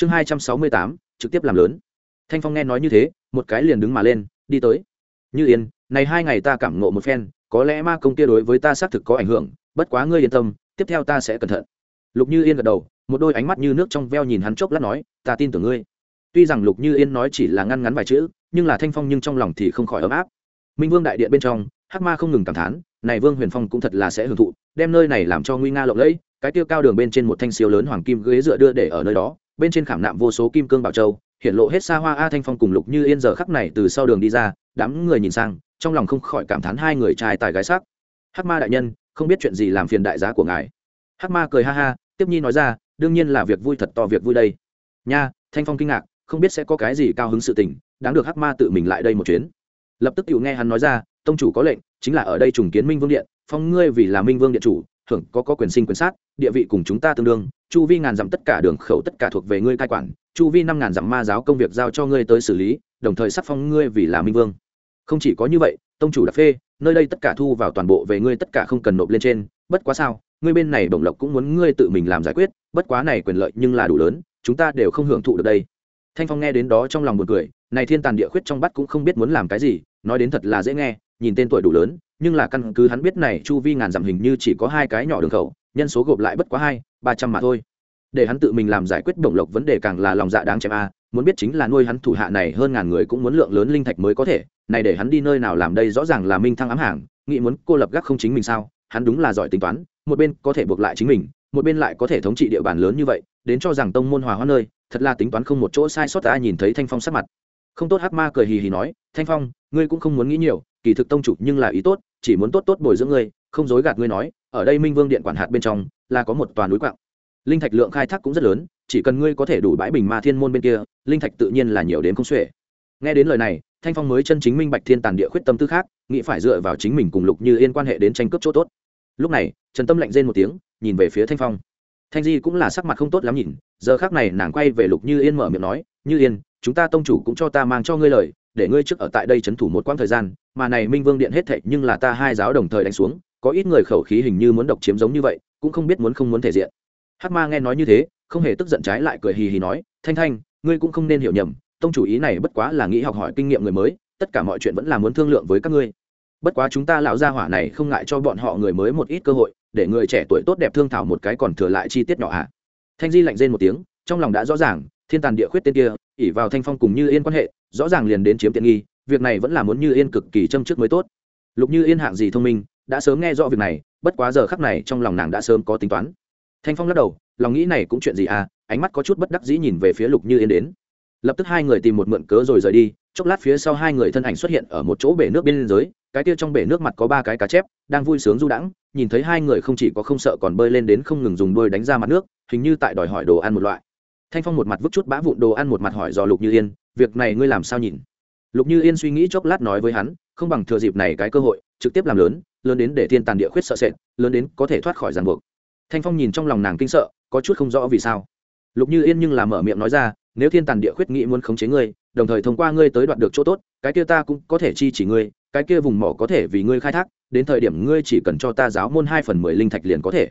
chương hai trăm sáu mươi tám, trực tiếp làm lớn. Thanh phong nghe nói như thế, một cái liền đứng mà lên, đi tới. Như yên, này hai ngày ta cảm ngộ một phen, có lẽ ma công kia đối với ta xác thực có ảnh hưởng, bất quá ngươi yên tâm, tiếp theo ta sẽ cẩn thận. Lục như yên gật đầu, một đôi ánh mắt như nước trong veo nhìn hắn chốc lát nói, ta tin tưởng ngươi. Tuy rằng lục như yên nói chỉ là ngăn ngắn vài chữ, nhưng là thanh phong nhưng trong lòng thì không khỏi ấm áp. Minh vương đại điện bên trong, hắc ma không ngừng cảm thán, này vương huyền phong cũng thật là sẽ hưởng thụ, đem nơi này làm cho nguy nga lộng lẫy, cái tiêu cao đường bên trên một thanh siêu lớn hoàng kim ghế dựa đưa để ở nơi đó bên trên khảm nạm vô số kim cương bảo châu, hiện lộ hết xa hoa a thanh phong cùng lục như yên giờ khắc này từ sau đường đi ra, đám người nhìn sang, trong lòng không khỏi cảm thán hai người trai tài gái sắc. Hắc ma đại nhân, không biết chuyện gì làm phiền đại giá của ngài. Hắc ma cười ha ha, tiếp nhi nói ra, đương nhiên là việc vui thật to việc vui đây. Nha, thanh phong kinh ngạc, không biết sẽ có cái gì cao hứng sự tình, đáng được hắc ma tự mình lại đây một chuyến. Lập tức tự nghe hắn nói ra, tông chủ có lệnh, chính là ở đây trùng kiến minh vương điện, phong ngươi vì là minh vương điện chủ hưởng có có quyền sinh quyền sát, địa vị cùng chúng ta tương đương, chu vi ngàn dặm tất cả đường khẩu tất cả thuộc về ngươi cai quản, chu vi năm ngàn dặm ma giáo công việc giao cho ngươi tới xử lý, đồng thời sắc phong ngươi vì là minh vương. Không chỉ có như vậy, tông chủ đã phê, nơi đây tất cả thu vào toàn bộ về ngươi tất cả không cần nộp lên trên, bất quá sao, ngươi bên này bổng lộc cũng muốn ngươi tự mình làm giải quyết, bất quá này quyền lợi nhưng là đủ lớn, chúng ta đều không hưởng thụ được đây. Thanh phong nghe đến đó trong lòng một cười, này thiên tàn địa khuyết trong bắt cũng không biết muốn làm cái gì, nói đến thật là dễ nghe nhìn tên tuổi đủ lớn, nhưng là căn cứ hắn biết này, chu vi ngàn dặm hình như chỉ có hai cái nhỏ đường khẩu, nhân số gộp lại bất quá hai, ba trăm mà thôi. Để hắn tự mình làm giải quyết bổng lộc vấn đề càng là lòng dạ đáng chém a, muốn biết chính là nuôi hắn thủ hạ này hơn ngàn người cũng muốn lượng lớn linh thạch mới có thể, này để hắn đi nơi nào làm đây rõ ràng là minh thăng ám hàng, nghĩ muốn cô lập gác không chính mình sao, hắn đúng là giỏi tính toán, một bên có thể buộc lại chính mình, một bên lại có thể thống trị địa bàn lớn như vậy, đến cho rằng tông môn hòa hoa nơi, thật là tính toán không một chỗ sai sót ta nhìn thấy thanh phong sắc mặt không tốt hắc ma cười hì hì nói, thanh phong, ngươi cũng không muốn nghĩ nhiều, kỳ thực tông chủ nhưng là ý tốt, chỉ muốn tốt tốt bồi dưỡng ngươi, không dối gạt ngươi nói, ở đây minh vương điện quản hạt bên trong là có một toàn núi quạng linh thạch lượng khai thác cũng rất lớn, chỉ cần ngươi có thể đủ bãi bình ma thiên môn bên kia, linh thạch tự nhiên là nhiều đến không xuể. Nghe đến lời này, thanh phong mới chân chính minh bạch thiên tàn địa khuyết tâm tư khác, nghĩ phải dựa vào chính mình cùng lục như yên quan hệ đến tranh cướp chỗ tốt. Lúc này, trần tâm lạnh rên một tiếng, nhìn về phía thanh phong. Thanh di cũng là sắc mặt không tốt lắm nhìn, giờ khác này nàng quay về lục như yên mở miệng nói, như yên chúng ta tông chủ cũng cho ta mang cho ngươi lời, để ngươi trước ở tại đây trấn thủ một quãng thời gian, mà này minh vương điện hết thệ nhưng là ta hai giáo đồng thời đánh xuống, có ít người khẩu khí hình như muốn độc chiếm giống như vậy, cũng không biết muốn không muốn thể diện hát ma nghe nói như thế, không hề tức giận trái lại cười hì hì nói, thanh thanh, ngươi cũng không nên hiểu nhầm, tông chủ ý này bất quá là nghĩ học hỏi kinh nghiệm người mới, tất cả mọi chuyện vẫn là muốn thương lượng với các ngươi bất quá chúng ta lão gia hỏa này không ngại cho bọn họ người mới một ít cơ hội, để người trẻ tuổi tốt đẹp thương thảo một cái còn thừa lại chi tiết nhỏ ạ à. thanh di lạnh rên một tiếng, trong lòng đã rõ ràng, thiên tàn địa khuyết tên kia ỉ vào thanh phong cùng như yên quan hệ, rõ ràng liền đến chiếm tiện nghi, việc này vẫn là muốn như yên cực kỳ châm trước mới tốt. Lục như yên hạng gì thông minh, đã sớm nghe rõ việc này, bất quá giờ khắc này trong lòng nàng đã sớm có tính toán. Thanh phong lắc đầu, lòng nghĩ này cũng chuyện gì à ánh mắt có chút bất đắc dĩ nhìn về phía lục như yên đến. Lập tức hai người tìm một mượn cớ rồi rời đi, chốc lát phía sau hai người thân ảnh xuất hiện ở một chỗ bể nước bên dưới, cái kia trong bể nước mặt có ba cái cá chép, đang vui sướng du đãng, nhìn thấy hai người không chỉ có không sợ còn bơi lên đến không ngừng dùng đuôi đánh ra mặt nước, hình như tại đòi hỏi đồ ăn một loại thanh phong một mặt vứt chút bã vụn đồ ăn một mặt hỏi dò lục như yên, việc này ngươi làm sao nhìn? Lục như yên suy nghĩ chốc lát nói với hắn, không bằng thừa dịp này cái cơ hội, trực tiếp làm lớn lớn đến để thiên tàn địa khuyết sợ sệt, lớn đến có thể thoát khỏi ràng buộc. Thanh phong nhìn trong lòng nàng kinh sợ, có chút không rõ vì sao. Lục như yên nhưng làm mở miệng nói ra, nếu thiên tàn địa khuyết nghĩ muốn khống chế ngươi, đồng thời thông qua ngươi tới đoạt được chỗ tốt, cái kia ta cũng có thể chi chỉ ngươi, cái kia vùng mỏ có thể vì ngươi khai thác, đến thời điểm ngươi chỉ cần cho ta giáo môn hai phần mười linh thạch liền có thể.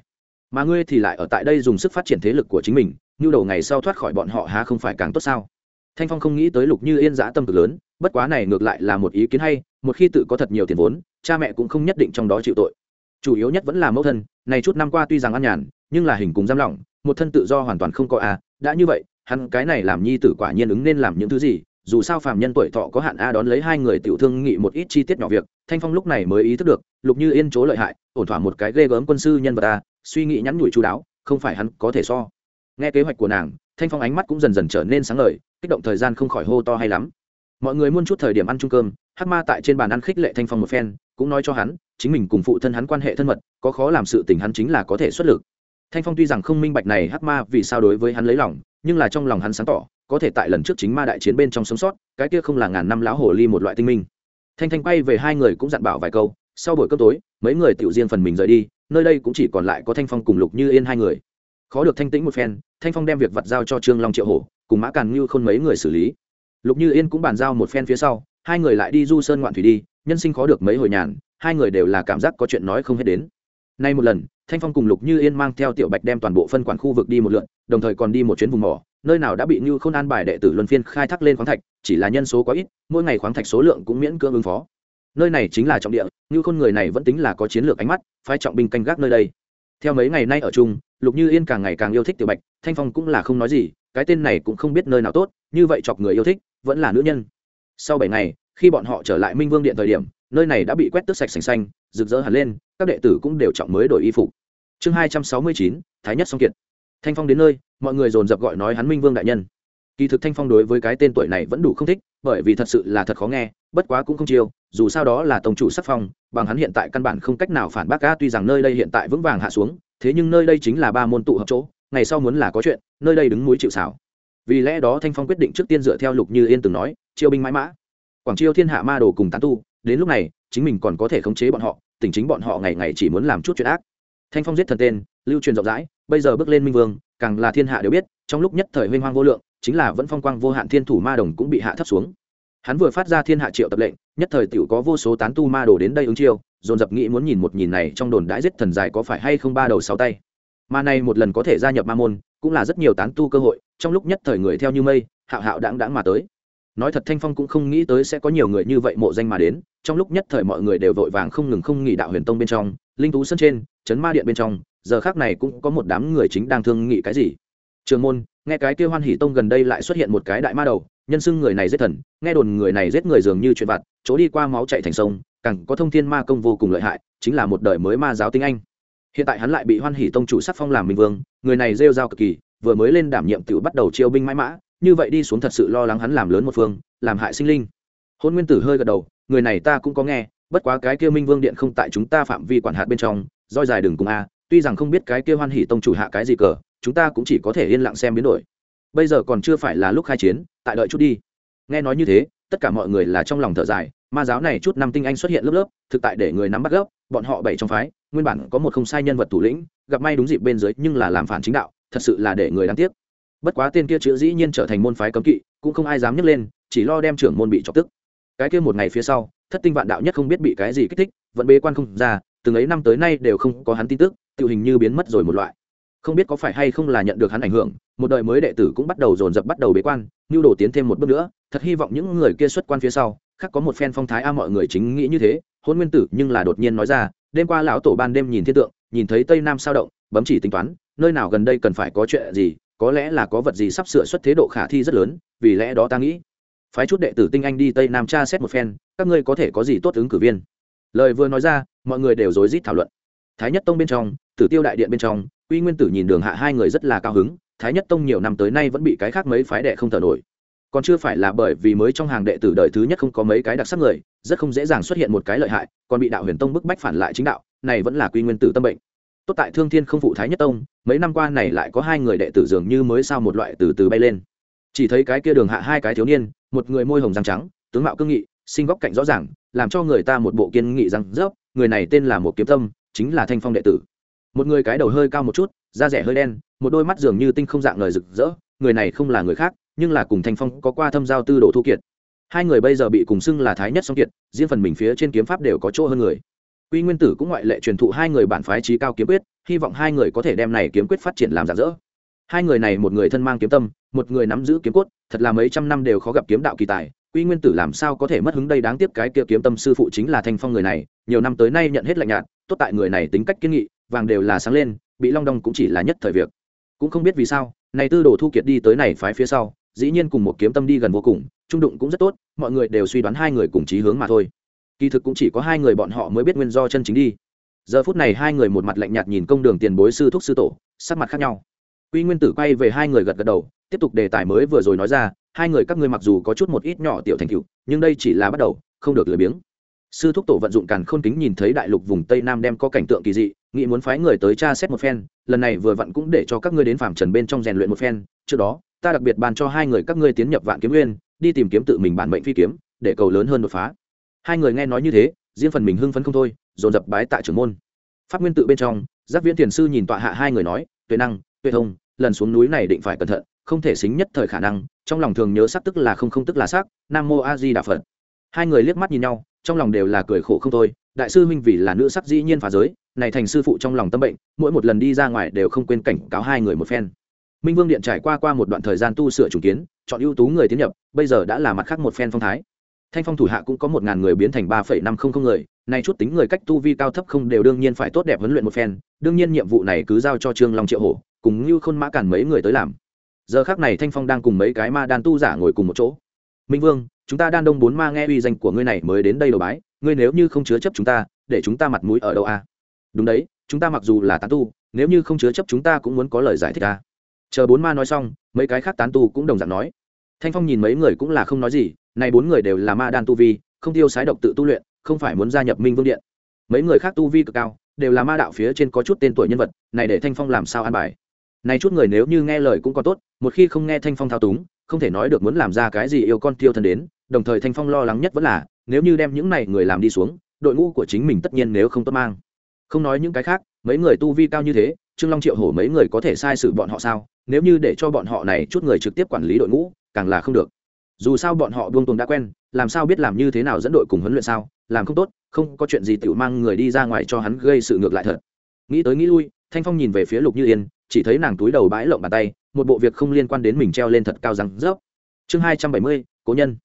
Mà ngươi thì lại ở tại đây dùng sức phát triển thế lực của chính mình như đầu ngày sau thoát khỏi bọn họ há không phải càng tốt sao? Thanh phong không nghĩ tới lục như yên giã tâm cực lớn, bất quá này ngược lại là một ý kiến hay, một khi tự có thật nhiều tiền vốn, cha mẹ cũng không nhất định trong đó chịu tội. Chủ yếu nhất vẫn là mẫu thân, này chút năm qua tuy rằng ăn nhàn, nhưng là hình cùng giam lỏng, một thân tự do hoàn toàn không có à đã như vậy, hắn cái này làm nhi tử quả nhiên ứng nên làm những thứ gì, dù sao phàm nhân tuổi thọ có hạn a đón lấy hai người tiểu thương nghị một ít chi tiết nhỏ việc, thanh phong lúc này mới ý thức được, lục như yên chỗ lợi hại, ổn thỏa một cái ghê gớm quân sư nhân vật a, suy nghĩ nhắn nhủi chú đáo, không phải hắn có thể so nghe kế hoạch của nàng, thanh phong ánh mắt cũng dần dần trở nên sáng lời kích động thời gian không khỏi hô to hay lắm. Mọi người muôn chút thời điểm ăn chung cơm, hắc ma tại trên bàn ăn khích lệ thanh phong một phen, cũng nói cho hắn, chính mình cùng phụ thân hắn quan hệ thân mật, có khó làm sự tình hắn chính là có thể xuất lực. Thanh phong tuy rằng không minh bạch này hắc ma vì sao đối với hắn lấy lòng, nhưng là trong lòng hắn sáng tỏ, có thể tại lần trước chính ma đại chiến bên trong sống sót, cái kia không là ngàn năm lão hồ ly một loại tinh minh. Thanh thanh quay về hai người cũng dặn bảo vài câu, sau buổi cơm tối, mấy người tiểu riêng phần mình rời đi, nơi đây cũng chỉ còn lại có thanh phong cùng lục như yên hai người khó được thanh tĩnh một phen, thanh phong đem việc vặt giao cho trương long triệu hổ, cùng mã càn như khôn mấy người xử lý. Lục như yên cũng bàn giao một phen phía sau, hai người lại đi du sơn ngoạn thủy đi, nhân sinh khó được mấy hồi nhàn, hai người đều là cảm giác có chuyện nói không hết đến. Nay một lần, thanh phong cùng lục như yên mang theo tiểu bạch đem toàn bộ phân quản khu vực đi một lượn, đồng thời còn đi một chuyến vùng mỏ, nơi nào đã bị như không an bài đệ tử luân phiên khai thác lên khoáng thạch, chỉ là nhân số quá ít, mỗi ngày khoáng thạch số lượng cũng miễn cưỡng ứng phó. Nơi này chính là trọng địa như khôn người này vẫn tính là có chiến lược ánh mắt, phái trọng binh canh gác nơi đây theo mấy ngày nay ở chung, lục như yên càng ngày càng yêu thích tiểu bạch, thanh phong cũng là không nói gì, cái tên này cũng không biết nơi nào tốt, như vậy chọc người yêu thích, vẫn là nữ nhân. Sau bảy ngày, khi bọn họ trở lại minh vương điện thời điểm, nơi này đã bị quét tước sạch sành xanh, rực rỡ hẳn lên, các đệ tử cũng đều trọng mới đổi y phục. Chương hai trăm sáu mươi chín, thái nhất song kiệt. Thanh phong đến nơi, mọi người dồn dập gọi nói hắn minh vương đại nhân kỳ thực thanh phong đối với cái tên tuổi này vẫn đủ không thích, bởi vì thật sự là thật khó nghe, bất quá cũng không chiêu, dù sao đó là tổng chủ sắc phong, bằng hắn hiện tại căn bản không cách nào phản bác ca tuy rằng nơi đây hiện tại vững vàng hạ xuống, thế nhưng nơi đây chính là ba môn tụ hợp chỗ, ngày sau muốn là có chuyện, nơi đây đứng mũi chịu xảo vì lẽ đó thanh phong quyết định trước tiên dựa theo lục như yên từng nói, chiêu binh mãi mã. Quảng chiêu thiên hạ ma đồ cùng tán tu, đến lúc này, chính mình còn có thể khống chế bọn họ, tỉnh chính bọn họ ngày ngày chỉ muốn làm chút chuyện ác. Thanh phong giết thần tên, lưu truyền rộng rãi, bây giờ bước lên minh vương, càng là thiên hạ đều biết, trong lúc nhất thời huênh hoang vô lượng chính là vẫn phong quang vô hạn thiên thủ ma đồng cũng bị hạ thấp xuống. Hắn vừa phát ra thiên hạ triệu tập lệnh, nhất thời tiểu có vô số tán tu ma đồ đến đây ứng chiêu, dồn dập nghĩ muốn nhìn một nhìn này trong đồn đãi giết thần dài có phải hay không ba đầu sáu tay. Mà này một lần có thể gia nhập ma môn, cũng là rất nhiều tán tu cơ hội, trong lúc nhất thời người theo như mây, hạo hạo đáng đáng mà tới. Nói thật thanh phong cũng không nghĩ tới sẽ có nhiều người như vậy mộ danh mà đến, trong lúc nhất thời mọi người đều vội vàng không ngừng không nghỉ đạo huyền tông bên trong, linh tú sân trên, chấn ma điện bên trong, giờ khác này cũng có một đám người chính đang thương nghị cái gì. Trường môn nghe cái kia hoan hỷ tông gần đây lại xuất hiện một cái đại ma đầu, nhân xưng người này giết thần, nghe đồn người này giết người dường như chuyện vặt, chỗ đi qua máu chạy thành sông, càng có thông thiên ma công vô cùng lợi hại, chính là một đời mới ma giáo tinh anh. Hiện tại hắn lại bị hoan hỷ tông chủ sắc phong làm minh vương, người này rêu rao cực kỳ, vừa mới lên đảm nhiệm tự bắt đầu chiêu binh mãi mã, như vậy đi xuống thật sự lo lắng hắn làm lớn một phương, làm hại sinh linh. Hôn nguyên tử hơi gật đầu, người này ta cũng có nghe, bất quá cái kia minh vương điện không tại chúng ta phạm vi quản hạt bên trong, roi dài đừng cùng a, tuy rằng không biết cái kia hoan hỷ tông chủ hạ cái gì cờ chúng ta cũng chỉ có thể yên lặng xem biến đổi. Bây giờ còn chưa phải là lúc khai chiến, tại đợi chút đi. Nghe nói như thế, tất cả mọi người là trong lòng thở dài, ma giáo này chút năm tinh anh xuất hiện lớp lớp, thực tại để người nắm bắt gốc, bọn họ bảy trong phái, nguyên bản có một không sai nhân vật thủ lĩnh, gặp may đúng dịp bên dưới nhưng là làm phản chính đạo, thật sự là để người đáng tiếc. Bất quá tên kia chữ dĩ nhiên trở thành môn phái cấm kỵ, cũng không ai dám nhấc lên, chỉ lo đem trưởng môn bị chọc tức. Cái kia một ngày phía sau, thất tinh vạn đạo nhất không biết bị cái gì kích thích, vẫn bế quan không ra, từng ấy năm tới nay đều không có hắn tin tức tự hình như biến mất rồi một loại không biết có phải hay không là nhận được hắn ảnh hưởng, một đời mới đệ tử cũng bắt đầu dồn dập bắt đầu bế quan nhu đồ tiến thêm một bước nữa, thật hy vọng những người kia xuất quan phía sau, khác có một phen phong thái a mọi người chính nghĩ như thế hôn nguyên tử nhưng là đột nhiên nói ra, đêm qua lão tổ ban đêm nhìn thiên tượng, nhìn thấy tây nam sao động, bấm chỉ tính toán, nơi nào gần đây cần phải có chuyện gì, có lẽ là có vật gì sắp sửa xuất thế độ khả thi rất lớn, vì lẽ đó ta nghĩ, phái chút đệ tử tinh anh đi tây nam tra xét một phen, các ngươi có thể có gì tốt ứng cử viên. Lời vừa nói ra, mọi người đều rối rít thảo luận. Thái nhất tông bên trong, tử tiêu đại điện bên trong uy nguyên tử nhìn đường hạ hai người rất là cao hứng, thái nhất tông nhiều năm tới nay vẫn bị cái khác mấy phái đệ không thở nổi. Còn chưa phải là bởi vì mới trong hàng đệ tử đời thứ nhất không có mấy cái đặc sắc người, rất không dễ dàng xuất hiện một cái lợi hại, còn bị đạo huyền tông bức bách phản lại chính đạo, này vẫn là quy nguyên tử tâm bệnh. Tốt tại thương thiên không phụ thái nhất tông, mấy năm qua này lại có hai người đệ tử dường như mới sao một loại từ từ bay lên. Chỉ thấy cái kia đường hạ hai cái thiếu niên, một người môi hồng răng trắng, tướng mạo cương nghị, sinh góc cạnh rõ ràng, làm cho người ta một bộ kiên nghị răng rớp, người này tên là một kiếm tâm, chính là thanh phong đệ tử một người cái đầu hơi cao một chút, da rẻ hơi đen, một đôi mắt dường như tinh không dạng lời rực rỡ, người này không là người khác, nhưng là cùng thanh phong có qua thâm giao tư đồ thu kiệt. Hai người bây giờ bị cùng xưng là thái nhất song kiệt, riêng phần mình phía trên kiếm pháp đều có chỗ hơn người. Quy nguyên tử cũng ngoại lệ truyền thụ hai người bản phái trí cao kiếm quyết, hy vọng hai người có thể đem này kiếm quyết phát triển làm giả dỡ hai người này một người thân mang kiếm tâm, một người nắm giữ kiếm cốt, thật là mấy trăm năm đều khó gặp kiếm đạo kỳ tài. Quy nguyên tử làm sao có thể mất hứng đây đáng tiếc cái kia kiếm tâm sư phụ chính là thanh phong người này, nhiều năm tới nay nhận hết lạnh nhạt, tốt tại người này tính cách kiên nghị vàng đều là sáng lên, bị long đong cũng chỉ là nhất thời việc. Cũng không biết vì sao, này tư đồ thu kiệt đi tới này phái phía sau, dĩ nhiên cùng một kiếm tâm đi gần vô cùng, trung đụng cũng rất tốt, mọi người đều suy đoán hai người cùng chí hướng mà thôi. Kỳ thực cũng chỉ có hai người bọn họ mới biết nguyên do chân chính đi. Giờ phút này hai người một mặt lạnh nhạt nhìn công đường tiền bối sư thúc sư tổ, sắc mặt khác nhau. Quy nguyên tử quay về hai người gật gật đầu, tiếp tục đề tài mới vừa rồi nói ra, hai người các ngươi mặc dù có chút một ít nhỏ tiểu thành cựu nhưng đây chỉ là bắt đầu, không được lười biếng. Sư thúc tổ vận dụng càn khôn kính nhìn thấy đại lục vùng tây nam đem có cảnh tượng kỳ dị nghĩ muốn phái người tới tra xét một phen, lần này vừa vặn cũng để cho các ngươi đến phạm trần bên trong rèn luyện một phen. Trước đó, ta đặc biệt bàn cho hai người các ngươi tiến nhập vạn kiếm nguyên đi tìm kiếm tự mình bản mệnh phi kiếm, để cầu lớn hơn đột phá. Hai người nghe nói như thế, riêng phần mình hưng phấn không thôi, dồn dập bái tại trưởng môn. Pháp nguyên tự bên trong, giác viễn thiền sư nhìn tọa hạ hai người nói, tuệ năng, tuệ thông, lần xuống núi này định phải cẩn thận, không thể xính nhất thời khả năng, trong lòng thường nhớ sắc tức là không không tức là sắc, nam mô a di đà phật. Hai người liếc mắt nhìn nhau, trong lòng đều là cười khổ không thôi đại sư huynh vì là nữ sắc dĩ nhiên phá giới, này thành sư phụ trong lòng tâm bệnh, mỗi một lần đi ra ngoài đều không quên cảnh cáo hai người một phen. Minh vương điện trải qua qua một đoạn thời gian tu sửa chủ kiến, chọn ưu tú người tiến nhập, bây giờ đã là mặt khác một phen phong thái. Thanh phong thủ hạ cũng có một ngàn người biến thành ba phẩy năm không không người nay chút tính người cách tu vi cao thấp không đều đương nhiên phải tốt đẹp huấn luyện một phen, đương nhiên nhiệm vụ này cứ giao cho trương long triệu hổ, cùng như khôn mã cản mấy người tới làm. Giờ khác này thanh phong đang cùng mấy cái ma đan tu giả ngồi cùng một chỗ. Minh vương, chúng ta đan đông bốn ma nghe uy danh của ngươi này mới đến đây đầu bái ngươi nếu như không chứa chấp chúng ta, để chúng ta mặt mũi ở đâu a đúng đấy, chúng ta mặc dù là tán tu, nếu như không chứa chấp chúng ta cũng muốn có lời giải thích a chờ bốn ma nói xong, mấy cái khác tán tu cũng đồng dạng nói. Thanh phong nhìn mấy người cũng là không nói gì, này bốn người đều là ma đan tu vi, không tiêu sái độc tự tu luyện, không phải muốn gia nhập minh vương điện. Mấy người khác tu vi cực cao, đều là ma đạo phía trên có chút tên tuổi nhân vật, này để thanh phong làm sao an bài? Này chút người nếu như nghe lời cũng còn tốt, một khi không nghe thanh phong thao túng, không thể nói được muốn làm ra cái gì yêu con tiêu thân đến đồng thời thanh phong lo lắng nhất vẫn là, nếu như đem những này người làm đi xuống, đội ngũ của chính mình tất nhiên nếu không tốt mang. Không nói những cái khác, mấy người tu vi cao như thế, trương long triệu hổ mấy người có thể sai sự bọn họ sao? Nếu như để cho bọn họ này chút người trực tiếp quản lý đội ngũ, càng là không được. Dù sao bọn họ buông tuồng đã quen, làm sao biết làm như thế nào dẫn đội cùng huấn luyện sao? Làm không tốt, không có chuyện gì tự mang người đi ra ngoài cho hắn gây sự ngược lại thật. Nghĩ tới nghĩ lui, thanh phong nhìn về phía lục như yên, chỉ thấy nàng túi đầu bãi lộng bàn tay, một bộ việc không liên quan đến mình treo lên thật cao răng rớp. Chương hai trăm bảy mươi, cố nhân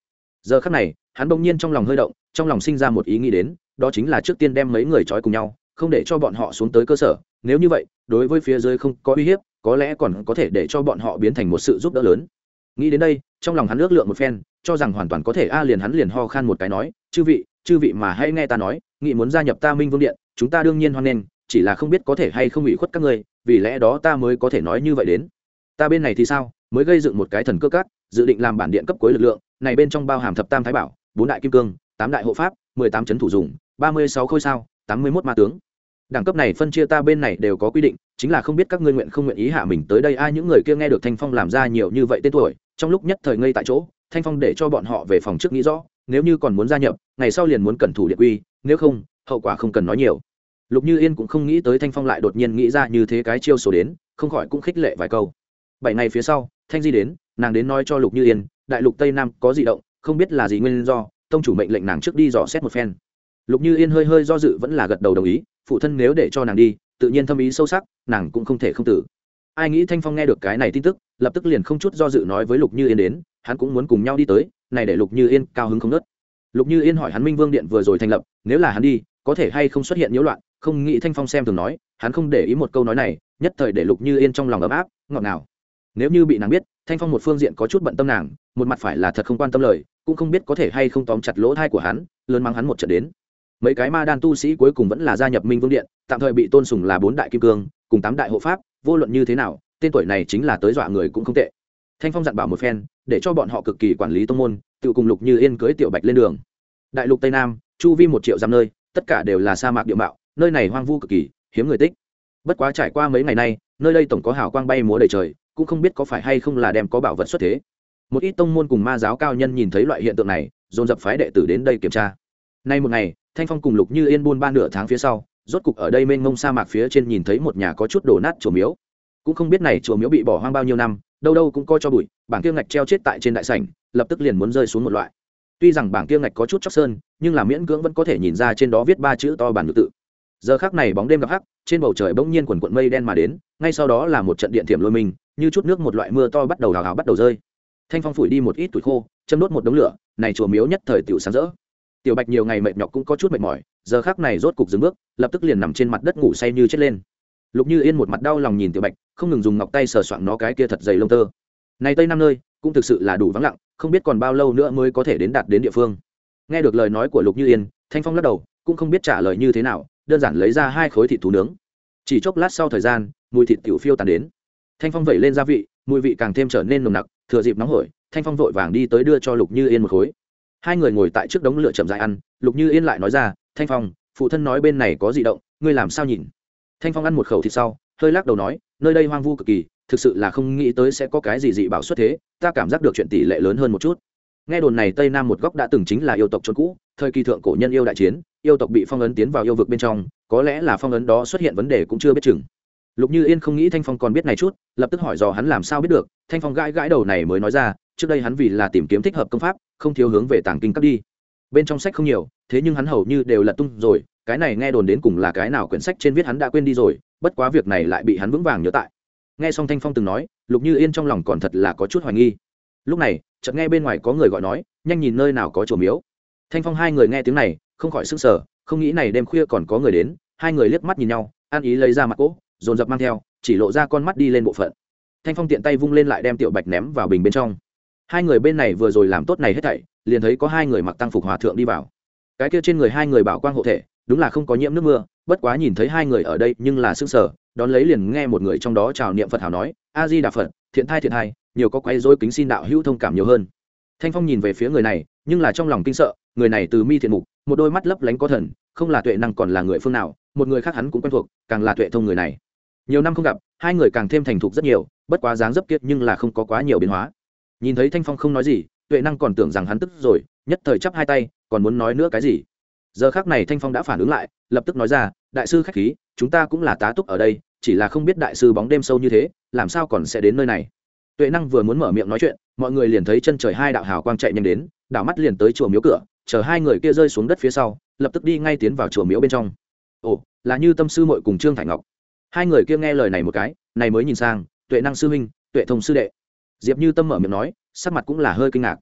giờ khắc này, hắn bỗng nhiên trong lòng hơi động, trong lòng sinh ra một ý nghĩ đến, đó chính là trước tiên đem mấy người trói cùng nhau, không để cho bọn họ xuống tới cơ sở. Nếu như vậy, đối với phía dưới không có uy hiếp, có lẽ còn có thể để cho bọn họ biến thành một sự giúp đỡ lớn. Nghĩ đến đây, trong lòng hắn ước lượng một phen, cho rằng hoàn toàn có thể, a, liền hắn liền ho khan một cái nói, chư vị chư vị mà hãy nghe ta nói, nghị muốn gia nhập ta minh vương điện, chúng ta đương nhiên hoan nghênh, chỉ là không biết có thể hay không ủy khuất các ngươi, vì lẽ đó ta mới có thể nói như vậy đến. Ta bên này thì sao? Mới gây dựng một cái thần cơ cát, dự định làm bản điện cấp cuối lực lượng này bên trong bao hàm thập tam thái bảo, bốn đại kim cương, tám đại hộ pháp, mười tám c thủ dùng, ba mươi sáu khôi sao, tám mươi mốt ma tướng. Đẳng cấp này phân chia ta bên này đều có quy định, chính là không biết các ngươi nguyện không nguyện ý hạ mình tới đây. Ai những người kia nghe được thanh phong làm ra nhiều như vậy tên tuổi, trong lúc nhất thời ngây tại chỗ, thanh phong để cho bọn họ về phòng trước nghĩ rõ, nếu như còn muốn gia nhập, ngày sau liền muốn cẩn thủ điện quy, nếu không, hậu quả không cần nói nhiều. Lục như yên cũng không nghĩ tới thanh phong lại đột nhiên nghĩ ra như thế cái chiêu số đến, không khỏi cũng khích lệ vài câu. Bảy ngày phía sau, thanh di đến, nàng đến nói cho lục như yên đại lục tây nam có dị động, không biết là gì nguyên do, tông chủ mệnh lệnh nàng trước đi dò xét một phen. Lục như yên hơi hơi do dự vẫn là gật đầu đồng ý, phụ thân nếu để cho nàng đi, tự nhiên thâm ý sâu sắc, nàng cũng không thể không tử. Ai nghĩ thanh phong nghe được cái này tin tức, lập tức liền không chút do dự nói với lục như yên đến, hắn cũng muốn cùng nhau đi tới, này để lục như yên cao hứng không nớt. Lục như yên hỏi hắn minh vương điện vừa rồi thành lập, nếu là hắn đi, có thể hay không xuất hiện nhiễu loạn, không nghĩ thanh phong xem thường nói, hắn không để ý một câu nói này, nhất thời để lục như yên trong lòng ấm áp, ngọt ngào nếu như bị nàng biết, thanh phong một phương diện có chút bận tâm nàng, một mặt phải là thật không quan tâm lời, cũng không biết có thể hay không tóm chặt lỗ thai của hắn, lớn mang hắn một trận đến. Mấy cái ma đan tu sĩ cuối cùng vẫn là gia nhập minh vương điện, tạm thời bị tôn sùng là bốn đại kim cương, cùng tám đại hộ pháp, vô luận như thế nào, tên tuổi này chính là tới dọa người cũng không tệ. Thanh phong dặn bảo một phen, để cho bọn họ cực kỳ quản lý tông môn, tự cùng lục như yên cưới tiểu bạch lên đường. Đại lục tây nam, chu vi một triệu dặm nơi, tất cả đều là sa mạc địa mạo, nơi này hoang vu cực kỳ, hiếm người tích. Bất quá trải qua mấy ngày nay, nơi đây tổng có hào quang bay múa đầy trời cũng không biết có phải hay không là đem có bảo vật xuất thế. Một ít tông môn cùng ma giáo cao nhân nhìn thấy loại hiện tượng này, dồn dập phái đệ tử đến đây kiểm tra. Nay một ngày, thanh phong cùng lục như yên buôn ba nửa tháng phía sau, rốt cục ở đây mênh mông sa mạc phía trên nhìn thấy một nhà có chút đổ nát chùa miếu. Cũng không biết này chùa miếu bị bỏ hoang bao nhiêu năm, đâu đâu cũng coi cho bụi, bảng kia ngạch treo chết tại trên đại sảnh, lập tức liền muốn rơi xuống một loại. Tuy rằng bảng kia ngạch có chút chóc sơn, nhưng là miễn cưỡng vẫn có thể nhìn ra trên đó viết ba chữ to bản ngữ tự. Giờ khác này bóng đêm gặp hắc, trên bầu trời bỗng nhiên quần quận mây đen mà đến, ngay sau đó là một trận điện thiểm lôi mình như chút nước một loại mưa to bắt đầu hào hào bắt đầu rơi. Thanh phong phủi đi một ít tuổi khô, châm đốt một đống lửa, này chùa miếu nhất thời tiểu sáng rỡ. Tiểu bạch nhiều ngày mệt nhọc cũng có chút mệt mỏi, giờ khác này rốt cục dừng bước, lập tức liền nằm trên mặt đất ngủ say như chết lên. Lục như yên một mặt đau lòng nhìn tiểu bạch, không ngừng dùng ngọc tay sờ soạng nó cái kia thật dày lông tơ. Này tây năm nơi, cũng thực sự là đủ vắng lặng, không biết còn bao lâu nữa mới có thể đến đạt đến địa phương. Nghe được lời nói của lục như yên, thanh phong lắc đầu, cũng không biết trả lời như thế nào, đơn giản lấy ra hai khối thịt thú nướng. Chỉ chốc lát sau thời gian, mùi thịt tiểu phiêu tàn đến thanh phong vẩy lên gia vị, mùi vị càng thêm trở nên nồng nặc, thừa dịp nóng hổi, thanh phong vội vàng đi tới đưa cho lục như yên một khối. Hai người ngồi tại trước đống lửa chậm dại ăn, lục như yên lại nói ra, thanh phong, phụ thân nói bên này có di động, ngươi làm sao nhìn? Thanh phong ăn một khẩu thịt sau, hơi lắc đầu nói, nơi đây hoang vu cực kỳ, thực sự là không nghĩ tới sẽ có cái gì dị bảo xuất thế, ta cảm giác được chuyện tỷ lệ lớn hơn một chút. Nghe đồn này tây nam một góc đã từng chính là yêu tộc trốn cũ, thời kỳ thượng cổ nhân yêu đại chiến, yêu tộc bị phong ấn tiến vào yêu vực bên trong, có lẽ là phong ấn đó xuất hiện vấn đề cũng chưa biết chừng lục như yên không nghĩ thanh phong còn biết này chút, lập tức hỏi dò hắn làm sao biết được, thanh phong gãi gãi đầu này mới nói ra, trước đây hắn vì là tìm kiếm thích hợp công pháp, không thiếu hướng về tàng kinh cấp đi. Bên trong sách không nhiều, thế nhưng hắn hầu như đều lật tung rồi, cái này nghe đồn đến cùng là cái nào quyển sách trên viết hắn đã quên đi rồi, bất quá việc này lại bị hắn vững vàng nhớ tại. Nghe xong thanh phong từng nói, lục như yên trong lòng còn thật là có chút hoài nghi. Lúc này, chợt nghe bên ngoài có người gọi nói, nhanh nhìn nơi nào có chùa miếu. Thanh phong hai người nghe tiếng này, không khỏi s ư n g sở không nghĩ này đêm khuya còn có người đến, hai người liếc mắt nhìn nhau ăn ý lấy ra mặt cỗ dồn dập mang theo, chỉ lộ ra con mắt đi lên bộ phận. Thanh phong tiện tay vung lên lại đem tiểu bạch ném vào bình bên trong. Hai người bên này vừa rồi làm tốt này hết thảy, liền thấy có hai người mặc tăng phục hòa thượng đi vào. Cái kia trên người hai người bảo quang hộ thể, đúng là không có nhiễm nước mưa, bất quá nhìn thấy hai người ở đây nhưng là s ư n g sở đón lấy liền nghe một người trong đó chào niệm phật hào nói, a di đà phật, thiện thai thiện thai, nhiều có quay dối kính xin đạo hữu thông cảm nhiều hơn. Thanh phong nhìn về phía người này, nhưng là trong lòng kinh sợ, người này từ mi thiện mục, một đôi mắt lấp lánh có thần, không là tuệ năng còn là người phương nào, một người khác hắn cũng quen thuộc, càng là tuệ thông người này nhiều năm không gặp, hai người càng thêm thành thục rất nhiều, bất quá dáng dấp kiệt nhưng là không có quá nhiều biến hóa. Nhìn thấy thanh phong không nói gì, tuệ năng còn tưởng rằng hắn tức rồi, nhất thời chắp hai tay, còn muốn nói nữa cái gì? Giờ khác này thanh phong đã phản ứng lại, lập tức nói ra, đại sư khách khí, chúng ta cũng là tá túc ở đây, chỉ là không biết đại sư bóng đêm sâu như thế, làm sao còn sẽ đến nơi này? Tuệ năng vừa muốn mở miệng nói chuyện, mọi người liền thấy chân trời hai đạo hào quang chạy nhanh đến, đảo mắt liền tới chùa miếu cửa, chờ hai người kia rơi xuống đất phía sau, lập tức đi ngay tiến vào chùa miếu bên trong. Ồ, là như tâm sư mội cùng trương thải ngọc hai người kia nghe lời này một cái, này mới nhìn sang, tuệ năng sư huynh, tuệ thông sư đệ. Diệp như tâm mở miệng nói, sắc mặt cũng là hơi kinh ngạc.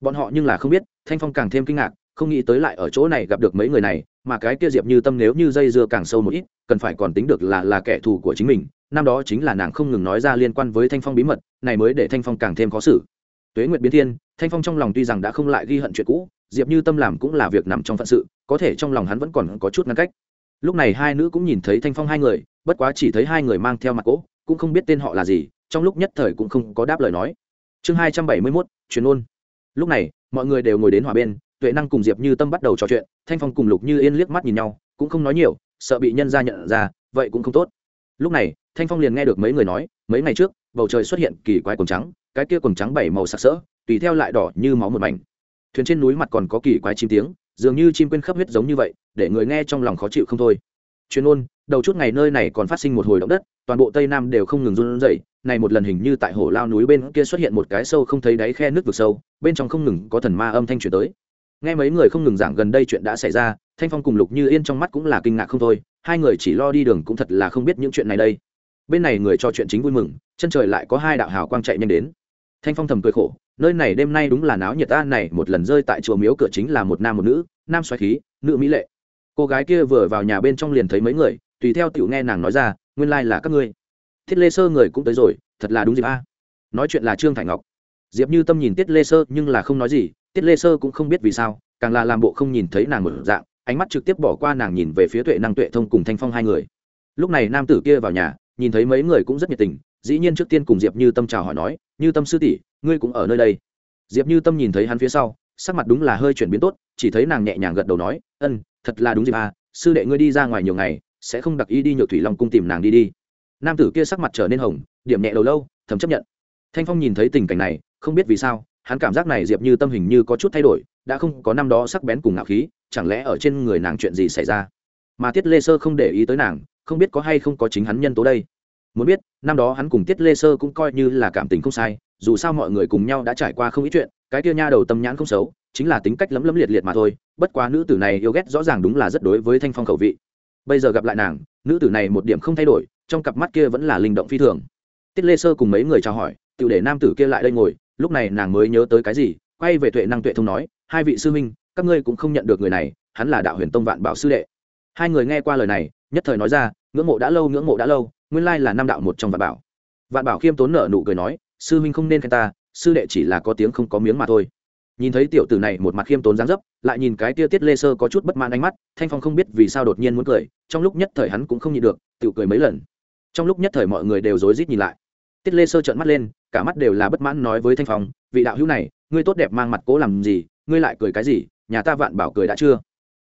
Bọn họ nhưng là không biết, thanh phong càng thêm kinh ngạc, không nghĩ tới lại ở chỗ này gặp được mấy người này, mà cái kia diệp như tâm nếu như dây dưa càng sâu một ít, cần phải còn tính được là là kẻ thù của chính mình. Năm đó chính là nàng không ngừng nói ra liên quan với thanh phong bí mật, này mới để thanh phong càng thêm khó xử. Tuế nguyệt biến thiên, thanh phong trong lòng tuy rằng đã không lại ghi hận chuyện cũ, diệp như tâm làm cũng là việc nằm trong phận sự, có thể trong lòng hắn vẫn còn có chút ngăn cách. Lúc này hai nữ cũng nhìn thấy thanh phong hai người bất quá chỉ thấy hai người mang theo mặt cỗ, cũng không biết tên họ là gì, trong lúc nhất thời cũng không có đáp lời nói. Chương hai trăm bảy mươi mốt chuyên ôn. Lúc này, mọi người đều ngồi đến hòa bên, tuệ năng cùng diệp như tâm bắt đầu trò chuyện, thanh phong cùng lục như yên liếc mắt nhìn nhau, cũng không nói nhiều, sợ bị nhân ra nhận ra, vậy cũng không tốt. Lúc này, thanh phong liền nghe được mấy người nói, mấy ngày trước, bầu trời xuất hiện kỳ quái quần trắng, cái kia quần trắng bảy màu sặc sỡ, tùy theo lại đỏ như máu một mảnh. Thuyền trên núi mặt còn có kỳ quái chim tiếng, dường như chim quên khắp huyết giống như vậy, để người nghe trong lòng khó chịu không thôi. Chuyên ôn đầu chút ngày nơi này còn phát sinh một hồi động đất, toàn bộ tây nam đều không ngừng run rẩy. Này một lần hình như tại hồ lao núi bên kia xuất hiện một cái sâu không thấy đáy khe nước vực sâu, bên trong không ngừng có thần ma âm thanh truyền tới. Nghe mấy người không ngừng giảng gần đây chuyện đã xảy ra, thanh phong cùng lục như yên trong mắt cũng là kinh ngạc không thôi, hai người chỉ lo đi đường cũng thật là không biết những chuyện này đây. Bên này người cho chuyện chính vui mừng, chân trời lại có hai đạo hào quang chạy nhanh đến. Thanh phong thầm cười khổ, nơi này đêm nay đúng là náo nhiệt ta, này một lần rơi tại chùa miếu cửa chính là một nam một nữ, nam xoáy khí, nữ mỹ lệ. Cô gái kia vừa vào nhà bên trong liền thấy mấy người tùy theo tiểu nghe nàng nói ra, nguyên lai là các ngươi. Thiết lê sơ người cũng tới rồi, thật là đúng dịp a. Nói chuyện là trương thải ngọc. Diệp như tâm nhìn tiết lê sơ nhưng là không nói gì, tiết lê sơ cũng không biết vì sao, càng là làm bộ không nhìn thấy nàng một dạng, ánh mắt trực tiếp bỏ qua nàng nhìn về phía tuệ năng tuệ thông cùng thanh phong hai người. Lúc này nam tử kia vào nhà, nhìn thấy mấy người cũng rất nhiệt tình, dĩ nhiên trước tiên cùng diệp như tâm chào hỏi nói, như tâm sư tỷ, ngươi cũng ở nơi đây. Diệp như tâm nhìn thấy hắn phía sau, sắc mặt đúng là hơi chuyển biến tốt, chỉ thấy nàng nhẹ nhàng gật đầu nói, ân, thật là đúng dịp à sư đệ ngươi đi ra ngoài nhiều ngày sẽ không đặc ý đi nhược thủy long cung tìm nàng đi đi. Nam tử kia sắc mặt trở nên hồng, điểm nhẹ đầu lâu, thầm chấp nhận. Thanh phong nhìn thấy tình cảnh này, không biết vì sao, hắn cảm giác này diệp như tâm hình như có chút thay đổi, đã không có năm đó sắc bén cùng ngạo khí, chẳng lẽ ở trên người nàng chuyện gì xảy ra? Mà tiết lê sơ không để ý tới nàng, không biết có hay không có chính hắn nhân tố đây. Muốn biết, năm đó hắn cùng tiết lê sơ cũng coi như là cảm tình không sai, dù sao mọi người cùng nhau đã trải qua không ít chuyện, cái kia nha đầu tâm nhãn không xấu, chính là tính cách lấm lấm liệt liệt mà thôi, bất quá nữ tử này yêu ghét rõ ràng đúng là rất đối với thanh phong khẩu vị bây giờ gặp lại nàng, nữ tử này một điểm không thay đổi, trong cặp mắt kia vẫn là linh động phi thường. Tiết lê sơ cùng mấy người chào hỏi tự để nam tử kia lại đây ngồi, lúc này nàng mới nhớ tới cái gì, quay về tuệ năng tuệ thông nói, hai vị sư minh các ngươi cũng không nhận được người này, hắn là đạo huyền tông vạn bảo sư đệ. Hai người nghe qua lời này, nhất thời nói ra, ngưỡng mộ đã lâu, ngưỡng mộ đã lâu, nguyên lai là năm đạo một trong vạn bảo. Vạn bảo khiêm tốn nở nụ cười nói, sư minh không nên khen ta, sư đệ chỉ là có tiếng không có miếng mà thôi. Nhìn thấy tiểu tử này một mặt khiêm tốn dáng dấp lại nhìn cái tia tiết lê sơ có chút bất mãn ánh mắt, thanh phong không biết vì sao đột nhiên muốn cười, trong lúc nhất thời hắn cũng không nhịn được tự cười mấy lần. Trong lúc nhất thời mọi người đều rối rít nhìn lại. Tiết lê sơ trợn mắt lên, cả mắt đều là bất mãn nói với thanh phong, vị đạo hữu này, ngươi tốt đẹp mang mặt cố làm gì, ngươi lại cười cái gì, nhà ta vạn bảo cười đã chưa?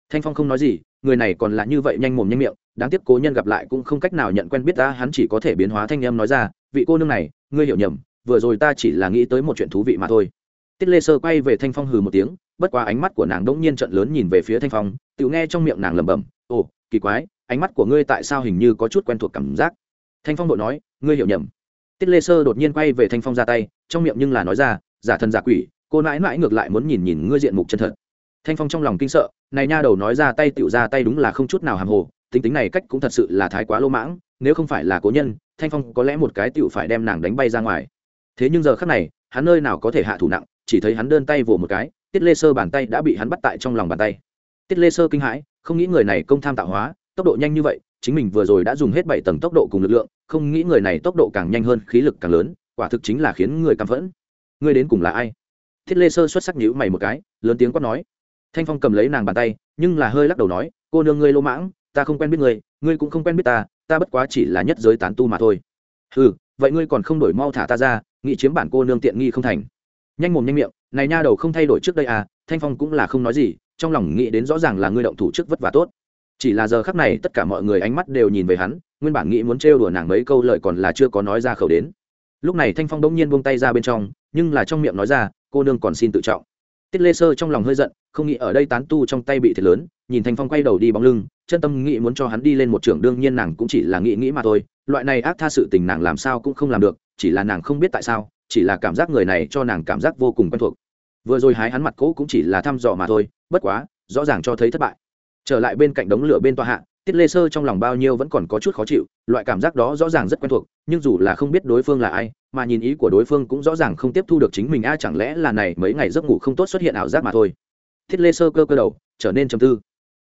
Thanh phong không nói gì, người này còn là như vậy nhanh mồm nhanh miệng, đáng tiếc cố nhân gặp lại cũng không cách nào nhận quen biết ta, hắn chỉ có thể biến hóa thanh em nói ra, vị cô nương này, ngươi hiểu nhầm, vừa rồi ta chỉ là nghĩ tới một chuyện thú vị mà thôi. Tiết lê sơ quay về thanh phong hừ một tiếng bất quá ánh mắt của nàng đỗng nhiên trận lớn nhìn về phía thanh phong, tự nghe trong miệng nàng lẩm bẩm, ồ, kỳ quái, ánh mắt của ngươi tại sao hình như có chút quen thuộc cảm giác? Thanh phong đội nói, ngươi hiểu nhầm. Tiết lê sơ đột nhiên quay về thanh phong ra tay, trong miệng nhưng là nói ra, giả thần giả quỷ, cô nãi mãi ngược lại muốn nhìn nhìn ngươi diện mục chân thật. Thanh phong trong lòng kinh sợ, này nha đầu nói ra tay tựu ra tay đúng là không chút nào hàm hồ, tính tính này cách cũng thật sự là thái quá lô mãng, nếu không phải là cố nhân, thanh phong có lẽ một cái tựu phải đem nàng đánh bay ra ngoài. Thế nhưng giờ khác này, hắn nơi nào có thể hạ thủ nặng, chỉ thấy hắn đơn tay vồ một cái tiết lê sơ bàn tay đã bị hắn bắt tại trong lòng bàn tay. Tiết lê sơ kinh hãi, không nghĩ người này công tham tạo hóa, tốc độ nhanh như vậy, chính mình vừa rồi đã dùng hết bảy tầng tốc độ cùng lực lượng, không nghĩ người này tốc độ càng nhanh hơn, khí lực càng lớn, quả thực chính là khiến người căm phẫn. Ngươi đến cùng là ai? Thiết lê sơ xuất sắc nhữ mày một cái, lớn tiếng quát nói. Thanh phong cầm lấy nàng bàn tay, nhưng là hơi lắc đầu nói, cô nương ngươi lô mãng, ta không quen biết ngươi ngươi cũng không quen biết ta ta bất quá chỉ là nhất giới tán tu mà thôi. Ừ vậy ngươi còn không đổi mau thả ta ra, nghĩ chiếm bản cô nương tiện nghi không thành. Nhanh mồm nhanh miệng này nha đầu không thay đổi trước đây à thanh phong cũng là không nói gì, trong lòng nghĩ đến rõ ràng là ngươi động thủ trước vất vả tốt. Chỉ là giờ khắc này tất cả mọi người ánh mắt đều nhìn về hắn, nguyên bản nghĩ muốn trêu đùa nàng mấy câu lời còn là chưa có nói ra khẩu đến. Lúc này thanh phong đông nhiên buông tay ra bên trong, nhưng là trong miệng nói ra, cô nương còn xin tự trọng. Tiết lê sơ trong lòng hơi giận, không nghĩ ở đây tán tu trong tay bị thiệt lớn, nhìn thanh phong quay đầu đi bóng lưng, chân tâm nghĩ muốn cho hắn đi lên một trường đương nhiên nàng cũng chỉ là nghĩ nghĩ mà thôi, loại này ác tha sự tình nàng làm sao cũng không làm được, chỉ là nàng không biết tại sao, chỉ là cảm giác người này cho nàng cảm giác vô cùng quen thuộc vừa rồi hái hắn mặt cỗ cũng chỉ là thăm dò mà thôi, bất quá, rõ ràng cho thấy thất bại. Trở lại bên cạnh đống lửa bên tòa hạ, tiết lê sơ trong lòng bao nhiêu vẫn còn có chút khó chịu, loại cảm giác đó rõ ràng rất quen thuộc, nhưng dù là không biết đối phương là ai, mà nhìn ý của đối phương cũng rõ ràng không tiếp thu được chính mình, a, chẳng lẽ là này mấy ngày giấc ngủ không tốt xuất hiện ảo giác mà thôi. Thiết lê sơ cơ cơ đầu, trở nên trầm tư.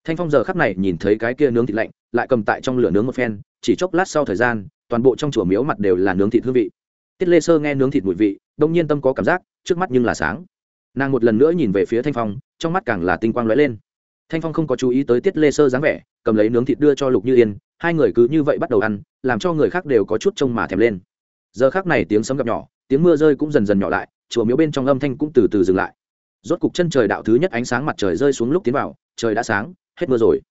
Thanh phong giờ khắp này nhìn thấy cái kia nướng thịt lạnh, lại cầm tại trong lửa nướng một phen, chỉ chốc lát sau thời gian, toàn bộ trong chùa miếu mặt đều là nướng thịt hương vị. Tiết lê sơ nghe nướng thịt mùi vị, đông nhiên tâm có cảm giác, trước mắt nhưng là sáng nàng một lần nữa nhìn về phía thanh phong, trong mắt càng là tinh quang lóe lên. Thanh phong không có chú ý tới tiết lê sơ dáng vẻ, cầm lấy nướng thịt đưa cho lục như yên, hai người cứ như vậy bắt đầu ăn, làm cho người khác đều có chút trông mà thèm lên. Giờ khác này tiếng sấm gặp nhỏ, tiếng mưa rơi cũng dần dần nhỏ lại, chùa miếu bên trong âm thanh cũng từ từ dừng lại. Rốt cục chân trời đạo thứ nhất ánh sáng mặt trời rơi xuống lúc tiến vào, trời đã sáng, hết mưa rồi.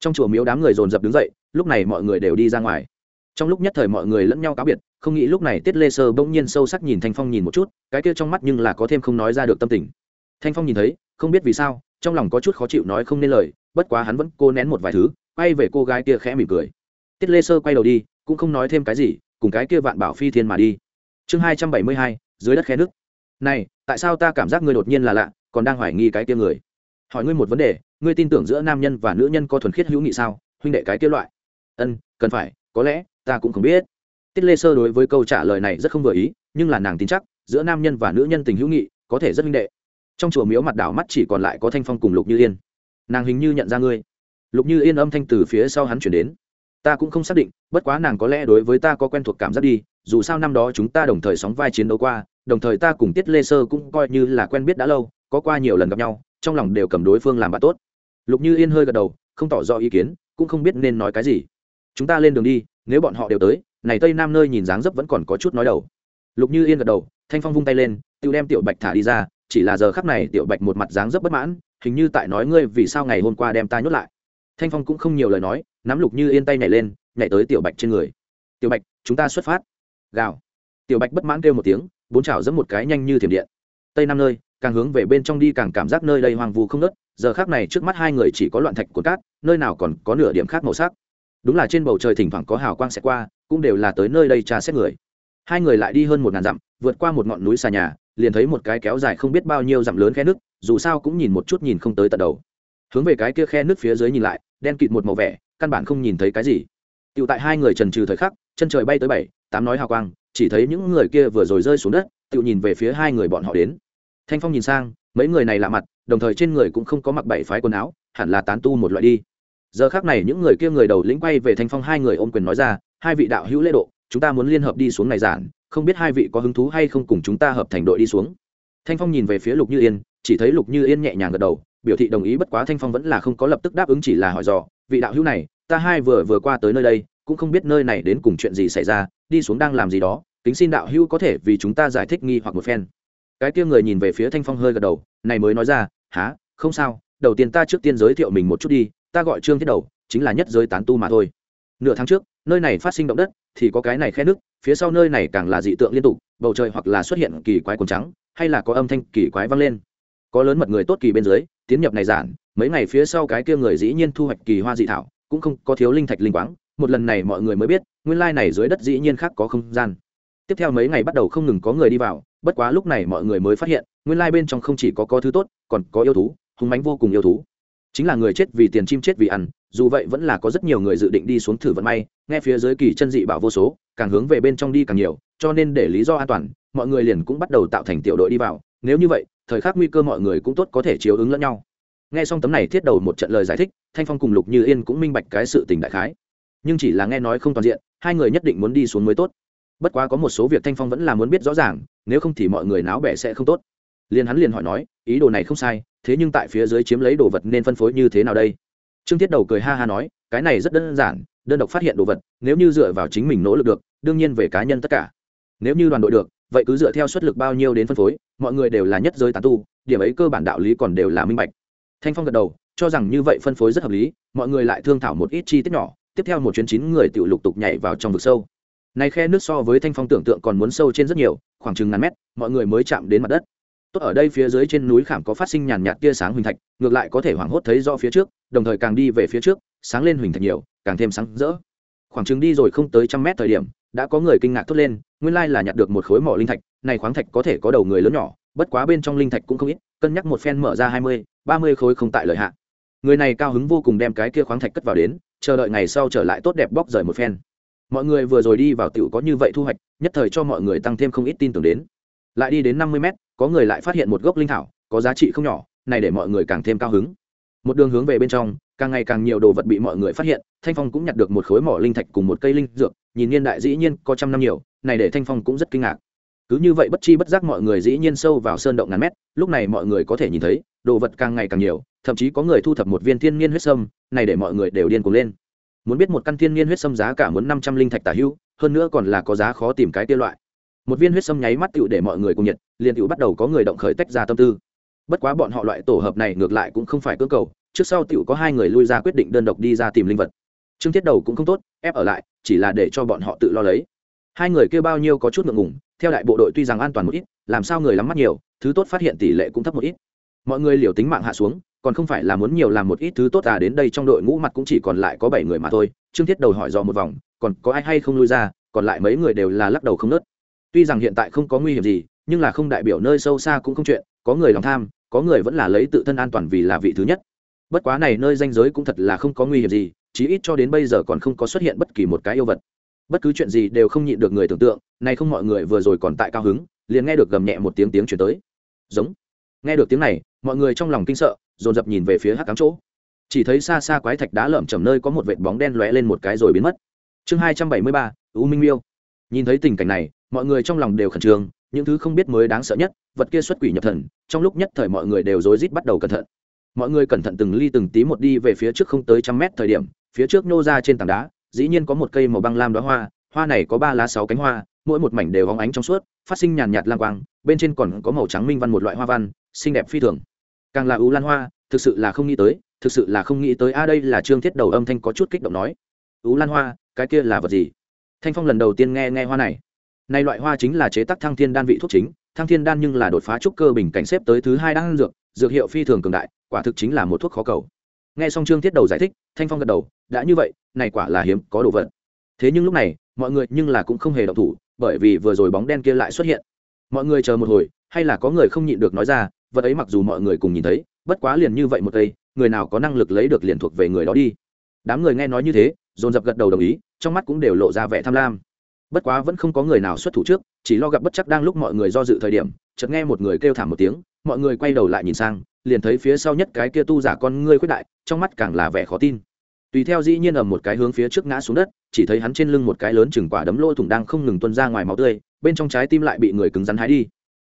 Trong chùa miếu đám người dồn dập đứng dậy, lúc này mọi người đều đi ra ngoài trong lúc nhất thời mọi người lẫn nhau cáo biệt, không nghĩ lúc này tiết lê sơ bỗng nhiên sâu sắc nhìn thanh phong nhìn một chút, cái kia trong mắt nhưng là có thêm không nói ra được tâm tình. Thanh phong nhìn thấy, không biết vì sao, trong lòng có chút khó chịu nói không nên lời, bất quá hắn vẫn cố nén một vài thứ, quay về cô gái kia khẽ mỉm cười. Tiết lê sơ quay đầu đi, cũng không nói thêm cái gì, cùng cái kia vạn bảo phi thiên mà đi. Chương hai trăm bảy mươi hai, dưới đất khe nước. Này, tại sao ta cảm giác ngươi đột nhiên là lạ, còn đang hoài nghi cái kia người? Hỏi ngươi một vấn đề, ngươi tin tưởng giữa nam nhân và nữ nhân có thuần khiết hữu nghị sao? Huynh đệ cái kia loại. Ân, cần phải, có lẽ ta cũng không biết. Tiết lê sơ đối với câu trả lời này rất không vừa ý, nhưng là nàng tin chắc, giữa nam nhân và nữ nhân tình hữu nghị, có thể rất minh đệ. Trong chùa miếu mặt đảo mắt chỉ còn lại có thanh phong cùng lục như yên. Nàng hình như nhận ra ngươi. Lục như yên âm thanh từ phía sau hắn chuyển đến. Ta cũng không xác định, bất quá nàng có lẽ đối với ta có quen thuộc cảm giác đi, dù sao năm đó chúng ta đồng thời sóng vai chiến đấu qua, đồng thời ta cùng tiết lê sơ cũng coi như là quen biết đã lâu, có qua nhiều lần gặp nhau, trong lòng đều cầm đối phương làm bạn tốt. Lục như yên hơi gật đầu, không tỏ rõ ý kiến, cũng không biết nên nói cái gì. Chúng ta lên đường đi nếu bọn họ đều tới, này tây nam nơi nhìn dáng dấp vẫn còn có chút nói đầu. Lục như yên gật đầu, thanh phong vung tay lên tự đem tiểu bạch thả đi ra, chỉ là giờ khắc này tiểu bạch một mặt dáng dấp bất mãn, hình như tại nói ngươi vì sao ngày hôm qua đem ta nhốt lại. Thanh phong cũng không nhiều lời nói, nắm lục như yên tay nhảy lên, nhảy tới tiểu bạch trên người. Tiểu bạch, chúng ta xuất phát. Gào. Tiểu bạch bất mãn kêu một tiếng, bốn chảo dẫm một cái nhanh như thiểm điện. Tây Nam nơi, càng hướng về bên trong đi càng cảm giác nơi đây hoang vu không nớt giờ khác này trước mắt hai người chỉ có loạn thạch của cát, nơi nào còn có nửa điểm khác màu sắc đúng là trên bầu trời thỉnh thoảng có hào quang sẽ qua, cũng đều là tới nơi đây tra xét người. Hai người lại đi hơn một ngàn dặm, vượt qua một ngọn núi xà nhà, liền thấy một cái kéo dài không biết bao nhiêu dặm lớn khe nước, dù sao cũng nhìn một chút nhìn không tới tận đầu. Hướng về cái kia khe nước phía dưới nhìn lại, đen kịt một màu vẻ, căn bản không nhìn thấy cái gì. Tựu tại hai người trần trừ thời khắc, chân trời bay tới bảy, tám nói hào quang, chỉ thấy những người kia vừa rồi rơi xuống đất tựu nhìn về phía hai người bọn họ đến. Thanh phong nhìn sang, mấy người này lạ mặt, đồng thời trên người cũng không có mặc bảy phái quần áo, hẳn là tán tu một loại đi giờ khác này những người kia người đầu lĩnh quay về thanh phong hai người ôm quyền nói ra, hai vị đạo hữu lễ độ, chúng ta muốn liên hợp đi xuống này giản, không biết hai vị có hứng thú hay không cùng chúng ta hợp thành đội đi xuống. Thanh phong nhìn về phía lục như yên, chỉ thấy lục như yên nhẹ nhàng gật đầu, biểu thị đồng ý bất quá thanh phong vẫn là không có lập tức đáp ứng chỉ là hỏi dò, vị đạo hữu này, ta hai vừa vừa qua tới nơi đây, cũng không biết nơi này đến cùng chuyện gì xảy ra, đi xuống đang làm gì đó, kính xin đạo hữu có thể vì chúng ta giải thích nghi hoặc một phen. Cái kia người nhìn về phía thanh phong hơi gật đầu, này mới nói ra há không sao, đầu tiên ta trước tiên giới thiệu mình một chút đi ta gọi trương thiết đầu, chính là nhất giới tán tu mà thôi. Nửa tháng trước, nơi này phát sinh động đất, thì có cái này khe nước, phía sau nơi này càng là dị tượng liên tục, bầu trời hoặc là xuất hiện kỳ quái quần trắng, hay là có âm thanh kỳ quái vang lên. Có lớn mật người tốt kỳ bên dưới, tiến nhập này giản, mấy ngày phía sau cái kia người dĩ nhiên thu hoạch kỳ hoa dị thảo, cũng không có thiếu linh thạch linh quáng, một lần này mọi người mới biết, nguyên lai này dưới đất dĩ nhiên khác có không gian. Tiếp theo mấy ngày bắt đầu không ngừng có người đi vào, bất quá lúc này mọi người mới phát hiện, nguyên lai bên trong không chỉ có có thứ tốt, còn có yêu thú hùng mánh vô cùng yêu thú chính là người chết vì tiền chim chết vì ăn, dù vậy vẫn là có rất nhiều người dự định đi xuống thử vận may, nghe phía dưới kỳ chân dị bảo vô số, càng hướng về bên trong đi càng nhiều, cho nên để lý do an toàn, mọi người liền cũng bắt đầu tạo thành tiểu đội đi vào. Nếu như vậy, thời khắc nguy cơ mọi người cũng tốt có thể chiếu ứng lẫn nhau. Nghe xong tấm này thiết đầu một trận lời giải thích, thanh phong cùng lục như yên cũng minh bạch cái sự tình đại khái. Nhưng chỉ là nghe nói không toàn diện, hai người nhất định muốn đi xuống mới tốt. Bất quá có một số việc thanh phong vẫn là muốn biết rõ ràng, nếu không thì mọi người náo bẻ sẽ không tốt liền hắn liền hỏi nói, ý đồ này không sai, thế nhưng tại phía dưới chiếm lấy đồ vật nên phân phối như thế nào đây? Trương thiết đầu cười ha ha nói, cái này rất đơn giản, đơn độc phát hiện đồ vật, nếu như dựa vào chính mình nỗ lực được, đương nhiên về cá nhân tất cả. Nếu như đoàn đội được, vậy cứ dựa theo suất lực bao nhiêu đến phân phối, mọi người đều là nhất giới tán tu, điểm ấy cơ bản đạo lý còn đều là minh bạch. Thanh phong gật đầu, cho rằng như vậy phân phối rất hợp lý, mọi người lại thương thảo một ít chi tiết nhỏ, tiếp theo một chuyến chín người tự lục tục nhảy vào trong vực sâu. Này khe nước so với thanh phong tưởng tượng còn muốn sâu trên rất nhiều, khoảng chừng ngàn mét, mọi người mới chạm đến mặt đất tốt ở đây phía dưới trên núi khảm có phát sinh nhàn nhạt tia sáng huỳnh thạch, ngược lại có thể hoảng hốt thấy rõ phía trước, đồng thời càng đi về phía trước, sáng lên huỳnh thạch nhiều, càng thêm sáng rỡ. Khoảng chừng đi rồi không tới trăm mét thời điểm, đã có người kinh ngạc thốt lên, nguyên lai là nhặt được một khối mỏ linh thạch, này khoáng thạch có thể có đầu người lớn nhỏ, bất quá bên trong linh thạch cũng không ít, cân nhắc một phen mở ra hai mươi, ba mươi khối không tại lợi hạ. Người này cao hứng vô cùng đem cái kia khoáng thạch cất vào đến, chờ đợi ngày sau trở lại tốt đẹp bóc rời một phen. Mọi người vừa rồi đi vào tiểu có như vậy thu hoạch, nhất thời cho mọi người tăng thêm không ít tin tưởng đến. Lại đi đến năm mươi mét có người lại phát hiện một gốc linh thảo có giá trị không nhỏ này để mọi người càng thêm cao hứng. Một đường hướng về bên trong càng ngày càng nhiều đồ vật bị mọi người phát hiện thanh phong cũng nhặt được một khối mỏ linh thạch cùng một cây linh dược nhìn niên đại dĩ nhiên có trăm năm nhiều này để thanh phong cũng rất kinh ngạc. Cứ như vậy bất chi bất giác mọi người dĩ nhiên sâu vào sơn động ngàn mét lúc này mọi người có thể nhìn thấy đồ vật càng ngày càng nhiều thậm chí có người thu thập một viên thiên niên huyết sâm này để mọi người đều điên cuồng lên. Muốn biết một căn thiên niên huyết sâm giá cả muốn năm trăm linh thạch tả hưu, hơn nữa còn là có giá khó tìm cái tiêu loại một viên huyết sâm nháy mắt tựu để mọi người cùng nhiệt, liền tựu bắt đầu có người động khởi tách ra tâm tư. Bất quá bọn họ loại tổ hợp này ngược lại cũng không phải cưỡng cầu, trước sau tựu có hai người lui ra quyết định đơn độc đi ra tìm linh vật. Trương thiết đầu cũng không tốt, ép ở lại, chỉ là để cho bọn họ tự lo lấy. Hai người kêu bao nhiêu có chút ngượng ngùng, theo đại bộ đội tuy rằng an toàn một ít, làm sao người lắm mắt nhiều, thứ tốt phát hiện tỷ lệ cũng thấp một ít. Mọi người liều tính mạng hạ xuống, còn không phải là muốn nhiều làm một ít thứ tốt à đến đây trong đội ngũ mặt cũng chỉ còn lại có bảy người mà thôi. Trương thiết đầu hỏi dò một vòng, còn có ai hay không lui ra, còn lại mấy người đều là lắc đầu không nớt tuy rằng hiện tại không có nguy hiểm gì, nhưng là không đại biểu nơi sâu xa cũng không chuyện, có người lòng tham, có người vẫn là lấy tự thân an toàn vì là vị thứ nhất. Bất quá này nơi danh giới cũng thật là không có nguy hiểm gì, chí ít cho đến bây giờ còn không có xuất hiện bất kỳ một cái yêu vật. Bất cứ chuyện gì đều không nhịn được người tưởng tượng nay không mọi người vừa rồi còn tại cao hứng, liền nghe được gầm nhẹ một tiếng tiếng chuyển tới. Giống. Nghe được tiếng này, mọi người trong lòng kinh sợ, dồn dập nhìn về phía hắc cám chỗ. Chỉ thấy xa xa quái thạch đá lởm chầm nơi có một vệt bóng đen lóe lên một cái rồi biến mất. Chương hai trăm bảy mươi ba, u minh miêu. Nhìn thấy tình cảnh này mọi người trong lòng đều khẩn trương, những thứ không biết mới đáng sợ nhất, vật kia xuất quỷ nhập thần, trong lúc nhất thời mọi người đều rối rít bắt đầu cẩn thận. Mọi người cẩn thận từng ly từng tí một đi về phía trước không tới trăm mét thời điểm, phía trước nô ra trên tảng đá, dĩ nhiên có một cây màu băng lam đóa hoa hoa này có ba lá sáu cánh hoa, mỗi một mảnh đều hóng ánh trong suốt, phát sinh nhàn nhạt lang quang, bên trên còn có màu trắng minh văn một loại hoa văn, xinh đẹp phi thường. Càng là ưu lan hoa, thực sự là không nghĩ tới, thực sự là không nghĩ tới, a, đây là trương thiết đầu âm thanh có chút kích động nói. Ưu lan hoa, cái kia là vật gì? Thanh phong lần đầu tiên nghe nghe hoa này này loại hoa chính là chế tác thăng thiên đan vị thuốc chính, thăng thiên đan nhưng là đột phá trúc cơ bình cảnh xếp tới thứ hai đan dược dược hiệu phi thường cường đại, quả thực chính là một thuốc khó cầu. Nghe xong trương thiết đầu giải thích, thanh phong gật đầu, đã như vậy, này quả là hiếm, có đồ vật. Thế nhưng lúc này, mọi người nhưng là cũng không hề động thủ, bởi vì vừa rồi bóng đen kia lại xuất hiện. Mọi người chờ một hồi, hay là có người không nhịn được nói ra, vật ấy mặc dù mọi người cùng nhìn thấy, bất quá liền như vậy một cây người nào có năng lực lấy được liền thuộc về người đó đi. Đám người nghe nói như thế, dồn dập gật đầu đồng ý, trong mắt cũng đều lộ ra vẻ tham lam bất quá vẫn không có người nào xuất thủ trước, chỉ lo gặp bất chắc đang lúc mọi người do dự thời điểm, chợt nghe một người kêu thảm một tiếng, mọi người quay đầu lại nhìn sang, liền thấy phía sau nhất cái kia tu giả con ngươi khuyết đại, trong mắt càng là vẻ khó tin. Tùy theo dĩ nhiên ở một cái hướng phía trước ngã xuống đất, chỉ thấy hắn trên lưng một cái lớn chừng quả đấm lỗ thủng đang không ngừng tuân ra ngoài máu tươi, bên trong trái tim lại bị người cứng rắn hái đi.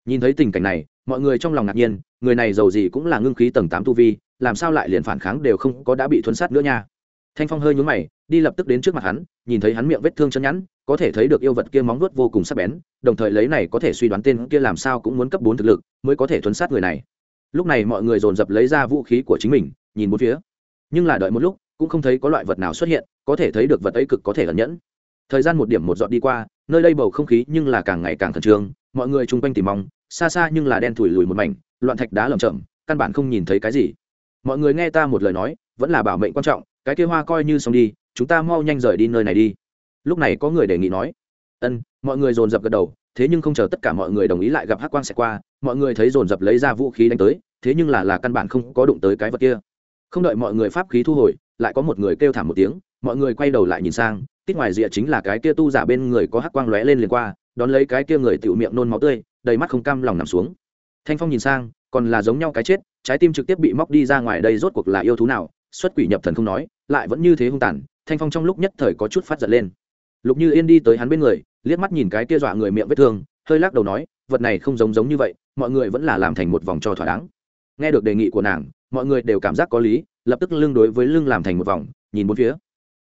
Nhìn thấy tình cảnh này, mọi người trong lòng ngạc nhiên, người này giàu gì cũng là ngưng khí tầng tám tu vi, làm sao lại liền phản kháng đều không có đã bị thuấn sát nữa nha. Thanh phong hơi nhúng mày đi lập tức đến trước mặt hắn nhìn thấy hắn miệng vết thương chân nhẵn có thể thấy được yêu vật kia móng vuốt vô cùng sắc bén đồng thời lấy này có thể suy đoán tên kia làm sao cũng muốn cấp bốn thực lực mới có thể thuấn sát người này. Lúc này mọi người dồn dập lấy ra vũ khí của chính mình nhìn bốn phía. Nhưng là đợi một lúc cũng không thấy có loại vật nào xuất hiện có thể thấy được vật ấy cực có thể ẩn nhẫn. Thời gian một điểm một dọn đi qua nơi đây bầu không khí nhưng là càng ngày càng khẩn trương mọi người chung quanh tìm mong xa xa nhưng là đen thủi lùi một mảnh loạn thạch đá lởm chởm, căn bản không nhìn thấy cái gì. Mọi người nghe ta một lời nói vẫn là bảo mệnh quan trọng cái kia hoa coi như xong đi chúng ta mau nhanh rời đi nơi này đi. Lúc này có người đề nghị nói, ân, mọi người dồn dập gật đầu, thế nhưng không chờ tất cả mọi người đồng ý lại gặp hắc quang sẽ qua, mọi người thấy dồn dập lấy ra vũ khí đánh tới, thế nhưng là là căn bản không có đụng tới cái vật kia. Không đợi mọi người pháp khí thu hồi, lại có một người kêu thảm một tiếng, mọi người quay đầu lại nhìn sang, tít ngoài rìa chính là cái kia tu giả bên người có hắc quang lóe lên liền qua, đón lấy cái kia người tựu miệng nôn máu tươi, đầy mắt không cam lòng nằm xuống. Thanh phong nhìn sang, còn là giống nhau cái chết, trái tim trực tiếp bị móc đi ra ngoài đây rốt cuộc là yêu thú nào, xuất quỷ nhập thần không nói, lại vẫn như thế hung tàn thanh phong trong lúc nhất thời có chút phát giật lên. Lục như yên đi tới hắn bên người, liếc mắt nhìn cái kia dọa người miệng vết thương, hơi lắc đầu nói, vật này không giống giống như vậy, mọi người vẫn là làm thành một vòng cho thỏa đáng. Nghe được đề nghị của nàng, mọi người đều cảm giác có lý, lập tức lưng đối với lưng làm thành một vòng, nhìn bốn phía.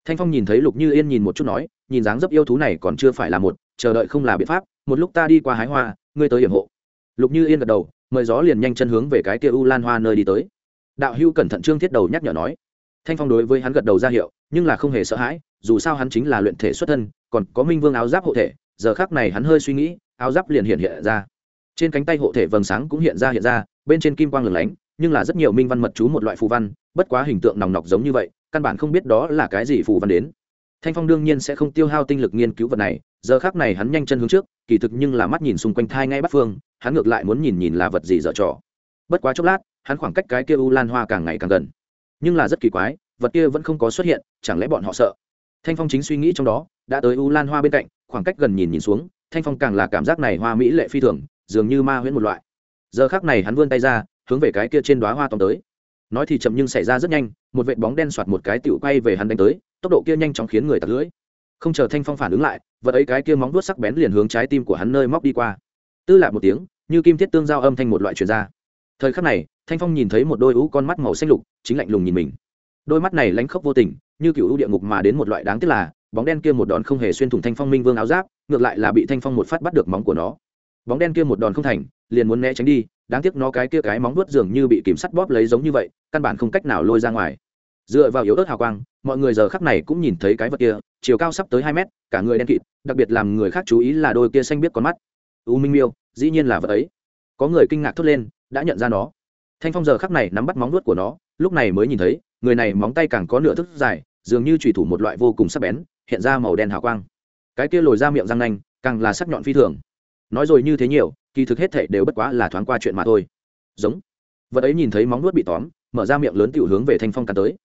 Thanh phong nhìn thấy lục như yên nhìn một chút nói, nhìn dáng dấp yêu thú này còn chưa phải là một, chờ đợi không là biện pháp, một lúc ta đi qua hái hoa, ngươi tới hiểm hộ. Lục như yên gật đầu, mời gió liền nhanh chân hướng về cái kia u lan hoa nơi đi tới. Đạo hưu cẩn thận trương thiết đầu nhắc nhở nói thanh phong đối với hắn gật đầu ra hiệu, nhưng là không hề sợ hãi, dù sao hắn chính là luyện thể xuất thân, còn có minh vương áo giáp hộ thể, giờ khác này hắn hơi suy nghĩ, áo giáp liền hiện hiện ra. Trên cánh tay hộ thể vầng sáng cũng hiện ra hiện ra, bên trên kim quang lửng lánh, nhưng là rất nhiều minh văn mật chú một loại phù văn, bất quá hình tượng nòng nọc giống như vậy, căn bản không biết đó là cái gì phù văn đến. Thanh phong đương nhiên sẽ không tiêu hao tinh lực nghiên cứu vật này, giờ khác này hắn nhanh chân hướng trước, kỳ thực nhưng là mắt nhìn xung quanh thai ngay bắt phương, hắn ngược lại muốn nhìn nhìn là vật gì dở trò. Bất quá chốc lát, hắn khoảng cách cái kia u lan hoa càng ngày càng gần nhưng là rất kỳ quái, vật kia vẫn không có xuất hiện, chẳng lẽ bọn họ sợ? Thanh phong chính suy nghĩ trong đó, đã tới u lan hoa bên cạnh, khoảng cách gần nhìn nhìn xuống, thanh phong càng là cảm giác này hoa mỹ lệ phi thường, dường như ma huyễn một loại. Giờ khác này hắn vươn tay ra, hướng về cái kia trên đoá hoa tóm tới. Nói thì chậm nhưng xảy ra rất nhanh, một vệt bóng đen soạt một cái tựu quay về hắn đánh tới, tốc độ kia nhanh chóng khiến người tạt lưỡi. Không chờ thanh phong phản ứng lại, vật ấy cái kia móng vuốt sắc bén liền hướng trái tim của hắn nơi móc đi qua. Tư lại một tiếng, như kim thiết tương giao âm thanh một loại truyền ra thời khắc này, thanh phong nhìn thấy một đôi ú con mắt màu xanh lục, chính lạnh lùng nhìn mình. Đôi mắt này lánh khóc vô tình, như cựu địa ngục mà đến một loại đáng tiếc là, bóng đen kia một đòn không hề xuyên thủng thanh phong minh vương áo giáp, ngược lại là bị thanh phong một phát bắt được móng của nó. Bóng đen kia một đòn không thành, liền muốn né tránh đi, đáng tiếc nó cái kia cái móng vuốt dường như bị kìm sắt bóp lấy giống như vậy, căn bản không cách nào lôi ra ngoài. Dựa vào yếu ớt hào quang, mọi người giờ khắc này cũng nhìn thấy cái vật kia, chiều cao sắp tới hai mét, cả người đen kịt, đặc biệt làm người khác chú ý là đôi kia xanh biết con mắt. U minh miêu, dĩ nhiên là vật ấy. Có người kinh ngạc thốt lên đã nhận ra nó. Thanh phong giờ khắc này nắm bắt móng nuốt của nó, lúc này mới nhìn thấy, người này móng tay càng có nửa thức dài, dường như trùy thủ một loại vô cùng sắc bén, hiện ra màu đen hào quang. Cái kia lồi ra miệng răng nanh, càng là sắc nhọn phi thường. Nói rồi như thế nhiều, kỳ thực hết thể đều bất quá là thoáng qua chuyện mà thôi. Giống. Vật ấy nhìn thấy móng nuốt bị tóm, mở ra miệng lớn tiểu hướng về thanh phong cắn tới.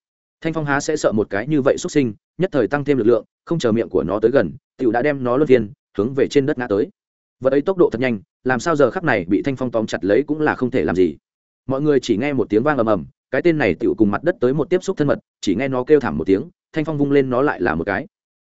Thanh phong há sẽ sợ một cái như vậy xuất sinh, nhất thời tăng thêm lực lượng, không chờ miệng của nó tới gần, tiểu đã đem nó luân viên hướng về trên đất ngã tới. Vật ấy tốc độ thật nhanh làm sao giờ khắc này bị thanh phong tóm chặt lấy cũng là không thể làm gì. Mọi người chỉ nghe một tiếng vang ầm ầm, cái tên này tựu cùng mặt đất tới một tiếp xúc thân mật, chỉ nghe nó kêu thảm một tiếng, thanh phong vung lên nó lại là một cái.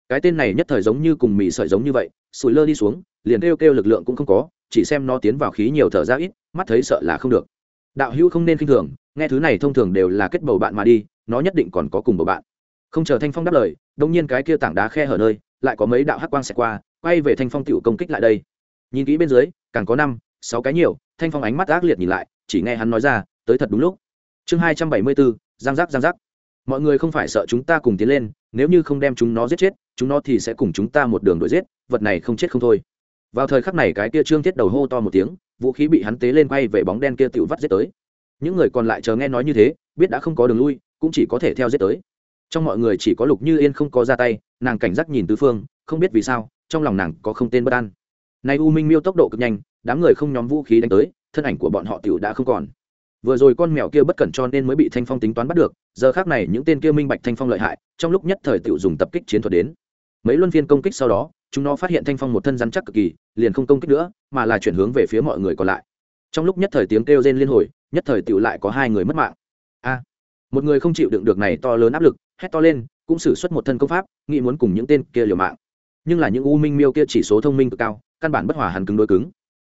Cái tên này nhất thời giống như cùng mì sợi giống như vậy, sủi lơ đi xuống, liền kêu kêu lực lượng cũng không có, chỉ xem nó tiến vào khí nhiều thở ra ít, mắt thấy sợ là không được. Đạo hữu không nên khinh thường, nghe thứ này thông thường đều là kết bầu bạn mà đi, nó nhất định còn có cùng bầu bạn. Không chờ thanh phong đáp lời đông nhiên cái kia tảng đá khe hở nơi, lại có mấy đạo hắc quang xẹt qua, quay về thanh phong tựu công kích lại đây. Nhìn kỹ bên dưới càng có năm, sáu cái nhiều, thanh phong ánh mắt ác liệt nhìn lại, chỉ nghe hắn nói ra, tới thật đúng lúc. Chương hai trăm bảy mươi bốn, giang giác giang giác. Mọi người không phải sợ chúng ta cùng tiến lên, nếu như không đem chúng nó giết chết, chúng nó thì sẽ cùng chúng ta một đường đuổi giết, vật này không chết không thôi. Vào thời khắc này cái kia trương thiết đầu hô to một tiếng, vũ khí bị hắn tế lên quay về bóng đen kia tự vắt giết tới. Những người còn lại chờ nghe nói như thế, biết đã không có đường lui, cũng chỉ có thể theo giết tới. Trong mọi người chỉ có lục như yên không có ra tay, nàng cảnh giác nhìn tứ phương, không biết vì sao, trong lòng nàng có không tên bất an nay u minh miêu tốc độ cực nhanh, đám người không nhóm vũ khí đánh tới, thân ảnh của bọn họ tiểu đã không còn. Vừa rồi con mèo kia bất cẩn cho nên mới bị thanh phong tính toán bắt được, giờ khác này những tên kia minh bạch thanh phong lợi hại, trong lúc nhất thời tiểu dùng tập kích chiến thuật đến. Mấy luân phiên công kích sau đó, chúng nó phát hiện thanh phong một thân rắn chắc cực kỳ, liền không công kích nữa, mà là chuyển hướng về phía mọi người còn lại. Trong lúc nhất thời tiếng kêu rên liên hồi, nhất thời tựu lại có hai người mất mạng. A! Một người không chịu đựng được này to lớn áp lực, hét to lên, cũng xử suất một thân công pháp, nghĩ muốn cùng những tên kia liều mạng nhưng là những u minh miêu kia chỉ số thông minh cực cao, căn bản bất hòa hắn cứng đối cứng.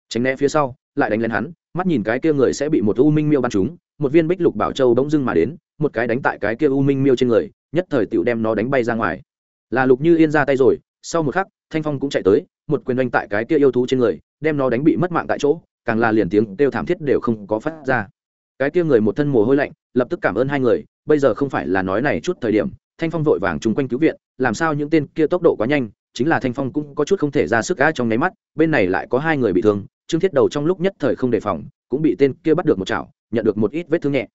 Tránh né phía sau, lại đánh lên hắn, mắt nhìn cái kia người sẽ bị một u minh miêu bắn trúng, một viên bích lục bảo châu bỗng dưng mà đến, một cái đánh tại cái kia u minh miêu trên người, nhất thời tựu đem nó đánh bay ra ngoài. Là lục như yên ra tay rồi, sau một khắc, thanh phong cũng chạy tới, một quyền đánh tại cái kia yêu thú trên người, đem nó đánh bị mất mạng tại chỗ, càng là liền tiếng kêu thảm thiết đều không có phát ra. Cái kia người một thân mồ hôi lạnh, lập tức cảm ơn hai người, bây giờ không phải là nói này chút thời điểm, thanh phong vội vàng chung quanh cứu viện, làm sao những tên kia tốc độ quá nhanh chính là thanh phong cũng có chút không thể ra sức cá trong nháy mắt, bên này lại có hai người bị thương, trương thiết đầu trong lúc nhất thời không đề phòng, cũng bị tên kia bắt được một chảo, nhận được một ít vết thương nhẹ.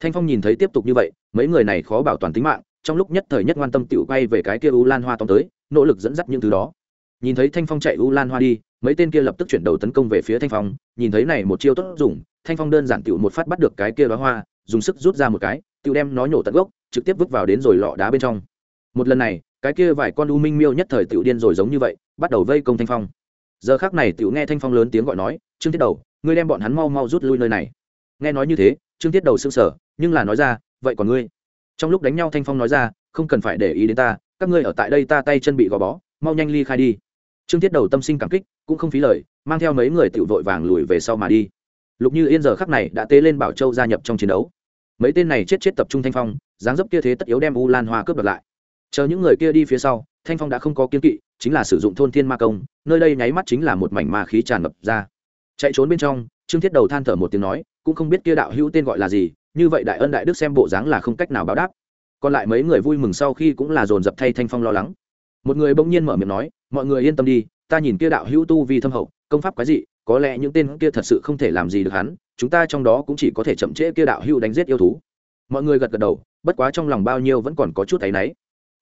Thanh phong nhìn thấy tiếp tục như vậy, mấy người này khó bảo toàn tính mạng, trong lúc nhất thời nhất quan tâm tiểu quay về cái kia u lan hoa tóm tới, nỗ lực dẫn dắt những thứ đó. Nhìn thấy thanh phong chạy u lan hoa đi, mấy tên kia lập tức chuyển đầu tấn công về phía thanh phong, nhìn thấy này một chiêu tốt dùng, thanh phong đơn giản tiểu một phát bắt được cái kia bá hoa, dùng sức rút ra một cái, tiểu đem nó nhổ tận gốc, trực tiếp vứt vào đến rồi lọ đá bên trong. Một lần này cái kia vài con u minh miêu nhất thời tiểu điên rồi giống như vậy, bắt đầu vây công thanh phong. Giờ khác này tiểu nghe thanh phong lớn tiếng gọi nói, trương tiết đầu, ngươi đem bọn hắn mau mau rút lui nơi này. Nghe nói như thế, trương tiết đầu sưng sở nhưng là nói ra, vậy còn ngươi? Trong lúc đánh nhau thanh phong nói ra, không cần phải để ý đến ta, các ngươi ở tại đây ta tay chân bị gò bó, mau nhanh ly khai đi. Trương tiết đầu tâm sinh cảm kích, cũng không phí lời, mang theo mấy người tiểu vội vàng lùi về sau mà đi. Lục như yên giờ khắc này đã tế lên bảo châu gia nhập trong chiến đấu. Mấy tên này chết chết tập trung thanh phong, dáng dấp kia thế tất yếu đem u lan hoa cướp đoạt lại chờ những người kia đi phía sau, thanh phong đã không có kiên kỵ, chính là sử dụng thôn thiên ma công, nơi đây nháy mắt chính là một mảnh ma khí tràn ngập ra. Chạy trốn bên trong, trương thiết đầu than thở một tiếng nói, cũng không biết kia đạo hữu tên gọi là gì, như vậy đại ân đại đức xem bộ dáng là không cách nào báo đáp. Còn lại mấy người vui mừng sau khi cũng là dồn dập thay thanh phong lo lắng. Một người bỗng nhiên mở miệng nói, mọi người yên tâm đi, ta nhìn kia đạo hữu tu vì thâm hậu, công pháp quái dị, có lẽ những tên kia thật sự không thể làm gì được hắn, chúng ta trong đó cũng chỉ có thể chậm trễ kia đạo hữu đánh giết yêu thú. Mọi người gật gật đầu, bất quá trong lòng bao nhiêu vẫn còn có chút áy náy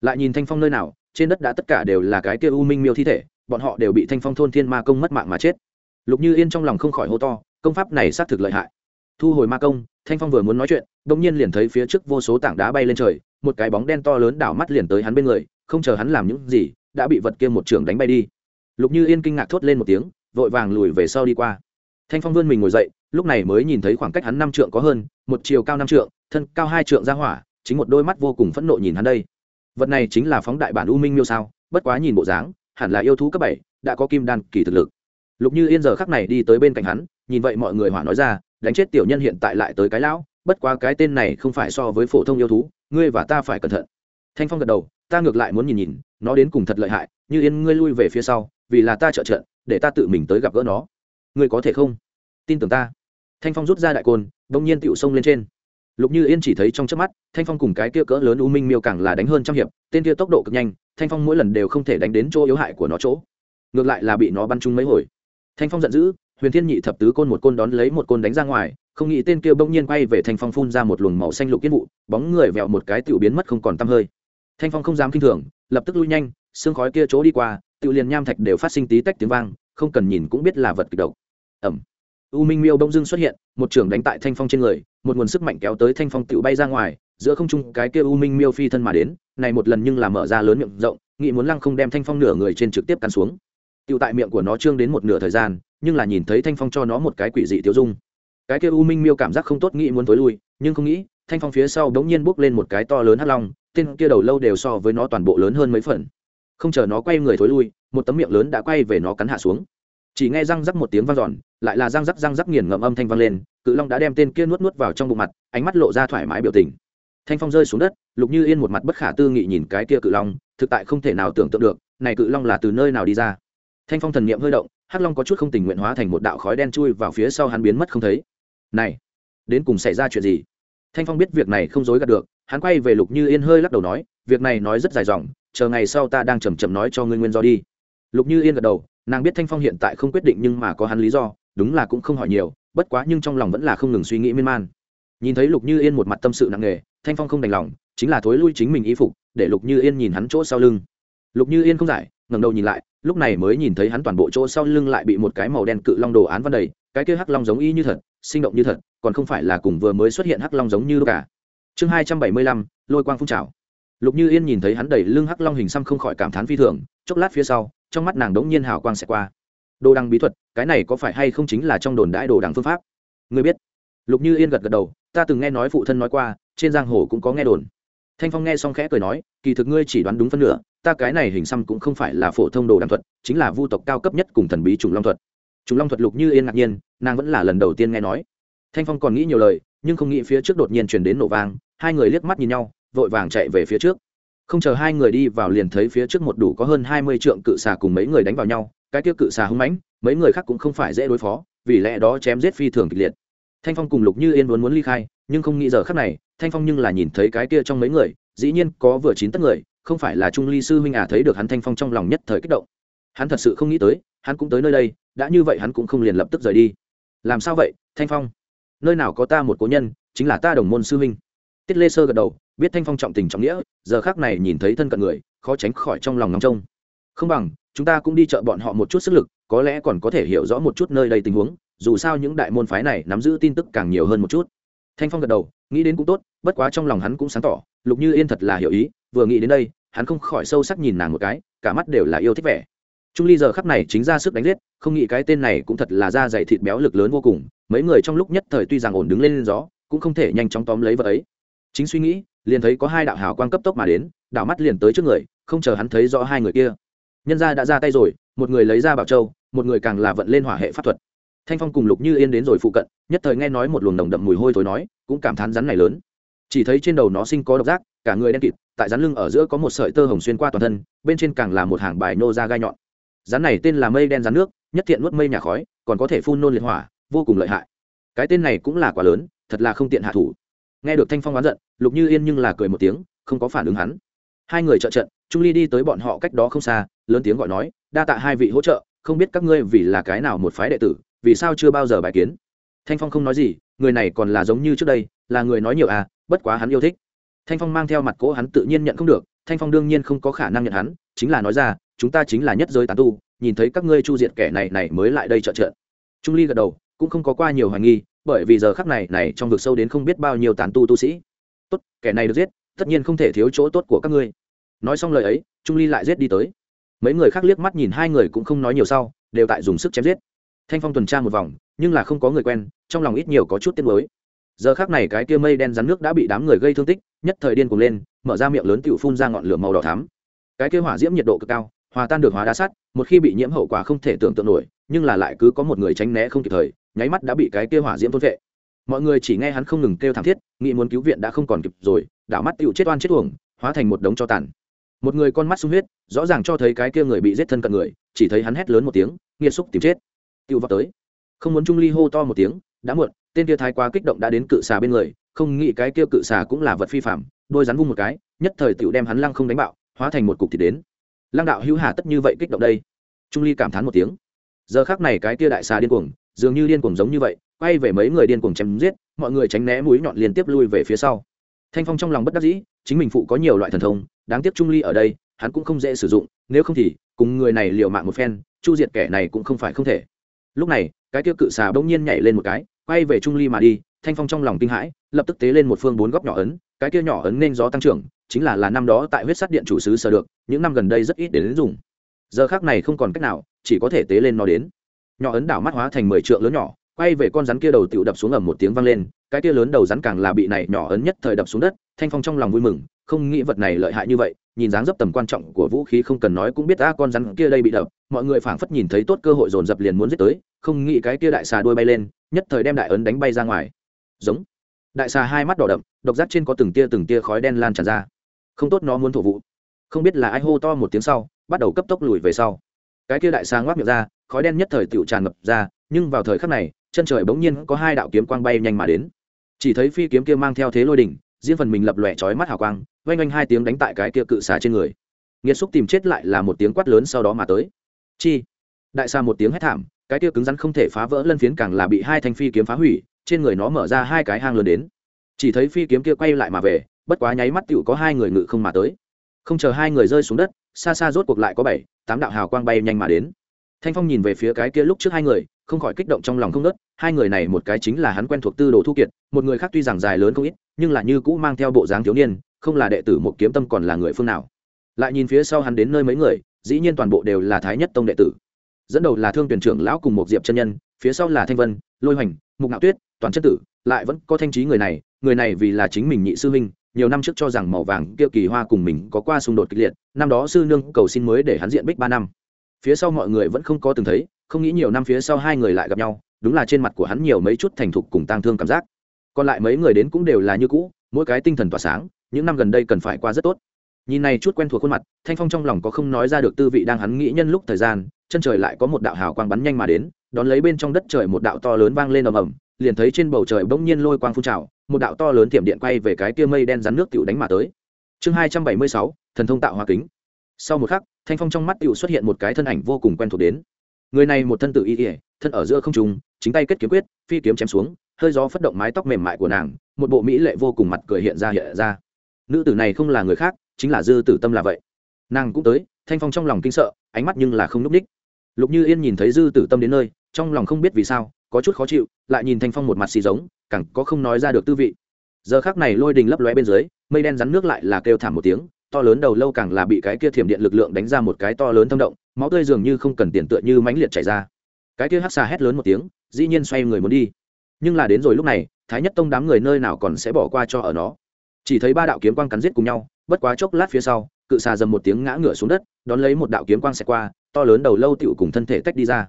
lại nhìn thanh phong nơi nào, trên đất đã tất cả đều là cái kia u minh miêu thi thể, bọn họ đều bị thanh phong thôn thiên ma công mất mạng mà chết. Lục như yên trong lòng không khỏi hô to, công pháp này xác thực lợi hại. Thu hồi ma công, thanh phong vừa muốn nói chuyện đ ỗ n g nhiên liền thấy phía trước vô số tảng đá bay lên trời, một cái bóng đen to lớn đảo mắt liền tới hắn bên người, không chờ hắn làm những gì, đã bị vật kia một trường đánh bay đi. Lục như yên kinh ngạc thốt lên một tiếng, vội vàng lùi về sau đi qua. Thanh phong vươn mình ngồi dậy, lúc này mới nhìn thấy khoảng cách hắn năm trượng có hơn, một chiều cao năm trượng, thân cao hai trượng ra hỏa, chính một đôi mắt vô cùng phẫn nộ nhìn hắn đây vật này chính là phóng đại bản u minh miêu sao, bất quá nhìn bộ dáng, hẳn là yêu thú cấp bảy, đã có kim đan kỳ thực lực. Lục như yên giờ khắc này đi tới bên cạnh hắn, nhìn vậy mọi người hỏa nói ra, đánh chết tiểu nhân hiện tại lại tới cái lão, bất quá cái tên này không phải so với phổ thông yêu thú, ngươi và ta phải cẩn thận. Thanh phong gật đầu, ta ngược lại muốn nhìn nhìn, nó đến cùng thật lợi hại, như yên ngươi lui về phía sau, vì là ta trợ trận, để ta tự mình tới gặp gỡ nó. Ngươi có thể không? Tin tưởng ta. Thanh phong rút ra đại côn, đông nhiên tựu sông lên trên lục như yên chỉ thấy trong chớp mắt, thanh phong cùng cái kia cỡ lớn u minh miêu càng là đánh hơn trăm hiệp, tên kia tốc độ cực nhanh, thanh phong mỗi lần đều không thể đánh đến chỗ yếu hại của nó chỗ. Ngược lại là bị nó bắn trúng mấy hồi. Thanh phong giận dữ, huyền thiên nhị thập tứ côn một côn đón lấy một côn đánh ra ngoài, không nghĩ tên kia bỗng nhiên quay về thanh phong phun ra một luồng màu xanh lục kiến vụ, bóng người vẹo một cái tiểu biến mất không còn tăm hơi. Thanh phong không dám kinh thường, lập tức lui nhanh, xương khói kia chỗ đi qua, tiểu liền nham thạch đều phát sinh tí tách tiếng vang, không cần nhìn cũng biết là vật kịch độc. Ẩm u minh miêu bỗng dưng xuất hiện, một trưởng đánh tại thanh phong trên người, một nguồn sức mạnh kéo tới thanh phong tự bay ra ngoài, giữa không trung cái kia u minh miêu phi thân mà đến, này một lần nhưng là mở ra lớn miệng rộng nghị muốn lăng không đem thanh phong nửa người trên trực tiếp cắn xuống. Tự tại miệng của nó trương đến một nửa thời gian, nhưng là nhìn thấy thanh phong cho nó một cái quỷ dị tiêu dung. Cái kia u minh miêu cảm giác không tốt nghĩ muốn tối lui, nhưng không nghĩ, thanh phong phía sau đống nhiên bốc lên một cái to lớn hắc long, tên kia đầu lâu đều so với nó toàn bộ lớn hơn mấy phần. Không chờ nó quay người thối lui, một tấm miệng lớn đã quay về nó cắn hạ xuống chỉ nghe răng rắc một tiếng vang dọn, lại là răng rắc răng rắc nghiền ngậm âm thanh vang lên, cự long đã đem tên kia nuốt nuốt vào trong bụng mặt, ánh mắt lộ ra thoải mái biểu tình. Thanh phong rơi xuống đất, lục như yên một mặt bất khả tư nghị nhìn cái kia cự long, thực tại không thể nào tưởng tượng được, này cự long là từ nơi nào đi ra. Thanh phong thần niệm hơi động, hắc long có chút không tình nguyện hóa thành một đạo khói đen chui vào phía sau hắn biến mất không thấy. Này, đến cùng xảy ra chuyện gì? Thanh phong biết việc này không dối gạt được, hắn quay về lục như yên hơi lắc đầu nói, việc này nói rất dài dòng, chờ ngày sau ta đang chầm chậm nói cho ngươi nguyên do đi lục như yên gật đầu, nàng biết thanh phong hiện tại không quyết định nhưng mà có hắn lý do, đúng là cũng không hỏi nhiều, bất quá nhưng trong lòng vẫn là không ngừng suy nghĩ miên man. Nhìn thấy lục như yên một mặt tâm sự nặng nề, thanh phong không đành lòng, chính là thối lui chính mình y phục, để lục như yên nhìn hắn chỗ sau lưng. Lục như yên không giải, ngẩng đầu nhìn lại, lúc này mới nhìn thấy hắn toàn bộ chỗ sau lưng lại bị một cái màu đen cự long đồ án văn đầy, cái kia hắc long giống y như thật, sinh động như thật, còn không phải là cùng vừa mới xuất hiện hắc long giống như cả. Chương hai trăm bảy mươi lăm, lôi quang phun trào. Lục như yên nhìn thấy hắn đẩy lưng hắc long hình xăm không khỏi cảm thán phi thường, chốc lát phía sau trong mắt nàng đống nhiên hào quang sẽ qua. Đồ đằng bí thuật, cái này có phải hay không chính là trong đồn đãi đồ đằng phương pháp? Người biết. Lục như yên gật gật đầu, ta từng nghe nói phụ thân nói qua, trên giang hồ cũng có nghe đồn. Thanh phong nghe xong khẽ cười nói, kỳ thực ngươi chỉ đoán đúng phân nửa, ta cái này hình xăm cũng không phải là phổ thông đồ đằng thuật, chính là vu tộc cao cấp nhất cùng thần bí trùng long thuật. Trùng long thuật lục như yên ngạc nhiên, nàng vẫn là lần đầu tiên nghe nói. Thanh phong còn nghĩ nhiều lời, nhưng không nghĩ phía trước đột nhiên chuyển đến nổ vang, hai người liếc mắt nhìn nhau, vội vàng chạy về phía trước không chờ hai người đi vào liền thấy phía trước một đủ có hơn hai mươi trượng cự xà cùng mấy người đánh vào nhau, cái tiêu cự xà hung mãnh, mấy người khác cũng không phải dễ đối phó, vì lẽ đó chém giết phi thường kịch liệt. Thanh phong cùng lục như yên muốn muốn ly khai, nhưng không nghĩ giờ khắc này, thanh phong nhưng là nhìn thấy cái kia trong mấy người, dĩ nhiên có vừa chín tất người, không phải là trung ly sư huynh à thấy được hắn thanh phong trong lòng nhất thời kích động. Hắn thật sự không nghĩ tới, hắn cũng tới nơi đây, đã như vậy hắn cũng không liền lập tức rời đi. Làm sao vậy, thanh phong? Nơi nào có ta một cố nhân, chính là ta đồng môn sư huynh. Tiết lê sơ gật đầu biết thanh phong trọng tình trọng nghĩa, giờ khác này nhìn thấy thân cận người, khó tránh khỏi trong lòng nóng trông. Không bằng, chúng ta cũng đi chợ bọn họ một chút sức lực, có lẽ còn có thể hiểu rõ một chút nơi đây tình huống, dù sao những đại môn phái này nắm giữ tin tức càng nhiều hơn một chút. Thanh phong gật đầu, nghĩ đến cũng tốt, bất quá trong lòng hắn cũng sáng tỏ, lục như yên thật là hiểu ý, vừa nghĩ đến đây, hắn không khỏi sâu sắc nhìn nàng một cái, cả mắt đều là yêu thích vẻ. Trung ly giờ khắp này chính ra sức đánh giết, không nghĩ cái tên này cũng thật là da dày thịt béo lực lớn vô cùng, mấy người trong lúc nhất thời tuy rằng ổn đứng lên gió, cũng không thể nhanh chóng tóm lấy vật ấy. Chính suy nghĩ liền thấy có hai đạo hào quang cấp tốc mà đến, đảo mắt liền tới trước người, không chờ hắn thấy rõ hai người kia. Nhân gia đã ra tay rồi, một người lấy ra bảo châu, một người càng là vận lên hỏa hệ pháp thuật. Thanh phong cùng lục như yên đến rồi phụ cận, nhất thời nghe nói một luồng nồng đậm mùi hôi thối nói, cũng cảm thán rắn này lớn. Chỉ thấy trên đầu nó sinh có độc giác, cả người đen kịt, tại rắn lưng ở giữa có một sợi tơ hồng xuyên qua toàn thân, bên trên càng là một hàng bài nô ra gai nhọn. Rắn này tên là mây đen rắn nước, nhất thiện nuốt mây nhà khói, còn có thể phun nôn liệt hỏa, vô cùng lợi hại. Cái tên này cũng là quá lớn, thật là không tiện hạ thủ nghe được thanh phong oán giận, lục như yên nhưng là cười một tiếng, không có phản ứng hắn. Hai người trợ trận, trung ly đi tới bọn họ cách đó không xa, lớn tiếng gọi nói, đa tạ hai vị hỗ trợ, không biết các ngươi vì là cái nào một phái đệ tử, vì sao chưa bao giờ bài kiến? Thanh phong không nói gì, người này còn là giống như trước đây, là người nói nhiều à bất quá hắn yêu thích. Thanh phong mang theo mặt cỗ hắn tự nhiên nhận không được, thanh phong đương nhiên không có khả năng nhận hắn, chính là nói ra, chúng ta chính là nhất giới tán tu, nhìn thấy các ngươi chu diệt kẻ này này mới lại đây trợ trợ trung ly gật đầu, cũng không có qua nhiều hoài nghi bởi vì giờ khắc này này trong vực sâu đến không biết bao nhiêu tán tu tu sĩ. Tốt, kẻ này được giết, tất nhiên không thể thiếu chỗ tốt của các ngươi. Nói xong lời ấy, trung ly lại giết đi tới. Mấy người khác liếc mắt nhìn hai người cũng không nói nhiều sau, đều tại dùng sức chém giết. Thanh phong tuần tra một vòng, nhưng là không có người quen, trong lòng ít nhiều có chút tiếc mới giờ khác này cái kia mây đen rắn nước đã bị đám người gây thương tích, nhất thời điên cuồng lên, mở ra miệng lớn tựu phun ra ngọn lửa màu đỏ thắm. Cái kia hỏa diễm nhiệt độ cực cao, hòa tan được hóa đá sắt, một khi bị nhiễm hậu quả không thể tưởng tượng nổi nhưng là lại cứ có một người tránh né không kịp thời, nháy mắt đã bị cái kia hỏa diễm thôn vệ. Mọi người chỉ nghe hắn không ngừng kêu thảm thiết, nghĩ muốn cứu viện đã không còn kịp rồi, đảo mắt tựu chết oan chết uổng, hóa thành một đống cho tàn. Một người con mắt sung huyết, rõ ràng cho thấy cái kia người bị giết thân cận người, chỉ thấy hắn hét lớn một tiếng, nghiệt xúc tìm chết. Tựu vào tới. Không muốn trung ly hô to một tiếng, đã muộn, tên kia thái quá kích động đã đến cự xà bên người, không nghĩ cái kia cự xà cũng là vật phi phạm, đôi rắn vung một cái, nhất thời tựu đem hắn lăng không đánh bạo, hóa thành một cục thịt đến. Lăng đạo hữu hà tất như vậy kích động đây. Trung ly cảm thán một tiếng giờ khác này cái tia đại xà điên cuồng, dường như điên cuồng giống như vậy, quay về mấy người điên cuồng chém giết, mọi người tránh né mũi nhọn liên tiếp lui về phía sau. Thanh phong trong lòng bất đắc dĩ, chính mình phụ có nhiều loại thần thông, đáng tiếc trung ly ở đây, hắn cũng không dễ sử dụng, nếu không thì, cùng người này liều mạng một phen, chu diệt kẻ này cũng không phải không thể. Lúc này, cái tiêu cự xà bỗng nhiên nhảy lên một cái, quay về trung ly mà đi, thanh phong trong lòng kinh hãi, lập tức tế lên một phương bốn góc nhỏ ấn, cái kia nhỏ ấn nên gió tăng trưởng, chính là là năm đó tại huyết sát điện chủ sứ sở được, những năm gần đây rất ít để đến dùng. Giờ khác này không còn cách nào chỉ có thể tế lên nó đến. Nhỏ ấn đảo mắt hóa thành mười trượng lớn nhỏ, quay về con rắn kia đầu tựu đập xuống ầm một tiếng vang lên, cái kia lớn đầu rắn càng là bị này nhỏ ấn nhất thời đập xuống đất, thanh phong trong lòng vui mừng, không nghĩ vật này lợi hại như vậy, nhìn dáng dấp tầm quan trọng của vũ khí không cần nói cũng biết ta con rắn kia đây bị đập. Mọi người phảng phất nhìn thấy tốt cơ hội dồn dập liền muốn giết tới, không nghĩ cái kia đại xà đuôi bay lên, nhất thời đem đại ấn đánh bay ra ngoài. Giống. Đại xà hai mắt đỏ đậm, độc giác trên có từng tia từng tia khói đen lan tràn ra. Không tốt nó muốn thổ vụ. Không biết là ai hô to một tiếng sau, bắt đầu cấp tốc lùi về sau cái kia đại xà ngoác miệng ra, khói đen nhất thời tựu tràn ngập ra, nhưng vào thời khắc này, chân trời bỗng nhiên có hai đạo kiếm quang bay nhanh mà đến. Chỉ thấy phi kiếm kia mang theo thế lôi đỉnh, riêng phần mình lập lòe chói mắt hào quang oanh oanh hai tiếng đánh tại cái kia cự xà trên người. Nghiệt xúc tìm chết lại là một tiếng quát lớn sau đó mà tới. Chi! Đại xà một tiếng hét thảm, cái kia cứng rắn không thể phá vỡ lân phiến càng là bị hai thanh phi kiếm phá hủy, trên người nó mở ra hai cái hang lớn đến. Chỉ thấy phi kiếm kia quay lại mà về, bất quá nháy mắt tựu có hai người ngự không mà tới. Không chờ hai người rơi xuống đất, xa xa rốt cuộc lại có bảy tám đạo hào quang bay nhanh mà đến. Thanh phong nhìn về phía cái kia lúc trước hai người, không khỏi kích động trong lòng không nớt hai người này một cái chính là hắn quen thuộc tư đồ thu kiệt, một người khác tuy rằng dài lớn không ít, nhưng là như cũ mang theo bộ dáng thiếu niên, không là đệ tử một kiếm tâm còn là người phương nào. Lại nhìn phía sau hắn đến nơi mấy người, dĩ nhiên toàn bộ đều là thái nhất tông đệ tử. Dẫn đầu là thương tuyển trưởng lão cùng một diệp chân nhân, phía sau là thanh vân, lôi hoành, mục nạo tuyết, toàn chất tử, lại vẫn có thanh trí người này người này vì là chính mình nhị sư huynh nhiều năm trước cho rằng màu vàng kia kỳ hoa cùng mình có qua xung đột kịch liệt, năm đó sư nương cầu xin mới để hắn diện bích ba năm. Phía sau mọi người vẫn không có từng thấy, không nghĩ nhiều năm phía sau hai người lại gặp nhau, đúng là trên mặt của hắn nhiều mấy chút thành thục cùng tang thương cảm giác. Còn lại mấy người đến cũng đều là như cũ, mỗi cái tinh thần tỏa sáng, những năm gần đây cần phải qua rất tốt. Nhìn này chút quen thuộc khuôn mặt, thanh phong trong lòng có không nói ra được tư vị đang hắn nghĩ nhân lúc thời gian, chân trời lại có một đạo hào quang bắn nhanh mà đến, đón lấy bên trong đất trời một đạo to lớn vang lên ầm ầm liền thấy trên bầu trời bỗng nhiên lôi quang phun trào, một đạo to lớn tiệm điện quay về cái kia mây đen rắn nước tựu đánh mà tới. Chương hai trăm bảy mươi sáu, thần thông tạo hóa kính. Sau một khắc, thanh phong trong mắt tựu xuất hiện một cái thân ảnh vô cùng quen thuộc đến. Người này một thân tự y ỉa thân ở giữa không trùng chính tay kết kiếm quyết, phi kiếm chém xuống, hơi gió phất động mái tóc mềm mại của nàng, một bộ mỹ lệ vô cùng mặt cười hiện ra hiện ra. Nữ tử này không là người khác, chính là dư tử tâm là vậy. Nàng cũng tới, thanh phong trong lòng kinh sợ, ánh mắt nhưng là không n ú c ních. Lục như yên nhìn thấy dư tử tâm đến nơi, trong lòng không biết vì sao có chút khó chịu, lại nhìn thanh phong một mặt xì giống, càng có không nói ra được tư vị. Giờ khác này lôi đình lấp lóe bên dưới, mây đen rắn nước lại là kêu thảm một tiếng, to lớn đầu lâu càng là bị cái kia thiểm điện lực lượng đánh ra một cái to lớn thâm động, máu tươi dường như không cần tiền tựa như mãnh liệt chảy ra. Cái kia hắc xà hét lớn một tiếng, dĩ nhiên xoay người muốn đi. Nhưng là đến rồi lúc này, thái nhất tông đám người nơi nào còn sẽ bỏ qua cho ở nó? Chỉ thấy ba đạo kiếm quang cắn giết cùng nhau, bất quá chốc lát phía sau, cự xà dầm một tiếng ngã ngửa xuống đất, đón lấy một đạo kiếm quang xẹt qua, to lớn đầu lâu tựu cùng thân thể tách đi ra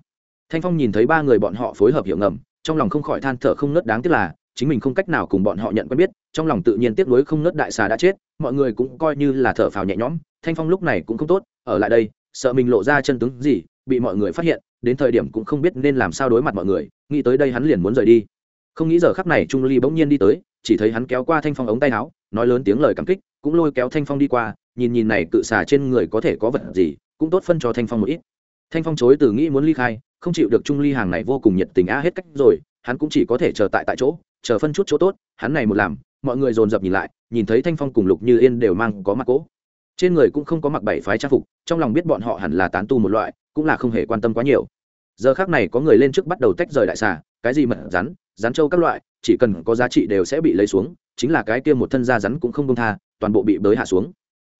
thanh phong nhìn thấy ba người bọn họ phối hợp hiệu ngầm, trong lòng không khỏi than thở không nớt đáng tiếc là, chính mình không cách nào cùng bọn họ nhận quen biết, trong lòng tự nhiên tiếc nuối không nớt đại xà đã chết, mọi người cũng coi như là thở phào nhẹ nhõm, thanh phong lúc này cũng không tốt, ở lại đây, sợ mình lộ ra chân tướng gì, bị mọi người phát hiện, đến thời điểm cũng không biết nên làm sao đối mặt mọi người, nghĩ tới đây hắn liền muốn rời đi. Không nghĩ giờ khắc này trung ly bỗng nhiên đi tới, chỉ thấy hắn kéo qua thanh phong ống tay áo, nói lớn tiếng lời cảm kích, cũng lôi kéo thanh phong đi qua, nhìn nhìn này cự xà trên người có thể có vật gì, cũng tốt phân cho thanh phong một ít. Thanh phong chối từ nghĩ muốn ly khai không chịu được trung ly hàng này vô cùng nhiệt tình a hết cách rồi, hắn cũng chỉ có thể chờ tại tại chỗ, chờ phân chút chỗ tốt, hắn này một làm, mọi người dồn dập nhìn lại, nhìn thấy thanh phong cùng lục như yên đều mang có mặc cỗ trên người cũng không có mặc bảy phái trang phục, trong lòng biết bọn họ hẳn là tán tu một loại, cũng là không hề quan tâm quá nhiều. Giờ khác này có người lên trước bắt đầu tách rời đại xà, cái gì mật rắn rắn trâu các loại, chỉ cần có giá trị đều sẽ bị lấy xuống, chính là cái kia một thân da rắn cũng không công tha, toàn bộ bị bới hạ xuống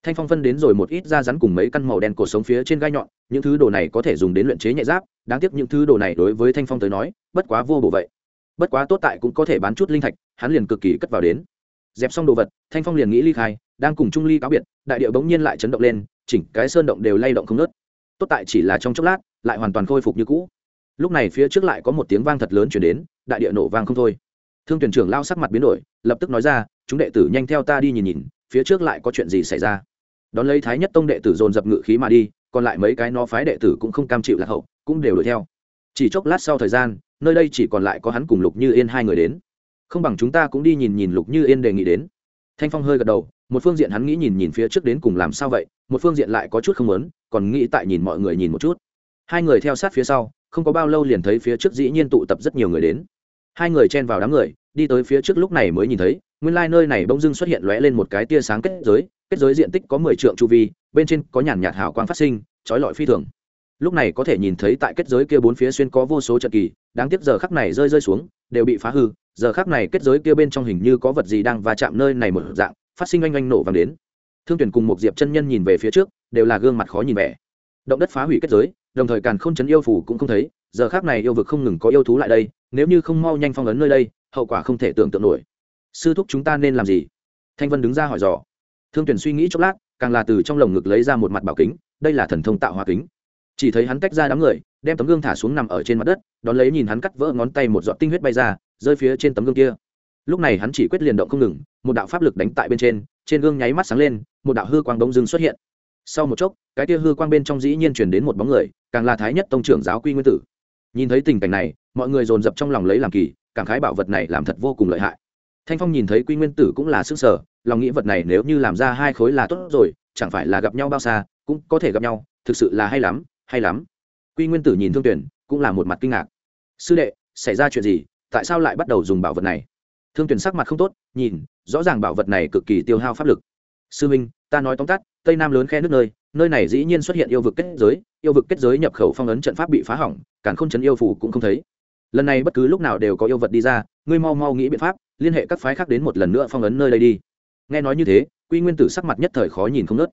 thanh phong phân đến rồi một ít da rắn cùng mấy căn màu đen cổ sống phía trên gai nhọn, những thứ đồ này có thể dùng đến luyện chế nhẹ giáp, đáng tiếc những thứ đồ này đối với thanh phong tới nói, bất quá vô bổ vậy. Bất quá tốt tại cũng có thể bán chút linh thạch, hắn liền cực kỳ cất vào đến. Dẹp xong đồ vật, thanh phong liền nghĩ ly khai, đang cùng trung ly cáo biệt, đại điệu bỗng nhiên lại chấn động lên, chỉnh cái sơn động đều lay động không nớt tốt tại chỉ là trong chốc lát, lại hoàn toàn khôi phục như cũ. Lúc này phía trước lại có một tiếng vang thật lớn chuyển đến, đại địa nổ vang không thôi. Thương tuyển trưởng lao sắc mặt biến đổi, lập tức nói ra, chúng đệ tử nhanh theo ta đi nhìn nhìn, phía trước lại có chuyện gì xảy ra? Đón lấy thái nhất tông đệ tử dồn dập ngự khí mà đi, còn lại mấy cái nó phái đệ tử cũng không cam chịu lạc hậu, cũng đều đuổi theo. Chỉ chốc lát sau thời gian, nơi đây chỉ còn lại có hắn cùng lục như yên hai người đến. Không bằng chúng ta cũng đi nhìn nhìn lục như yên đề nghị đến. Thanh phong hơi gật đầu, một phương diện hắn nghĩ nhìn nhìn phía trước đến cùng làm sao vậy, một phương diện lại có chút không lớn còn nghĩ tại nhìn mọi người nhìn một chút. Hai người theo sát phía sau, không có bao lâu liền thấy phía trước dĩ nhiên tụ tập rất nhiều người đến. Hai người chen vào đám người, đi tới phía trước lúc này mới nhìn thấy, nguyên lai、like、nơi này bỗng dưng xuất hiện lóe lên một cái tia sáng kết giới kết giới diện tích có mười trượng chu vi, bên trên có nhàn nhạt hào quang phát sinh, trói lọi phi thường. Lúc này có thể nhìn thấy tại kết giới kia bốn phía xuyên có vô số trận kỳ, đáng tiếc giờ khắc này rơi rơi xuống, đều bị phá hư. Giờ khắc này kết giới kia bên trong hình như có vật gì đang va chạm nơi này một dạng, phát sinh oanh oanh nổ vàng đến. Thương tuyển cùng một diệp chân nhân nhìn về phía trước, đều là gương mặt khó nhìn vẻ. Động đất phá hủy kết giới, đồng thời càn khôn h chấn yêu phủ cũng không thấy, giờ khác này yêu vực không ngừng có yêu thú lại đây, nếu như không mau nhanh phong ấn nơi đây, hậu quả không thể tưởng tượng nổi. Sư thúc chúng ta nên làm gì? Thanh vân đứng ra hỏi dò thương tuyển suy nghĩ chốc lát, càng là từ trong lồng ngực lấy ra một mặt bảo kính, đây là thần thông tạo hóa kính. Chỉ thấy hắn tách ra đám người, đem tấm gương thả xuống nằm ở trên mặt đất, đón lấy nhìn hắn cắt vỡ ngón tay một giọt tinh huyết bay ra, rơi phía trên tấm gương kia. Lúc này hắn chỉ quyết liền động không ngừng, một đạo pháp lực đánh tại bên trên trên gương nháy mắt sáng lên, một đạo hư quang đông dưng xuất hiện. Sau một chốc, cái kia hư quang bên trong dĩ nhiên chuyển đến một bóng người, càng là thái nhất tông trưởng giáo quy nguyên tử. Nhìn thấy tình cảnh này, mọi người dồn dập trong lòng lấy làm kỳ, cảm khái bảo vật này làm thật vô cùng lợi hại thanh phong nhìn thấy quy nguyên tử cũng là sức sở lòng nghĩ vật này nếu như làm ra hai khối là tốt rồi, chẳng phải là gặp nhau bao xa, cũng có thể gặp nhau, thực sự là hay lắm hay lắm. Quy nguyên tử nhìn thương tuyển, cũng là một mặt kinh ngạc. Sư đệ, xảy ra chuyện gì? Tại sao lại bắt đầu dùng bảo vật này? Thương tuyển sắc mặt không tốt, nhìn, rõ ràng bảo vật này cực kỳ tiêu hao pháp lực. Sư minh, ta nói tóm tắt, tây nam lớn khe nước nơi nơi này dĩ nhiên xuất hiện yêu vực kết giới, yêu vực kết giới nhập khẩu phong ấn trận pháp bị phá hỏng cản n chấn yêu phủ cũng không thấy. Lần này bất cứ lúc nào đều có yêu vật đi ra, ngươi mau mau nghĩ biện pháp liên hệ các phái khác đến một lần nữa phong ấn nơi đây đi. Nghe nói như thế, quy nguyên tử sắc mặt nhất thời khó nhìn không nớt.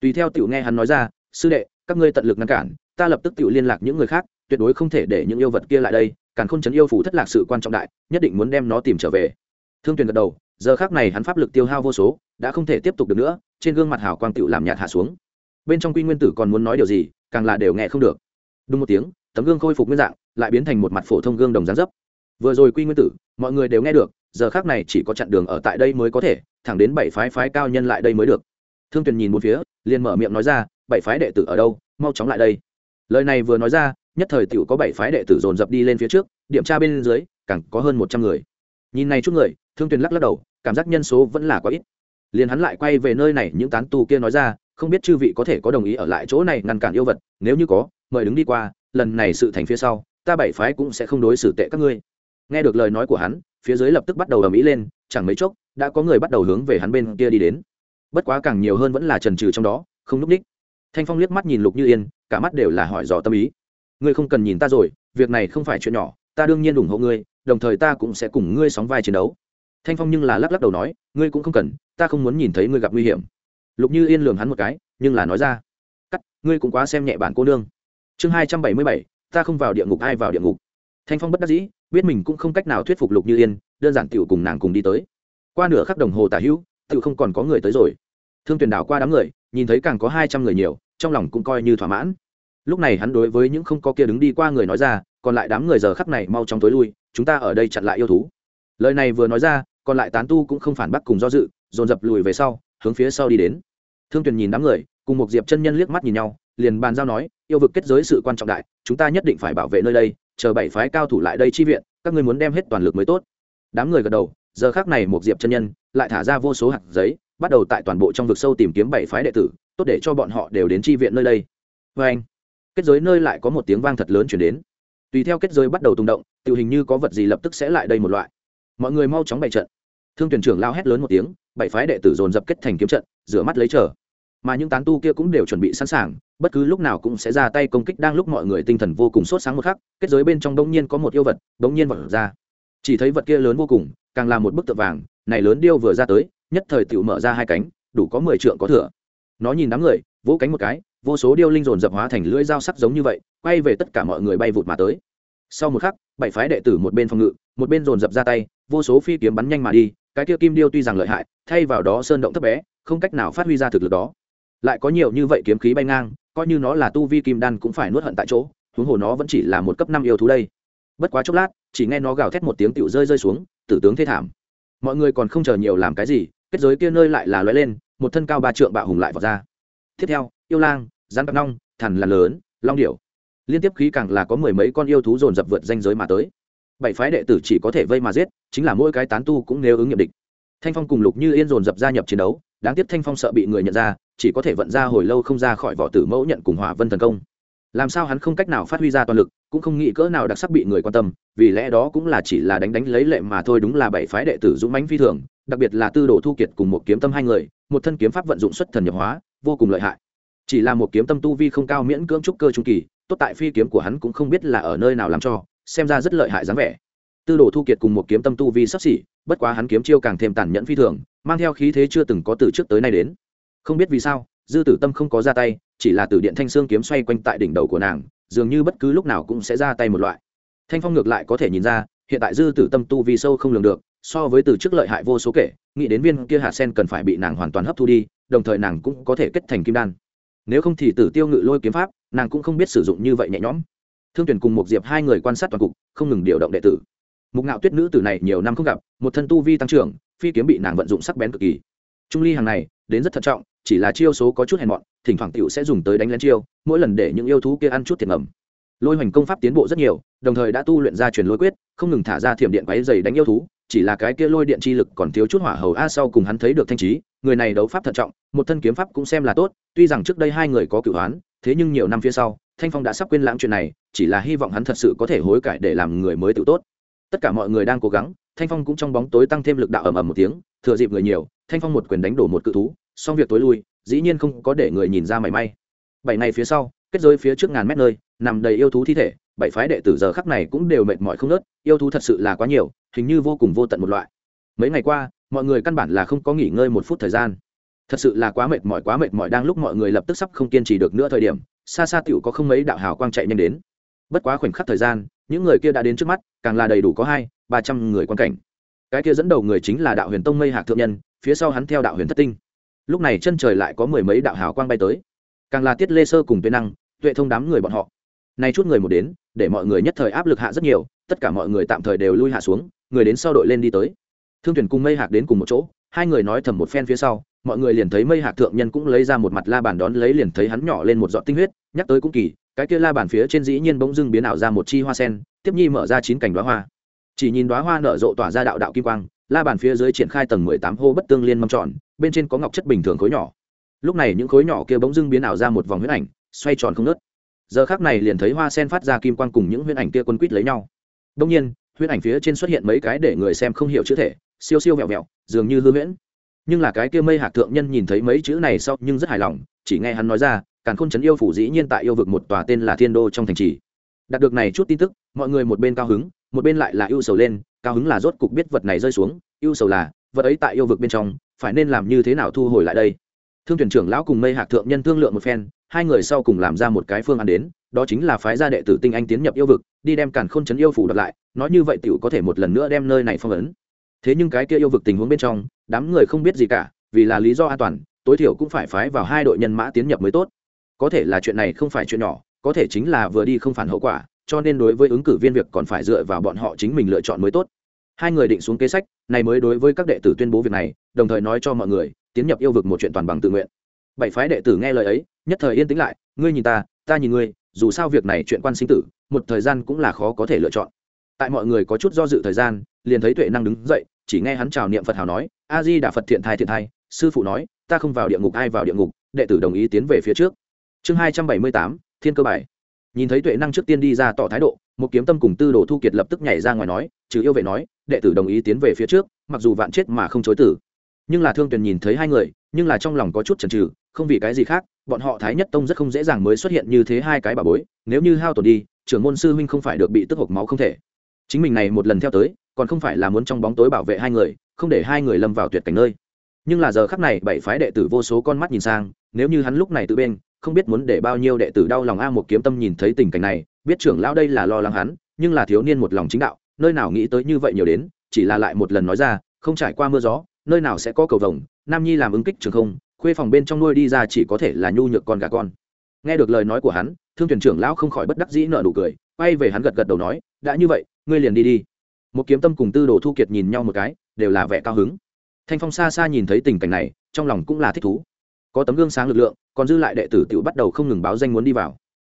Tùy theo tiểu nghe hắn nói ra, sư đệ, các ngươi tận lực ngăn cản, ta lập tức tiểu liên lạc những người khác, tuyệt đối không thể để những yêu vật kia lại đây càng không chấn yêu phủ thất lạc sự quan trọng đại, nhất định muốn đem nó tìm trở về. Thương tuyền gật đầu, giờ khác này hắn pháp lực tiêu hao vô số, đã không thể tiếp tục được nữa, trên gương mặt hào quang tiểu làm nhạt hạ xuống. Bên trong quy nguyên tử còn muốn nói điều gì, càng là đều nghe không được. Đúng một tiếng, tấm gương khôi phục nguyên dạng, lại biến thành một mặt phổ thông gương đồng gián dấp. Vừa rồi quy nguyên tử, mọi người đều nghe được giờ khác này chỉ có chặn đường ở tại đây mới có thể, thẳng đến bảy phái phái cao nhân lại đây mới được. Thương tuyền nhìn một phía, liền mở miệng nói ra, bảy phái đệ tử ở đâu, mau chóng lại đây. Lời này vừa nói ra, nhất thời tiểu có bảy phái đệ tử dồn dập đi lên phía trước, điểm tra bên dưới, càng có hơn một trăm người. Nhìn này chút người, thương tuyền lắc lắc đầu, cảm giác nhân số vẫn là quá ít. Liền hắn lại quay về nơi này, những tán tu kia nói ra, không biết chư vị có thể có đồng ý ở lại chỗ này ngăn cản yêu vật, nếu như có, mời đứng đi qua, lần này sự thành phía sau, ta bảy phái cũng sẽ không đối xử tệ các ngươi. Nghe được lời nói của hắn phía dưới lập tức bắt đầu ầm ĩ lên, chẳng mấy chốc, đã có người bắt đầu hướng về hắn bên kia đi đến. Bất quá càng nhiều hơn vẫn là trần trừ trong đó, không núp ních. Thanh phong liếc mắt nhìn lục như yên, cả mắt đều là hỏi dò tâm ý. Ngươi không cần nhìn ta rồi, việc này không phải chuyện nhỏ, ta đương nhiên ủng hộ ngươi, đồng thời ta cũng sẽ cùng ngươi sóng vai chiến đấu. Thanh phong nhưng là lắc lắc đầu nói, ngươi cũng không cần, ta không muốn nhìn thấy ngươi gặp nguy hiểm. Lục như yên lường hắn một cái, nhưng là nói ra, cắt, ngươi cũng quá xem nhẹ bản cô nương. Chương hai trăm bảy mươi bảy, ta không vào địa ngục, ai vào địa ngục? Thanh phong bất đắc dĩ, biết mình cũng không cách nào thuyết phục lục như yên, đơn giản tựu cùng nàng cùng đi tới. Qua nửa khắc đồng hồ tả hữu tựu không còn có người tới rồi. Thương tuyển đảo qua đám người, nhìn thấy càng có hai trăm người nhiều, trong lòng cũng coi như thỏa mãn. Lúc này hắn đối với những không có kia đứng đi qua người nói ra, còn lại đám người giờ khắc này mau chóng tối lui, chúng ta ở đây chặn lại yêu thú. Lời này vừa nói ra, còn lại tán tu cũng không phản bác cùng do dự, dồn dập lùi về sau, hướng phía sau đi đến. Thương tuyền nhìn đám người, cùng một diệp chân nhân liếc mắt nhìn nhau, liền bàn giao nói, yêu vực kết giới sự quan trọng đại, chúng ta nhất định phải bảo vệ nơi đây chờ bảy phái cao thủ lại đây chi viện, các ngươi muốn đem hết toàn lực mới tốt. Đám người gật đầu, giờ khác này một diệp chân nhân lại thả ra vô số hạt giấy, bắt đầu tại toàn bộ trong vực sâu tìm kiếm bảy phái đệ tử, tốt để cho bọn họ đều đến chi viện nơi đây. Vê anh, kết giới nơi lại có một tiếng vang thật lớn chuyển đến. Tùy theo kết giới bắt đầu tung động tự hình như có vật gì lập tức sẽ lại đây một loại. Mọi người mau chóng bày trận. Thương tuyển trưởng lao hét lớn một tiếng, bảy phái đệ tử dồn dập kết thành kiếm trận, rửa mắt lấy chờ mà những tán tu kia cũng đều chuẩn bị sẵn sàng, bất cứ lúc nào cũng sẽ ra tay công kích đang lúc mọi người tinh thần vô cùng sốt sáng một khắc, kết giới bên trong đông nhiên có một yêu vật đông nhiên vật ra. Chỉ thấy vật kia lớn vô cùng, càng là một bức tượng vàng, này lớn điêu vừa ra tới, nhất thời tự mở ra hai cánh, đủ có mười trượng có thừa. Nó nhìn đám người, vỗ cánh một cái, vô số điêu linh dồn dập hóa thành lưỡi dao sắc giống như vậy, quay về tất cả mọi người bay vụt mà tới. Sau một khắc, bảy phái đệ tử một bên phòng ngự, một bên dồn dập ra tay, vô số phi kiếm bắn nhanh mà đi, cái kia kim điêu tuy rằng lợi hại, thay vào đó sơn động thấp bé, không cách nào phát huy ra thực lực đó lại có nhiều như vậy kiếm khí bay ngang, coi như nó là tu vi kim đan cũng phải nuốt hận tại chỗ, huống hồ nó vẫn chỉ là một cấp năm yêu thú đây. Bất quá chốc lát, chỉ nghe nó gào thét một tiếng tựu rơi rơi xuống, tử tướng thế thảm. Mọi người còn không chờ nhiều làm cái gì, kết giới kia nơi lại là lóe lên, một thân cao ba trượng bạo hùng lại vào ra. Tiếp theo, yêu lang rắn cặp nong thằn là lớn, long điểu. Liên tiếp khí càng là có mười mấy con yêu thú dồn dập vượt danh giới mà tới. Bảy phái đệ tử chỉ có thể vây mà giết, chính là mỗi cái tán tu cũng nếu ứng nghiệm địch. Thanh phong cùng lục như yên dồn dập gia nhập chiến đấu, đáng tiếc thanh phong sợ bị người nhận ra chỉ có thể vận ra hồi lâu không ra khỏi vỏ tử mẫu nhận cùng hỏa vân thần công. Làm sao hắn không cách nào phát huy ra toàn lực, cũng không nghĩ cỡ nào đặc sắc bị người quan tâm, vì lẽ đó cũng là chỉ là đánh đánh lấy lệ mà thôi đúng là bảy phái đệ tử dũng mãnh phi thường, đặc biệt là tư đồ thu kiệt cùng một kiếm tâm hai người, một thân kiếm pháp vận dụng xuất thần nhập hóa, vô cùng lợi hại. Chỉ là một kiếm tâm tu vi không cao miễn cưỡng trúc cơ trung kỳ, tốt tại phi kiếm của hắn cũng không biết là ở nơi nào làm cho, xem ra rất lợi hại dáng vẻ. Tư đồ thu kiệt cùng một kiếm tâm tu vi sắp xỉ, bất quá hắn kiếm chiêu càng thêm tàn nhẫn phi thường, mang theo khí thế chưa từng có từ trước tới nay đến không biết vì sao, dư tử tâm không có ra tay, chỉ là từ điện thanh xương kiếm xoay quanh tại đỉnh đầu của nàng, dường như bất cứ lúc nào cũng sẽ ra tay một loại. Thanh phong ngược lại có thể nhìn ra, hiện tại dư tử tâm tu vi sâu không lường được, so với từ trước lợi hại vô số kể, nghĩ đến viên kia hạt sen cần phải bị nàng hoàn toàn hấp thu đi, đồng thời nàng cũng có thể kết thành kim đan. Nếu không thì tử tiêu ngự lôi kiếm pháp, nàng cũng không biết sử dụng như vậy nhẹ nhõm. Thương tuyển cùng một diệp hai người quan sát toàn cục, không ngừng điều động đệ tử. Mục ngạo tuyết nữ tử này nhiều năm không gặp, một thân tu vi tăng trưởng, phi kiếm bị nàng vận dụng sắc bén cực kỳ trung ly hàng này, đến rất thận trọng, chỉ là chiêu số có chút hèn mọn, thỉnh thoảng tiểu sẽ dùng tới đánh lén chiêu, mỗi lần để những yêu thú kia ăn chút thiệt ngầm. Lôi hoành công pháp tiến bộ rất nhiều, đồng thời đã tu luyện ra truyền lôi quyết, không ngừng thả ra thiểm điện quáy dày đánh yêu thú, chỉ là cái kia lôi điện chi lực còn thiếu chút hỏa hầu a sau cùng hắn thấy được thanh trí, người này đấu pháp thận trọng, một thân kiếm pháp cũng xem là tốt, tuy rằng trước đây hai người có cửu hoán, thế nhưng nhiều năm phía sau, thanh phong đã sắp quên lãng chuyện này, chỉ là hy vọng hắn thật sự có thể hối cải để làm người mới tự tốt. Tất cả mọi người đang cố gắng, thanh phong cũng trong bóng tối tăng thêm lực đạo ầm ầm một tiếng, thừa dịp người nhiều thanh phong một quyền đánh đổ một cự thú, xong việc tối lui, dĩ nhiên không có để người nhìn ra mảy may. Bảy ngày phía sau, kết giới phía trước ngàn mét nơi, nằm đầy yêu thú thi thể, bảy phái đệ tử giờ khắc này cũng đều mệt mỏi không nớt yêu thú thật sự là quá nhiều, hình như vô cùng vô tận một loại. Mấy ngày qua, mọi người căn bản là không có nghỉ ngơi một phút thời gian. Thật sự là quá mệt mỏi, quá mệt mỏi, đang lúc mọi người lập tức sắp không kiên trì được nữa thời điểm, xa xa tựu có không mấy đạo hào quang chạy nhanh đến. Bất quá khoảnh khắc thời gian, những người kia đã đến trước mắt, càng là đầy đủ có hai, ba trăm người quan cảnh. Cái kia dẫn đầu người chính là đạo huyền tông mây hạc thượng nhân phía sau hắn theo đạo huyền thất tinh. Lúc này chân trời lại có mười mấy đạo hào quang bay tới. Càng là tiết lê sơ cùng tuệ năng, tuệ thông đám người bọn họ. Nay chút người một đến, để mọi người nhất thời áp lực hạ rất nhiều, tất cả mọi người tạm thời đều lui hạ xuống, người đến sau đội lên đi tới. Thương thuyền cùng mây hạc đến cùng một chỗ, hai người nói thầm một phen phía sau, mọi người liền thấy mây hạc thượng nhân cũng lấy ra một mặt la bàn đón lấy liền thấy hắn nhỏ lên một giọt tinh huyết, nhắc tới cũng kỳ, cái kia la bàn phía trên dĩ nhiên bỗng dưng biến ảo ra một chi hoa sen, tiếp nhi mở ra chín cành đoá hoa. Chỉ nhìn đoá hoa nở rộ tỏa ra đạo đạo kim quang la bàn phía dưới triển khai tầng mười tám hô bất tương liên mâm tròn, bên trên có ngọc chất bình thường khối nhỏ. Lúc này những khối nhỏ kia bỗng dưng biến ảo ra một vòng huyết ảnh, xoay tròn không nớt giờ khác này liền thấy hoa sen phát ra kim quang cùng những huyết ảnh kia quân quýt lấy nhau. Đông nhiên, huyết ảnh phía trên xuất hiện mấy cái để người xem không hiểu chữ thể, siêu siêu vẹo vẹo, dường như hư huyễn. Nhưng là cái kia mây hạc thượng nhân nhìn thấy mấy chữ này sau nhưng rất hài lòng, chỉ nghe hắn nói ra, càn khôn chấn yêu phủ dĩ nhiên tại yêu vực một tòa tên là thiên đô trong thành trì. Đạt được này chút tin tức, mọi người một bên cao hứng, một bên lại là ưu sầu lên cao hứng là rốt cục biết vật này rơi xuống ưu sầu là, vật ấy tại yêu vực bên trong, phải nên làm như thế nào thu hồi lại đây? Thương thuyền trưởng lão cùng mây hạc thượng nhân thương lượng một phen, hai người sau cùng làm ra một cái phương án đến, đó chính là phái gia đệ tử tinh anh tiến nhập yêu vực, đi đem càn khôn chấn yêu phủ đập lại, nói như vậy tiểu có thể một lần nữa đem nơi này phong ấn. Thế nhưng cái kia yêu vực tình huống bên trong, đám người không biết gì cả, vì là lý do an toàn, tối thiểu cũng phải phái vào hai đội nhân mã tiến nhập mới tốt. Có thể là chuyện này không phải chuyện nhỏ, có thể chính là vừa đi không phản hậu quả cho nên đối với ứng cử viên việc còn phải dựa vào bọn họ chính mình lựa chọn mới tốt. Hai người định xuống kế sách, này mới đối với các đệ tử tuyên bố việc này, đồng thời nói cho mọi người, tiến nhập yêu vực một chuyện toàn bằng tự nguyện. Bảy phái đệ tử nghe lời ấy, nhất thời yên tĩnh lại, ngươi nhìn ta ta nhìn ngươi, dù sao việc này chuyện quan sinh tử, một thời gian cũng là khó có thể lựa chọn. Tại mọi người có chút do dự thời gian, liền thấy tuệ năng đứng dậy, chỉ nghe hắn chào niệm phật hào nói, a di đà phật thiện thai thiện thai, sư phụ nói, ta không vào địa ngục ai vào địa ngục, đệ tử đồng ý tiến về phía trước. Chương hai trăm bảy mươi tám, thiên cơ bài nhìn thấy tuệ năng trước tiên đi ra tỏ thái độ, một kiếm tâm cùng tư đồ thu kiệt lập tức nhảy ra ngoài nói chứ yêu vệ nói, đệ tử đồng ý tiến về phía trước, mặc dù vạn chết mà không chối tử. Nhưng là thương tuyền nhìn thấy hai người, nhưng là trong lòng có chút chần chừ, không vì cái gì khác, bọn họ thái nhất tông rất không dễ dàng mới xuất hiện như thế hai cái bà bối, nếu như hao tổn đi, trưởng môn sư huynh không phải được bị tức hộc máu không thể. Chính mình này một lần theo tới, còn không phải là muốn trong bóng tối bảo vệ hai người, không để hai người lâm vào tuyệt cảnh nơi. Nhưng là giờ khắc này bảy phái đệ tử vô số con mắt nhìn sang, nếu như hắn lúc này tự bên không biết muốn để bao nhiêu đệ tử đau lòng a một kiếm tâm nhìn thấy tình cảnh này, biết trưởng lão đây là lo lắng hắn, nhưng là thiếu niên một lòng chính đạo, nơi nào nghĩ tới như vậy nhiều đến, chỉ là lại một lần nói ra, không trải qua mưa gió, nơi nào sẽ có cầu vồng, nam nhi làm ứng kích trường không, khuê phòng bên trong nuôi đi ra chỉ có thể là nhu nhược con gà con. Nghe được lời nói của hắn, thương thuyền trưởng lão không khỏi bất đắc dĩ nợ nụ cười, quay về hắn gật gật đầu nói, đã như vậy, ngươi liền đi đi. Một kiếm tâm cùng tư đồ thu kiệt nhìn nhau một cái, đều là vẻ cao hứng. Thanh phong xa xa nhìn thấy tình cảnh này, trong lòng cũng là thích thú. Có tấm gương sáng lực lượng còn dư lại đệ tử tự bắt đầu không ngừng báo danh muốn đi vào.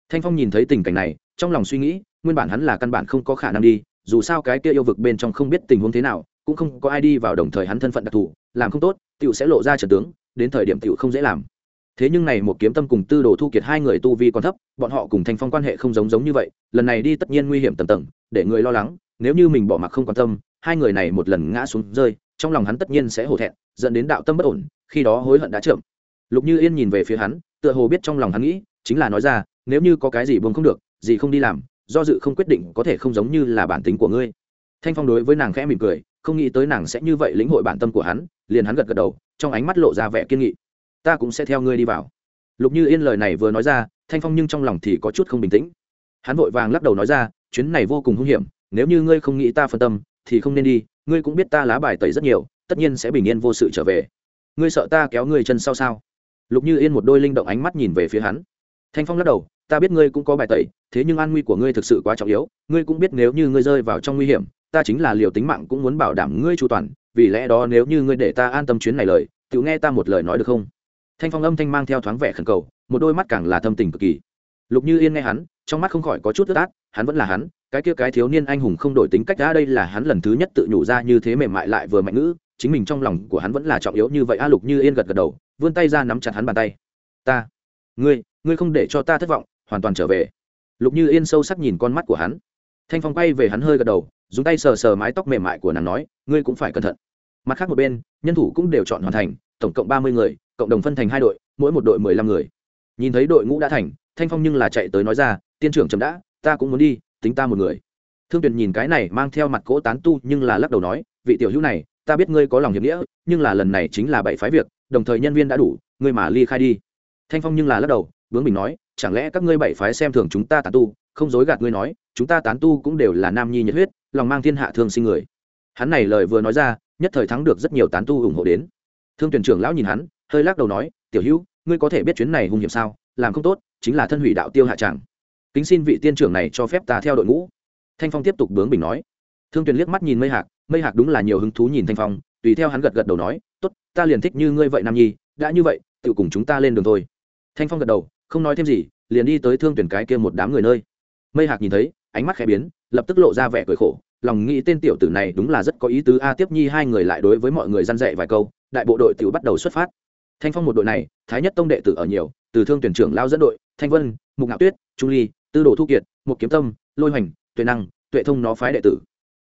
Thanh phong nhìn thấy tình cảnh này, trong lòng suy nghĩ, nguyên bản hắn là căn bản không có khả năng đi, dù sao cái kia yêu vực bên trong không biết tình huống thế nào, cũng không có ai đi vào đồng thời hắn thân phận đặc thù, làm không tốt tựu sẽ lộ ra trận tướng, đến thời điểm tựu không dễ làm. Thế nhưng này một kiếm tâm cùng tư đồ thu kiệt hai người tu vi còn thấp, bọn họ cùng thanh phong quan hệ không giống giống như vậy, lần này đi tất nhiên nguy hiểm tầm tầng, để người lo lắng, nếu như mình bỏ mặc không quan tâm, hai người này một lần ngã xuống rơi, trong lòng hắn tất nhiên sẽ hổ thẹn, dẫn đến đạo tâm bất ổn, khi đó hối hận đã chậm lục như yên nhìn về phía hắn, tựa hồ biết trong lòng hắn nghĩ, chính là nói ra, nếu như có cái gì buông không được, gì không đi làm, do dự không quyết định có thể không giống như là bản tính của ngươi. Thanh phong đối với nàng khẽ mỉm cười, không nghĩ tới nàng sẽ như vậy lĩnh hội bản tâm của hắn, liền hắn gật gật đầu, trong ánh mắt lộ ra vẻ kiên nghị. Ta cũng sẽ theo ngươi đi vào. Lục như yên lời này vừa nói ra, thanh phong nhưng trong lòng thì có chút không bình tĩnh. Hắn vội vàng lắc đầu nói ra, chuyến này vô cùng hung hiểm, nếu như ngươi không nghĩ ta phân tâm, thì không nên đi, ngươi cũng biết ta lá bài tẩy rất nhiều, tất nhiên sẽ bình yên vô sự trở về. Ngươi sợ ta kéo ngươi chân sau sao? Lục như yên một đôi linh động ánh mắt nhìn về phía hắn. Thanh phong lắc đầu, ta biết ngươi cũng có bài tẩy, thế nhưng an nguy của ngươi thực sự quá trọng yếu. Ngươi cũng biết nếu như ngươi rơi vào trong nguy hiểm, ta chính là liều tính mạng cũng muốn bảo đảm ngươi chu toàn. Vì lẽ đó nếu như ngươi để ta an tâm chuyến này lời, tự nghe ta một lời nói được không? Thanh phong âm thanh mang theo thoáng vẻ khẩn cầu, một đôi mắt càng là thâm tình cực kỳ. Lục như yên nghe hắn, trong mắt không khỏi có chút ướt át, hắn vẫn là hắn, cái kia cái thiếu niên anh hùng không đổi tính cách đã đây là hắn lần thứ nhất tự nhủ ra như thế mềm mại lại vừa mạnh ngữ, chính mình trong lòng của hắn vẫn là trọng yếu như vậy. A, lục như yên gật gật đầu vươn tay ra nắm chặt hắn bàn tay. Ta, ngươi ngươi không để cho ta thất vọng, hoàn toàn trở về. Lục như yên sâu sắc nhìn con mắt của hắn. Thanh phong quay về hắn hơi gật đầu, dùng tay sờ sờ mái tóc mềm mại của nàng nói, ngươi cũng phải cẩn thận. Mặt khác một bên, nhân thủ cũng đều chọn hoàn thành, tổng cộng ba mươi người, cộng đồng phân thành hai đội, mỗi một đội mười lăm người. Nhìn thấy đội ngũ đã thành, thanh phong nhưng là chạy tới nói ra, tiên trưởng chậm đã, ta cũng muốn đi, tính ta một người. Thương tuyền nhìn cái này mang theo mặt cỗ tán tu nhưng là lắc đầu nói, vị tiểu hữu này, ta biết ngươi có lòng hiệp nghĩa, nhưng là lần này chính là bảy phái việc đồng thời nhân viên đã đủ, ngươi mà ly khai đi. Thanh phong nhưng là lắc đầu bướng mình nói, chẳng lẽ các ngươi bảy phái xem thường chúng ta tán tu, không dối gạt ngươi nói, chúng ta tán tu cũng đều là nam nhi nhiệt huyết, lòng mang thiên hạ thương sinh người. Hắn này lời vừa nói ra, nhất thời thắng được rất nhiều tán tu ủng hộ đến. Thương tuyển trưởng lão nhìn hắn, hơi lắc đầu nói, tiểu hữu, ngươi có thể biết chuyến này hung hiểm sao? Làm không tốt, chính là thân hủy đạo tiêu hạ tràng kính xin vị tiên trưởng này cho phép ta theo đội ngũ. Thanh phong tiếp tục bướng bình nói. Thương tuyển liếc mắt nhìn mây hạc mây hạc đúng là nhiều hứng thú nhìn thanh phong, tùy theo hắn gật gật đầu nói, tốt ta liền thích như ngươi vậy, nam nhi, đã như vậy tự cùng chúng ta lên đường thôi. Thanh phong gật đầu, không nói thêm gì, liền đi tới thương tuyển cái kia một đám người nơi. Mây hạc nhìn thấy, ánh mắt khẽ biến, lập tức lộ ra vẻ cười khổ, lòng nghĩ tên tiểu tử này đúng là rất có ý tứ, a tiếp nhi hai người lại đối với mọi người răn dạy vài câu, đại bộ đội tiểu bắt đầu xuất phát. Thanh phong một đội này, thái nhất tông đệ tử ở nhiều, từ thương tuyển trưởng lao dẫn đội, thanh vân, mục ngạo tuyết, trung ly, tư đồ thu kiệt một kiếm tâm, lôi hoành, tuệ năng, tuệ thông nó phái đệ tử.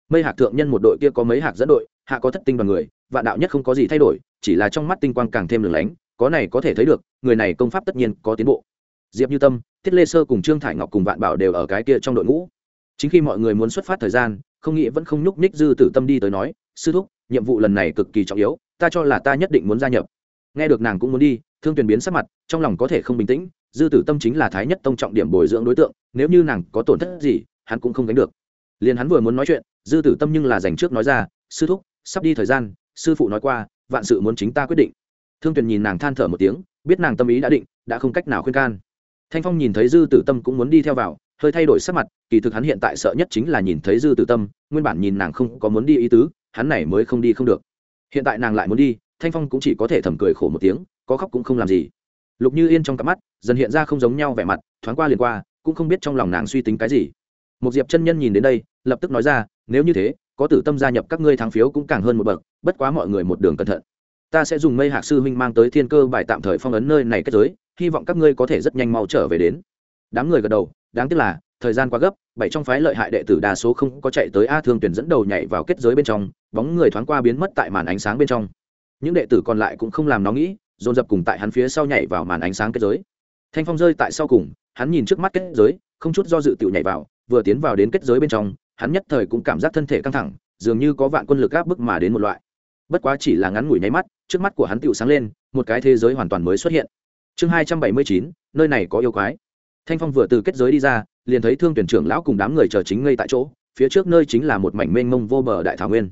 Mây hạc thượng nhân một đội kia có mấy hạc dẫn đội hạ có thất tinh đoàn người, vạn đạo nhất không có gì thay đổi, chỉ là trong mắt tinh quang càng thêm lửng lánh, có này có thể thấy được, người này công pháp tất nhiên có tiến bộ. Diệp như tâm, thiết lê sơ cùng trương thải ngọc cùng vạn bảo đều ở cái kia trong đội ngũ. Chính khi mọi người muốn xuất phát thời gian, không nghĩ vẫn không nhúc nhích dư tử tâm đi tới nói, sư thúc, nhiệm vụ lần này cực kỳ trọng yếu, ta cho là ta nhất định muốn gia nhập. Nghe được nàng cũng muốn đi, thương tuyền biến sắc mặt, trong lòng có thể không bình tĩnh, dư tử tâm chính là thái nhất tông trọng điểm bồi dưỡng đối tượng, nếu như nàng có tổn thất gì, hắn cũng không gánh được. Liền hắn vừa muốn nói chuyện, dư tử tâm nhưng là dành trước nói ra, sư thúc sắp đi thời gian, sư phụ nói qua, vạn sự muốn chính ta quyết định. Thương tuyền nhìn nàng than thở một tiếng, biết nàng tâm ý đã định, đã không cách nào khuyên can. Thanh phong nhìn thấy dư tử tâm cũng muốn đi theo vào, hơi thay đổi sắc mặt, kỳ thực hắn hiện tại sợ nhất chính là nhìn thấy dư tử tâm, nguyên bản nhìn nàng không có muốn đi ý tứ, hắn này mới không đi không được. Hiện tại nàng lại muốn đi, thanh phong cũng chỉ có thể thầm cười khổ một tiếng, có khóc cũng không làm gì. Lục như yên trong cặp mắt, dần hiện ra không giống nhau vẻ mặt, thoáng qua liền qua, cũng không biết trong lòng nàng suy tính cái gì. Một diệp chân nhân nhìn đến đây, lập tức nói ra, nếu như thế có tử tâm gia nhập các ngươi thắng phiếu cũng càng hơn một bậc, bất quá mọi người một đường cẩn thận. Ta sẽ dùng mây hạc sư huynh mang tới thiên cơ bài tạm thời phong ấn nơi này kết giới, hy vọng các ngươi có thể rất nhanh mau trở về đến. Đám người gật đầu, đáng tiếc là, thời gian quá gấp, bảy trong phái lợi hại đệ tử đa số không có chạy tới a thương tuyển dẫn đầu nhảy vào kết giới bên trong, bóng người thoáng qua biến mất tại màn ánh sáng bên trong. Những đệ tử còn lại cũng không làm nó nghĩ, dồn dập cùng tại hắn phía sau nhảy vào màn ánh sáng kết giới. Thanh phong rơi tại sau cùng, hắn nhìn trước mắt kết giới, không chút do dự tự nhảy vào, vừa tiến vào đến kết giới bên trong hắn nhất thời cũng cảm giác thân thể căng thẳng, dường như có vạn quân lực áp bức mà đến một loại. Bất quá chỉ là ngắn ngủi nháy mắt, trước mắt của hắn tựu sáng lên, một cái thế giới hoàn toàn mới xuất hiện. Chương hai trăm bảy mươi chín, nơi này có yêu quái. Thanh phong vừa từ kết giới đi ra, liền thấy thương tuyển trưởng lão cùng đám người chờ chính ngay tại chỗ, phía trước nơi chính là một mảnh mênh mông vô bờ đại thảo nguyên.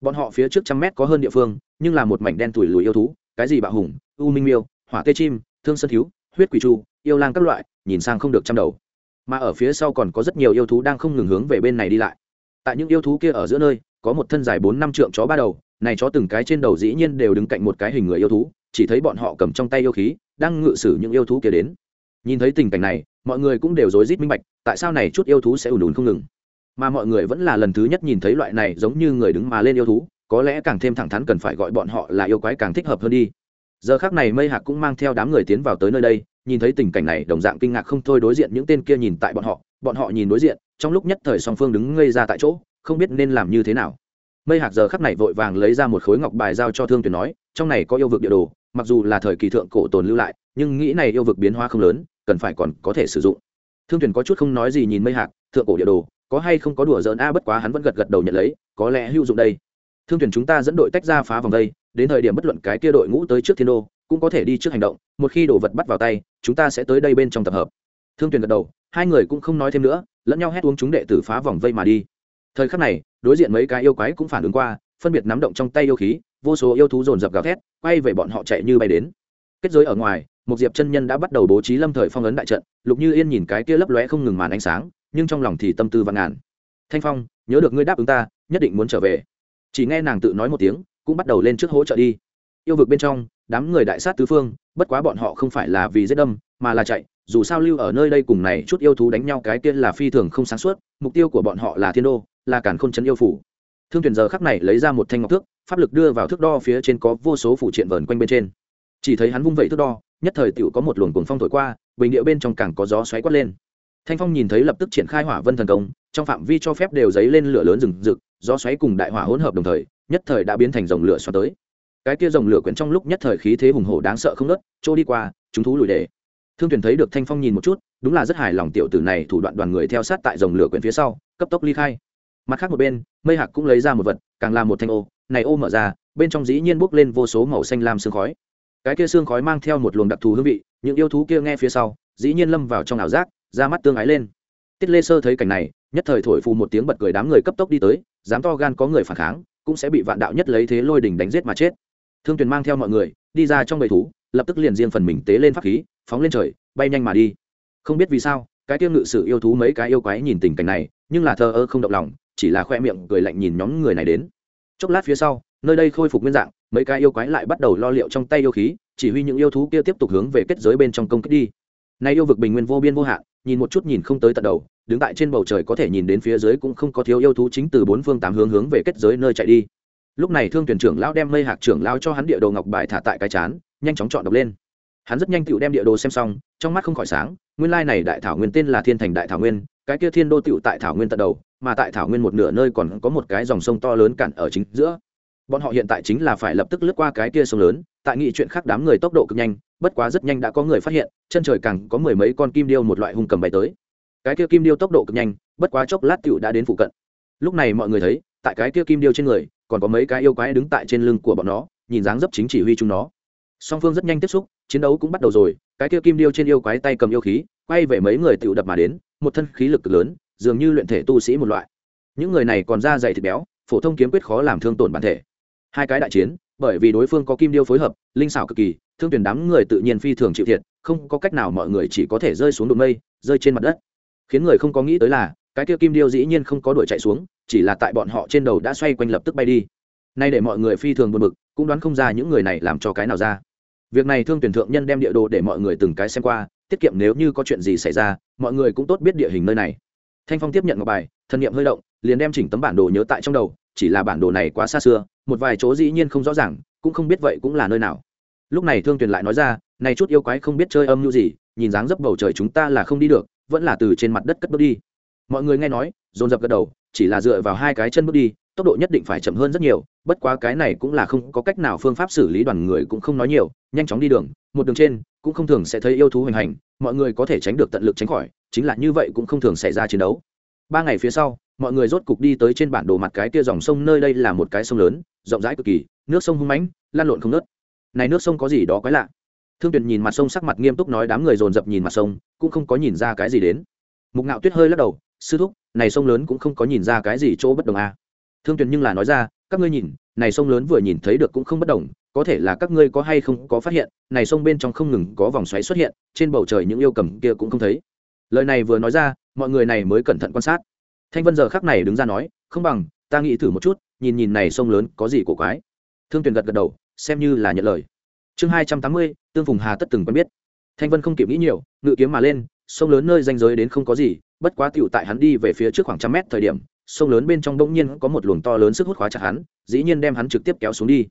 Bọn họ phía trước trăm mét có hơn địa phương, nhưng là một mảnh đen tủi lùi yêu thú, cái gì bạo hùng, u minh miêu, hỏa tê chim, thương sân thiếu, huyết quỷ chu, yêu lang các loại, nhìn sang không được trăm đầu mà ở phía sau còn có rất nhiều yêu thú đang không ngừng hướng về bên này đi lại. Tại những yêu thú kia ở giữa nơi, có một thân dài bốn năm trượng chó ba đầu, này chó từng cái trên đầu dĩ nhiên đều đứng cạnh một cái hình người yêu thú, chỉ thấy bọn họ cầm trong tay yêu khí, đang ngự sử những yêu thú kia đến. Nhìn thấy tình cảnh này, mọi người cũng đều rối rít minh bạch, tại sao này chút yêu thú sẽ ùn ùn không ngừng. Mà mọi người vẫn là lần thứ nhất nhìn thấy loại này giống như người đứng mà lên yêu thú, có lẽ càng thêm thẳng thắn cần phải gọi bọn họ là yêu quái càng thích hợp hơn đi giờ khác này mây hạc cũng mang theo đám người tiến vào tới nơi đây, nhìn thấy tình cảnh này, đồng dạng kinh ngạc không thôi đối diện những tên kia nhìn tại bọn họ. Bọn họ nhìn đối diện, trong lúc nhất thời song phương đứng ngây ra tại chỗ, không biết nên làm như thế nào. Mây hạc giờ khắc này vội vàng lấy ra một khối ngọc bài giao cho thương tuyển nói, trong này có yêu vực địa đồ, mặc dù là thời kỳ thượng cổ tồn lưu lại, nhưng nghĩ này yêu vực biến hóa không lớn, cần phải còn có thể sử dụng. Thương tuyển có chút không nói gì nhìn mây hạc, thượng cổ địa đồ, có hay không có đùa giỡn a, bất quá hắn vẫn gật gật đầu nhận lấy, có lẽ hữu dụng đây. Thương tuyển chúng ta dẫn đội tách ra phá vòng đây đến thời điểm bất luận cái kia đội ngũ tới trước thiên đô, cũng có thể đi trước hành động, một khi đồ vật bắt vào tay, chúng ta sẽ tới đây bên trong tập hợp. Thương Tuyền gật đầu, hai người cũng không nói thêm nữa, lẫn nhau hét uống chúng đệ tử phá vòng vây mà đi. Thời khắc này, đối diện mấy cái yêu quái cũng phản ứng qua, phân biệt nắm động trong tay yêu khí, vô số yêu thú dồn dập gào thét, quay về bọn họ chạy như bay đến. Kết giới ở ngoài, một diệp chân nhân đã bắt đầu bố trí lâm thời phong ấn đại trận, lục như yên nhìn cái kia lấp lóe không ngừng màn ánh sáng, nhưng trong lòng thì tâm tư vạn ngàn. Thanh phong, nhớ được ngươi đáp ứng ta, nhất định muốn trở về. Chỉ nghe nàng tự nói một tiếng cũng bắt đầu lên trước hỗ trợ đi. Yêu vực bên trong, đám người đại sát tứ phương, bất quá bọn họ không phải là vì giết đâm, mà là chạy. Dù sao lưu ở nơi đây cùng này chút yêu thú đánh nhau cái kia là phi thường không sáng suốt, mục tiêu của bọn họ là thiên đô, là cản khôn chấn yêu phủ. Thương tuyển giờ khắc này lấy ra một thanh ngọc thước, pháp lực đưa vào thước đo phía trên có vô số phụ triện vờn quanh bên trên. Chỉ thấy hắn vung vẩy thước đo, nhất thời tựu có một luồng cuồng phong thổi qua, bình địa bên trong càng có gió xoáy quát lên. Thanh phong nhìn thấy lập tức triển khai hỏa vân thần công, trong phạm vi cho phép đều dấy lên lửa lớn rừng rực, gió xoáy cùng đại hỏa hỗn hợp đồng thời nhất thời đã biến thành dòng lửa xoắn tới. Cái kia dòng lửa quyển trong lúc nhất thời khí thế hùng hổ đáng sợ không nớt trôi đi qua, chúng thú lùi để. Thương tuyển thấy được thanh phong nhìn một chút, đúng là rất hài lòng tiểu tử này thủ đoạn đoàn người theo sát tại dòng lửa quyển phía sau, cấp tốc ly khai. Mặt khác một bên, mây hạc cũng lấy ra một vật, càng là một thanh ô, này ô mở ra, bên trong dĩ nhiên bốc lên vô số màu xanh lam sương khói. Cái kia sương khói mang theo một luồng đặc thù hương vị, những yêu thú kia nghe phía sau, dĩ nhiên lâm vào trong ảo giác ra mắt tương ái lên. Tiết lê sơ thấy cảnh này, nhất thời thổi phù một tiếng bật cười đám người cấp tốc đi tới, dám to gan có người phản kháng cũng sẽ bị vạn đạo nhất lấy thế lôi đỉnh đánh giết mà chết. Thương tuyền mang theo mọi người, đi ra trong bầy thú, lập tức liền riêng phần mình tế lên pháp khí, phóng lên trời, bay nhanh mà đi. Không biết vì sao, cái tiêu ngự sự yêu thú mấy cái yêu quái nhìn tình cảnh này, nhưng là thờ ơ không động lòng, chỉ là khoe miệng cười lạnh nhìn nhóm người này đến. Chốc lát phía sau, nơi đây khôi phục nguyên dạng, mấy cái yêu quái lại bắt đầu lo liệu trong tay yêu khí, chỉ huy những yêu thú kia tiếp tục hướng về kết giới bên trong công kích đi. Nay yêu vực bình nguyên vô biên vô hạn, nhìn một chút nhìn không tới tận đầu đứng tại trên bầu trời có thể nhìn đến phía dưới cũng không có thiếu yêu thú chính từ bốn phương tám hướng hướng về kết giới nơi chạy đi. Lúc này thương thuyền trưởng lão đem mây hạc trưởng lão cho hắn địa đồ ngọc bài thả tại cái chán, nhanh chóng chọn đọc lên. Hắn rất nhanh tựu đem địa đồ xem xong, trong mắt không khỏi sáng, nguyên lai này đại thảo nguyên tên là thiên thành đại thảo nguyên, cái kia thiên đô tựu tại thảo nguyên tận đầu, mà tại thảo nguyên một nửa nơi còn có một cái dòng sông to lớn cản ở chính giữa. Bọn họ hiện tại chính là phải lập tức lướt qua cái kia sông lớn, tại nghị chuyện khác đám người tốc độ cực nhanh, bất quá rất nhanh đã có người phát hiện, chân trời càng có mười mấy con kim điêu một loại hung cầm bay tới cái kia kim điêu tốc độ cực nhanh, bất quá chốc lát tựu đã đến phụ cận. Lúc này mọi người thấy, tại cái kia kim điêu trên người, còn có mấy cái yêu quái đứng tại trên lưng của bọn nó, nhìn dáng dấp chính chỉ huy chúng nó. Song phương rất nhanh tiếp xúc, chiến đấu cũng bắt đầu rồi, cái kia kim điêu trên yêu quái tay cầm yêu khí, quay về mấy người tựu đập mà đến, một thân khí lực cực lớn, dường như luyện thể tu sĩ một loại. Những người này còn da dày thịt béo, phổ thông kiếm quyết khó làm thương tổn bản thể. Hai cái đại chiến, bởi vì đối phương có kim điêu phối hợp, linh xảo cực kỳ, thương tuyển đám người tự nhiên phi thường chịu thiệt, không có cách nào mọi người chỉ có thể rơi xuống đụng mây, rơi trên mặt đất khiến người không có nghĩ tới là, cái kia kim điêu dĩ nhiên không có đuổi chạy xuống, chỉ là tại bọn họ trên đầu đã xoay quanh lập tức bay đi. Nay để mọi người phi thường buồn bực, cũng đoán không ra những người này làm cho cái nào ra. Việc này thương tuyển thượng nhân đem địa đồ để mọi người từng cái xem qua, tiết kiệm nếu như có chuyện gì xảy ra, mọi người cũng tốt biết địa hình nơi này. Thanh phong tiếp nhận ngọc bài, thân nhiệm hơi động, liền đem chỉnh tấm bản đồ nhớ tại trong đầu, chỉ là bản đồ này quá xa xưa, một vài chỗ dĩ nhiên không rõ ràng, cũng không biết vậy cũng là nơi nào. Lúc này thương tuyển lại nói ra, này chút yêu quái không biết chơi âm mưu gì, nhìn dáng dấp bầu trời chúng ta là không đi được vẫn là từ trên mặt đất cất bước đi. Mọi người nghe nói, dồn dập gật đầu, chỉ là dựa vào hai cái chân bước đi, tốc độ nhất định phải chậm hơn rất nhiều, bất quá cái này cũng là không có cách nào phương pháp xử lý đoàn người cũng không nói nhiều, nhanh chóng đi đường, một đường trên, cũng không thường sẽ thấy yêu thú hoành hành, mọi người có thể tránh được tận lực tránh khỏi, chính là như vậy cũng không thường xảy ra chiến đấu. Ba ngày phía sau, mọi người rốt cục đi tới trên bản đồ mặt cái kia dòng sông nơi đây là một cái sông lớn, rộng rãi cực kỳ, nước sông hung mãnh lan lộn không nớt này nước sông có gì đó quái lạ? Thương tuyền nhìn mặt sông sắc mặt nghiêm túc nói đám người dồn dập nhìn mặt sông, cũng không có nhìn ra cái gì đến. Mục ngạo tuyết hơi lắc đầu, sư thúc, này sông lớn cũng không có nhìn ra cái gì chỗ bất đồng à. thương tuyền nhưng là nói ra, các ngươi nhìn, này sông lớn vừa nhìn thấy được cũng không bất đồng, có thể là các ngươi có hay không có phát hiện, này sông bên trong không ngừng có vòng xoáy xuất hiện, trên bầu trời những yêu cầm kia cũng không thấy. Lời này vừa nói ra, mọi người này mới cẩn thận quan sát. Thanh vân giờ khắc này đứng ra nói, không bằng, ta nghĩ thử một chút, nhìn nhìn này sông lớn có gì cổ quái. Thương tuyền gật gật đầu, xem như là nhận lời chương hai trăm tám mươi, tương phùng hà tất từng quen biết. Thanh vân không kịp nghĩ nhiều, ngự kiếm mà lên, sông lớn nơi danh giới đến không có gì, bất quá tựu tại hắn đi về phía trước khoảng trăm mét thời điểm, sông lớn bên trong bỗng nhiên có một luồng to lớn sức hút khóa chặt hắn, dĩ nhiên đem hắn trực tiếp kéo xuống đi.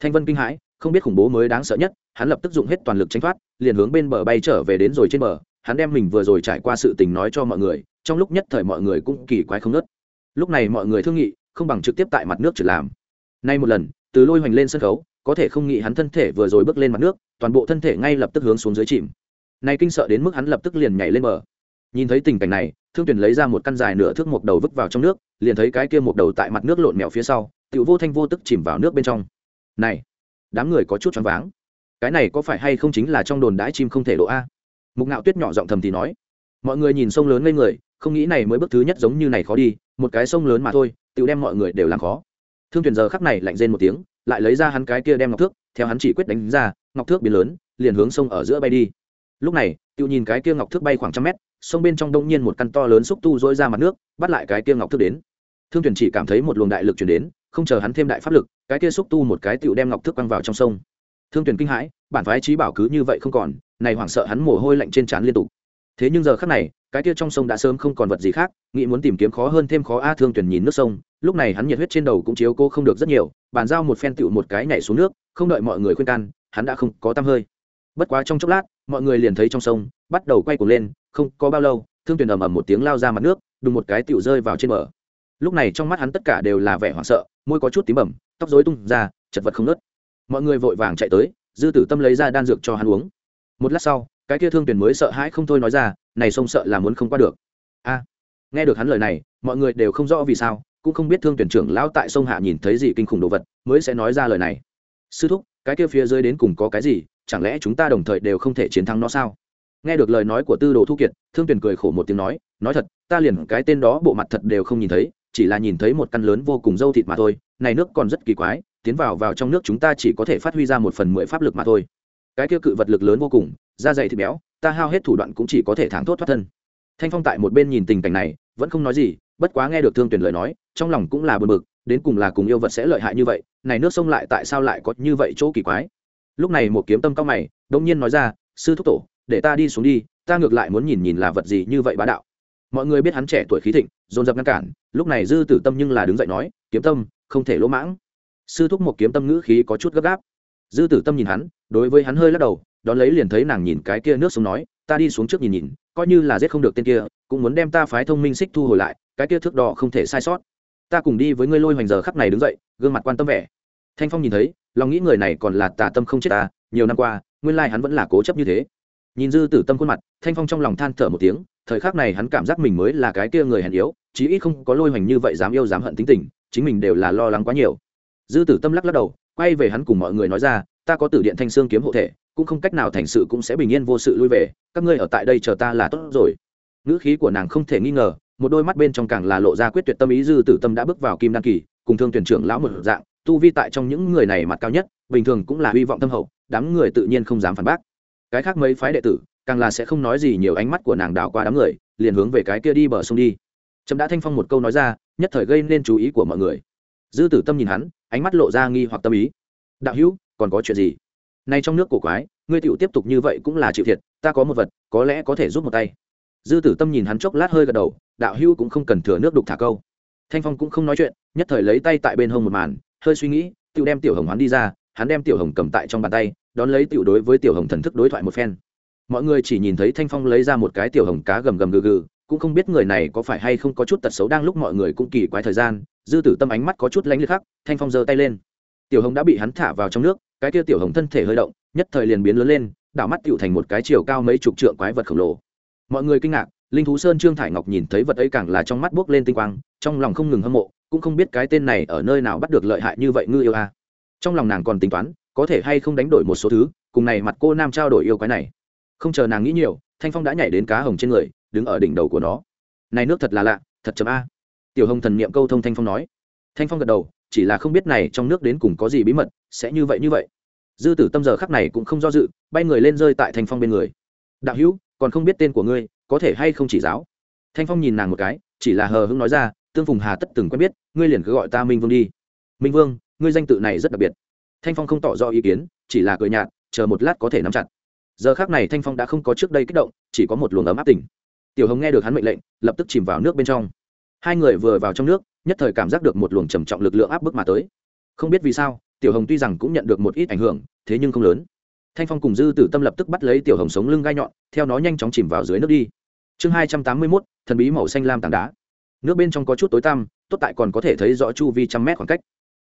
Thanh vân kinh hãi, không biết khủng bố mới đáng sợ nhất, hắn lập tức dùng hết toàn lực tranh thoát, liền hướng bên bờ bay trở về đến rồi trên bờ, hắn đem mình vừa rồi trải qua sự tình nói cho mọi người, trong lúc nhất thời mọi người cũng kỳ quái không nớt lúc này mọi người thương nghị, không bằng trực tiếp tại mặt nước trượt làm. Nay một lần, từ lôi hoành lên sân khấu có thể không nghĩ hắn thân thể vừa rồi bước lên mặt nước, toàn bộ thân thể ngay lập tức hướng xuống dưới chìm. Nay kinh sợ đến mức hắn lập tức liền nhảy lên bờ. Nhìn thấy tình cảnh này, thương tuyển lấy ra một căn dài nửa thước một đầu vứt vào trong nước, liền thấy cái kia một đầu tại mặt nước lộn mèo phía sau tự vô thanh vô tức chìm vào nước bên trong. Này, đám người có chút choáng váng. Cái này có phải hay không chính là trong đồn đãi chim không thể độ a? Mục ngạo tuyết nhỏ giọng thầm thì nói. Mọi người nhìn sông lớn ngây người, không nghĩ này mới bước thứ nhất giống như này khó đi, một cái sông lớn mà thôi tự đem mọi người đều làm khó. Thương thuyền giờ khắc này lạnh rên một tiếng lại lấy ra hắn cái kia đem ngọc thước, theo hắn chỉ quyết đánh ra, ngọc thước biến lớn, liền hướng sông ở giữa bay đi. Lúc này tự nhìn cái kia ngọc thước bay khoảng trăm mét, sông bên trong đông nhiên một căn to lớn xúc tu dối ra mặt nước, bắt lại cái kia ngọc thước đến. Thương thuyền chỉ cảm thấy một luồng đại lực chuyển đến, không chờ hắn thêm đại pháp lực, cái kia xúc tu một cái tựu đem ngọc thước quăng vào trong sông. Thương thuyền kinh hãi, bản phái trí bảo cứ như vậy không còn, này hoảng sợ hắn mồ hôi lạnh trên trán liên tục thế nhưng giờ khắc này, cái kia trong sông đã sớm không còn vật gì khác, nghĩ muốn tìm kiếm khó hơn thêm khó a thương tuyển nhìn nước sông, lúc này hắn nhiệt huyết trên đầu cũng chiếu cô không được rất nhiều, bàn giao một phen tựu một cái nhảy xuống nước, không đợi mọi người khuyên can, hắn đã không có tăm hơi. Bất quá trong chốc lát, mọi người liền thấy trong sông, bắt đầu quay cuồng lên, không có bao lâu, thương tuyển ầm ầm một tiếng lao ra mặt nước, đùng một cái tựu rơi vào trên bờ. Lúc này trong mắt hắn tất cả đều là vẻ hoảng sợ, môi có chút tím bẩm, tóc rối tung ra, chật vật không nớt mọi người vội vàng chạy tới, dư tử tâm lấy ra đan dược cho hắn uống. Một lát sau cái kia thương tuyển mới sợ hãi không thôi nói ra, này sông sợ là muốn không qua được. A. Nghe được hắn lời này, mọi người đều không rõ vì sao, cũng không biết thương tuyển trưởng lão tại sông hạ nhìn thấy gì kinh khủng đồ vật, mới sẽ nói ra lời này. Sư thúc, cái kia phía dưới đến cùng có cái gì, chẳng lẽ chúng ta đồng thời đều không thể chiến thắng nó sao? Nghe được lời nói của tư đồ thu kiệt, thương tuyển cười khổ một tiếng nói nói thật, ta liền cái tên đó bộ mặt thật đều không nhìn thấy, chỉ là nhìn thấy một căn lớn vô cùng dâu thịt mà thôi, này nước còn rất kỳ quái, tiến vào vào trong nước chúng ta chỉ có thể phát huy ra một phần mười pháp lực mà thôi. Cái kia cự vật lực lớn vô cùng da dày thịt béo, ta hao hết thủ đoạn cũng chỉ có thể thẳng thốt thoát thân. Thanh phong tại một bên nhìn tình cảnh này, vẫn không nói gì, bất quá nghe được thương tuyển lời nói, trong lòng cũng là bực bực, đến cùng là cùng yêu vật sẽ lợi hại như vậy, này nước sông lại tại sao lại có như vậy chỗ kỳ quái? Lúc này một kiếm tâm cao mày đông nhiên nói ra, sư thúc tổ, để ta đi xuống đi, ta ngược lại muốn nhìn nhìn là vật gì như vậy bá đạo. Mọi người biết hắn trẻ tuổi khí thịnh, dồn dập ngăn cản, lúc này dư tử tâm nhưng là đứng dậy nói, kiếm tâm, không thể lỗ mãng. Sư thúc một kiếm tâm ngữ khí có chút gấp gáp. Dư tử tâm nhìn hắn, đối với hắn hơi lắc đầu đón lấy liền thấy nàng nhìn cái kia nước sông nói, ta đi xuống trước nhìn nhìn, coi như là giết không được tên kia, cũng muốn đem ta phái thông minh xích thu hồi lại, cái kia thước đo không thể sai sót. Ta cùng đi với ngươi lôi hoành giờ khắc này đứng dậy, gương mặt quan tâm vẻ. Thanh phong nhìn thấy, lòng nghĩ người này còn là tà tâm không chết ta nhiều năm qua, nguyên lai hắn vẫn là cố chấp như thế. Nhìn dư tử tâm khuôn mặt, thanh phong trong lòng than thở một tiếng, thời khắc này hắn cảm giác mình mới là cái kia người hèn yếu, chí ít không có lôi hoành như vậy dám yêu dám hận tính tình, chính mình đều là lo lắng quá nhiều. Dư tử tâm lắc lắc đầu, quay về hắn cùng mọi người nói ra, ta có tử điện thanh xương kiếm hộ thể cũng không cách nào thành sự cũng sẽ bình yên vô sự lui về, các ngươi ở tại đây chờ ta là tốt rồi. Ngữ khí của nàng không thể nghi ngờ, một đôi mắt bên trong càng là lộ ra quyết tuyệt tâm ý dư tử tâm đã bước vào kim đăng kỳ, cùng thương tuyển trưởng lão một dạng, tu vi tại trong những người này mặt cao nhất, bình thường cũng là hy vọng tâm hậu, đám người tự nhiên không dám phản bác. Cái khác mấy phái đệ tử, càng là sẽ không nói gì nhiều ánh mắt của nàng đảo qua đám người, liền hướng về cái kia đi bờ sông đi. Trâm đã thanh phong một câu nói ra, nhất thời gây nên chú ý của mọi người. Dư tử tâm nhìn hắn, ánh mắt lộ ra nghi hoặc tâm ý. Đạo hữu, còn có chuyện gì? Nay trong nước cổ quái, ngươi tựu tiếp tục như vậy cũng là chịu thiệt, ta có một vật, có lẽ có thể giúp một tay. Dư tử tâm nhìn hắn chốc lát hơi gật đầu, đạo hưu cũng không cần thừa nước đục thả câu. Thanh phong cũng không nói chuyện, nhất thời lấy tay tại bên hông một màn, hơi suy nghĩ tựu đem tiểu hồng hoán đi ra, hắn đem tiểu hồng cầm tại trong bàn tay, đón lấy tiểu đối với tiểu hồng thần thức đối thoại một phen. Mọi người chỉ nhìn thấy thanh phong lấy ra một cái tiểu hồng cá gầm gầm gừ gừ, cũng không biết người này có phải hay không có chút tật xấu đang lúc mọi người cũng kỳ quái thời gian, dư tử tâm ánh mắt có chút lánh liệt khắc, thanh phong giơ tay lên. Tiểu hồng đã bị hắn thả vào trong nước cái kia tiểu hồng thân thể hơi động, nhất thời liền biến lớn lên, đảo mắt tựu thành một cái chiều cao mấy chục trượng quái vật khổng lồ. Mọi người kinh ngạc, linh thú sơn trương thải ngọc nhìn thấy vật ấy càng là trong mắt buốc lên tinh quang, trong lòng không ngừng hâm mộ, cũng không biết cái tên này ở nơi nào bắt được lợi hại như vậy ngư yêu a. Trong lòng nàng còn tính toán, có thể hay không đánh đổi một số thứ, cùng này mặt cô nam trao đổi yêu quái này. Không chờ nàng nghĩ nhiều, thanh phong đã nhảy đến cá hồng trên người, đứng ở đỉnh đầu của nó. Này nước thật là lạ, thật chấm a. Tiểu hồng thần niệm câu thông thanh phong nói thanh phong gật đầu, chỉ là không biết này trong nước đến cùng có gì bí mật, sẽ như vậy như vậy. Dư tử tâm giờ khắc này cũng không do dự, bay người lên rơi tại thanh phong bên người. Đạo hữu, còn không biết tên của ngươi, có thể hay không chỉ giáo? Thanh phong nhìn nàng một cái, chỉ là hờ hững nói ra, tương phùng hà tất từng quen biết, ngươi liền cứ gọi ta minh vương đi. Minh vương, ngươi danh tự này rất đặc biệt. Thanh phong không tỏ rõ ý kiến, chỉ là cười nhạt, chờ một lát có thể nắm chặt. Giờ khác này thanh phong đã không có trước đây kích động, chỉ có một luồng ấm áp tỉnh. Tiểu hồng nghe được hắn mệnh lệnh, lập tức chìm vào nước bên trong. Hai người vừa vào trong nước nhất thời cảm giác được một luồng trầm trọng lực lượng áp bức mà tới. Không biết vì sao, tiểu hồng tuy rằng cũng nhận được một ít ảnh hưởng, thế nhưng không lớn. Thanh phong cùng dư tử tâm lập tức bắt lấy tiểu hồng sống lưng gai nhọn, theo nó nhanh chóng chìm vào dưới nước đi. Chương hai trăm tám mươi mốt, thần bí màu xanh lam tảng đá. Nước bên trong có chút tối tăm, tốt tại còn có thể thấy rõ chu vi trăm mét khoảng cách.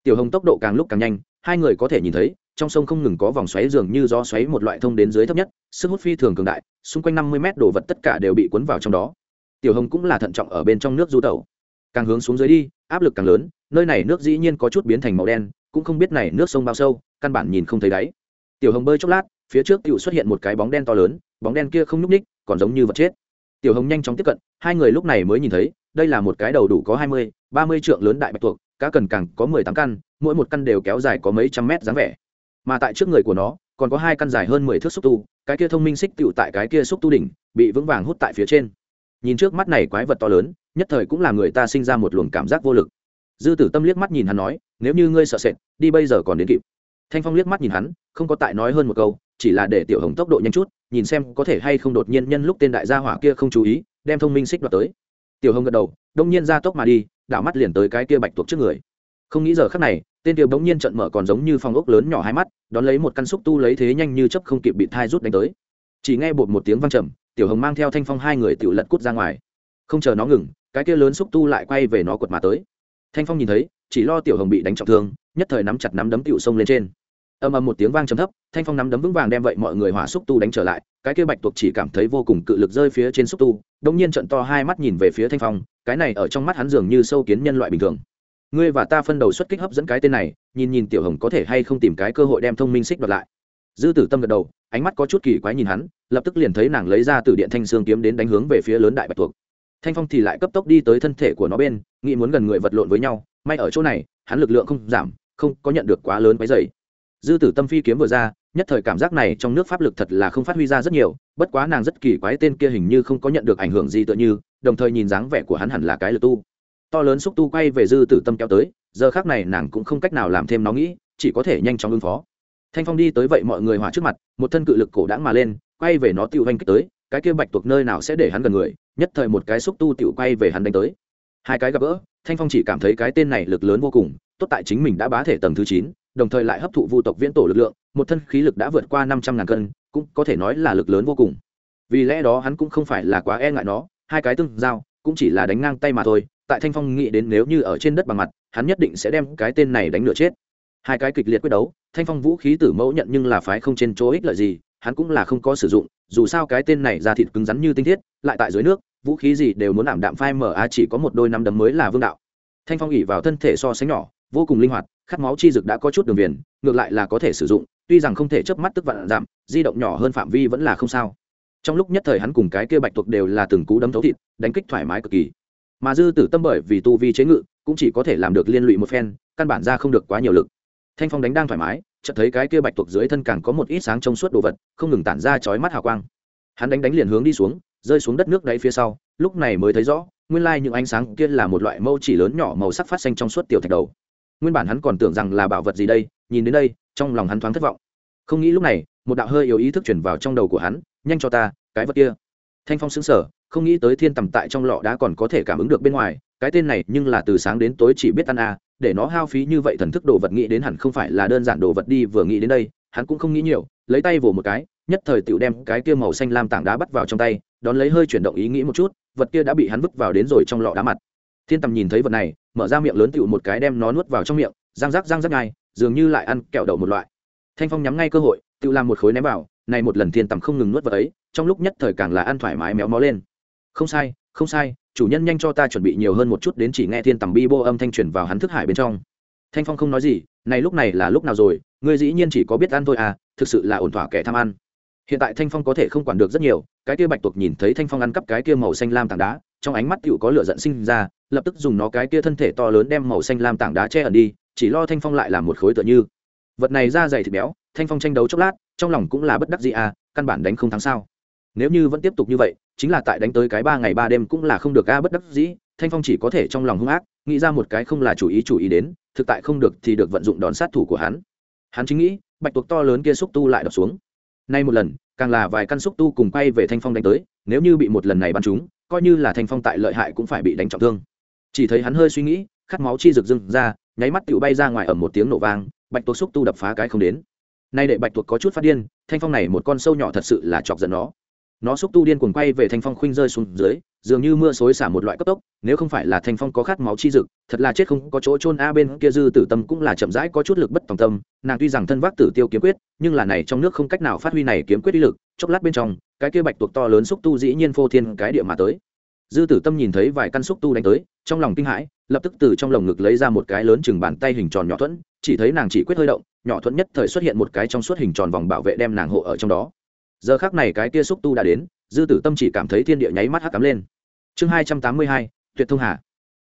Tiểu hồng tốc độ càng lúc càng nhanh, hai người có thể nhìn thấy, trong sông không ngừng có vòng xoáy dường như gió xoáy một loại thông đến dưới thấp nhất, sức hút phi thường cường đại, xung quanh năm mươi mét đồ vật tất cả đều bị cuốn vào trong đó. Tiểu hồng cũng là thận trọng ở bên trong nước du tẩu càng hướng xuống dưới đi, áp lực càng lớn, nơi này nước dĩ nhiên có chút biến thành màu đen, cũng không biết này nước sông bao sâu, căn bản nhìn không thấy đáy. Tiểu hồng bơi chốc lát, phía trước tựu xuất hiện một cái bóng đen to lớn, bóng đen kia không nhúc ních còn giống như vật chết. Tiểu hồng nhanh chóng tiếp cận, hai người lúc này mới nhìn thấy, đây là một cái đầu đủ có hai mươi, ba mươi trượng lớn đại bạch tuộc, cá cần càng có mười tám căn, mỗi một căn đều kéo dài có mấy trăm mét dáng vẻ. Mà tại trước người của nó, còn có hai căn dài hơn mười thước xúc tu, cái kia thông minh xích tựu tại cái kia xúc tu đỉnh, bị vững vàng hút tại phía trên nhìn trước mắt này quái vật to lớn, nhất thời cũng làm người ta sinh ra một luồng cảm giác vô lực. Dư tử tâm liếc mắt nhìn hắn nói, nếu như ngươi sợ sệt, đi bây giờ còn đến kịp. Thanh phong liếc mắt nhìn hắn, không có tại nói hơn một câu, chỉ là để tiểu hồng tốc độ nhanh chút, nhìn xem có thể hay không đột nhiên nhân lúc tên đại gia hỏa kia không chú ý, đem thông minh xích đoạt tới. Tiểu hồng gật đầu, đông nhiên ra tốc mà đi, đảo mắt liền tới cái kia bạch tuộc trước người. Không nghĩ giờ khắc này, tên kia bỗng nhiên trận mở còn giống như phong ốc lớn nhỏ hai mắt, đón lấy một căn xúc tu lấy thế nhanh như chấp không kịp bị thai rút đánh tới. Chỉ nghe bột một tiếng văng trầm tiểu hồng mang theo thanh phong hai người tự lật cút ra ngoài. Không chờ nó ngừng, cái kia lớn xúc tu lại quay về nó quật mà tới. Thanh phong nhìn thấy, chỉ lo tiểu hồng bị đánh trọng thương, nhất thời nắm chặt nắm đấm tiểu sông lên trên. Âm âm một tiếng vang trầm thấp, thanh phong nắm đấm vững vàng đem vậy mọi người hỏa xúc tu đánh trở lại, cái kia bạch tuộc chỉ cảm thấy vô cùng cự lực rơi phía trên xúc tu đông nhiên trận to hai mắt nhìn về phía thanh phong, cái này ở trong mắt hắn dường như sâu kiến nhân loại bình thường. Ngươi và ta phân đầu xuất kích hấp dẫn cái tên này, nhìn nhìn tiểu hồng có thể hay không tìm cái cơ hội đem thông minh xích đoạt lại. Dư tử tâm gật đầu ánh mắt có chút kỳ quái nhìn hắn, lập tức liền thấy nàng lấy ra từ điện thanh xương kiếm đến đánh hướng về phía lớn đại bạch tuộc. Thanh phong thì lại cấp tốc đi tới thân thể của nó bên, nghĩ muốn gần người vật lộn với nhau, may ở chỗ này, hắn lực lượng không giảm, không có nhận được quá lớn váy dày dư tử tâm phi kiếm vừa ra, nhất thời cảm giác này trong nước pháp lực thật là không phát huy ra rất nhiều, bất quá nàng rất kỳ quái tên kia hình như không có nhận được ảnh hưởng gì tựa như, đồng thời nhìn dáng vẻ của hắn hẳn là cái lực tu. To lớn xúc tu quay về dư tử tâm kéo tới, giờ khác này nàng cũng không cách nào làm thêm nó nghĩ, chỉ có thể nhanh chóng ứng phó thanh phong đi tới vậy mọi người hỏa trước mặt, một thân cự lực cổ đãng mà lên, quay về nó tiêu vanh kích tới, cái kia bạch tuộc nơi nào sẽ để hắn gần người, nhất thời một cái xúc tu tiểu quay về hắn đánh tới. Hai cái gặp gỡ, thanh phong chỉ cảm thấy cái tên này lực lớn vô cùng, tốt tại chính mình đã bá thể tầng thứ chín, đồng thời lại hấp thụ vu tộc viễn tổ lực lượng, một thân khí lực đã vượt qua năm trăm ngàn cân, cũng có thể nói là lực lớn vô cùng. Vì lẽ đó hắn cũng không phải là quá e ngại nó, hai cái tương giao, cũng chỉ là đánh ngang tay mà thôi, tại thanh phong nghĩ đến nếu như ở trên đất bằng mặt, hắn nhất định sẽ đem cái tên này đánh lửa chết. Hai cái kịch liệt quyết đấu thanh phong vũ khí tử mẫu nhận nhưng là phái không trên chỗ ích lợi gì, hắn cũng là không có sử dụng, dù sao cái tên này ra thịt cứng rắn như tinh thiết, lại tại dưới nước, vũ khí gì đều muốn ảm đạm phai mở á à chỉ có một đôi năm đấm mới là vương đạo. Thanh phong ỉ vào thân thể so sánh nhỏ, vô cùng linh hoạt, khát máu chi dực đã có chút đường viền, ngược lại là có thể sử dụng, tuy rằng không thể chớp mắt tức vạn giảm, di động nhỏ hơn phạm vi vẫn là không sao. Trong lúc nhất thời hắn cùng cái kia bạch tuộc đều là từng cú đấm thấu thịt, đánh kích thoải mái cực kỳ. Mà dư tử tâm bởi vì tu vi chế ngự, cũng chỉ có thể làm được liên lụy một phen, căn bản ra không được quá nhiều lực thanh phong đánh đang thoải mái, chợt thấy cái kia bạch tuộc dưới thân càng có một ít sáng trong suốt đồ vật, không ngừng tản ra chói mắt hào quang. Hắn đánh đánh liền hướng đi xuống, rơi xuống đất nước đáy phía sau, lúc này mới thấy rõ, nguyên lai những ánh sáng kia là một loại mâu chỉ lớn nhỏ màu sắc phát xanh trong suốt tiểu thạch đầu. Nguyên bản hắn còn tưởng rằng là bảo vật gì đây, nhìn đến đây, trong lòng hắn thoáng thất vọng. Không nghĩ lúc này, một đạo hơi yếu ý thức chuyển vào trong đầu của hắn, nhanh cho ta, cái vật kia. Thanh phong xứng sở không nghĩ tới thiên tầm tại trong lọ đá còn có thể cảm ứng được bên ngoài, cái tên này nhưng là từ sáng đến tối chỉ biết ăn a để nó hao phí như vậy thần thức đồ vật nghĩ đến hẳn không phải là đơn giản đồ vật đi, vừa nghĩ đến đây, hắn cũng không nghĩ nhiều, lấy tay vồ một cái, nhất thời tựu đem cái kia màu xanh lam tảng đá bắt vào trong tay, đón lấy hơi chuyển động ý nghĩ một chút, vật kia đã bị hắn vứt vào đến rồi trong lọ đá mặt. Thiên tầm nhìn thấy vật này, mở ra miệng lớn tựu một cái đem nó nuốt vào trong miệng, răng rác răng rác ngay, dường như lại ăn kẹo đậu một loại. Thanh phong nhắm ngay cơ hội tựu làm một khối ném vào, này một lần thiên tầm không ngừng nuốt vật ấy, trong lúc nhất thời càng là ăn thoải mái méo mó lên. Không sai không sai chủ nhân nhanh cho ta chuẩn bị nhiều hơn một chút đến chỉ nghe thiên tầm bi bô âm thanh truyền vào hắn thức hải bên trong. Thanh phong không nói gì, này lúc này là lúc nào rồi, ngươi dĩ nhiên chỉ có biết ăn thôi à thực sự là ổn thỏa kẻ tham ăn. Hiện tại thanh phong có thể không quản được rất nhiều, cái kia bạch tuộc nhìn thấy thanh phong ăn cắp cái kia màu xanh lam tảng đá, trong ánh mắt tựu có lửa giận sinh ra, lập tức dùng nó cái kia thân thể to lớn đem màu xanh lam tảng đá che ẩn đi, chỉ lo thanh phong lại làm một khối tựa như. Vật này ra dày thịt béo, thanh phong tranh đấu chốc lát, trong lòng cũng là bất đắc gì à căn bản đánh không thắng sao nếu như vẫn tiếp tục như vậy chính là tại đánh tới cái ba ngày ba đêm cũng là không được a bất đắc dĩ thanh phong chỉ có thể trong lòng hung ác nghĩ ra một cái không là chủ ý chủ ý đến thực tại không được thì được vận dụng đòn sát thủ của hắn. Hắn chính nghĩ bạch tuộc to lớn kia xúc tu lại đập xuống. Nay một lần càng là vài căn xúc tu cùng quay về thanh phong đánh tới nếu như bị một lần này bắn chúng, coi như là thanh phong tại lợi hại cũng phải bị đánh trọng thương. Chỉ thấy hắn hơi suy nghĩ khát máu chi rực rưng ra nháy mắt tựu bay ra ngoài ở một tiếng nổ vang bạch tuộc xúc tu đập phá cái không đến. Nay để bạch tuộc có chút phát điên thanh phong này một con sâu nhỏ thật sự là chọc giận nó nó xúc tu điên cuồng quay về thanh phong khuynh rơi xuống dưới, dường như mưa xối xả một loại cấp tốc, nếu không phải là thanh phong có khát máu chi dực, thật là chết không có chỗ trôn a bên kia dư tử tâm cũng là chậm rãi có chút lực bất tòng tâm, nàng tuy rằng thân vác tử tiêu kiếm quyết, nhưng là này trong nước không cách nào phát huy này kiếm quyết uy lực, chốc lát bên trong, cái kia bạch tuộc to lớn xúc tu dĩ nhiên phô thiên cái địa mà tới. Dư tử tâm nhìn thấy vài căn xúc tu đánh tới, trong lòng kinh hãi, lập tức từ trong lồng ngực lấy ra một cái lớn chừng bàn tay hình tròn nhỏ thuẫn, chỉ thấy nàng chỉ quyết hơi động, nhỏ thuẫn nhất thời xuất hiện một cái trong suốt hình tròn vòng bảo vệ đem nàng hộ ở trong đó giờ khác này cái kia xúc tu đã đến, dư tử tâm chỉ cảm thấy thiên địa nháy mắt hắc cắm lên. Chương hai trăm tám mươi hai, tuyệt thông hà.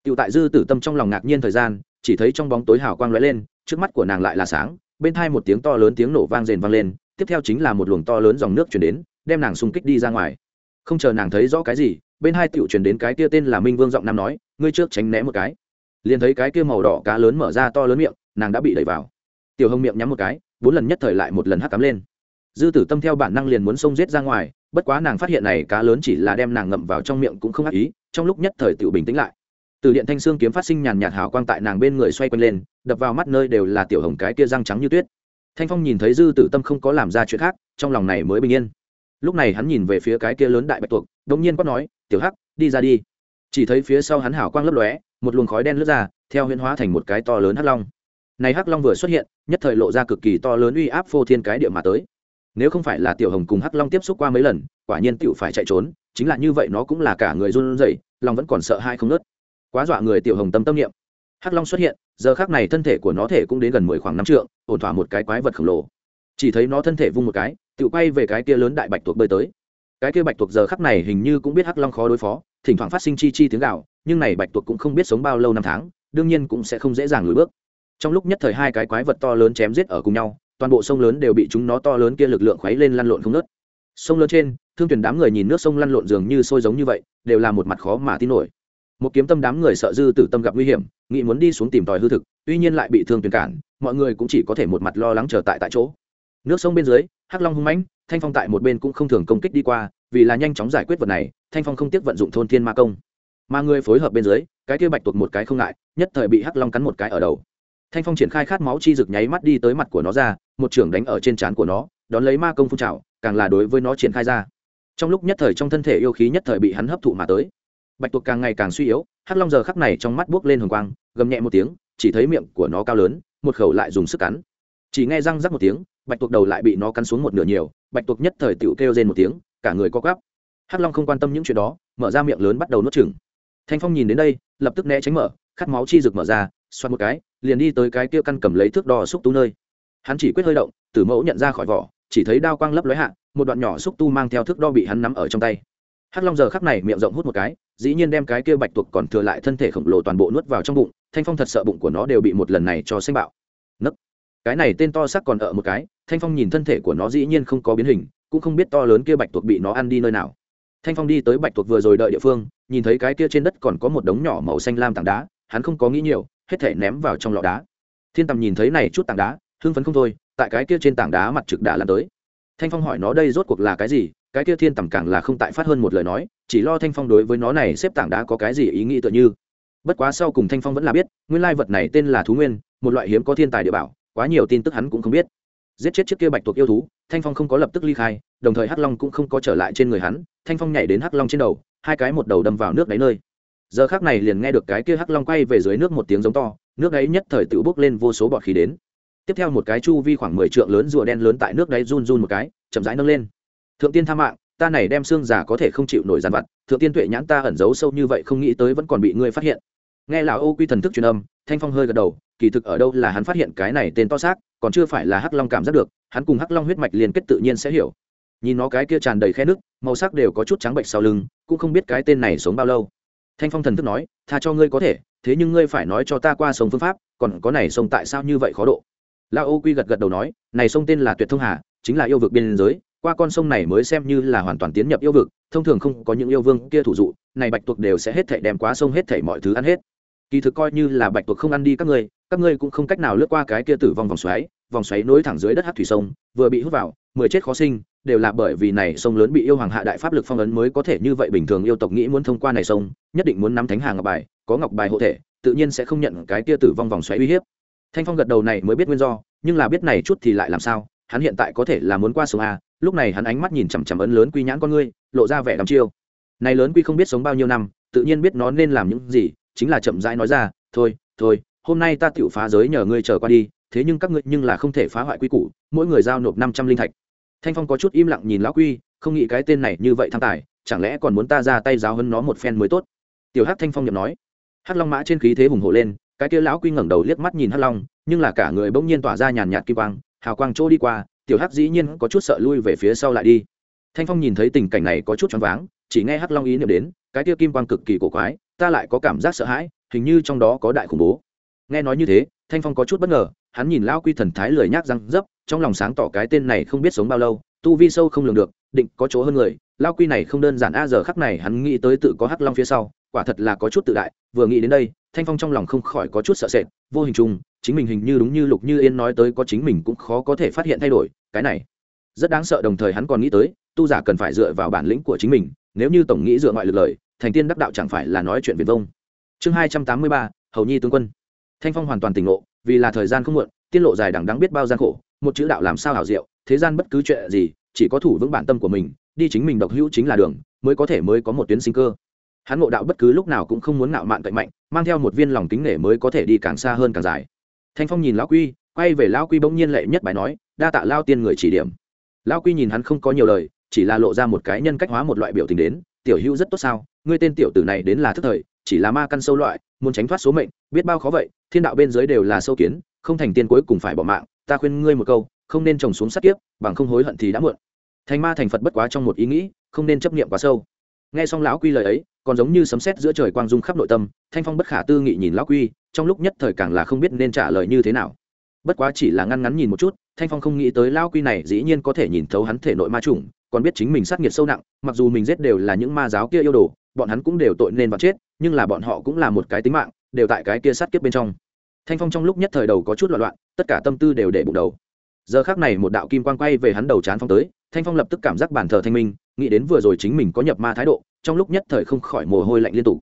Tựu tại dư tử tâm trong lòng ngạc nhiên thời gian, chỉ thấy trong bóng tối hào quang lóe lên, trước mắt của nàng lại là sáng, bên thai một tiếng to lớn tiếng nổ vang rền vang lên, tiếp theo chính là một luồng to lớn dòng nước chuyển đến, đem nàng xung kích đi ra ngoài. Không chờ nàng thấy rõ cái gì, bên hai tựu chuyển đến cái kia tên là minh vương giọng nam nói, ngươi trước tránh né một cái. Liền thấy cái kia màu đỏ cá lớn mở ra to lớn miệng, nàng đã bị đẩy vào. Tiểu hồng miệng nhắm một cái, bốn lần nhất thời lại một lần hắc cắm lên dư tử tâm theo bản năng liền muốn xông giết ra ngoài, bất quá nàng phát hiện này cá lớn chỉ là đem nàng ngậm vào trong miệng cũng không ác ý, trong lúc nhất thời tự bình tĩnh lại. Từ điện thanh xương kiếm phát sinh nhàn nhạt hào quang tại nàng bên người xoay quanh lên, đập vào mắt nơi đều là tiểu hồng cái kia răng trắng như tuyết. Thanh phong nhìn thấy dư tử tâm không có làm ra chuyện khác, trong lòng này mới bình yên. Lúc này hắn nhìn về phía cái kia lớn đại bạch tuộc đông nhiên quát nói, tiểu hắc, đi ra đi. Chỉ thấy phía sau hắn hào quang lấp lóe, một luồng khói đen lướt ra, theo huyễn hóa thành một cái to lớn hắc long. Này hắc long vừa xuất hiện, nhất thời lộ ra cực kỳ to lớn uy áp phô thiên cái địa mà tới nếu không phải là tiểu hồng cùng hắc long tiếp xúc qua mấy lần, quả nhiên tiểu phải chạy trốn, chính là như vậy nó cũng là cả người run rẩy long vẫn còn sợ hai không nớt quá dọa người tiểu hồng tâm tâm niệm. Hắc long xuất hiện, giờ khác này thân thể của nó thể cũng đến gần mười khoảng năm trượng, ổn thỏa một cái quái vật khổng lồ. Chỉ thấy nó thân thể vung một cái tự quay về cái kia lớn đại bạch tuộc bơi tới. Cái kia bạch tuộc giờ khắc này hình như cũng biết hắc long khó đối phó, thỉnh thoảng phát sinh chi chi tiếng gạo nhưng này bạch tuộc cũng không biết sống bao lâu năm tháng, đương nhiên cũng sẽ không dễ dàng lùi bước. Trong lúc nhất thời hai cái quái vật to lớn chém giết ở cùng nhau toàn bộ sông lớn đều bị chúng nó to lớn kia lực lượng khuấy lên lăn lộn không nớt sông lớn trên, thương tuyển đám người nhìn nước sông lăn lộn dường như sôi giống như vậy, đều là một mặt khó mà tin nổi. Một kiếm tâm đám người sợ dư tử tâm gặp nguy hiểm, nghĩ muốn đi xuống tìm tòi hư thực, tuy nhiên lại bị thương tuyển cản, mọi người cũng chỉ có thể một mặt lo lắng chờ tại tại chỗ. Nước sông bên dưới, hắc long hung mãnh, thanh phong tại một bên cũng không thường công kích đi qua, vì là nhanh chóng giải quyết vật này, thanh phong không tiếc vận dụng thôn thiên ma công. Mà người phối hợp bên dưới, cái kia bạch tuộc một cái không ngại, nhất thời bị hắc long cắn một cái ở đầu thanh phong triển khai khát máu chi rực nháy mắt đi tới mặt của nó ra, một trưởng đánh ở trên trán của nó, đón lấy ma công phun trào, càng là đối với nó triển khai ra. Trong lúc nhất thời trong thân thể yêu khí nhất thời bị hắn hấp thụ mà tới. Bạch tuộc càng ngày càng suy yếu, hắc long giờ khắc này trong mắt buốc lên hồng quang, gầm nhẹ một tiếng, chỉ thấy miệng của nó cao lớn, một khẩu lại dùng sức cắn. Chỉ nghe răng rắc một tiếng, bạch tuộc đầu lại bị nó cắn xuống một nửa nhiều, bạch tuộc nhất thời tựu kêu rên một tiếng, cả người co quắp. Hắc long không quan tâm những chuyện đó, mở ra miệng lớn bắt đầu nuốt chừng thanh phong nhìn đến đây, lập tức né tránh mở, khát máu chi rực mở ra xoát một cái liền đi tới cái kia căn cầm lấy thước đo xúc tu nơi. Hắn chỉ quyết hơi động, tử mẫu nhận ra khỏi vỏ, chỉ thấy đao quang lấp lóe hạ, một đoạn nhỏ xúc tu mang theo thước đo bị hắn nắm ở trong tay. Hắc long giờ khắc này miệng rộng hút một cái, dĩ nhiên đem cái kia bạch tuộc còn thừa lại thân thể khổng lồ toàn bộ nuốt vào trong bụng, thanh phong thật sợ bụng của nó đều bị một lần này cho xanh bạo. Nấc. Cái này tên to sắc còn ở một cái, thanh phong nhìn thân thể của nó dĩ nhiên không có biến hình, cũng không biết to lớn kia bạch tuộc bị nó ăn đi nơi nào. Thanh phong đi tới bạch tuộc vừa rồi đợi địa phương, nhìn thấy cái kia trên đất còn có một đống nhỏ màu xanh lam tảng đá, hắn không có nghĩ nhiều hết thể ném vào trong lọ đá. Thiên tầm nhìn thấy này chút tảng đá, hưng phấn không thôi, tại cái kia trên tảng đá mặt trực đã lan tới. Thanh phong hỏi nó đây rốt cuộc là cái gì, cái kia thiên tầm càng là không tại phát hơn một lời nói, chỉ lo thanh phong đối với nó này xếp tảng đá có cái gì ý nghĩ tựa như. Bất quá sau cùng thanh phong vẫn là biết, nguyên lai vật này tên là thú nguyên, một loại hiếm có thiên tài địa bảo, quá nhiều tin tức hắn cũng không biết. Giết chết chiếc kia bạch tuộc yêu thú, thanh phong không có lập tức ly khai, đồng thời hắc long cũng không có trở lại trên người hắn, thanh phong nhảy đến hắc long trên đầu, hai cái một đầu đâm vào nước đáy nơi giờ khác này liền nghe được cái kia hắc long quay về dưới nước một tiếng giống to, nước đáy nhất thời tự bốc lên vô số bọt khí đến. Tiếp theo một cái chu vi khoảng mười trượng lớn rùa đen lớn tại nước đáy run run một cái, chậm rãi nâng lên. Thượng tiên tha mạng, ta này đem xương giả có thể không chịu nổi giàn vặt, thượng tiên tuệ nhãn ta ẩn giấu sâu như vậy không nghĩ tới vẫn còn bị ngươi phát hiện. Nghe là ô quy thần thức truyền âm, thanh phong hơi gật đầu, kỳ thực ở đâu là hắn phát hiện cái này tên to xác, còn chưa phải là hắc long cảm giác được, hắn cùng hắc long huyết mạch liên kết tự nhiên sẽ hiểu. Nhìn nó cái kia tràn đầy khe nước, màu sắc đều có chút trắng bệnh sau lưng, cũng không biết cái tên này sống bao lâu thanh phong thần thức nói, tha cho ngươi có thể, thế nhưng ngươi phải nói cho ta qua sông phương pháp, còn có này sông tại sao như vậy khó độ? La ô quy gật gật đầu nói, này sông tên là tuyệt thông hà, chính là yêu vực biên giới, qua con sông này mới xem như là hoàn toàn tiến nhập yêu vực, thông thường không có những yêu vương kia thủ dụ, này bạch tuộc đều sẽ hết thảy đem quá sông hết thảy mọi thứ ăn hết. Kỳ thực coi như là bạch tuộc không ăn đi các ngươi các ngươi cũng không cách nào lướt qua cái kia tử vong vòng xoáy vòng xoáy nối thẳng dưới đất hát thủy sông, vừa bị hút vào, mười chết khó sinh đều là bởi vì này sông lớn bị yêu hoàng hạ đại pháp lực phong ấn mới có thể như vậy bình thường yêu tộc nghĩ muốn thông qua này sông, nhất định muốn nắm thánh hàng ngọc bài, có ngọc bài hộ thể, tự nhiên sẽ không nhận cái tia tử vong vòng xoáy uy hiếp. Thanh phong gật đầu này mới biết nguyên do, nhưng là biết này chút thì lại làm sao, hắn hiện tại có thể là muốn qua sông a, lúc này hắn ánh mắt nhìn chằm chằm ấn lớn quy nhãn con ngươi, lộ ra vẻ đăm chiêu. Này lớn quy không biết sống bao nhiêu năm, tự nhiên biết nó nên làm những gì, chính là chậm rãi nói ra, thôi thôi, hôm nay ta tựu phá giới nhờ ngươi chờ qua đi, thế nhưng các ngươi nhưng là không thể phá hoại quy củ, mỗi người giao nộp năm trăm linh thạch thanh phong có chút im lặng nhìn lão quy, không nghĩ cái tên này như vậy tham tài, chẳng lẽ còn muốn ta ra tay giáo hơn nó một phen mới tốt? Tiểu hắc thanh phong nhậm nói. Hắc long mã trên khí thế hùng hổ lên, cái kia lão quy ngẩng đầu liếc mắt nhìn hắc long, nhưng là cả người bỗng nhiên tỏa ra nhàn nhạt kim quang, hào quang chỗ đi qua, tiểu hắc dĩ nhiên có chút sợ lui về phía sau lại đi. Thanh phong nhìn thấy tình cảnh này có chút choáng váng, chỉ nghe hắc long ý niệm đến, cái kia kim quang cực kỳ cổ quái, ta lại có cảm giác sợ hãi, hình như trong đó có đại khủng bố. Nghe nói như thế, thanh phong có chút bất ngờ hắn nhìn lão quy thần thái lười nhác răng dấp, trong lòng sáng tỏ cái tên này không biết sống bao lâu, tu vi sâu không lường được, định có chỗ hơn người. Lao quy này không đơn giản a, giờ khắc này hắn nghĩ tới tự có hắc long phía sau, quả thật là có chút tự đại, vừa nghĩ đến đây, thanh phong trong lòng không khỏi có chút sợ sệt, vô hình chung, chính mình hình như đúng như lục như yên nói tới có chính mình cũng khó có thể phát hiện thay đổi, cái này rất đáng sợ, đồng thời hắn còn nghĩ tới, tu giả cần phải dựa vào bản lĩnh của chính mình, nếu như tổng nghĩ dựa ngoại lực lời, thành tiên đắc đạo chẳng phải là nói chuyện viền vông. Chương hai trăm tám mươi ba, hầu nhi tướng quân. Thanh phong hoàn toàn tỉnh ngộ vì là thời gian không muộn tiên lộ dài đằng đắng biết bao gian khổ, một chữ đạo làm sao hảo diệu, thế gian bất cứ chuyện gì, chỉ có thủ vững bản tâm của mình, đi chính mình độc hữu chính là đường, mới có thể mới có một tuyến sinh cơ. Hắn ngộ đạo bất cứ lúc nào cũng không muốn ngạo mạn cậy mạnh, mang theo một viên lòng kính nể mới có thể đi càng xa hơn càng dài. Thanh phong nhìn lão quy, quay về lão quy bỗng nhiên lệ nhất bài nói, đa tạ lao tiên người chỉ điểm. Lão quy nhìn hắn không có nhiều lời, chỉ là lộ ra một cái nhân cách hóa một loại biểu tình đến, tiểu hữu rất tốt sao? Ngươi tên tiểu tử này đến là thức thời, chỉ là ma căn sâu loại, muốn tránh thoát số mệnh biết bao khó vậy, thiên đạo bên dưới đều là sâu kiến, không thành tiên cuối cùng phải bỏ mạng, ta khuyên ngươi một câu, không nên trồng xuống sát kiếp, bằng không hối hận thì đã muộn. Thành ma thành phật bất quá trong một ý nghĩ, không nên chấp niệm quá sâu. Nghe xong lão quy lời ấy, còn giống như sấm sét giữa trời quang dung khắp nội tâm, thanh phong bất khả tư nghị nhìn lão quy, trong lúc nhất thời càng là không biết nên trả lời như thế nào. Bất quá chỉ là ngăn ngắn nhìn một chút, thanh phong không nghĩ tới lão quy này dĩ nhiên có thể nhìn thấu hắn thể nội ma trùng còn biết chính mình sát nghiệt sâu nặng, mặc dù mình giết đều là những ma giáo kia yêu đồ, bọn hắn cũng đều tội nên vào chết, nhưng là bọn họ cũng là một cái tính mạng đều tại cái kia sát kiếp bên trong. Thanh phong trong lúc nhất thời đầu có chút loạn loạn, tất cả tâm tư đều để bụng đầu. Giờ khác này một đạo kim quang quay về hắn đầu chán phong tới, thanh phong lập tức cảm giác bản thờ thanh minh, nghĩ đến vừa rồi chính mình có nhập ma thái độ, trong lúc nhất thời không khỏi mồ hôi lạnh liên tục.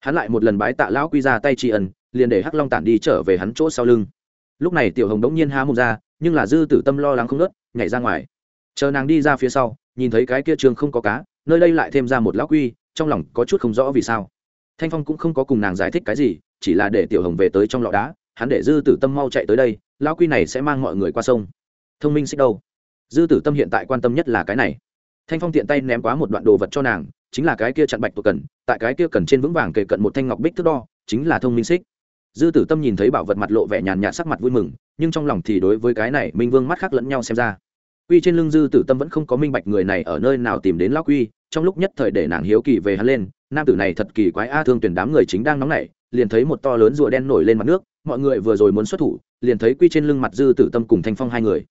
Hắn lại một lần bái tạ lão quy ra tay tri ân, liền để hắc long tản đi trở về hắn chỗ sau lưng. Lúc này tiểu hồng đống nhiên há mồm ra, nhưng là dư tử tâm lo lắng không nớt nhảy ra ngoài. Chờ nàng đi ra phía sau, nhìn thấy cái kia trường không có cá, nơi đây lại thêm ra một lão quy, trong lòng có chút không rõ vì sao. Thanh phong cũng không có cùng nàng giải thích cái gì chỉ là để tiểu hồng về tới trong lọ đá, hắn để dư tử tâm mau chạy tới đây, lão quy này sẽ mang mọi người qua sông. Thông minh xích đâu? Dư tử tâm hiện tại quan tâm nhất là cái này. Thanh phong tiện tay ném quá một đoạn đồ vật cho nàng, chính là cái kia chặn bạch tuộc cần, tại cái kia cần trên vững vàng kề cận một thanh ngọc bích thước đo, chính là thông minh xích. Dư tử tâm nhìn thấy bảo vật mặt lộ vẻ nhàn nhạt sắc mặt vui mừng, nhưng trong lòng thì đối với cái này minh vương mắt khác lẫn nhau xem ra. Quy trên lưng dư tử tâm vẫn không có minh bạch người này ở nơi nào tìm đến lão quy, trong lúc nhất thời để nàng hiếu kỳ về hắn lên, nam tử này thật kỳ quái, a, thương tuyển đám người chính đang nóng nảy liền thấy một to lớn rùa đen nổi lên mặt nước, mọi người vừa rồi muốn xuất thủ, liền thấy quy trên lưng mặt dư tử tâm cùng thanh phong hai người.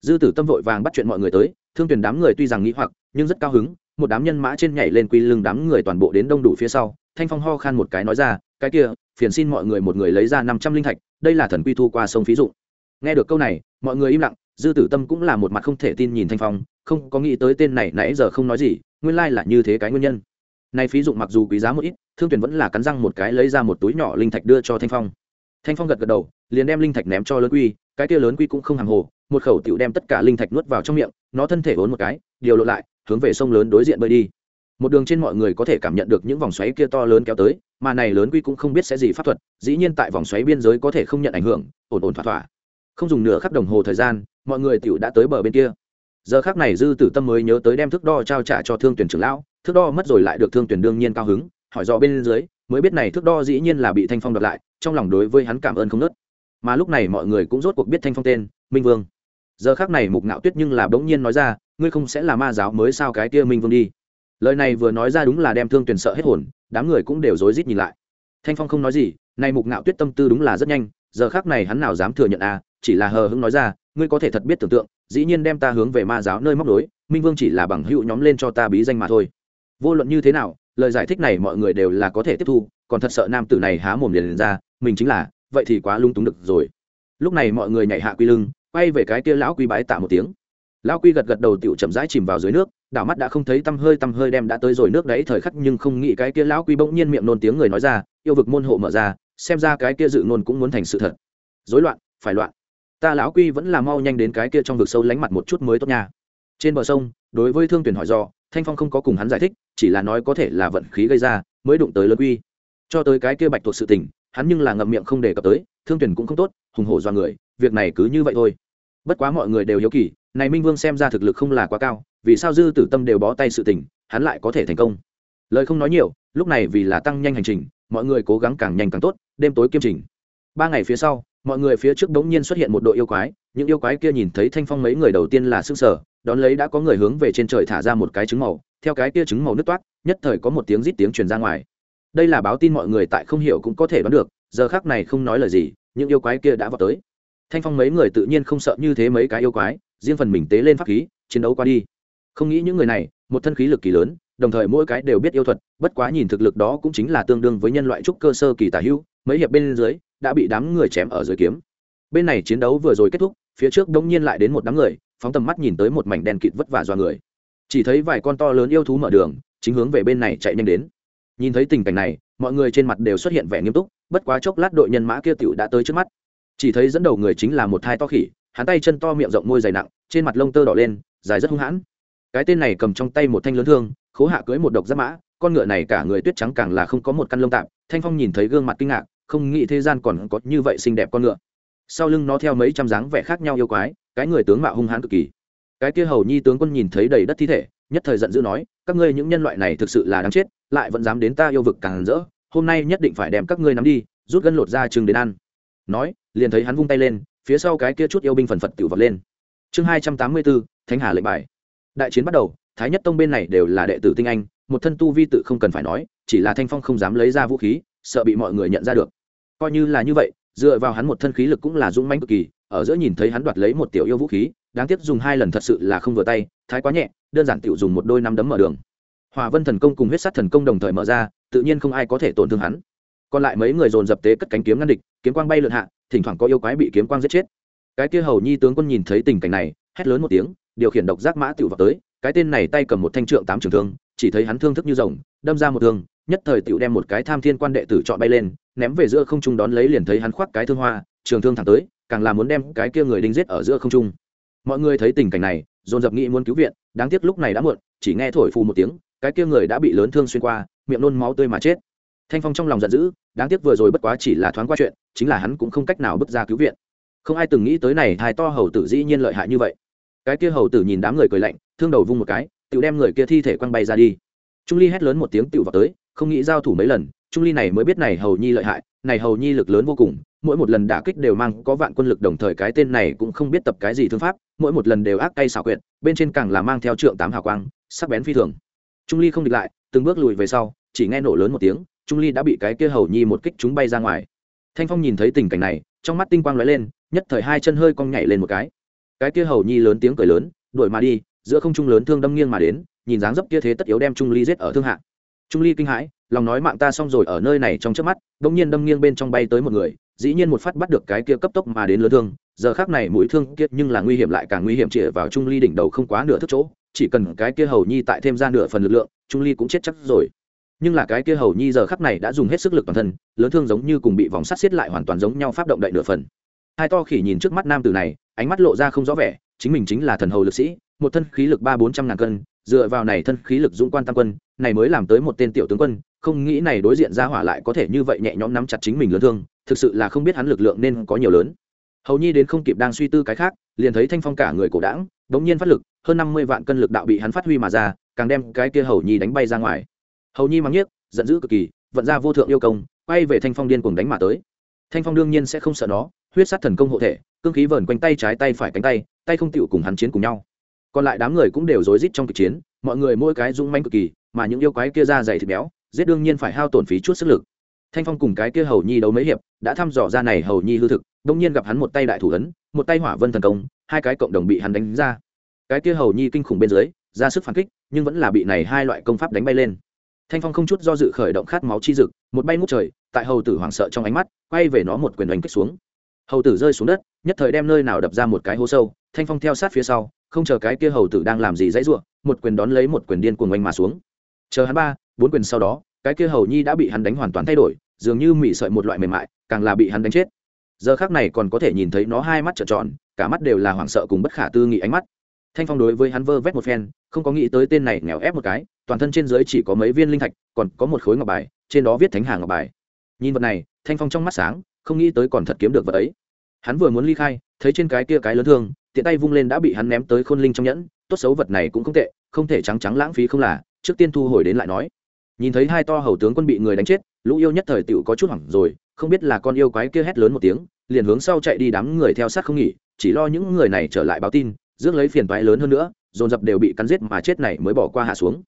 Dư tử tâm vội vàng bắt chuyện mọi người tới, thương tuyển đám người tuy rằng nghĩ hoặc, nhưng rất cao hứng, một đám nhân mã trên nhảy lên quy lưng đám người toàn bộ đến đông đủ phía sau, thanh phong ho khan một cái nói ra, cái kia, phiền xin mọi người một người lấy ra năm trăm linh thạch, đây là thần quy thu qua sông phí dụ nghe được câu này, mọi người im lặng, dư tử tâm cũng là một mặt không thể tin nhìn thanh phong, không có nghĩ tới tên này nãy giờ không nói gì, nguyên lai là như thế cái nguyên nhân. Nay phí dụng mặc dù quý giá một ít thương tuyển vẫn là cắn răng một cái lấy ra một túi nhỏ linh thạch đưa cho thanh phong. Thanh phong gật gật đầu, liền đem linh thạch ném cho lớn quy, cái kia lớn quy cũng không hàng hồ, một khẩu tiểu đem tất cả linh thạch nuốt vào trong miệng, nó thân thể vốn một cái, điều lộ lại, hướng về sông lớn đối diện bơi đi. Một đường trên mọi người có thể cảm nhận được những vòng xoáy kia to lớn kéo tới, mà này lớn quy cũng không biết sẽ gì pháp thuật, dĩ nhiên tại vòng xoáy biên giới có thể không nhận ảnh hưởng, ổn ổn thỏa thỏa. Không dùng nửa khắc đồng hồ thời gian, mọi người tiểu đã tới bờ bên kia. Giờ khắc này dư tử tâm mới nhớ tới đem thước đo trao trả cho thương tuyển trưởng lão, thước đo mất rồi lại được thương tuyển đương nhiên cao hứng hỏi dò bên dưới, mới biết này thước đo dĩ nhiên là bị thanh phong đoạt lại, trong lòng đối với hắn cảm ơn không nớt. Mà lúc này mọi người cũng rốt cuộc biết thanh phong tên, minh vương. Giờ khắc này mục ngạo tuyết nhưng là bỗng nhiên nói ra, ngươi không sẽ là ma giáo mới sao cái kia minh vương đi? Lời này vừa nói ra đúng là đem thương tuyển sợ hết hồn, đám người cũng đều rối rít nhìn lại. Thanh phong không nói gì nay mục ngạo tuyết tâm tư đúng là rất nhanh, giờ khác này hắn nào dám thừa nhận à chỉ là hờ hững nói ra, ngươi có thể thật biết tưởng tượng, dĩ nhiên đem ta hướng về ma giáo nơi móc đối minh vương chỉ là bằng hữu nhóm lên cho ta bí danh mà thôi. Vô luận như thế nào lời giải thích này mọi người đều là có thể tiếp thu, còn thật sợ nam tử này há mồm liền ra, mình chính là, vậy thì quá lung túng được rồi. Lúc này mọi người nhảy hạ quy lưng, quay về cái kia lão quy bái tạ một tiếng. Lão quy gật gật đầu tựu chậm rãi chìm vào dưới nước, đảo mắt đã không thấy tăm hơi tăm hơi đem đã tới rồi nước đấy thời khắc nhưng không nghĩ cái kia lão quy bỗng nhiên miệng nôn tiếng người nói ra, yêu vực môn hộ mở ra, xem ra cái kia dự nôn cũng muốn thành sự thật. Rối loạn, phải loạn. Ta lão quy vẫn là mau nhanh đến cái kia trong vực sâu lánh mặt một chút mới tốt nha. Trên bờ sông, đối với thương tuyển hỏi do thanh phong không có cùng hắn giải thích, chỉ là nói có thể là vận khí gây ra, mới đụng tới lớn quy. Cho tới cái kia bạch thuộc sự tình, hắn nhưng là ngậm miệng không đề cập tới, thương tuyển cũng không tốt, hùng hổ do người, việc này cứ như vậy thôi. Bất quá mọi người đều hiếu kỳ, này minh vương xem ra thực lực không là quá cao, vì sao dư tử tâm đều bó tay sự tình, hắn lại có thể thành công? Lời không nói nhiều, lúc này vì là tăng nhanh hành trình, mọi người cố gắng càng nhanh càng tốt, đêm tối kiêm trình. Ba ngày phía sau, mọi người phía trước đống nhiên xuất hiện một đội yêu quái, những yêu quái kia nhìn thấy thanh phong mấy người đầu tiên là sức sở đón lấy đã có người hướng về trên trời thả ra một cái trứng màu, theo cái kia trứng màu nứt toát, nhất thời có một tiếng rít tiếng truyền ra ngoài. Đây là báo tin mọi người tại không hiểu cũng có thể đoán được, giờ khác này không nói lời gì, những yêu quái kia đã vào tới. Thanh phong mấy người tự nhiên không sợ như thế mấy cái yêu quái, riêng phần mình tế lên pháp khí, chiến đấu qua đi. Không nghĩ những người này, một thân khí lực kỳ lớn, đồng thời mỗi cái đều biết yêu thuật, bất quá nhìn thực lực đó cũng chính là tương đương với nhân loại trúc cơ sơ kỳ tả hữu, mấy hiệp bên dưới, đã bị đám người chém ở dưới kiếm. Bên này chiến đấu vừa rồi kết thúc, phía trước đông nhiên lại đến một đám người phóng tầm mắt nhìn tới một mảnh đen kịt vất vả do người. Chỉ thấy vài con to lớn yêu thú mở đường, chính hướng về bên này chạy nhanh đến. Nhìn thấy tình cảnh này, mọi người trên mặt đều xuất hiện vẻ nghiêm túc, bất quá chốc lát đội nhân mã kia tựu đã tới trước mắt. Chỉ thấy dẫn đầu người chính là một thai to khỉ, hắn tay chân to miệng rộng môi dày nặng, trên mặt lông tơ đỏ lên, dài rất hung hãn. Cái tên này cầm trong tay một thanh lớn thương, khố hạ cưới một độc giáp mã, con ngựa này cả người tuyết trắng càng là không có một căn lông tạm, thanh phong nhìn thấy gương mặt kinh ngạc, không nghĩ thế gian còn có như vậy xinh đẹp con ngựa. Sau lưng nó theo mấy trăm dáng vẻ khác nhau yêu quái cái người tướng mạo hung hãn cực kỳ. Cái kia hầu nhi tướng quân nhìn thấy đầy đất thi thể, nhất thời giận dữ nói, các ngươi những nhân loại này thực sự là đáng chết, lại vẫn dám đến ta yêu vực càng rỡ, hôm nay nhất định phải đem các ngươi nắm đi, rút gân lột ra chừng đến ăn. Nói, liền thấy hắn vung tay lên, phía sau cái kia chút yêu binh phần phật tự vọt lên. Chương hai trăm tám mươi bốn, thánh hà lệnh bài. Đại chiến bắt đầu, thái nhất tông bên này đều là đệ tử tinh anh, một thân tu vi tự không cần phải nói, chỉ là thanh phong không dám lấy ra vũ khí, sợ bị mọi người nhận ra được. Coi như là như vậy, dựa vào hắn một thân khí lực cũng là dũng mãnh cực kỳ ở giữa nhìn thấy hắn đoạt lấy một tiểu yêu vũ khí, đáng tiếc dùng hai lần thật sự là không vừa tay, thái quá nhẹ, đơn giản tiểu dùng một đôi năm đấm mở đường. Hòa vân thần công cùng huyết sát thần công đồng thời mở ra, tự nhiên không ai có thể tổn thương hắn. Còn lại mấy người dồn dập tế cất cánh kiếm ngăn địch, kiếm quang bay lượn hạ, thỉnh thoảng có yêu quái bị kiếm quang giết chết. Cái kia hầu nhi tướng quân nhìn thấy tình cảnh này, hét lớn một tiếng, điều khiển độc giác mã tiểu vào tới, cái tên này tay cầm một thanh trượng tám trường thương, chỉ thấy hắn thương thức như rồng, đâm ra một thương, nhất thời tiểu đem một cái tham thiên quan đệ tử chọn bay lên, ném về giữa không trung đón lấy liền thấy hắn khoác cái thương hoa trường thương thẳng tới, càng là muốn đem cái kia người đinh giết ở giữa không trung. Mọi người thấy tình cảnh này, dồn dập nghĩ muốn cứu viện, đáng tiếc lúc này đã muộn, chỉ nghe thổi phù một tiếng, cái kia người đã bị lớn thương xuyên qua, miệng nôn máu tươi mà chết. Thanh phong trong lòng giận dữ, đáng tiếc vừa rồi bất quá chỉ là thoáng qua chuyện, chính là hắn cũng không cách nào bước ra cứu viện. Không ai từng nghĩ tới này, hai to hầu tử dĩ nhiên lợi hại như vậy. Cái kia hầu tử nhìn đám người cười lạnh, thương đầu vung một cái tự đem người kia thi thể quăng bay ra đi. Trung ly hét lớn một tiếng tự vào tới, không nghĩ giao thủ mấy lần, trung ly này mới biết này hầu nhi lợi hại, này hầu nhi lực lớn vô cùng mỗi một lần đả kích đều mang có vạn quân lực đồng thời cái tên này cũng không biết tập cái gì thương pháp, mỗi một lần đều ác tay xảo quyệt, bên trên càng là mang theo trượng tám hào quang, sắc bén phi thường. Trung ly không địch lại, từng bước lùi về sau, chỉ nghe nổ lớn một tiếng, trung ly đã bị cái kia hầu nhi một kích chúng bay ra ngoài. Thanh phong nhìn thấy tình cảnh này, trong mắt tinh quang lóe lên, nhất thời hai chân hơi cong nhảy lên một cái. Cái kia hầu nhi lớn tiếng cười lớn, đuổi mà đi, giữa không trung lớn thương đâm nghiêng mà đến, nhìn dáng dấp kia thế tất yếu đem trung ly giết ở thương hạ. Trung ly kinh hãi, lòng nói mạng ta xong rồi ở nơi này trong trước mắt. Đông nhiên đâm nghiêng bên trong bay tới một người dĩ nhiên một phát bắt được cái kia cấp tốc mà đến lớn thương, giờ khác này mũi thương kiệt nhưng là nguy hiểm lại càng nguy hiểm chĩa vào trung ly đỉnh đầu không quá nửa thức chỗ, chỉ cần cái kia hầu nhi tại thêm ra nửa phần lực lượng, trung ly cũng chết chắc rồi. Nhưng là cái kia hầu nhi giờ khắc này đã dùng hết sức lực toàn thân, lớn thương giống như cùng bị vòng sắt xiết lại hoàn toàn giống nhau pháp động đậy nửa phần. Hai to khỉ nhìn trước mắt nam tử này, ánh mắt lộ ra không rõ vẻ, chính mình chính là thần hầu lực sĩ, một thân khí lực ba bốn trăm ngàn cân, dựa vào này thân khí lực dũng quan tam quân, này mới làm tới một tên tiểu tướng quân, không nghĩ này đối diện ra hỏa lại có thể như vậy nhẹ nhõm nắm chặt chính mình lớn thương thực sự là không biết hắn lực lượng nên có nhiều lớn. Hầu nhi đến không kịp đang suy tư cái khác, liền thấy thanh phong cả người cổ đảng bỗng nhiên phát lực, hơn năm mươi vạn cân lực đạo bị hắn phát huy mà ra, càng đem cái kia hầu nhi đánh bay ra ngoài. Hầu nhi mắng nhiếc, giận dữ cực kỳ, vận ra vô thượng yêu công, quay về thanh phong điên cuồng đánh mà tới. Thanh phong đương nhiên sẽ không sợ nó, huyết sát thần công hộ thể, cương khí vờn quanh tay trái tay phải cánh tay tay không tựu cùng hắn chiến cùng nhau. Còn lại đám người cũng đều rối rít trong cuộc chiến, mọi người mỗi cái rung manh cực kỳ, mà những yêu quái kia ra dày thịt béo, giết đương nhiên phải hao tổn phí chút sức lực thanh phong cùng cái kia hầu nhi đấu mấy hiệp, đã thăm dò ra này hầu nhi hư thực đông nhiên gặp hắn một tay đại thủ ấn, một tay hỏa vân thần công, hai cái cộng đồng bị hắn đánh ra. Cái kia hầu nhi kinh khủng bên dưới, ra sức phản kích, nhưng vẫn là bị này hai loại công pháp đánh bay lên. Thanh phong không chút do dự khởi động khát máu chi dực, một bay ngút trời, tại hầu tử hoảng sợ trong ánh mắt, quay về nó một quyền đánh kích xuống. Hầu tử rơi xuống đất, nhất thời đem nơi nào đập ra một cái hố sâu, thanh phong theo sát phía sau, không chờ cái kia hầu tử đang làm gì dãy ruộng một quyền đón lấy một quyền điên cuồng oanh mà xuống. Chờ hắn ba, bốn quyền sau đó cái kia hầu nhi đã bị hắn đánh hoàn toàn thay đổi, dường như mị sợi một loại mềm mại, càng là bị hắn đánh chết. Giờ khác này còn có thể nhìn thấy nó hai mắt trợn tròn, cả mắt đều là hoảng sợ cùng bất khả tư nghị ánh mắt. Thanh phong đối với hắn vơ vét một phen, không có nghĩ tới tên này nghèo ép một cái, toàn thân trên dưới chỉ có mấy viên linh thạch, còn có một khối ngọc bài, trên đó viết thánh hàng ngọc bài. Nhìn vật này, thanh phong trong mắt sáng, không nghĩ tới còn thật kiếm được vật ấy. Hắn vừa muốn ly khai, thấy trên cái kia cái lớn thương, tiện tay vung lên đã bị hắn ném tới khôn linh trong nhẫn, tốt xấu vật này cũng không tệ, không thể trắng trắng lãng phí không là, trước tiên thu hồi đến lại nói nhìn thấy hai to hầu tướng quân bị người đánh chết, lũ yêu nhất thời tựu có chút hoảng rồi, không biết là con yêu quái kia hét lớn một tiếng, liền hướng sau chạy đi đám người theo sát không nghỉ, chỉ lo những người này trở lại báo tin, rước lấy phiền toái lớn hơn nữa, dồn dập đều bị cắn giết mà chết này mới bỏ qua hạ xuống.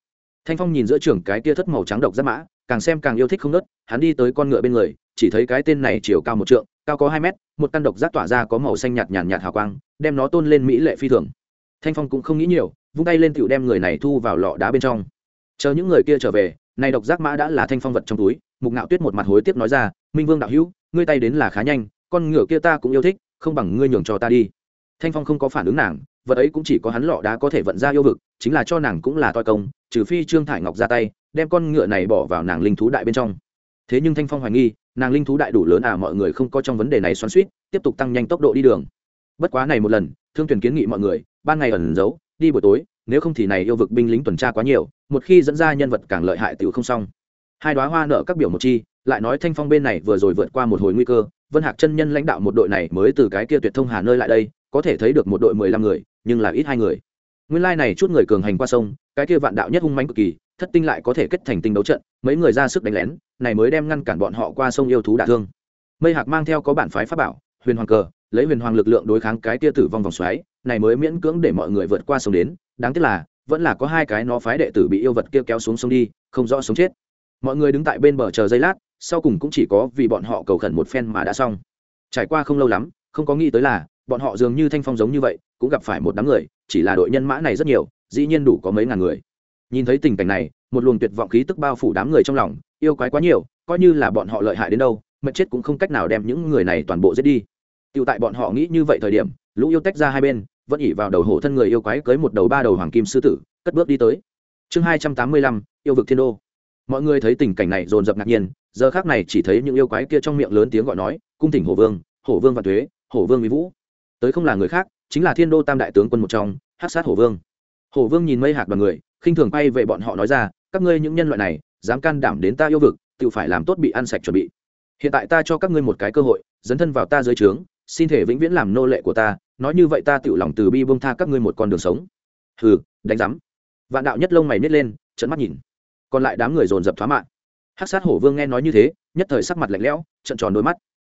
Thanh phong nhìn giữa trường cái kia thất màu trắng độc giáp mã, càng xem càng yêu thích không nớt hắn đi tới con ngựa bên người, chỉ thấy cái tên này chiều cao một trượng, cao có hai mét, một căn độc giác tỏa ra có màu xanh nhạt nhàn nhạt hào quang, đem nó tôn lên mỹ lệ phi thường. Thanh phong cũng không nghĩ nhiều, vung tay lên tựu đem người này thu vào lọ đá bên trong. Chờ những người kia trở về này độc giác mã đã là thanh phong vật trong túi, mục ngạo tuyết một mặt hối tiếc nói ra, minh vương đạo hữu, ngươi tay đến là khá nhanh, con ngựa kia ta cũng yêu thích, không bằng ngươi nhường cho ta đi. Thanh phong không có phản ứng nàng, vật ấy cũng chỉ có hắn lọ đá có thể vận ra yêu vực, chính là cho nàng cũng là toi công, trừ phi trương thải ngọc ra tay, đem con ngựa này bỏ vào nàng linh thú đại bên trong. Thế nhưng thanh phong hoài nghi, nàng linh thú đại đủ lớn à mọi người không có trong vấn đề này xoắn suýt tiếp tục tăng nhanh tốc độ đi đường. Bất quá này một lần, thương tuyển kiến nghị mọi người, ban ngày ẩn giấu, đi buổi tối nếu không thì này yêu vực binh lính tuần tra quá nhiều, một khi dẫn ra nhân vật càng lợi hại tiểu không xong. Hai đoá hoa nợ các biểu một chi, lại nói thanh phong bên này vừa rồi vượt qua một hồi nguy cơ, vân hạc chân nhân lãnh đạo một đội này mới từ cái kia tuyệt thông hà nơi lại đây, có thể thấy được một đội mười lăm người, nhưng là ít hai người. Nguyên lai này chút người cường hành qua sông, cái kia vạn đạo nhất hung mãnh cực kỳ, thất tinh lại có thể kết thành tinh đấu trận, mấy người ra sức đánh lén, này mới đem ngăn cản bọn họ qua sông yêu thú đả thương. Mây hạc mang theo có bản phái pháp bảo, huyền hoàng cờ, lấy huyền hoàng lực lượng đối kháng cái kia tử vong vòng xoáy này mới miễn cưỡng để mọi người vượt qua sông đến, đáng tiếc là, vẫn là có hai cái nó phái đệ tử bị yêu vật kia kéo xuống sông đi, không rõ sống chết. Mọi người đứng tại bên bờ chờ giây lát, sau cùng cũng chỉ có vì bọn họ cầu khẩn một phen mà đã xong. Trải qua không lâu lắm, không có nghĩ tới là, bọn họ dường như thanh phong giống như vậy, cũng gặp phải một đám người, chỉ là đội nhân mã này rất nhiều, dĩ nhiên đủ có mấy ngàn người. Nhìn thấy tình cảnh này, một luồng tuyệt vọng khí tức bao phủ đám người trong lòng, yêu quái quá nhiều, coi như là bọn họ lợi hại đến đâu mệt chết cũng không cách nào đem những người này toàn bộ giết đi. Tựu tại bọn họ nghĩ như vậy thời điểm, lũ yêu tách ra hai bên vẫn ỉ vào đầu hổ thân người yêu quái cưới một đầu ba đầu hoàng kim sư tử, cất bước đi tới. Chương hai trăm tám mươi lăm, yêu vực thiên đô. Mọi người thấy tình cảnh này dồn dập ngạc nhiên, giờ khác này chỉ thấy những yêu quái kia trong miệng lớn tiếng gọi nói, cung tỉnh hổ vương hổ vương và thuế hổ vương mỹ vũ. Tới không là người khác, chính là thiên đô tam đại tướng quân một trong hát sát hổ vương. Hổ vương nhìn mây hạc đoàn người, khinh thường bay về bọn họ nói ra, các ngươi những nhân loại này, dám can đảm đến ta yêu vực, tự phải làm tốt bị ăn sạch chuẩn bị. Hiện tại ta cho các ngươi một cái cơ hội, dấn thân vào ta dưới trướng, xin thể vĩnh viễn làm nô lệ của ta nói như vậy ta tự lòng từ bi bông tha các ngươi một con đường sống. Hừ, đánh giám. Vạn đạo nhất lông mày nít lên trận mắt nhìn. Còn lại đám người dồn dập thoá mạng. Hắc sát hổ vương nghe nói như thế, nhất thời sắc mặt lạnh lẽo trận tròn đôi mắt.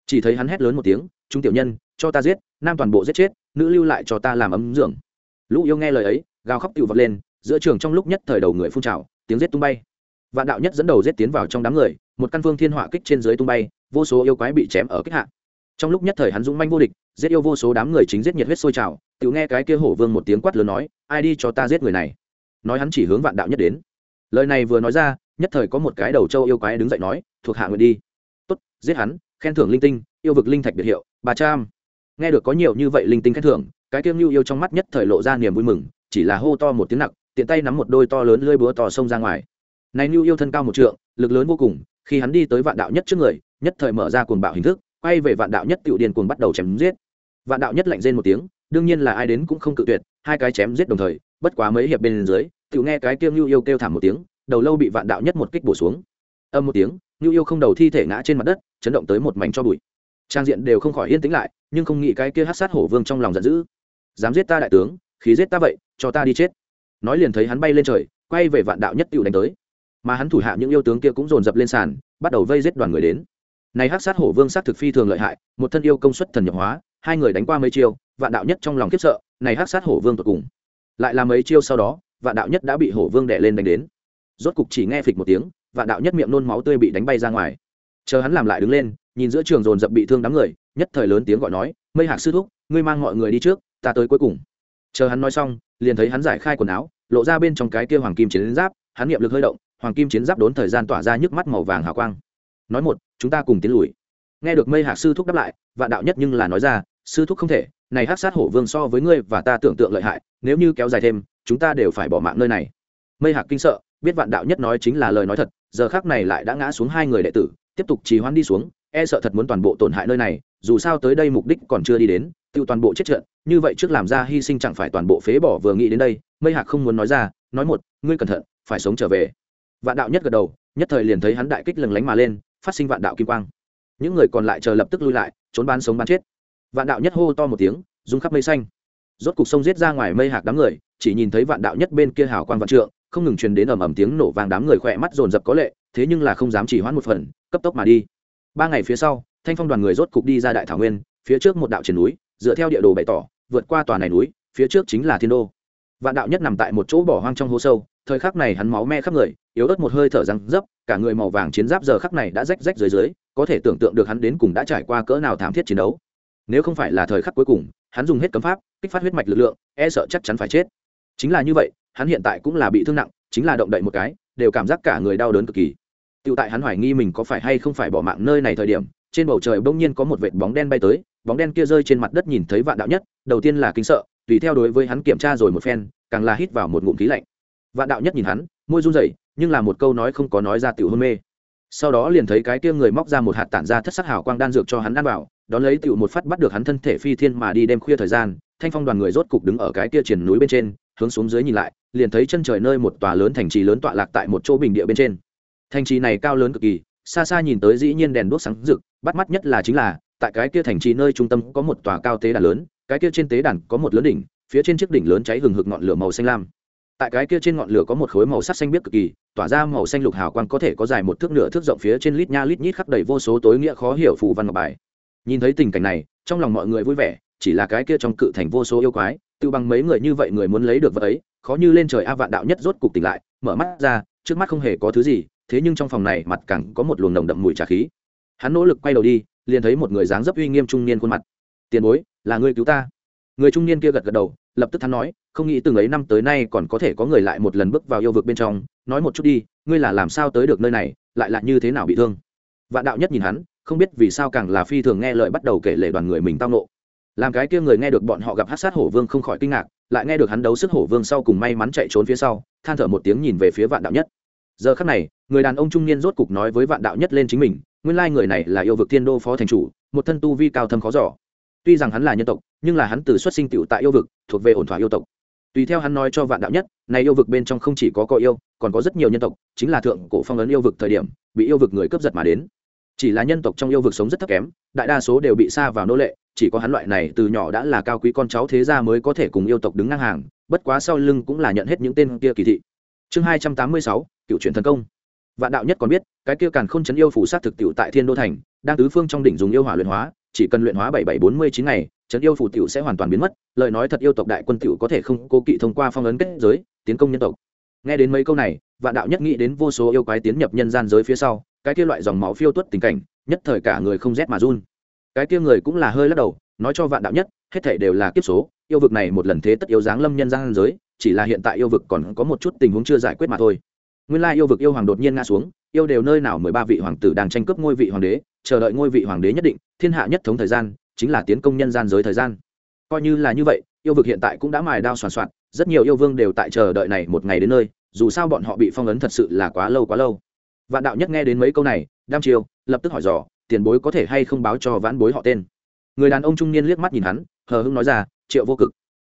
Chỉ thấy hắn hét lớn một tiếng, chúng tiểu nhân, cho ta giết, nam toàn bộ giết chết, nữ lưu lại cho ta làm ấm dưỡng. Lũ yêu nghe lời ấy, gào khóc tiểu vật lên, giữa trường trong lúc nhất thời đầu người phun trào, tiếng giết tung bay. Vạn đạo nhất dẫn đầu giết tiến vào trong đám người, một căn phương thiên hỏa kích trên dưới tung bay, vô số yêu quái bị chém ở kích hạ. Trong lúc nhất thời hắn dũng manh vô địch giết yêu vô số đám người chính giết nhiệt huyết sôi trào, tự nghe cái kia hổ vương một tiếng quát lớn nói, ai đi cho ta giết người này? Nói hắn chỉ hướng vạn đạo nhất đến. Lời này vừa nói ra, nhất thời có một cái đầu châu yêu quái đứng dậy nói, thuộc hạ nguyện đi. Tốt, giết hắn, khen thưởng linh tinh, yêu vực linh thạch biệt hiệu, bà trăm nghe được có nhiều như vậy linh tinh khen thưởng, cái kiêm lưu yêu trong mắt nhất thời lộ ra niềm vui mừng, chỉ là hô to một tiếng nặng, tiện tay nắm một đôi to lớn lưỡi búa to sông ra ngoài. Này lưu yêu thân cao một trượng, lực lớn vô cùng, khi hắn đi tới vạn đạo nhất trước người, nhất thời mở ra cuồng bạo hình thức, quay về vạn đạo nhất tiểu điền cuồng bắt đầu chém giết vạn đạo nhất lạnh rên một tiếng, đương nhiên là ai đến cũng không cự tuyệt, hai cái chém giết đồng thời, bất quá mấy hiệp bên dưới, tiểu nghe cái kia lưu yêu kêu thảm một tiếng, đầu lâu bị vạn đạo nhất một kích bổ xuống. Âm một tiếng lưu yêu không đầu thi thể ngã trên mặt đất, chấn động tới một mảnh cho bụi. Trang diện đều không khỏi yên tĩnh lại, nhưng không nghĩ cái kia hát sát hổ vương trong lòng giận dữ. Dám giết ta đại tướng, khí giết ta vậy, cho ta đi chết. Nói liền thấy hắn bay lên trời, quay về vạn đạo nhất tựu đánh tới. Mà hắn thủ hạ những yêu tướng kia cũng dồn dập lên sàn, bắt đầu vây giết đoàn người đến. Này hắc sát hổ vương sát thực phi thường lợi hại, một thân yêu công suất thần nhập hóa hai người đánh qua mấy chiêu, vạn đạo nhất trong lòng khiếp sợ, này hắc sát hổ vương tột cùng. Lại là mấy chiêu sau đó, vạn đạo nhất đã bị hổ vương đè lên đánh đến. Rốt cục chỉ nghe phịch một tiếng, vạn đạo nhất miệng nôn máu tươi bị đánh bay ra ngoài. Chờ hắn làm lại đứng lên, nhìn giữa trường dồn dập bị thương đám người, nhất thời lớn tiếng gọi nói, mây hạc sư thúc, ngươi mang mọi người đi trước, ta tới cuối cùng. Chờ hắn nói xong, liền thấy hắn giải khai quần áo, lộ ra bên trong cái kia hoàng kim chiến giáp, hắn nghiệm lực hơi động, hoàng kim chiến giáp đốn thời gian tỏa ra nhức mắt màu vàng hào quang. Nói một, chúng ta cùng tiến lùi. Nghe được mây hạc sư thúc đáp lại, vạn đạo nhất nhưng là nói ra sư thúc không thể, này hắc sát hổ vương so với ngươi và ta tưởng tượng lợi hại, nếu như kéo dài thêm, chúng ta đều phải bỏ mạng nơi này. Mây hạc kinh sợ, biết vạn đạo nhất nói chính là lời nói thật, giờ khác này lại đã ngã xuống hai người đệ tử, tiếp tục trì hoãn đi xuống e sợ thật muốn toàn bộ tổn hại nơi này, dù sao tới đây mục đích còn chưa đi đến tự toàn bộ chết trận, như vậy trước làm ra hy sinh chẳng phải toàn bộ phế bỏ vừa nghĩ đến đây, mây hạc không muốn nói ra, nói một, ngươi cẩn thận, phải sống trở về. Vạn đạo nhất gật đầu, nhất thời liền thấy hắn đại kích lừng lánh mà lên, phát sinh vạn đạo kim quang. Những người còn lại chờ lập tức lui lại, trốn bán sống bán chết vạn đạo nhất hô to một tiếng, rung khắp mây xanh. Rốt cục sông giết ra ngoài mây hạc đám người, chỉ nhìn thấy vạn đạo nhất bên kia hào quang vạn trượng, không ngừng truyền đến ầm ầm tiếng nổ vàng đám người khỏe mắt dồn dập có lệ, thế nhưng là không dám chỉ hoãn một phần, cấp tốc mà đi. Ba ngày phía sau, thanh phong đoàn người rốt cục đi ra đại thảo nguyên, phía trước một đạo triển núi, dựa theo địa đồ bày tỏ, vượt qua tòa này núi, phía trước chính là thiên đô. Vạn đạo nhất nằm tại một chỗ bỏ hoang trong hố sâu, thời khắc này hắn máu me khắp người, yếu ớt một hơi thở răng dấp, cả người màu vàng chiến giáp giờ khắc này đã rách rách dưới dưới, có thể tưởng tượng được hắn đến cùng đã trải qua cỡ nào thảm thiết chiến đấu nếu không phải là thời khắc cuối cùng hắn dùng hết cấm pháp kích phát huyết mạch lực lượng e sợ chắc chắn phải chết chính là như vậy hắn hiện tại cũng là bị thương nặng chính là động đậy một cái đều cảm giác cả người đau đớn cực kỳ tựu tại hắn hoài nghi mình có phải hay không phải bỏ mạng nơi này thời điểm, trên bầu trời bỗng nhiên có một vệt bóng đen bay tới, bóng đen kia rơi trên mặt đất nhìn thấy Vạn Đạo Nhất, đầu tiên là kinh sợ, tùy theo đối với hắn kiểm tra rồi một phen, càng là hít vào một ngụm khí lạnh. Vạn Đạo Nhất nhìn hắn, môi run rẩy, nhưng là một câu nói không có nói ra tiểu hôn mê. Sau đó liền thấy cái kia người móc ra một hạt tản ra thất sắc hào quang đan dược cho hắn ăn vào, đón lấy tựu một phát bắt được hắn thân thể phi thiên mà đi đêm khuya thời gian, Thanh Phong đoàn người rốt cục đứng ở cái kia triển núi bên trên, hướng xuống dưới nhìn lại, liền thấy chân trời nơi một tòa lớn thành trì lớn tọa lạc tại một chỗ bình địa bên trên. Thành trì này cao lớn cực kỳ, xa xa nhìn tới dĩ nhiên đèn đuốc sáng rực bắt mắt nhất là chính là tại cái kia thành trì nơi trung tâm có một tòa cao tế đàn lớn cái kia trên tế đàn có một lớn đỉnh phía trên chiếc đỉnh lớn cháy hừng hực ngọn lửa màu xanh lam tại cái kia trên ngọn lửa có một khối màu sắc xanh biếc cực kỳ, tỏa ra màu xanh lục hào quang có thể có dài một thước nửa thước rộng phía trên lít nha lít nhít khắc đầy vô số tối nghĩa khó hiểu phù văn ngọc bài. Nhìn thấy tình cảnh này, trong lòng mọi người vui vẻ, chỉ là cái kia trong cự thành vô số yêu quái tự bằng mấy người như vậy người muốn lấy được vật ấy, khó như lên trời a vạn đạo nhất rốt cục tỉnh lại, mở mắt ra, trước mắt không hề có thứ gì, thế nhưng trong phòng này mặt cẳng có một luồng nồng đậm mùi trà khí. Hắn nỗ lực quay đầu đi, liền thấy một người dáng dấp uy nghiêm trung niên khuôn mặt. Tiền bối, là người cứu ta. Người trung niên kia gật gật đầu lập tức hắn nói, không nghĩ từng ấy năm tới nay còn có thể có người lại một lần bước vào yêu vực bên trong. Nói một chút đi, ngươi là làm sao tới được nơi này, lại là như thế nào bị thương? Vạn đạo nhất nhìn hắn, không biết vì sao càng là phi thường nghe lời bắt đầu kể lể đoàn người mình tao nộ. Làm cái kia người nghe được bọn họ gặp hát sát hổ vương không khỏi kinh ngạc, lại nghe được hắn đấu sức hổ vương sau cùng may mắn chạy trốn phía sau, than thở một tiếng nhìn về phía vạn đạo nhất. Giờ khắc này, người đàn ông trung niên rốt cục nói với vạn đạo nhất lên chính mình, nguyên lai người này là yêu vực thiên đô phó thành chủ, một thân tu vi cao thâm khó giỏ tuy rằng hắn là nhân tộc, nhưng là hắn từ xuất sinh tựu tại yêu vực, thuộc về ổn thỏa yêu tộc. Tùy theo hắn nói cho vạn đạo nhất, này yêu vực bên trong không chỉ có có yêu, còn có rất nhiều nhân tộc, chính là thượng cổ phong ấn yêu vực thời điểm, bị yêu vực người cướp giật mà đến. Chỉ là nhân tộc trong yêu vực sống rất thấp kém, đại đa số đều bị xa vào nô lệ, chỉ có hắn loại này từ nhỏ đã là cao quý con cháu thế gia mới có thể cùng yêu tộc đứng ngang hàng, bất quá sau lưng cũng là nhận hết những tên kia kỳ thị. Chương hai trăm tám mươi sáu, cựu truyền thần công. Vạn đạo nhất còn biết, cái kia càn k h ô n chấn yêu phủ sát thực tiệu tại thiên đô thành, đang tứ phương trong đỉnh dùng yêu hỏa luyện hóa chỉ cần luyện hóa bảy bảy bốn mươi chín ngày, trấn yêu phủ tiểu sẽ hoàn toàn biến mất, lời nói thật yêu tộc đại quân tiểu có thể không cố kỵ thông qua phong ấn kết giới, tiến công nhân tộc. Nghe đến mấy câu này, vạn đạo nhất nghĩ đến vô số yêu quái tiến nhập nhân gian giới phía sau, cái kia loại dòng máu phiêu tuất tình cảnh, nhất thời cả người không rét mà run. Cái kia người cũng là hơi lắc đầu, nói cho vạn đạo nhất, hết thể đều là kiếp số, yêu vực này một lần thế tất yếu dáng lâm nhân gian giới, chỉ là hiện tại yêu vực còn có một chút tình huống chưa giải quyết mà thôi nguyên lai yêu vực yêu hoàng đột nhiên ngã xuống, yêu đều nơi nào mười ba vị hoàng tử đang tranh cướp ngôi vị hoàng đế, chờ đợi ngôi vị hoàng đế nhất định, thiên hạ nhất thống thời gian, chính là tiến công nhân gian giới thời gian. Coi như là như vậy, yêu vực hiện tại cũng đã mài đao soàn soạn, rất nhiều yêu vương đều tại chờ đợi này một ngày đến nơi, dù sao bọn họ bị phong ấn thật sự là quá lâu quá lâu. Vạn đạo nhất nghe đến mấy câu này, đam chiêu lập tức hỏi dò, tiền bối có thể hay không báo cho vãn bối họ tên? Người đàn ông trung niên liếc mắt nhìn hắn, hờ hưng nói ra, triệu vô cực.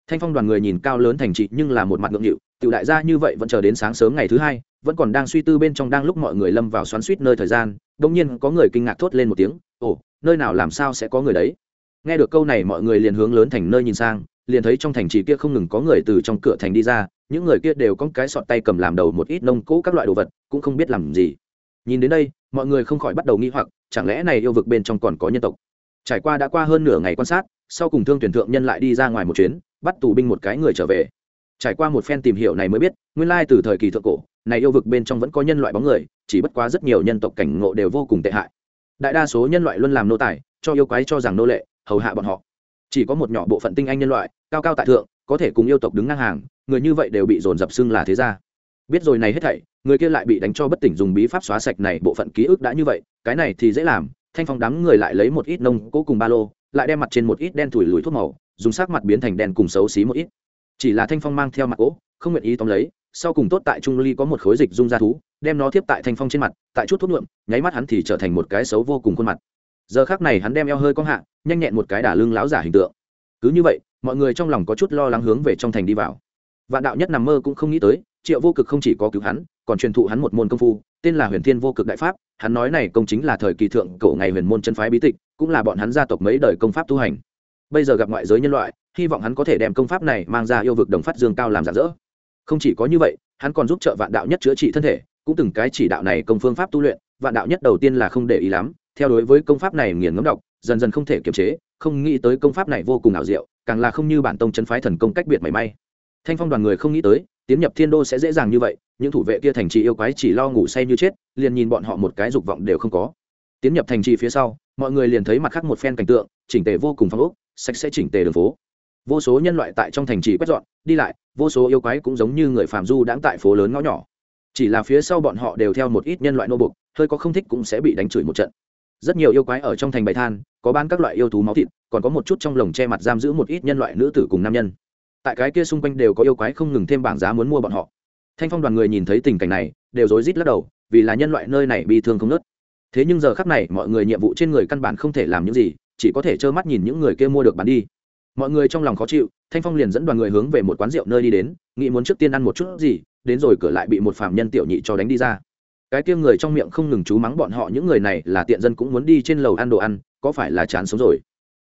Thanh phong đoàn người nhìn cao lớn thành trị nhưng là một mặt ngượng nghịu, tiểu đại gia như vậy vẫn chờ đến sáng sớm ngày thứ hai vẫn còn đang suy tư bên trong đang lúc mọi người lâm vào xoắn suýt nơi thời gian đông nhiên có người kinh ngạc thốt lên một tiếng, ồ, nơi nào làm sao sẽ có người đấy? Nghe được câu này mọi người liền hướng lớn thành nơi nhìn sang, liền thấy trong thành trì kia không ngừng có người từ trong cửa thành đi ra, những người kia đều có cái sọt tay cầm làm đầu một ít nông cỗ các loại đồ vật, cũng không biết làm gì. Nhìn đến đây, mọi người không khỏi bắt đầu nghi hoặc, chẳng lẽ này yêu vực bên trong còn có nhân tộc? Trải qua đã qua hơn nửa ngày quan sát, sau cùng thương tuyển thượng nhân lại đi ra ngoài một chuyến, bắt tù binh một cái người trở về. Trải qua một phen tìm hiểu này mới biết, nguyên lai từ thời kỳ thượng cổ này yêu vực bên trong vẫn có nhân loại bóng người, chỉ bất quá rất nhiều nhân tộc cảnh ngộ đều vô cùng tệ hại. Đại đa số nhân loại luôn làm nô tài, cho yêu quái cho rằng nô lệ, hầu hạ bọn họ. Chỉ có một nhỏ bộ phận tinh anh nhân loại, cao cao tại thượng, có thể cùng yêu tộc đứng ngang hàng, người như vậy đều bị dồn dập xưng là thế gia. Biết rồi này hết thảy, người kia lại bị đánh cho bất tỉnh dùng bí pháp xóa sạch này bộ phận ký ức đã như vậy, cái này thì dễ làm, thanh phong đám người lại lấy một ít nông cố cùng ba lô, lại đem mặt trên một ít đen thủi lùi thuốc màu, dùng sắc mặt biến thành đen cùng xấu xí một ít. Chỉ là thanh phong mang theo mặt cỗ không nguyện ý tóm lấy, sau cùng tốt tại trung ly có một khối dịch dung ra thú, đem nó tiếp tại thanh phong trên mặt, tại chút thuốc nhuộm, nháy mắt hắn thì trở thành một cái xấu vô cùng khuôn mặt. Giờ khác này hắn đem eo hơi cong hạ, nhanh nhẹn một cái đả lưng láo giả hình tượng. Cứ như vậy, mọi người trong lòng có chút lo lắng hướng về trong thành đi vào. Vạn đạo nhất nằm mơ cũng không nghĩ tới, triệu vô cực không chỉ có cứu hắn, còn truyền thụ hắn một môn công phu, tên là huyền thiên vô cực đại pháp. Hắn nói này công chính là thời kỳ thượng cổ ngày huyền môn chân phái bí tịch, cũng là bọn hắn gia tộc mấy đời công pháp tu hành. Bây giờ gặp ngoại giới nhân loại, hy vọng hắn có thể đem công pháp này mang ra yêu vực đồng phát dương cao làm giả dỡ không chỉ có như vậy, hắn còn giúp trợ vạn đạo nhất chữa trị thân thể, cũng từng cái chỉ đạo này công phương pháp tu luyện, vạn đạo nhất đầu tiên là không để ý lắm, theo đối với công pháp này nghiền ngấm đọc, dần dần không thể kiềm chế, không nghĩ tới công pháp này vô cùng ảo diệu, càng là không như bản tông chân phái thần công cách biệt mảy may. Thanh phong đoàn người không nghĩ tới, tiến nhập thiên đô sẽ dễ dàng như vậy, những thủ vệ kia thành trì yêu quái chỉ lo ngủ say như chết, liền nhìn bọn họ một cái dục vọng đều không có. Tiến nhập thành trì phía sau, mọi người liền thấy mặt khác một phen cảnh tượng, chỉnh tề vô cùng phong ốc, sạch sẽ chỉnh tề đường phố vô số nhân loại tại trong thành trì quét dọn, đi lại, vô số yêu quái cũng giống như người phàm du đãng tại phố lớn ngõ nhỏ. Chỉ là phía sau bọn họ đều theo một ít nhân loại nô bục hơi có không thích cũng sẽ bị đánh chửi một trận. Rất nhiều yêu quái ở trong thành bày than, có bán các loại yêu thú máu thịt, còn có một chút trong lồng che mặt giam giữ một ít nhân loại nữ tử cùng nam nhân. Tại cái kia xung quanh đều có yêu quái không ngừng thêm bảng giá muốn mua bọn họ. Thanh phong đoàn người nhìn thấy tình cảnh này, đều rối rít lắc đầu, vì là nhân loại nơi này bị thương không nớt thế nhưng giờ khắc này, mọi người nhiệm vụ trên người căn bản không thể làm những gì, chỉ có thể trơ mắt nhìn những người kia mua được bán đi mọi người trong lòng khó chịu, thanh phong liền dẫn đoàn người hướng về một quán rượu nơi đi đến, nghĩ muốn trước tiên ăn một chút gì, đến rồi cửa lại bị một phạm nhân tiểu nhị cho đánh đi ra. Cái kia người trong miệng không ngừng chú mắng bọn họ, những người này là tiện dân cũng muốn đi trên lầu ăn đồ ăn, có phải là chán sống rồi?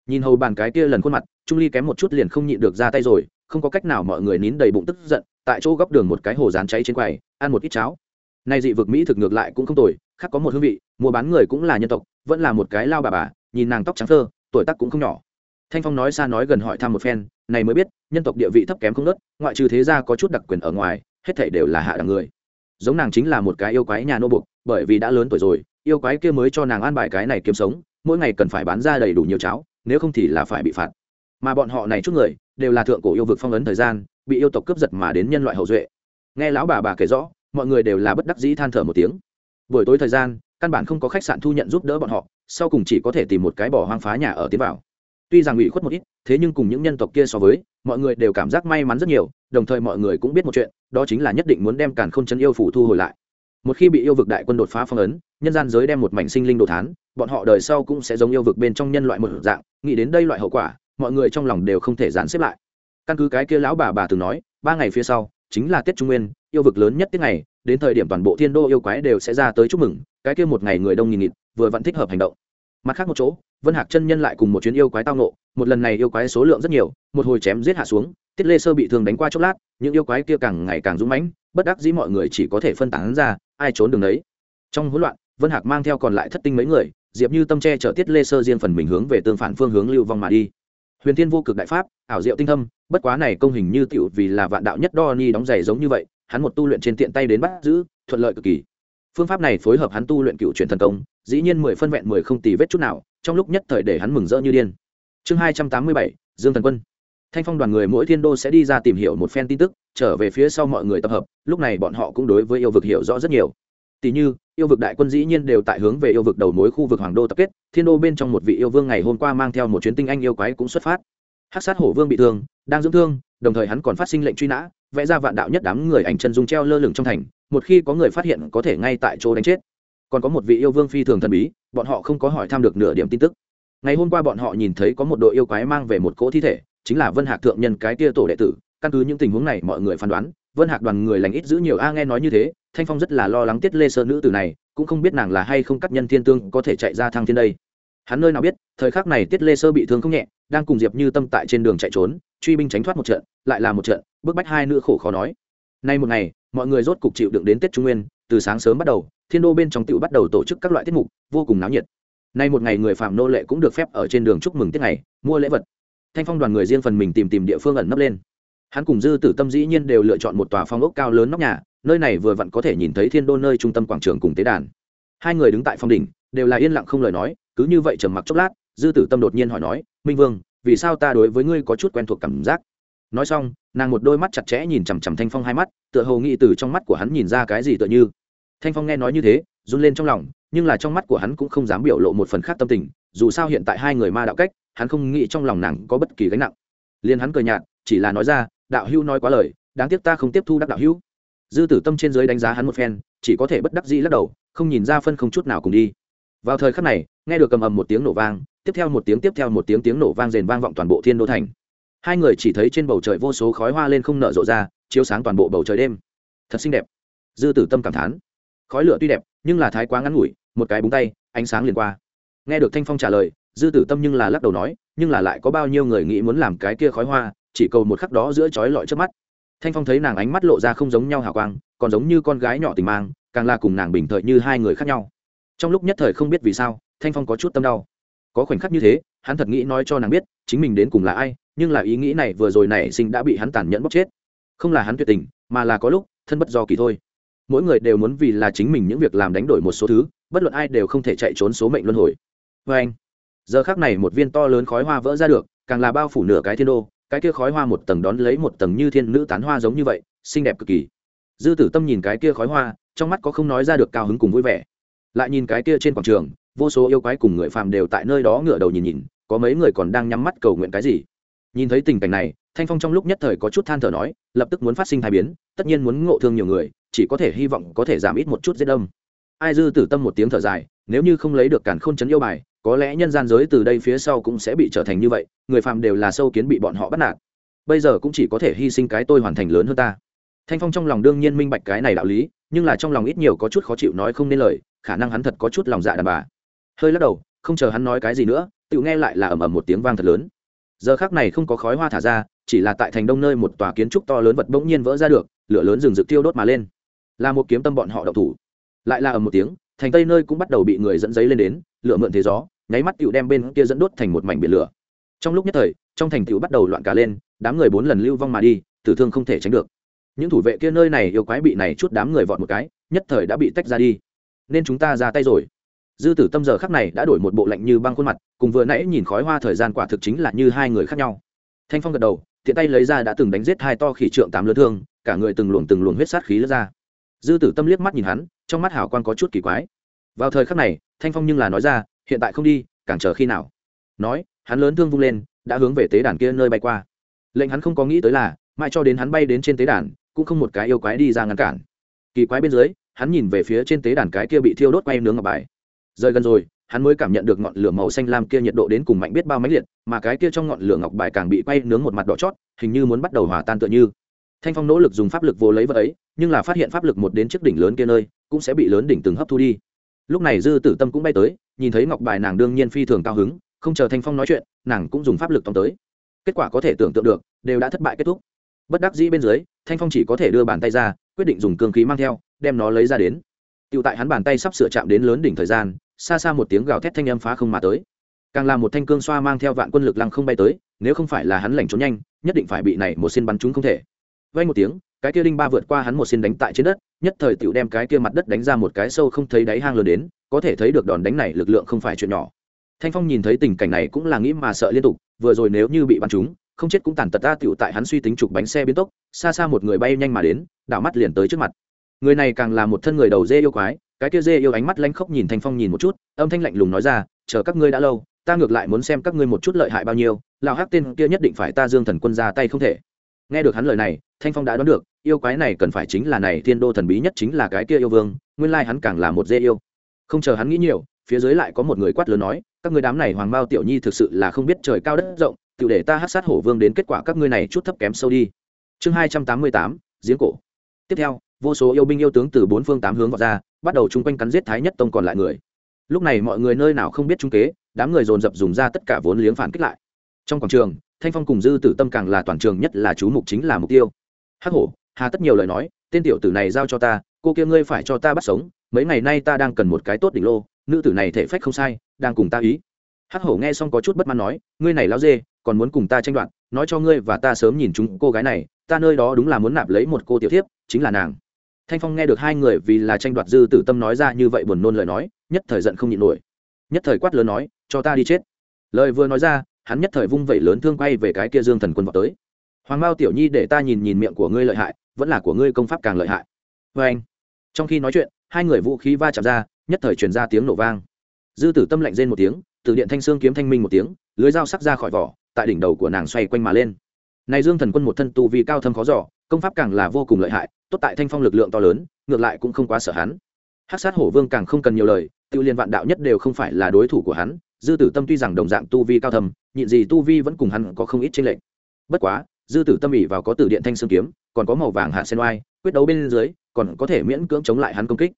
Nhìn hầu bàn cái kia lần khuôn mặt, trung ly kém một chút liền không nhịn được ra tay rồi, không có cách nào mọi người nín đầy bụng tức giận, tại chỗ góc đường một cái hồ rán cháy trên quầy, ăn một ít cháo. Nay dị vực mỹ thực ngược lại cũng không tồi, khác có một hương vị, mua bán người cũng là nhân tộc, vẫn là một cái lao bà bà, nhìn nàng tóc trắng thơ tuổi tác cũng không nhỏ thanh phong nói xa nói gần hỏi thăm một phen, này mới biết, nhân tộc địa vị thấp kém không nớt ngoại trừ thế gia có chút đặc quyền ở ngoài, hết thảy đều là hạ đẳng người. Giống nàng chính là một cái yêu quái nhà nô buộc bởi vì đã lớn tuổi rồi, yêu quái kia mới cho nàng an bài cái này kiếm sống, mỗi ngày cần phải bán ra đầy đủ nhiều cháo, nếu không thì là phải bị phạt. Mà bọn họ này chút người, đều là thượng cổ yêu vực phong ấn thời gian, bị yêu tộc cướp giật mà đến nhân loại hậu duệ. Nghe lão bà bà kể rõ, mọi người đều là bất đắc dĩ than thở một tiếng. Buổi tối thời gian, căn bản không có khách sạn thu nhận giúp đỡ bọn họ, sau cùng chỉ có thể tìm một cái bỏ hoang phá nhà ở tiến vào tuy rằng ủy khuất một ít, thế nhưng cùng những nhân tộc kia so với, mọi người đều cảm giác may mắn rất nhiều, đồng thời mọi người cũng biết một chuyện, đó chính là nhất định muốn đem càn k h ô n chân yêu phủ thu hồi lại. Một khi bị yêu vực đại quân đột phá phong ấn, nhân gian giới đem một mảnh sinh linh đồ thán, bọn họ đời sau cũng sẽ giống yêu vực bên trong nhân loại một dạng, nghĩ đến đây loại hậu quả, mọi người trong lòng đều không thể dán xếp lại. Căn cứ cái kia lão bà bà từng nói, ba ngày phía sau, chính là tết trung nguyên, yêu vực lớn nhất tiết ngày, đến thời điểm toàn bộ thiên đô yêu quái đều sẽ ra tới chúc mừng, cái kia một ngày người đông nghìn nghịt, vừa vẫn thích hợp hành động. Mặt khác một chỗ vân hạc chân nhân lại cùng một chuyến yêu quái tao nộ một lần này yêu quái số lượng rất nhiều, một hồi chém giết hạ xuống, tiết lê sơ bị thương đánh qua chốc lát, những yêu quái kia càng ngày càng rúng mãnh, bất đắc dĩ mọi người chỉ có thể phân tán ra, ai trốn đường đấy trong hỗn loạn, vân hạc mang theo còn lại thất tinh mấy người, diệp như tâm che chở tiết lê sơ riêng phần mình hướng về tương phản phương hướng lưu vong mà đi. Huyền thiên vô cực đại pháp, ảo diệu tinh thâm, bất quá này công hình như tiểu vì là vạn đạo nhất đo ni đóng giày giống như vậy, hắn một tu luyện trên tiện tay đến bắt giữ, thuận lợi cực kỳ. Phương pháp này phối hợp hắn tu luyện cựu truyền thần công, dĩ nhiên mười phân vẹn mười không tì vết chút nào trong lúc nhất thời để hắn mừng rỡ như điên. Chương hai trăm tám mươi bảy, dương thần quân. Thanh phong đoàn người mỗi thiên đô sẽ đi ra tìm hiểu một phen tin tức, trở về phía sau mọi người tập hợp, lúc này bọn họ cũng đối với yêu vực hiểu rõ rất nhiều. Tỷ như, yêu vực đại quân dĩ nhiên đều tại hướng về yêu vực đầu mối khu vực hoàng đô tập kết, thiên đô bên trong một vị yêu vương ngày hôm qua mang theo một chuyến tinh anh yêu quái cũng xuất phát. Hắc sát hổ vương bị thương, đang dưỡng thương, đồng thời hắn còn phát sinh lệnh truy nã, vẽ ra vạn đạo nhất đám người ảnh chân dung treo lơ lửng trong thành, một khi có người phát hiện có thể ngay tại chỗ đánh chết. Còn có một vị yêu vương phi thường thần bí bọn họ không có hỏi thăm được nửa điểm tin tức. Ngày hôm qua bọn họ nhìn thấy có một đội yêu quái mang về một cỗ thi thể, chính là vân hạc thượng nhân cái tia tổ đệ tử. Căn cứ những tình huống này mọi người phán đoán, vân hạc đoàn người lành ít giữ nhiều, a, nghe nói như thế, thanh phong rất là lo lắng tiết lê sơ nữ tử này, cũng không biết nàng là hay không cắt nhân thiên tương có thể chạy ra thang thiên đây. Hắn nơi nào biết, thời khắc này tiết lê sơ bị thương không nhẹ, đang cùng diệp như tâm tại trên đường chạy trốn, truy binh tránh thoát một trận, lại là một trận, bức bách hai nữ khổ khó nói. Nay một ngày, mọi người rốt cục chịu đựng đến tết trung nguyên từ sáng sớm bắt đầu, thiên đô bên trong tựu bắt đầu tổ chức các loại tiết mục, vô cùng náo nhiệt. Nay một ngày người phạm nô lệ cũng được phép ở trên đường chúc mừng tiết ngày, mua lễ vật. Thanh phong đoàn người riêng phần mình tìm tìm địa phương ẩn nấp lên. Hắn cùng dư tử tâm dĩ nhiên đều lựa chọn một tòa phong ốc cao lớn nóc nhà, nơi này vừa vặn có thể nhìn thấy thiên đô nơi trung tâm quảng trường cùng tế đàn. Hai người đứng tại phong đỉnh, đều là yên lặng không lời nói, cứ như vậy trầm mặc chốc lát, dư tử tâm đột nhiên hỏi nói, minh vương, vì sao ta đối với ngươi có chút quen thuộc cảm giác? Nói xong, nàng một đôi mắt chặt chẽ nhìn chằm chằm thanh phong hai mắt, tựa hồ nghĩ từ trong mắt của hắn nhìn ra cái gì tựa như. Thanh phong nghe nói như thế, run lên trong lòng, nhưng là trong mắt của hắn cũng không dám biểu lộ một phần khác tâm tình, dù sao hiện tại hai người ma đạo cách, hắn không nghĩ trong lòng nàng có bất kỳ gánh nặng. Liền hắn cười nhạt, chỉ là nói ra, đạo hữu nói quá lời, đáng tiếc ta không tiếp thu đắc đạo hữu. Dư tử tâm trên dưới đánh giá hắn một phen, chỉ có thể bất đắc dĩ lắc đầu, không nhìn ra phân không chút nào cùng đi. Vào thời khắc này, nghe được cầm ầm một tiếng nổ vang, tiếp theo một tiếng tiếp theo một tiếng tiếng nổ vang rền vang vọng toàn bộ thiên đô thành hai người chỉ thấy trên bầu trời vô số khói hoa lên không nở rộ ra, chiếu sáng toàn bộ bầu trời đêm. Thật xinh đẹp. Dư tử tâm cảm thán. Khói lửa tuy đẹp, nhưng là thái quá ngắn ngủi, một cái búng tay, ánh sáng liền qua. Nghe được thanh phong trả lời, dư tử tâm nhưng là lắc đầu nói, nhưng là lại có bao nhiêu người nghĩ muốn làm cái kia khói hoa, chỉ cầu một khắc đó giữa chói lọi trước mắt. Thanh phong thấy nàng ánh mắt lộ ra không giống nhau hào quang, còn giống như con gái nhỏ tình mang, càng là cùng nàng bình thời như hai người khác nhau. Trong lúc nhất thời không biết vì sao, thanh phong có chút tâm đau. Có khoảnh khắc như thế, hắn thật nghĩ nói cho nàng biết, chính mình đến cùng là ai nhưng là ý nghĩ này vừa rồi nảy sinh đã bị hắn tàn nhẫn bóc chết. Không là hắn tuyệt tình, mà là có lúc, thân bất do kỳ thôi. Mỗi người đều muốn vì là chính mình những việc làm đánh đổi một số thứ, bất luận ai đều không thể chạy trốn số mệnh luân hồi. Vê anh, giờ khác này một viên to lớn khói hoa vỡ ra được, càng là bao phủ nửa cái thiên đô, cái kia khói hoa một tầng đón lấy một tầng như thiên nữ tán hoa giống như vậy, xinh đẹp cực kỳ. Dư tử tâm nhìn cái kia khói hoa, trong mắt có không nói ra được cao hứng cùng vui vẻ. Lại nhìn cái kia trên quảng trường, vô số yêu quái cùng người phàm đều tại nơi đó ngửa đầu nhìn nhìn, có mấy người còn đang nhắm mắt cầu nguyện cái gì nhìn thấy tình cảnh này, thanh phong trong lúc nhất thời có chút than thở nói, lập tức muốn phát sinh thai biến, tất nhiên muốn ngộ thương nhiều người, chỉ có thể hy vọng có thể giảm ít một chút giết đông ai dư tử tâm một tiếng thở dài, nếu như không lấy được cản khôn chấn yêu bài, có lẽ nhân gian giới từ đây phía sau cũng sẽ bị trở thành như vậy, người phàm đều là sâu kiến bị bọn họ bắt nạt. Bây giờ cũng chỉ có thể hy sinh cái tôi hoàn thành lớn hơn ta. Thanh phong trong lòng đương nhiên minh bạch cái này đạo lý, nhưng là trong lòng ít nhiều có chút khó chịu nói không nên lời, khả năng hắn thật có chút lòng dạ đàn bà. Hơi lắc đầu, không chờ hắn nói cái gì nữa, tự nghe lại là ầm ầm một tiếng vang thật lớn giờ khác này không có khói hoa thả ra, chỉ là tại thành đông nơi một tòa kiến trúc to lớn vật bỗng nhiên vỡ ra được, lửa lớn rừng rực tiêu đốt mà lên. Là một kiếm tâm bọn họ đậu thủ. Lại là ở một tiếng, thành tây nơi cũng bắt đầu bị người dẫn giấy lên đến, lửa mượn thế gió, nháy mắt tựu đem bên kia dẫn đốt thành một mảnh biển lửa. Trong lúc nhất thời, trong thành tựu bắt đầu loạn cả lên, đám người bốn lần lưu vong mà đi, tử thương không thể tránh được. Những thủ vệ kia nơi này yêu quái bị này chút đám người vọt một cái, nhất thời đã bị tách ra đi. Nên chúng ta ra tay rồi dư tử tâm giờ khắc này đã đổi một bộ lạnh như băng khuôn mặt, cùng vừa nãy nhìn khói hoa thời gian quả thực chính là như hai người khác nhau. Thanh phong gật đầu, tiện tay lấy ra đã từng đánh giết hai to khỉ trượng tám lớn thương, cả người từng luồng từng luồng huyết sát khí lướt ra. Dư tử tâm liếc mắt nhìn hắn, trong mắt hảo quan có chút kỳ quái. Vào thời khắc này, thanh phong nhưng là nói ra, hiện tại không đi, càng chờ khi nào? Nói, hắn lớn thương vung lên, đã hướng về tế đàn kia nơi bay qua. Lệnh hắn không có nghĩ tới là, mãi cho đến hắn bay đến trên tế đàn, cũng không một cái yêu quái đi ra ngăn cản. Kỳ quái bên dưới, hắn nhìn về phía trên tế đàn cái kia bị thiêu đốt quay nướng ngọc bài rời gần rồi, hắn mới cảm nhận được ngọn lửa màu xanh lam kia nhiệt độ đến cùng mạnh biết bao mãnh liệt, mà cái kia trong ngọn lửa ngọc bài càng bị quay nướng một mặt đỏ chót, hình như muốn bắt đầu hòa tan tựa như. Thanh phong nỗ lực dùng pháp lực vô lấy vợ ấy, nhưng là phát hiện pháp lực một đến chiếc đỉnh lớn kia nơi, cũng sẽ bị lớn đỉnh từng hấp thu đi. Lúc này dư tử tâm cũng bay tới, nhìn thấy ngọc bài nàng đương nhiên phi thường cao hứng, không chờ thanh phong nói chuyện, nàng cũng dùng pháp lực tóm tới. Kết quả có thể tưởng tượng được, đều đã thất bại kết thúc. Bất đắc dĩ bên dưới, thanh phong chỉ có thể đưa bàn tay ra, quyết định dùng cương khí mang theo, đem nó lấy ra đến. Tựu tại hắn bàn tay sắp sửa chạm đến lớn đỉnh thời gian xa xa một tiếng gào thét thanh âm phá không mà tới. Càng là một thanh cương xoa mang theo vạn quân lực lăng không bay tới, nếu không phải là hắn lảnh trốn nhanh, nhất định phải bị này một xin bắn trúng không thể. Vay một tiếng, cái kia linh ba vượt qua hắn một xin đánh tại trên đất, nhất thời tựu đem cái kia mặt đất đánh ra một cái sâu không thấy đáy hang lớn đến, có thể thấy được đòn đánh này lực lượng không phải chuyện nhỏ. Thanh phong nhìn thấy tình cảnh này cũng là nghĩ mà sợ liên tục, vừa rồi nếu như bị bắn trúng, không chết cũng tàn tật ta tựu tại hắn suy tính trục bánh xe biến tốc, xa xa một người bay nhanh mà đến, đảo mắt liền tới trước mặt. Người này càng là một thân người đầu dê yêu quái cái kia dê yêu ánh mắt lanh khóc nhìn thanh phong nhìn một chút, âm thanh lạnh lùng nói ra, chờ các ngươi đã lâu, ta ngược lại muốn xem các ngươi một chút lợi hại bao nhiêu lào hắc tên kia nhất định phải ta dương thần quân ra tay không thể. Nghe được hắn lời này, thanh phong đã đoán được, yêu quái này cần phải chính là này thiên đô thần bí nhất chính là cái kia yêu vương, nguyên lai hắn càng là một dê yêu. Không chờ hắn nghĩ nhiều, phía dưới lại có một người quát lớn nói, các người đám này hoàng bao tiểu nhi thực sự là không biết trời cao đất rộng tự để ta hát sát hổ vương đến kết quả các ngươi này chút thấp kém sâu đi. Chương hai trăm tám mươi tám, giếng cổ. Tiếp theo, vô số yêu binh yêu tướng từ bốn phương tám hướng vào ra bắt đầu chung quanh cắn giết thái nhất tông còn lại người. Lúc này mọi người nơi nào không biết trung kế, đám người dồn dập dùng ra tất cả vốn liếng phản kích lại. Trong quảng trường, thanh phong cùng dư tử tâm càng là toàn trường nhất là chú mục chính là mục tiêu. Hắc hổ, hà tất nhiều lời nói, tên tiểu tử này giao cho ta, cô kia ngươi phải cho ta bắt sống, mấy ngày nay ta đang cần một cái tốt đỉnh lô, nữ tử này thể phách không sai, đang cùng ta ý. Hắc hổ nghe xong có chút bất mãn nói, ngươi này lao dê, còn muốn cùng ta tranh đoạt, nói cho ngươi và ta sớm nhìn chúng cô gái này, ta nơi đó đúng là muốn nạp lấy một cô tiểu thiếp, chính là nàng thanh phong nghe được hai người vì là tranh đoạt dư tử tâm nói ra như vậy buồn nôn lời nói, nhất thời giận không nhịn nổi. Nhất thời quát lớn nói, cho ta đi chết. Lời vừa nói ra, hắn nhất thời vung vẩy lớn thương quay về cái kia dương thần quân vào tới. Hoàng mao tiểu nhi, để ta nhìn nhìn miệng của ngươi lợi hại, vẫn là của ngươi công pháp càng lợi hại. Vê anh, trong khi nói chuyện, hai người vũ khí va chạm ra, nhất thời truyền ra tiếng nổ vang. Dư tử tâm lạnh rên một tiếng, từ điện thanh xương kiếm thanh minh một tiếng, lưới dao sắc ra khỏi vỏ, tại đỉnh đầu của nàng xoay quanh mà lên này dương thần quân một thân tu vì cao thâm khó giỏ công pháp càng là vô cùng lợi hại, tốt tại thanh phong lực lượng to lớn, ngược lại cũng không quá sợ hắn. Hát sát hổ vương càng không cần nhiều lời tự liên vạn đạo nhất đều không phải là đối thủ của hắn, dư tử tâm tuy rằng đồng dạng tu vi cao thầm nhịn gì tu vi vẫn cùng hắn có không ít tranh lệch. Bất quá, dư tử tâm ỉ vào có từ điện thanh sương kiếm, còn có màu vàng hạ sen oai, quyết đấu bên dưới, còn có thể miễn cưỡng chống lại hắn công kích.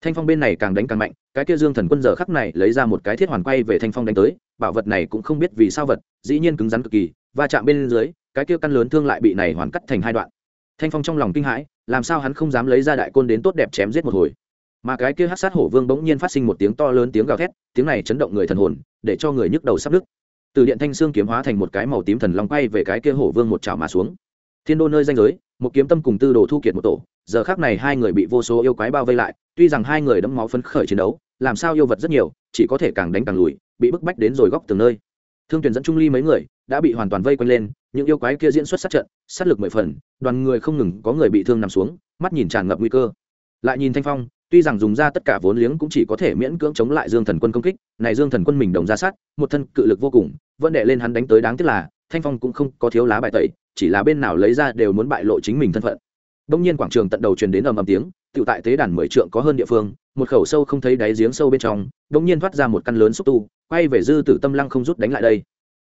Thanh phong bên này càng đánh càng mạnh, cái kia dương thần quân giờ khắc này lấy ra một cái thiết hoàn quay về thanh phong đánh tới, bảo vật này cũng không biết vì sao vật, dĩ nhiên cứng rắn cực kỳ và chạm bên dưới cái kia căn lớn thương lại bị này hoàn cắt thành hai đoạn. Thanh phong trong lòng kinh hãi, làm sao hắn không dám lấy ra đại côn đến tốt đẹp chém giết một hồi. Mà cái kia hát sát hổ vương bỗng nhiên phát sinh một tiếng to lớn tiếng gào thét, tiếng này chấn động người thần hồn, để cho người nhức đầu sắp nứt. Từ điện thanh xương kiếm hóa thành một cái màu tím thần long quay về cái kia hổ vương một chảo mà xuống. Thiên đô nơi danh giới, một kiếm tâm cùng tư đồ thu kiệt một tổ, giờ khác này hai người bị vô số yêu quái bao vây lại, tuy rằng hai người đẫm máu phấn khởi chiến đấu, làm sao yêu vật rất nhiều, chỉ có thể càng đánh càng lùi, bị bức bách đến rồi góc từng nơi thương tuyển dẫn trung ly mấy người đã bị hoàn toàn vây quanh lên, những yêu quái kia diễn xuất sát trận, sát lực mười phần, đoàn người không ngừng có người bị thương nằm xuống, mắt nhìn tràn ngập nguy cơ. Lại nhìn thanh phong, tuy rằng dùng ra tất cả vốn liếng cũng chỉ có thể miễn cưỡng chống lại dương thần quân công kích, này dương thần quân mình đồng ra sát, một thân cự lực vô cùng, vẫn đệ lên hắn đánh tới đáng tiếc là, thanh phong cũng không có thiếu lá bài tẩy, chỉ là bên nào lấy ra đều muốn bại lộ chính mình thân phận. Đông nhiên quảng trường tận đầu truyền đến ầm ầm tiếng tự tại tế đàn mười trượng có hơn địa phương, một khẩu sâu không thấy đáy giếng sâu bên trong đông nhiên thoát ra một căn lớn xúc tu, quay về dư tử tâm lăng không rút đánh lại đây.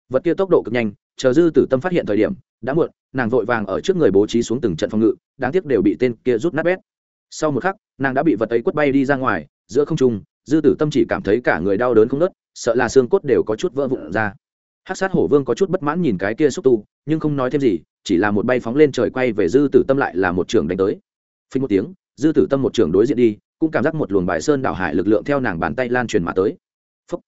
Vật kia tốc độ cực nhanh, chờ dư tử tâm phát hiện thời điểm, đã muộn, nàng vội vàng ở trước người bố trí xuống từng trận phòng ngự, đáng tiếc đều bị tên kia rút nát bét. Sau một khắc, nàng đã bị vật ấy quất bay đi ra ngoài, giữa không trung, dư tử tâm chỉ cảm thấy cả người đau đớn không nớt sợ là xương cốt đều có chút vỡ vụn ra. Hát sát hổ vương có chút bất mãn nhìn cái kia xúc tu, nhưng không nói thêm gì, chỉ là một bay phóng lên trời quay về dư tử tâm lại là một trường đánh tới. Phình một tiếng dư tử tâm một trường đối diện đi, cũng cảm giác một luồng bài sơn đảo hải lực lượng theo nàng bàn tay lan truyền mà tới. Phúc.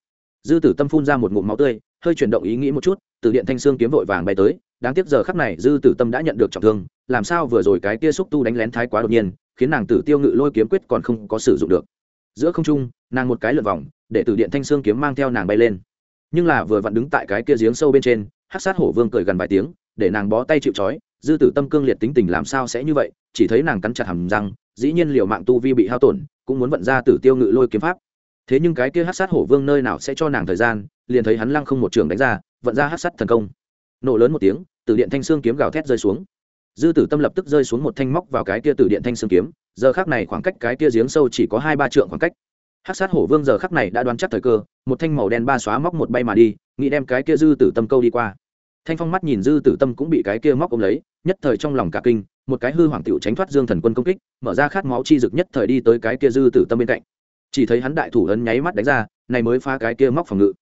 dư tử tâm phun ra một ngụm máu tươi, hơi chuyển động ý nghĩ một chút, từ điện thanh xương kiếm vội vàng bay tới. Đáng tiếc giờ khắc này, dư tử tâm đã nhận được trọng thương, làm sao vừa rồi cái kia xúc tu đánh lén thái quá đột nhiên, khiến nàng tử tiêu ngự lôi kiếm quyết còn không có sử dụng được. Giữa không trung, nàng một cái lượt vòng, để từ điện thanh xương kiếm mang theo nàng bay lên. Nhưng là vừa vặn đứng tại cái kia giếng sâu bên trên hát sát hổ vương cười gần vài tiếng, để nàng bó tay chịu trói dư tử tâm cương liệt tính tình làm sao sẽ như vậy, chỉ thấy nàng cắn chặt hầm răng, dĩ nhiên liệu mạng tu vi bị hao tổn, cũng muốn vận ra tử tiêu ngự lôi kiếm pháp. Thế nhưng cái kia hát sát hổ vương nơi nào sẽ cho nàng thời gian, liền thấy hắn lăng không một trường đánh ra, vận ra hát sát thần công. Nổ lớn một tiếng từ điện thanh xương kiếm gào thét rơi xuống. Dư tử tâm lập tức rơi xuống một thanh móc vào cái kia từ điện thanh xương kiếm, giờ khác này khoảng cách cái kia giếng sâu chỉ có hai ba trượng khoảng cách. Hát sát hổ vương giờ khắc này đã đoán chắc thời cơ, một thanh màu đen ba xóa móc một bay mà đi, nghĩ đem cái kia dư tử tâm câu đi qua thanh phong mắt nhìn dư tử tâm cũng bị cái kia móc ôm lấy, nhất thời trong lòng cả kinh, một cái hư hoàng tiểu tránh thoát dương thần quân công kích, mở ra khát máu chi dực nhất thời đi tới cái kia dư tử tâm bên cạnh. Chỉ thấy hắn đại thủ ấn nháy mắt đánh ra, này mới phá cái kia móc phòng ngự.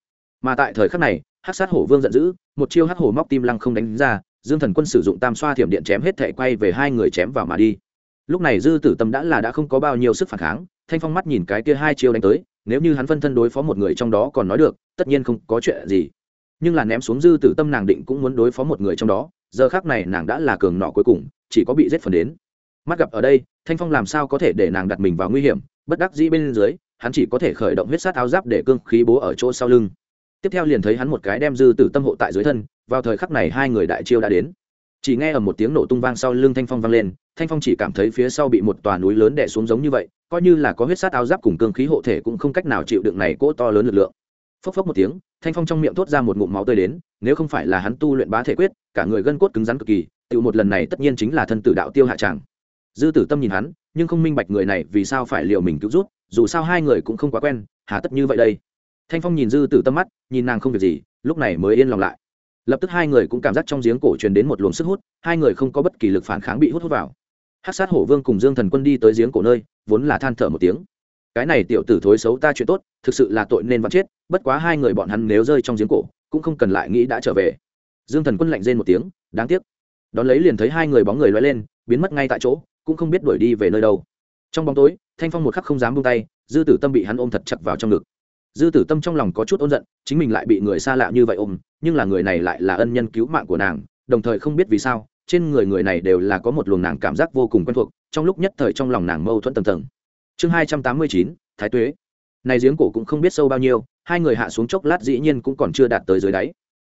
Mà tại thời khắc này hát sát hổ vương giận dữ, một chiêu hát hổ móc tim lăng không đánh ra, dương thần quân sử dụng tam xoa thiểm điện chém hết thệ quay về hai người chém vào mà đi. Lúc này dư tử tâm đã là đã không có bao nhiêu sức phản kháng, thanh phong mắt nhìn cái kia hai chiêu đánh tới, nếu như hắn phân thân đối phó một người trong đó còn nói được, tất nhiên không có chuyện gì nhưng là ném xuống dư tử tâm nàng định cũng muốn đối phó một người trong đó, giờ khác này nàng đã là cường nọ cuối cùng, chỉ có bị giết phần đến. Mắt gặp ở đây, thanh phong làm sao có thể để nàng đặt mình vào nguy hiểm, bất đắc dĩ bên dưới, hắn chỉ có thể khởi động huyết sát áo giáp để cương khí bố ở chỗ sau lưng. Tiếp theo liền thấy hắn một cái đem dư tử tâm hộ tại dưới thân, vào thời khắc này hai người đại chiêu đã đến. Chỉ nghe ở một tiếng nổ tung vang sau lưng thanh phong vang lên, thanh phong chỉ cảm thấy phía sau bị một tòa núi lớn đè xuống giống như vậy, coi như là có huyết sát áo giáp cùng cương khí hộ thể cũng không cách nào chịu đựng này cỗ to lớn lực lượng phốc phốc một tiếng, thanh phong trong miệng thốt ra một ngụm máu tươi đến, nếu không phải là hắn tu luyện bá thể quyết, cả người gân cốt cứng rắn cực kỳ tự một lần này tất nhiên chính là thân tử đạo tiêu hạ tràng dư tử tâm nhìn hắn, nhưng không minh bạch người này vì sao phải liệu mình cứu rút, dù sao hai người cũng không quá quen, hà tất như vậy đây. Thanh phong nhìn dư tử tâm mắt, nhìn nàng không việc gì, lúc này mới yên lòng lại. Lập tức hai người cũng cảm giác trong giếng cổ truyền đến một luồng sức hút, hai người không có bất kỳ lực phản kháng bị hút hút vào. Hát sát hổ vương cùng dương thần quân đi tới giếng cổ nơi, vốn là than thở một tiếng cái này tiểu tử thối xấu ta chuyện tốt, thực sự là tội nên vẫn chết, bất quá hai người bọn hắn nếu rơi trong giếng cổ, cũng không cần lại nghĩ đã trở về. Dương thần quân lạnh rên một tiếng, đáng tiếc. Đón lấy liền thấy hai người bóng người loay lên, biến mất ngay tại chỗ, cũng không biết đuổi đi về nơi đâu. Trong bóng tối, thanh phong một khắc không dám buông tay, dư tử tâm bị hắn ôm thật chặt vào trong ngực. Dư tử tâm trong lòng có chút ôn giận, chính mình lại bị người xa lạ như vậy ôm, nhưng là người này lại là ân nhân cứu mạng của nàng, đồng thời không biết vì sao, trên người người này đều là có một luồng nàng cảm giác vô cùng quen thuộc, trong lúc nhất thời trong lòng nàng mâu thuẫn tầng tầng chương hai trăm tám mươi chín, thái tuế. Này giếng cổ cũng không biết sâu bao nhiêu, hai người hạ xuống chốc lát dĩ nhiên cũng còn chưa đạt tới dưới đáy.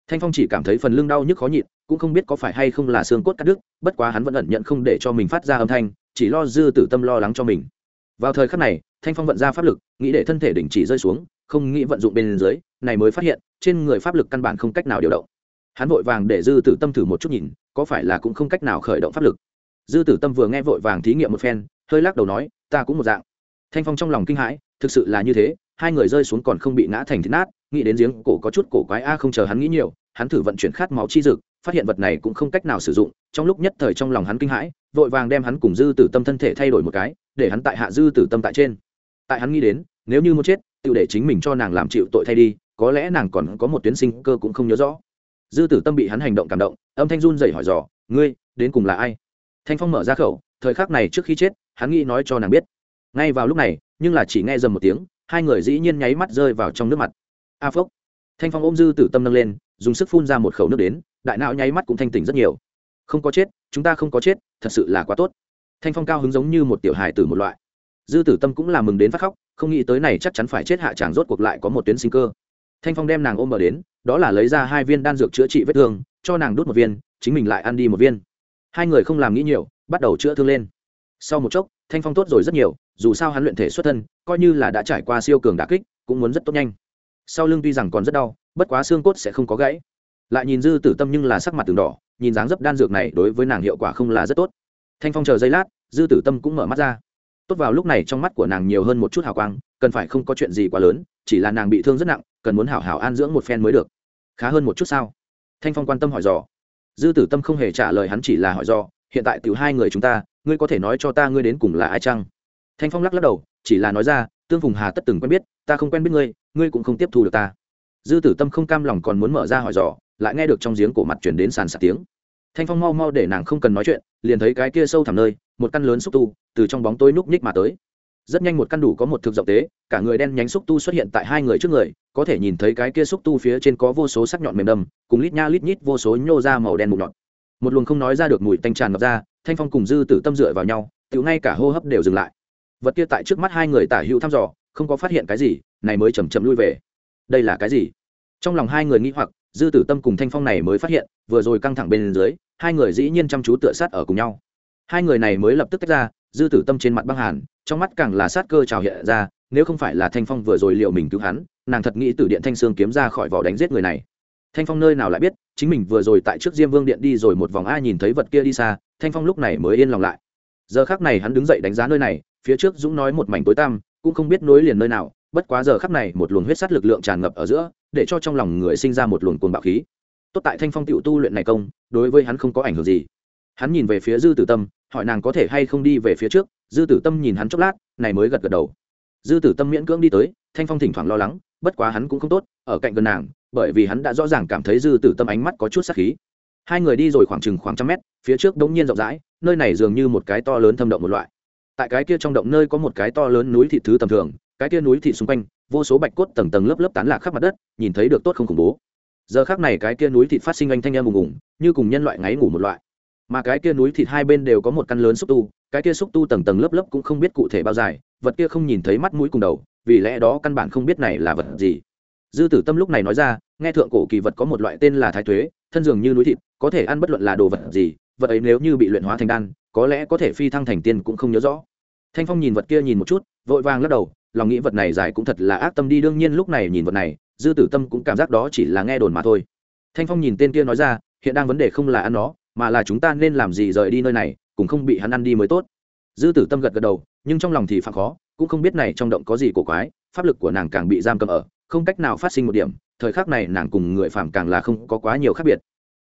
Thanh phong chỉ cảm thấy phần lưng đau nhức khó nhịn, cũng không biết có phải hay không là xương cốt cắt đứt, bất quá hắn vẫn ẩn nhận không để cho mình phát ra âm thanh, chỉ lo dư tử tâm lo lắng cho mình. Vào thời khắc này, thanh phong vận ra pháp lực, nghĩ để thân thể đỉnh chỉ rơi xuống, không nghĩ vận dụng bên dưới, này mới phát hiện, trên người pháp lực căn bản không cách nào điều động. Hắn vội vàng để dư tử tâm thử một chút nhìn, có phải là cũng không cách nào khởi động pháp lực. Dư tử tâm vừa nghe vội vàng thí nghiệm một phen, hơi lắc đầu nói, ta cũng một dạng thanh phong trong lòng kinh hãi, thực sự là như thế, hai người rơi xuống còn không bị ngã thành thịt nát, nghĩ đến giếng cổ có chút cổ quái a, không chờ hắn nghĩ nhiều, hắn thử vận chuyển khát máu chi dực phát hiện vật này cũng không cách nào sử dụng, trong lúc nhất thời trong lòng hắn kinh hãi, vội vàng đem hắn cùng dư tử tâm thân thể thay đổi một cái, để hắn tại hạ dư tử tâm tại trên. Tại hắn nghĩ đến, nếu như muốn chết, tự để chính mình cho nàng làm chịu tội thay đi, có lẽ nàng còn có một tuyến sinh cơ cũng không nhớ rõ. Dư tử tâm bị hắn hành động cảm động, âm thanh run dậy hỏi dò, ngươi, đến cùng là ai? Thanh phong mở ra khẩu, thời khắc này trước khi chết, hắn nghĩ nói cho nàng biết ngay vào lúc này, nhưng là chỉ nghe dầm một tiếng, hai người dĩ nhiên nháy mắt rơi vào trong nước mặt. A phốc thanh phong ôm dư tử tâm nâng lên, dùng sức phun ra một khẩu nước đến, đại não nháy mắt cũng thanh tỉnh rất nhiều. Không có chết, chúng ta không có chết, thật sự là quá tốt. Thanh phong cao hứng giống như một tiểu hài tử một loại. Dư tử tâm cũng là mừng đến phát khóc, không nghĩ tới này chắc chắn phải chết hạ chàng rốt cuộc lại có một tuyến sinh cơ. Thanh phong đem nàng ôm bờ đến, đó là lấy ra hai viên đan dược chữa trị vết thương, cho nàng đút một viên, chính mình lại ăn đi một viên. Hai người không làm nghĩ nhiều, bắt đầu chữa thương lên. Sau một chốc, thanh phong tốt rồi rất nhiều dù sao hắn luyện thể xuất thân, coi như là đã trải qua siêu cường đà kích, cũng muốn rất tốt nhanh. Sau lưng tuy rằng còn rất đau, bất quá xương cốt sẽ không có gãy. Lại nhìn dư tử tâm nhưng là sắc mặt từng đỏ, nhìn dáng dấp đan dược này đối với nàng hiệu quả không là rất tốt. Thanh phong chờ giây lát, dư tử tâm cũng mở mắt ra. Tốt vào lúc này trong mắt của nàng nhiều hơn một chút hào quang, cần phải không có chuyện gì quá lớn, chỉ là nàng bị thương rất nặng, cần muốn hảo hảo an dưỡng một phen mới được. Khá hơn một chút sao? Thanh phong quan tâm hỏi dò. Dư tử tâm không hề trả lời hắn chỉ là hỏi dò, hiện tại tiểu hai người chúng ta, ngươi có thể nói cho ta ngươi đến cùng là ai chăng? Thanh phong lắc lắc đầu, chỉ là nói ra, tương phùng hà tất từng quen biết, ta không quen biết ngươi ngươi cũng không tiếp thu được ta. Dư tử tâm không cam lòng còn muốn mở ra hỏi dò, lại nghe được trong giếng cổ mặt chuyển đến sàn sạt tiếng. Thanh phong mau mau để nàng không cần nói chuyện, liền thấy cái kia sâu thẳm nơi, một căn lớn xúc tu, từ trong bóng tối núp nhích mà tới. Rất nhanh một căn đủ có một thực rộng tế, cả người đen nhánh xúc tu xuất hiện tại hai người trước người, có thể nhìn thấy cái kia xúc tu phía trên có vô số sắc nhọn mềm đầm, cùng lít nha lít nhít vô số nhô ra màu đen mục nhọn. Một luồng không nói ra được mùi tanh tràn ngập ra, thanh phong cùng dư tử tâm dựa vào nhau tự ngay cả hô hấp đều dừng lại vật kia tại trước mắt hai người tả hữu thăm dò, không có phát hiện cái gì, này mới chầm chậm lui về. Đây là cái gì? Trong lòng hai người nghĩ hoặc, dư tử tâm cùng thanh phong này mới phát hiện, vừa rồi căng thẳng bên dưới, hai người dĩ nhiên chăm chú tựa sát ở cùng nhau. Hai người này mới lập tức tách ra, dư tử tâm trên mặt băng hàn, trong mắt càng là sát cơ trào hiện ra, nếu không phải là thanh phong vừa rồi liệu mình cứu hắn, nàng thật nghĩ từ điện thanh sương kiếm ra khỏi vỏ đánh giết người này. Thanh phong nơi nào lại biết, chính mình vừa rồi tại trước diêm vương điện đi rồi một vòng a nhìn thấy vật kia đi xa, thanh phong lúc này mới yên lòng lại. Giờ khác này hắn đứng dậy đánh giá nơi này phía trước dũng nói một mảnh tối tăm, cũng không biết nối liền nơi nào, bất quá giờ khắc này một luồng huyết sắt lực lượng tràn ngập ở giữa, để cho trong lòng người sinh ra một luồng cuồng bạo khí. Tốt tại thanh phong tựu tu luyện này công, đối với hắn không có ảnh hưởng gì. Hắn nhìn về phía dư tử tâm, hỏi nàng có thể hay không đi về phía trước, dư tử tâm nhìn hắn chốc lát, này mới gật gật đầu. Dư tử tâm miễn cưỡng đi tới, thanh phong thỉnh thoảng lo lắng, bất quá hắn cũng không tốt, ở cạnh gần nàng, bởi vì hắn đã rõ ràng cảm thấy dư tử tâm ánh mắt có chút sắc khí. Hai người đi rồi khoảng chừng khoảng trăm mét, phía trước đống nhiên rộng rãi, nơi này dường như một cái to lớn thâm động một loại tại cái kia trong động nơi có một cái to lớn núi thịt thứ tầm thường, cái kia núi thịt xung quanh, vô số bạch cốt tầng tầng lớp lớp tán lạc khắp mặt đất, nhìn thấy được tốt không khủng bố. Giờ khác này cái kia núi thịt phát sinh anh thanh em ùng ùng, như cùng nhân loại ngáy ngủ một loại. Mà cái kia núi thịt hai bên đều có một căn lớn xúc tu, cái kia xúc tu tầng tầng lớp lớp cũng không biết cụ thể bao dài, vật kia không nhìn thấy mắt mũi cùng đầu, vì lẽ đó căn bản không biết này là vật gì. Dư tử tâm lúc này nói ra, nghe thượng cổ kỳ vật có một loại tên là thái thuế thân dường như núi thịt, có thể ăn bất luận là đồ vật gì vật ấy nếu như bị luyện hóa thành đan, có lẽ có thể phi thăng thành tiên cũng không nhớ rõ. Thanh phong nhìn vật kia nhìn một chút, vội vàng lắc đầu, lòng nghĩ vật này dài cũng thật là ác tâm đi, đương nhiên lúc này nhìn vật này, dư tử tâm cũng cảm giác đó chỉ là nghe đồn mà thôi. Thanh phong nhìn tên kia nói ra, hiện đang vấn đề không là ăn nó, mà là chúng ta nên làm gì rời đi nơi này, cũng không bị hắn ăn đi mới tốt. Dư tử tâm gật gật đầu, nhưng trong lòng thì phạm khó, cũng không biết này trong động có gì cổ quái, pháp lực của nàng càng bị giam cầm ở, không cách nào phát sinh một điểm, thời khắc này nàng cùng người phạm càng là không có quá nhiều khác biệt.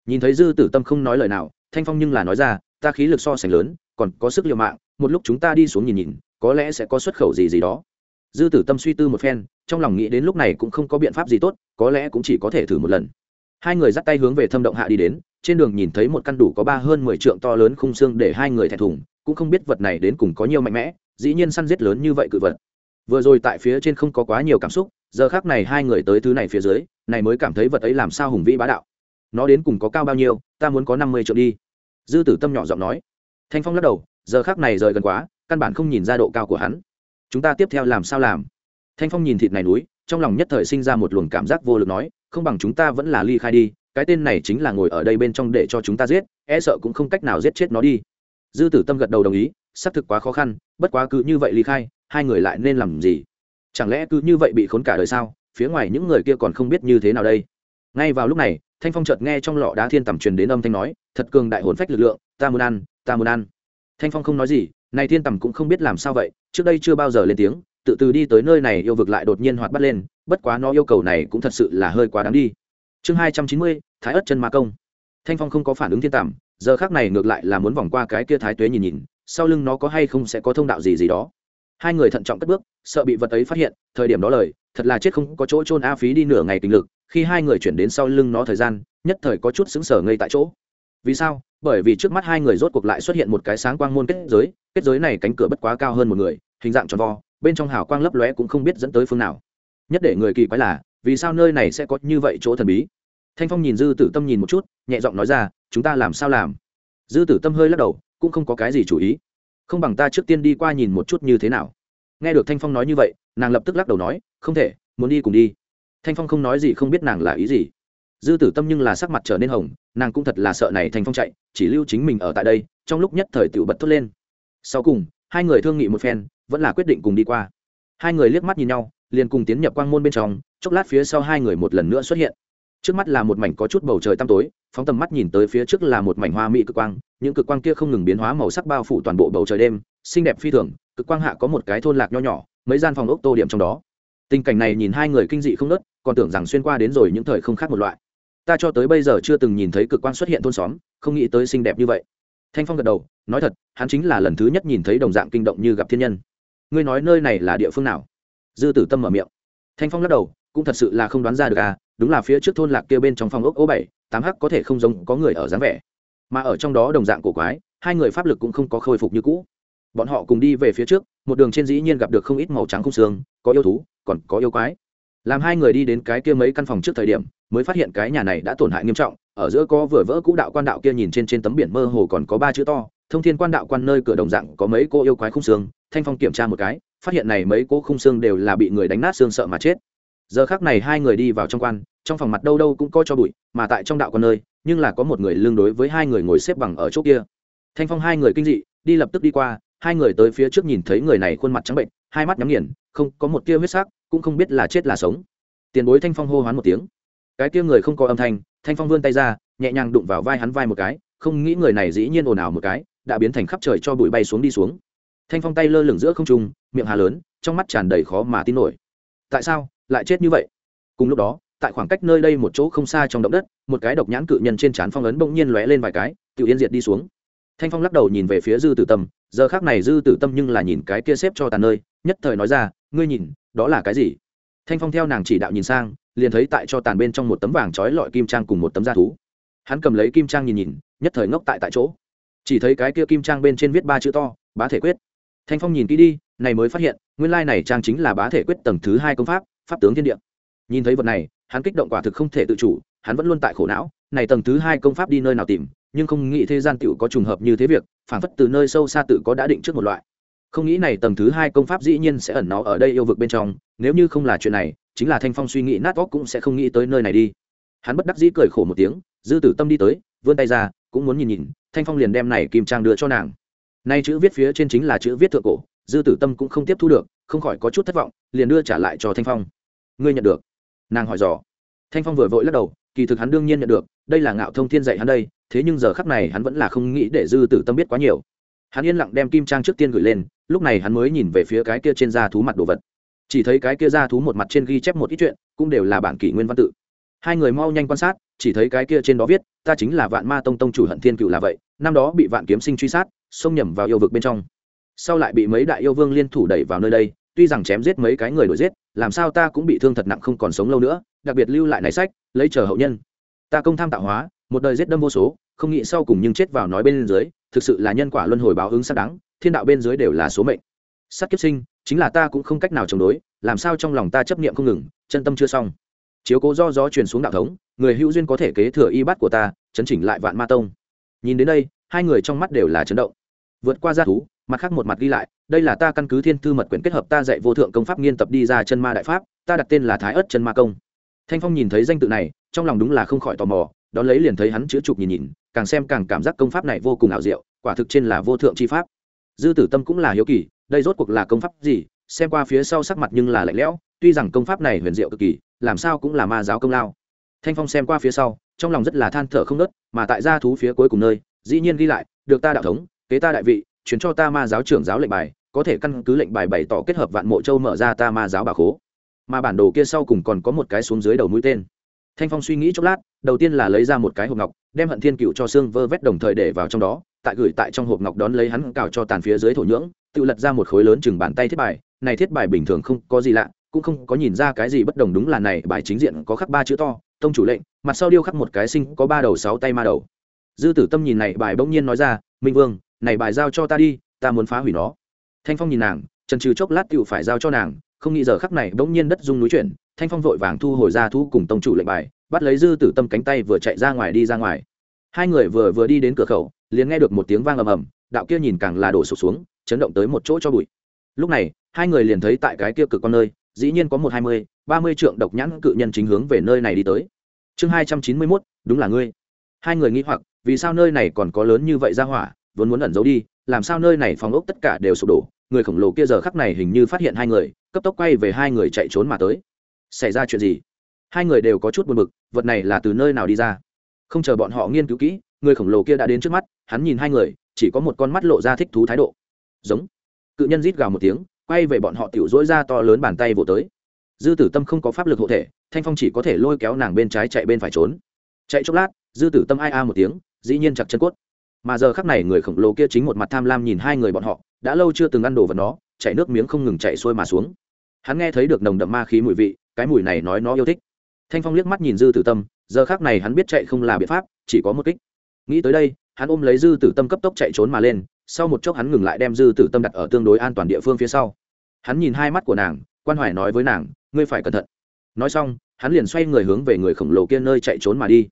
Nhìn thấy dư tử tâm không nói lời nào thanh phong nhưng là nói ra, ta khí lực so sánh lớn, còn có sức liều mạng, một lúc chúng ta đi xuống nhìn nhìn, có lẽ sẽ có xuất khẩu gì gì đó. Dư tử tâm suy tư một phen, trong lòng nghĩ đến lúc này cũng không có biện pháp gì tốt, có lẽ cũng chỉ có thể thử một lần. Hai người dắt tay hướng về thâm động hạ đi đến, trên đường nhìn thấy một căn đủ có ba hơn mười trượng to lớn khung xương để hai người thẹn thùng, cũng không biết vật này đến cùng có nhiều mạnh mẽ, dĩ nhiên săn giết lớn như vậy cự vật. Vừa rồi tại phía trên không có quá nhiều cảm xúc, giờ khác này hai người tới thứ này phía dưới, này mới cảm thấy vật ấy làm sao hùng vĩ bá đạo. Nó đến cùng có cao bao nhiêu, ta muốn có năm mươi triệu đi dư tử tâm nhỏ giọng nói. Thanh phong lắc đầu, giờ khác này rời gần quá, căn bản không nhìn ra độ cao của hắn. Chúng ta tiếp theo làm sao làm? Thanh phong nhìn thịt này núi, trong lòng nhất thời sinh ra một luồng cảm giác vô lực nói, không bằng chúng ta vẫn là ly khai đi, cái tên này chính là ngồi ở đây bên trong để cho chúng ta giết e sợ cũng không cách nào giết chết nó đi. Dư tử tâm gật đầu đồng ý, xác thực quá khó khăn, bất quá cứ như vậy ly khai, hai người lại nên làm gì? Chẳng lẽ cứ như vậy bị khốn cả đời sao? Phía ngoài những người kia còn không biết như thế nào đây? Ngay vào lúc này, thanh phong chợt nghe trong lọ đá thiên tầm truyền đến âm thanh nói thật cường đại hồn phách lực lượng, ta muốn ăn, ta muốn ăn. Thanh phong không nói gì, này thiên tầm cũng không biết làm sao vậy, trước đây chưa bao giờ lên tiếng, tự từ đi tới nơi này yêu vực lại đột nhiên hoạt bắt lên, bất quá nó yêu cầu này cũng thật sự là hơi quá đáng đi. Chương hai trăm chín mươi, thái ất chân ma công. Thanh phong không có phản ứng thiên tầm, giờ khác này ngược lại là muốn vòng qua cái kia thái tuế nhìn nhìn, sau lưng nó có hay không sẽ có thông đạo gì gì đó. Hai người thận trọng cất bước, sợ bị vật ấy phát hiện, thời điểm đó lời, thật là chết không có chỗ trôn a phí đi nửa ngày tình lực, khi hai người chuyển đến sau lưng nó thời gian, nhất thời có chút xứng sở ngây tại chỗ vì sao? Bởi vì trước mắt hai người rốt cuộc lại xuất hiện một cái sáng quang môn kết giới kết giới này cánh cửa bất quá cao hơn một người, hình dạng tròn vo, bên trong hào quang lấp lóe cũng không biết dẫn tới phương nào. Nhất để người kỳ quái là, vì sao nơi này sẽ có như vậy chỗ thần bí? Thanh phong nhìn dư tử tâm nhìn một chút, nhẹ giọng nói ra, chúng ta làm sao làm? Dư tử tâm hơi lắc đầu, cũng không có cái gì chủ ý. Không bằng ta trước tiên đi qua nhìn một chút như thế nào. Nghe được thanh phong nói như vậy, nàng lập tức lắc đầu nói, không thể, muốn đi cùng đi. Thanh phong không nói gì, không biết nàng là ý gì dư tử tâm nhưng là sắc mặt trở nên hồng, nàng cũng thật là sợ này thành phong chạy, chỉ lưu chính mình ở tại đây, trong lúc nhất thời tựu bật thốt lên. Sau cùng, hai người thương nghị một phen, vẫn là quyết định cùng đi qua. Hai người liếc mắt nhìn nhau, liền cùng tiến nhập quang môn bên trong, chốc lát phía sau hai người một lần nữa xuất hiện. Trước mắt là một mảnh có chút bầu trời tăm tối, phóng tầm mắt nhìn tới phía trước là một mảnh hoa mỹ cực quang, những cực quang kia không ngừng biến hóa màu sắc bao phủ toàn bộ bầu trời đêm, xinh đẹp phi thường, cực quang hạ có một cái thôn lạc nho nhỏ, mấy gian phòng ốc tô điểm trong đó. Tình cảnh này nhìn hai người kinh dị không nớt còn tưởng rằng xuyên qua đến rồi những thời không khác một loại ta cho tới bây giờ chưa từng nhìn thấy cực quan xuất hiện thôn xóm, không nghĩ tới xinh đẹp như vậy. Thanh phong gật đầu, nói thật, hắn chính là lần thứ nhất nhìn thấy đồng dạng kinh động như gặp thiên nhân. Ngươi nói nơi này là địa phương nào? Dư tử tâm mở miệng. Thanh phong lắc đầu, cũng thật sự là không đoán ra được à đúng là phía trước thôn lạc kia bên trong phòng ốc ô bảy, tám h có thể không giống có người ở dáng vẻ. Mà ở trong đó đồng dạng cổ quái, hai người pháp lực cũng không có khôi phục như cũ. Bọn họ cùng đi về phía trước, một đường trên dĩ nhiên gặp được không ít màu trắng không xương, có yêu thú, còn có yêu quái. Làm hai người đi đến cái kia mấy căn phòng trước thời điểm mới phát hiện cái nhà này đã tổn hại nghiêm trọng, ở giữa có vừa vỡ cũ đạo quan đạo kia nhìn trên trên tấm biển mơ hồ còn có ba chữ to, thông thiên quan đạo quan nơi cửa đồng dạng có mấy cô yêu quái khung xương, thanh phong kiểm tra một cái, phát hiện này mấy cô khung xương đều là bị người đánh nát xương sợ mà chết. Giờ khác này hai người đi vào trong quan, trong phòng mặt đâu đâu cũng có cho bụi, mà tại trong đạo quan nơi, nhưng là có một người lương đối với hai người ngồi xếp bằng ở chỗ kia. Thanh phong hai người kinh dị, đi lập tức đi qua, hai người tới phía trước nhìn thấy người này khuôn mặt trắng bệnh, hai mắt nhắm nghiền, không có một tia huyết sắc, cũng không biết là chết là sống. Tiền bối thanh phong hô hoán một tiếng cái kia người không có âm thanh thanh phong vươn tay ra, nhẹ nhàng đụng vào vai hắn vai một cái, không nghĩ người này dĩ nhiên ồn ào một cái, đã biến thành khắp trời cho bụi bay xuống đi xuống. Thanh phong tay lơ lửng giữa không trung, miệng hà lớn, trong mắt tràn đầy khó mà tin nổi. Tại sao lại chết như vậy? Cùng lúc đó, tại khoảng cách nơi đây một chỗ không xa trong động đất, một cái độc nhãn cự nhân trên trán phong ấn bỗng nhiên lóe lên vài cái tự yên diệt đi xuống. Thanh phong lắc đầu nhìn về phía dư tử tâm, giờ khác này dư tử tâm nhưng là nhìn cái kia xếp cho tàn nơi, nhất thời nói ra, ngươi nhìn, đó là cái gì? Thanh phong theo nàng chỉ đạo nhìn sang liền thấy tại cho tàn bên trong một tấm vàng trói lọi kim trang cùng một tấm da thú. Hắn cầm lấy kim trang nhìn nhìn, nhất thời ngốc tại tại chỗ. Chỉ thấy cái kia kim trang bên trên viết ba chữ to, bá thể quyết. Thanh phong nhìn kỹ đi, này mới phát hiện, nguyên lai này trang chính là bá thể quyết tầng thứ hai công pháp pháp tướng thiên địa. Nhìn thấy vật này, hắn kích động quả thực không thể tự chủ, hắn vẫn luôn tại khổ não, này tầng thứ hai công pháp đi nơi nào tìm, nhưng không nghĩ thế gian tựu có trùng hợp như thế việc, phản phất từ nơi sâu xa tự có đã định trước một loại. Không nghĩ này tầng thứ hai công pháp dĩ nhiên sẽ ẩn nó ở đây yêu vực bên trong, nếu như không là chuyện này chính là thanh phong suy nghĩ nát óc cũng sẽ không nghĩ tới nơi này đi. Hắn bất đắc dĩ cười khổ một tiếng, dư tử tâm đi tới, vươn tay ra, cũng muốn nhìn nhìn, thanh phong liền đem này kim trang đưa cho nàng. Nay chữ viết phía trên chính là chữ viết thượng cổ, dư tử tâm cũng không tiếp thu được, không khỏi có chút thất vọng, liền đưa trả lại cho thanh phong. Ngươi nhận được? Nàng hỏi dò. Thanh phong vừa vội lắc đầu, kỳ thực hắn đương nhiên nhận được, đây là ngạo thông thiên dạy hắn đây, thế nhưng giờ khắc này hắn vẫn là không nghĩ để dư tử tâm biết quá nhiều. Hắn yên lặng đem kim trang trước tiên gửi lên, lúc này hắn mới nhìn về phía cái kia trên da thú mặt đồ vật chỉ thấy cái kia ra thú một mặt trên ghi chép một ít chuyện, cũng đều là bản kỷ nguyên văn tự. Hai người mau nhanh quan sát, chỉ thấy cái kia trên đó viết, ta chính là vạn ma tông tông chủ hận thiên cựu là vậy, năm đó bị vạn kiếm sinh truy sát, xông nhầm vào yêu vực bên trong. Sau lại bị mấy đại yêu vương liên thủ đẩy vào nơi đây, tuy rằng chém giết mấy cái người đuổi giết, làm sao ta cũng bị thương thật nặng không còn sống lâu nữa, đặc biệt lưu lại này sách, lấy chờ hậu nhân. Ta công tham tạo hóa, một đời giết đâm vô số, không nghĩ sau cùng nhưng chết vào nói bên dưới, thực sự là nhân quả luân hồi báo ứng xác đáng, thiên đạo bên dưới đều là số mệnh. Sát kiếp sinh chính là ta cũng không cách nào chống đối, làm sao trong lòng ta chấp niệm không ngừng, chân tâm chưa xong. Chiếu cố do gió truyền xuống đạo thống, người hữu duyên có thể kế thừa y bát của ta, chấn chỉnh lại vạn ma tông. Nhìn đến đây, hai người trong mắt đều là chấn động. Vượt qua gia thú, mặt khác một mặt ghi lại, đây là ta căn cứ thiên thư mật quyển kết hợp ta dạy vô thượng công pháp nghiên tập đi ra chân ma đại pháp, ta đặt tên là thái ất chân ma công. Thanh phong nhìn thấy danh tự này, trong lòng đúng là không khỏi tò mò, đón lấy liền thấy hắn chữ trục nhìn nhìn, càng xem càng cảm giác công pháp này vô cùng ảo diệu, quả thực trên là vô thượng chi pháp. Dư tử tâm cũng là hiếu kỳ đây rốt cuộc là công pháp gì? Xem qua phía sau sắc mặt nhưng là lạnh lẽo, tuy rằng công pháp này huyền diệu cực kỳ, làm sao cũng là ma giáo công lao. Thanh phong xem qua phía sau, trong lòng rất là than thở không nớt mà tại gia thú phía cuối cùng nơi, dĩ nhiên ghi lại, được ta đạo thống, kế ta đại vị, chuyển cho ta ma giáo trưởng giáo lệnh bài, có thể căn cứ lệnh bài bày tỏ kết hợp vạn mộ châu mở ra ta ma giáo bà khố. Mà bản đồ kia sau cùng còn có một cái xuống dưới đầu mũi tên. Thanh phong suy nghĩ chốc lát, đầu tiên là lấy ra một cái hộp ngọc, đem hận thiên cựu cho xương vơ vét đồng thời để vào trong đó, tại gửi tại trong hộp ngọc đón lấy hắn cào cho tàn phía dưới thổ nhưỡng tự lật ra một khối lớn chừng bàn tay thiết bài, này thiết bài bình thường không có gì lạ, cũng không có nhìn ra cái gì bất đồng đúng là này bài chính diện có khắc ba chữ to, tông chủ lệnh, mặt sau điêu khắc một cái sinh có ba đầu sáu tay ma đầu. Dư tử tâm nhìn này bài bỗng nhiên nói ra, minh vương, này bài giao cho ta đi, ta muốn phá hủy nó. Thanh phong nhìn nàng, trần trừ chốc lát tựu phải giao cho nàng, không nghĩ giờ khắc này bỗng nhiên đất rung núi chuyển, thanh phong vội vàng thu hồi ra thu cùng tông chủ lệnh bài, bắt lấy dư tử tâm cánh tay vừa chạy ra ngoài đi ra ngoài. Hai người vừa vừa đi đến cửa khẩu, liền nghe được một tiếng vang ầm ầm, đạo kia nhìn càng là đổ sụp xuống chấn động tới một chỗ cho bụi. Lúc này, hai người liền thấy tại cái kia cực con nơi, dĩ nhiên có một hai mươi, ba mươi trượng độc nhãn cự nhân chính hướng về nơi này đi tới. Chương hai trăm chín mươi mốt, đúng là ngươi. Hai người nghĩ hoặc, vì sao nơi này còn có lớn như vậy ra hỏa, vốn muốn ẩn giấu đi, làm sao nơi này phòng ốc tất cả đều sụp đổ, người khổng lồ kia giờ khắc này hình như phát hiện hai người, cấp tốc quay về hai người chạy trốn mà tới. Xảy ra chuyện gì? Hai người đều có chút buồn bực, vật này là từ nơi nào đi ra? Không chờ bọn họ nghiên cứu kỹ, người khổng lồ kia đã đến trước mắt, hắn nhìn hai người, chỉ có một con mắt lộ ra thích thú thái độ giống. Cự nhân rít gào một tiếng, quay về bọn họ tiểu dỗi ra to lớn bàn tay vỗ tới. Dư tử tâm không có pháp lực hộ thể, thanh phong chỉ có thể lôi kéo nàng bên trái chạy bên phải trốn. Chạy chốc lát, dư tử tâm ai a một tiếng, dĩ nhiên chặt chân cốt. Mà giờ khắc này người khổng lồ kia chính một mặt tham lam nhìn hai người bọn họ, đã lâu chưa từng ăn đồ vật nó chạy nước miếng không ngừng chạy xuôi mà xuống. Hắn nghe thấy được nồng đậm ma khí mùi vị, cái mùi này nói nó yêu thích. Thanh phong liếc mắt nhìn dư tử tâm, giờ khác này hắn biết chạy không là biện pháp, chỉ có một kích. Nghĩ tới đây hắn ôm lấy dư tử tâm cấp tốc chạy trốn mà lên, sau một chốc hắn ngừng lại đem dư tử tâm đặt ở tương đối an toàn địa phương phía sau. Hắn nhìn hai mắt của nàng, quan hoài nói với nàng, ngươi phải cẩn thận. Nói xong, hắn liền xoay người hướng về người khổng lồ kia nơi chạy trốn mà đi.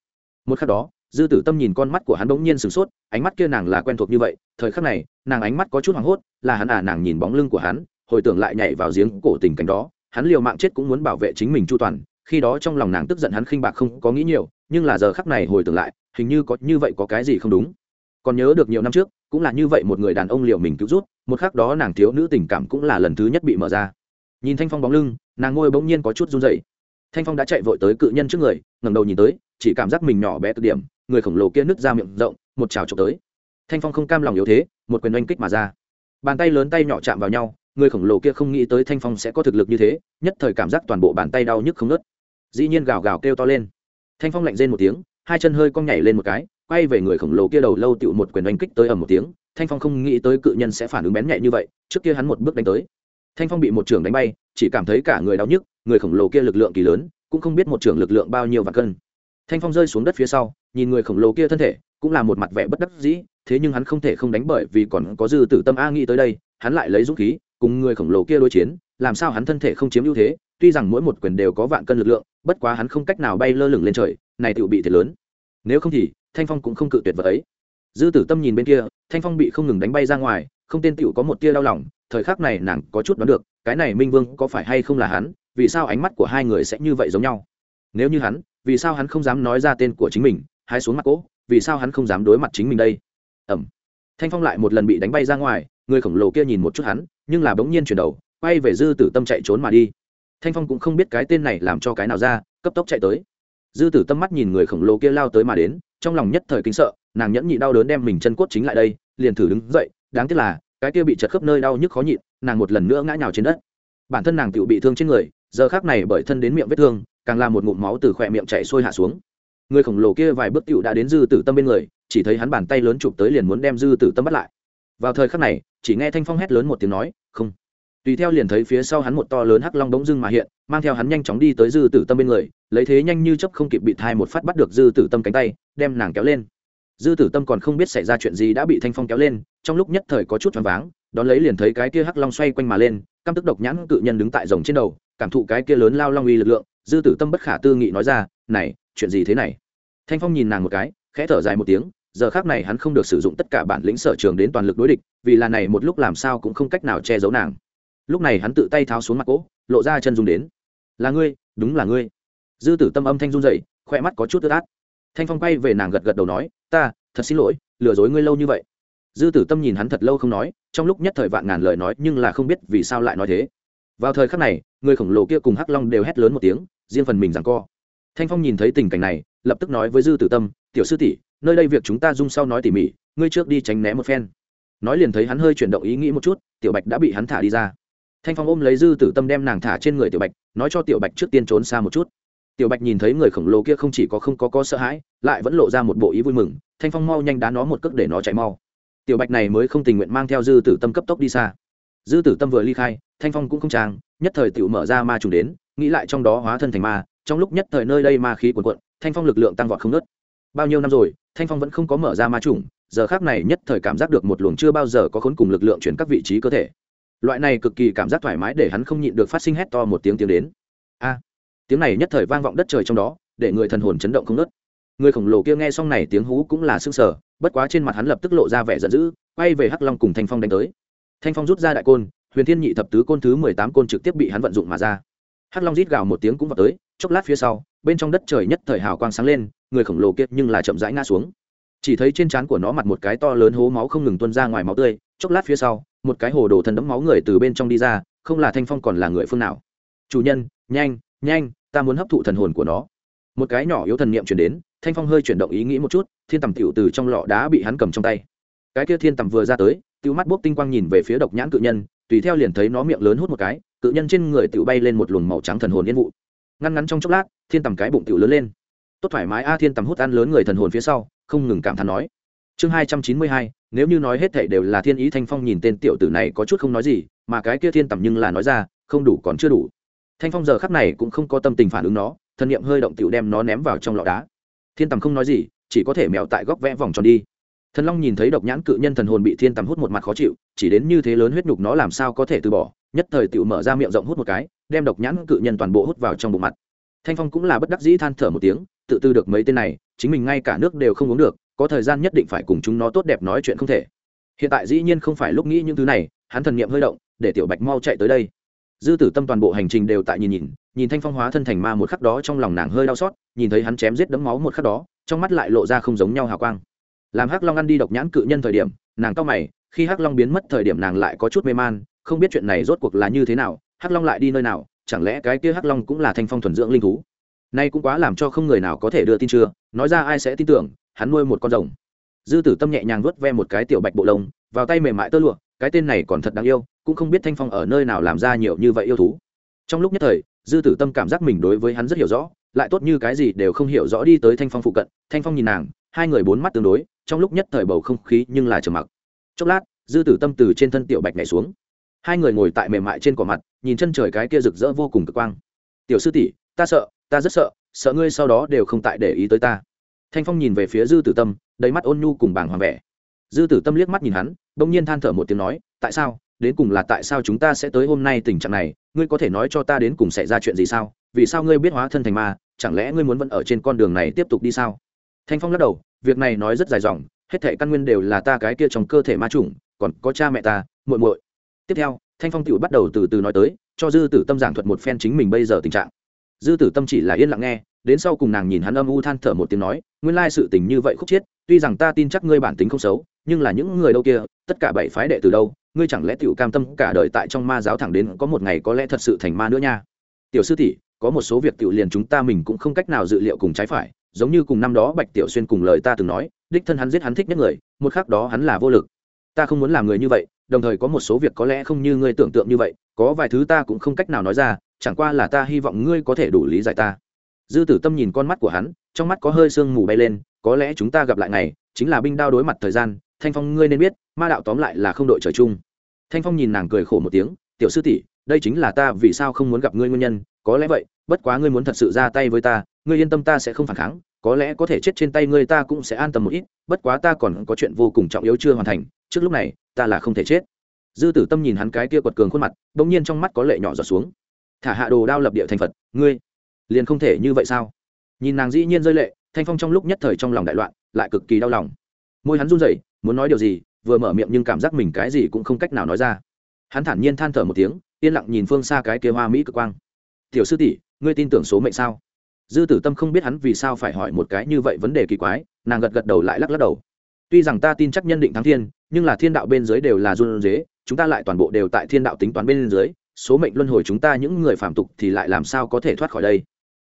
Một khắc đó, dư tử tâm nhìn con mắt của hắn bỗng nhiên sửng sốt, ánh mắt kia nàng là quen thuộc như vậy, thời khắc này, nàng ánh mắt có chút hoảng hốt, là hắn à nàng nhìn bóng lưng của hắn, hồi tưởng lại nhảy vào giếng cổ tình cảnh đó, hắn liều mạng chết cũng muốn bảo vệ chính mình chu toàn, khi đó trong lòng nàng tức giận hắn khinh bạc không có nghĩ nhiều, nhưng là giờ khắc này hồi tưởng lại hình như có như vậy có cái gì không đúng. Còn nhớ được nhiều năm trước, cũng là như vậy một người đàn ông liệu mình cứu rút, một khắc đó nàng thiếu nữ tình cảm cũng là lần thứ nhất bị mở ra. Nhìn thanh phong bóng lưng, nàng ngôi bỗng nhiên có chút run dậy thanh phong đã chạy vội tới cự nhân trước người, ngẩng đầu nhìn tới, chỉ cảm giác mình nhỏ bé cực điểm, người khổng lồ kia nứt ra miệng rộng, một trào trộm tới. Thanh phong không cam lòng yếu thế, một quyền oanh kích mà ra. Bàn tay lớn tay nhỏ chạm vào nhau, người khổng lồ kia không nghĩ tới thanh phong sẽ có thực lực như thế, nhất thời cảm giác toàn bộ bàn tay đau nhức không nớt dĩ nhiên gào gào kêu to lên. Thanh phong lạnh rên một tiếng hai chân hơi cong nhảy lên một cái, quay về người khổng lồ kia đầu lâu tựu một quyền đánh kích tới ầm một tiếng, thanh phong không nghĩ tới cự nhân sẽ phản ứng bén nhạy như vậy, trước kia hắn một bước đánh tới. Thanh phong bị một trưởng đánh bay, chỉ cảm thấy cả người đau nhức, người khổng lồ kia lực lượng kỳ lớn, cũng không biết một trưởng lực lượng bao nhiêu và cân. Thanh phong rơi xuống đất phía sau, nhìn người khổng lồ kia thân thể, cũng là một mặt vẻ bất đắc dĩ, thế nhưng hắn không thể không đánh bởi vì còn có dư tử tâm a nghĩ tới đây, hắn lại lấy dũng khí, cùng người khổng lồ kia đối chiến, làm sao hắn thân thể không chiếm ưu thế, tuy rằng mỗi một quyền đều có vạn cân lực lượng, bất quá hắn không cách nào bay lơ lửng lên trời này tựu bị thiệt lớn. Nếu không thì, thanh phong cũng không cự tuyệt vật ấy. Dư tử tâm nhìn bên kia, thanh phong bị không ngừng đánh bay ra ngoài, không tên tựu có một tia đau lòng, thời khắc này nàng có chút đoán được, cái này minh vương có phải hay không là hắn, vì sao ánh mắt của hai người sẽ như vậy giống nhau? Nếu như hắn, vì sao hắn không dám nói ra tên của chính mình hai xuống mặt cỗ, vì sao hắn không dám đối mặt chính mình đây? Ẩm. Thanh phong lại một lần bị đánh bay ra ngoài, người khổng lồ kia nhìn một chút hắn, nhưng là bỗng nhiên chuyển đầu, quay về dư tử tâm chạy trốn mà đi. Thanh phong cũng không biết cái tên này làm cho cái nào ra, cấp tốc chạy tới dư tử tâm mắt nhìn người khổng lồ kia lao tới mà đến, trong lòng nhất thời kính sợ, nàng nhẫn nhị đau đớn đem mình chân cốt chính lại đây, liền thử đứng dậy, đáng tiếc là, cái kia bị chật khớp nơi đau nhức khó nhịn, nàng một lần nữa ngã nhào trên đất. Bản thân nàng tự bị thương trên người, giờ khác này bởi thân đến miệng vết thương, càng làm một ngụm máu từ khỏe miệng chảy sôi hạ xuống. Người khổng lồ kia vài bước tựu đã đến dư tử tâm bên người, chỉ thấy hắn bàn tay lớn chụp tới liền muốn đem dư tử tâm bắt lại. Vào thời khắc này, chỉ nghe thanh phong hét lớn một tiếng nói, không tùy theo liền thấy phía sau hắn một to lớn hắc long bỗng dưng mà hiện, mang theo hắn nhanh chóng đi tới dư tử tâm bên người, lấy thế nhanh như chấp không kịp bị thai một phát bắt được dư tử tâm cánh tay, đem nàng kéo lên. Dư tử tâm còn không biết xảy ra chuyện gì đã bị thanh phong kéo lên, trong lúc nhất thời có chút choáng váng, đón lấy liền thấy cái kia hắc long xoay quanh mà lên, căm tức độc nhãn cự nhân đứng tại rồng trên đầu, cảm thụ cái kia lớn lao long uy lực lượng, dư tử tâm bất khả tư nghị nói ra, này, chuyện gì thế này? Thanh phong nhìn nàng một cái, khẽ thở dài một tiếng, giờ khác này hắn không được sử dụng tất cả bản lĩnh sở trường đến toàn lực đối địch, vì là này một lúc làm sao cũng không cách nào che giấu nàng lúc này hắn tự tay tháo xuống mặt cỗ lộ ra chân dùng đến. Là ngươi, đúng là ngươi. Dư tử tâm âm thanh run dậy khoe mắt có chút ướt át. Thanh phong quay về nàng gật gật đầu nói, ta, thật xin lỗi, lừa dối ngươi lâu như vậy. Dư tử tâm nhìn hắn thật lâu không nói, trong lúc nhất thời vạn ngàn lời nói nhưng là không biết vì sao lại nói thế. Vào thời khắc này, người khổng lồ kia cùng hắc long đều hét lớn một tiếng, riêng phần mình rằng co. Thanh phong nhìn thấy tình cảnh này, lập tức nói với dư tử tâm, tiểu sư tỷ, nơi đây việc chúng ta dung sau nói tỉ mỉ, ngươi trước đi tránh né một phen. Nói liền thấy hắn hơi chuyển động ý nghĩ một chút, tiểu bạch đã bị hắn thả đi ra thanh phong ôm lấy dư tử tâm đem nàng thả trên người tiểu bạch, nói cho tiểu bạch trước tiên trốn xa một chút. Tiểu bạch nhìn thấy người khổng lồ kia không chỉ có không có có sợ hãi, lại vẫn lộ ra một bộ ý vui mừng, thanh phong mau nhanh đá nó một cước để nó chạy mau. Tiểu bạch này mới không tình nguyện mang theo dư tử tâm cấp tốc đi xa. Dư tử tâm vừa ly khai, thanh phong cũng không trang nhất thời tiểu mở ra ma trùng đến, nghĩ lại trong đó hóa thân thành ma, trong lúc nhất thời nơi đây ma khí cuồn cuộn, thanh phong lực lượng tăng vọt không nớt bao nhiêu năm rồi, thanh phong vẫn không có mở ra ma trùng, giờ khác này nhất thời cảm giác được một luồng chưa bao giờ có khốn cùng lực lượng chuyển các vị trí cơ thể loại này cực kỳ cảm giác thoải mái để hắn không nhịn được phát sinh hét to một tiếng tiếng đến. A tiếng này nhất thời vang vọng đất trời trong đó để người thần hồn chấn động không nớt người khổng lồ kia nghe xong này tiếng hú cũng là sưng sờ, sở bất quá trên mặt hắn lập tức lộ ra vẻ giận dữ quay về hắc long cùng thanh phong đánh tới. Thanh phong rút ra đại côn huyền thiên nhị thập tứ côn thứ mười tám côn trực tiếp bị hắn vận dụng mà ra. Hắc long rít gào một tiếng cũng vào tới chốc lát phía sau bên trong đất trời nhất thời hào quang sáng lên người khổng lồ kia nhưng là chậm rãi ngã xuống. Chỉ thấy trên trán của nó mặt một cái to lớn hố máu không ngừng tuôn ra ngoài máu tươi chốc lát phía sau một cái hồ đồ thần đẫm máu người từ bên trong đi ra, không là thanh phong còn là người phương nào. Chủ nhân, nhanh nhanh, ta muốn hấp thụ thần hồn của nó. Một cái nhỏ yếu thần niệm chuyển đến, thanh phong hơi chuyển động ý nghĩ một chút, thiên tầm tiểu từ trong lọ đá bị hắn cầm trong tay. Cái kia thiên tầm vừa ra tới tiểu mắt bốc tinh quang nhìn về phía độc nhãn cự nhân, tùy theo liền thấy nó miệng lớn hút một cái, cự nhân trên người tiểu bay lên một luồng màu trắng thần hồn yên vụ. Ngăn ngắn trong chốc lát, thiên tầm cái bụng tiểu lớn lên. Tốt thoải mái, a, thiên tầm hút ăn lớn người thần hồn phía sau, không ngừng cảm thán nói chương hai trăm chín mươi hai, nếu như nói hết thảy đều là thiên ý thanh phong nhìn tên tiểu tử này có chút không nói gì, mà cái kia thiên tầm nhưng là nói ra, không đủ còn chưa đủ. Thanh phong giờ khắc này cũng không có tâm tình phản ứng nó thân niệm hơi động tiểu đem nó ném vào trong lọ đá. Thiên tầm không nói gì, chỉ có thể mèo tại góc vẽ vòng tròn đi. Thần long nhìn thấy độc nhãn cự nhân thần hồn bị thiên tầm hút một mặt khó chịu, chỉ đến như thế lớn huyết nhục nó làm sao có thể từ bỏ, nhất thời tiểu mở ra miệng rộng hút một cái, đem độc nhãn cự nhân toàn bộ hút vào trong bụng mặt. Thanh phong cũng là bất đắc dĩ than thở một tiếng, tự tư được mấy tên này, chính mình ngay cả nước đều không uống được có thời gian nhất định phải cùng chúng nó tốt đẹp nói chuyện không thể. Hiện tại dĩ nhiên không phải lúc nghĩ những thứ này, hắn thần niệm hơi động, để tiểu bạch mau chạy tới đây. Dư tử tâm toàn bộ hành trình đều tại nhìn nhìn nhìn thanh phong hóa thân thành ma một khắc đó trong lòng nàng hơi đau xót, nhìn thấy hắn chém giết đấm máu một khắc đó, trong mắt lại lộ ra không giống nhau hào quang. Làm hắc long ăn đi độc nhãn cự nhân thời điểm, nàng cao mày, khi hắc long biến mất thời điểm nàng lại có chút mê man, không biết chuyện này rốt cuộc là như thế nào, hắc long lại đi nơi nào, chẳng lẽ cái kia hắc long cũng là thanh phong thuần dưỡng linh thú? Nay cũng quá làm cho không người nào có thể đưa tin chưa, nói ra ai sẽ tin tưởng hắn nuôi một con rồng. Dư tử tâm nhẹ nhàng vớt ve một cái tiểu bạch bộ lông, vào tay mềm mại tơ lụa, cái tên này còn thật đáng yêu, cũng không biết thanh phong ở nơi nào làm ra nhiều như vậy yêu thú. Trong lúc nhất thời, dư tử tâm cảm giác mình đối với hắn rất hiểu rõ, lại tốt như cái gì đều không hiểu rõ đi tới thanh phong phụ cận. Thanh phong nhìn nàng, hai người bốn mắt tương đối, trong lúc nhất thời bầu không khí nhưng là trầm mặc. Chốc lát, dư tử tâm từ trên thân tiểu bạch nhảy xuống. Hai người ngồi tại mềm mại trên cỏ mặt, nhìn chân trời cái kia rực rỡ vô cùng cực quang. Tiểu sư tỷ, ta sợ, ta rất sợ sợ ngươi sau đó đều không tại để ý tới ta thanh phong nhìn về phía dư tử tâm, đầy mắt ôn nhu cùng bảng hoàng vẻ. Dư tử tâm liếc mắt nhìn hắn đ ỗ n g nhiên than thở một tiếng nói, tại sao? Đến cùng là tại sao chúng ta sẽ tới hôm nay tình trạng này? Ngươi có thể nói cho ta đến cùng xảy ra chuyện gì sao? Vì sao ngươi biết hóa thân thành ma, chẳng lẽ ngươi muốn vẫn ở trên con đường này tiếp tục đi sao? Thanh phong lắc đầu, việc này nói rất dài dòng, hết thể căn nguyên đều là ta cái kia trong cơ thể ma chủng, còn có cha mẹ ta, muội muội. Tiếp theo, thanh phong tựu bắt đầu từ từ nói tới, cho dư tử tâm giảng thuật một phen chính mình bây giờ tình trạng dư tử tâm chỉ là yên lặng nghe, đến sau cùng nàng nhìn hắn âm u than thở một tiếng nói, nguyên lai sự tình như vậy khúc chiết tuy rằng ta tin chắc ngươi bản tính không xấu, nhưng là những người đâu kia, tất cả bảy phái đệ từ đâu, ngươi chẳng lẽ tiểu cam tâm cả đời tại trong ma giáo thẳng đến có một ngày có lẽ thật sự thành ma nữa nha? Tiểu sư tỷ, có một số việc tiểu liền chúng ta mình cũng không cách nào dự liệu cùng trái phải, giống như cùng năm đó bạch tiểu xuyên cùng lời ta từng nói, đích thân hắn giết hắn thích nhất người, một khác đó hắn là vô lực. Ta không muốn làm người như vậy, đồng thời có một số việc có lẽ không như ngươi tưởng tượng như vậy, có vài thứ ta cũng không cách nào nói ra chẳng qua là ta hy vọng ngươi có thể đủ lý giải ta. Dư tử tâm nhìn con mắt của hắn, trong mắt có hơi sương mù bay lên, có lẽ chúng ta gặp lại ngày, chính là binh đao đối mặt thời gian, thanh phong ngươi nên biết, ma đạo tóm lại là không đội trời chung. Thanh phong nhìn nàng cười khổ một tiếng, tiểu sư tỷ, đây chính là ta vì sao không muốn gặp ngươi nguyên nhân, có lẽ vậy, bất quá ngươi muốn thật sự ra tay với ta, ngươi yên tâm ta sẽ không phản kháng, có lẽ có thể chết trên tay ngươi ta cũng sẽ an tâm một ít, bất quá ta còn có chuyện vô cùng trọng yếu chưa hoàn thành, trước lúc này, ta là không thể chết. Dư tử tâm nhìn hắn cái kia quật cường khuôn mặt đ ỗ n g nhiên trong mắt có lệ nhỏ giọt xuống thả hạ đồ đao lập địa thành phật, ngươi liền không thể như vậy sao? Nhìn nàng dĩ nhiên rơi lệ, thanh phong trong lúc nhất thời trong lòng đại loạn, lại cực kỳ đau lòng. Môi hắn run rẩy, muốn nói điều gì, vừa mở miệng nhưng cảm giác mình cái gì cũng không cách nào nói ra. Hắn thản nhiên than thở một tiếng, yên lặng nhìn phương xa cái kia hoa mỹ cực quang. Tiểu sư tỷ, ngươi tin tưởng số mệnh sao? Dư tử tâm không biết hắn vì sao phải hỏi một cái như vậy vấn đề kỳ quái, nàng gật gật đầu lại lắc lắc đầu. Tuy rằng ta tin chắc nhân định thắng thiên, nhưng là thiên đạo bên dưới đều là run dế chúng ta lại toàn bộ đều tại thiên đạo tính toán bên dưới số mệnh luân hồi chúng ta những người phạm tục thì lại làm sao có thể thoát khỏi đây?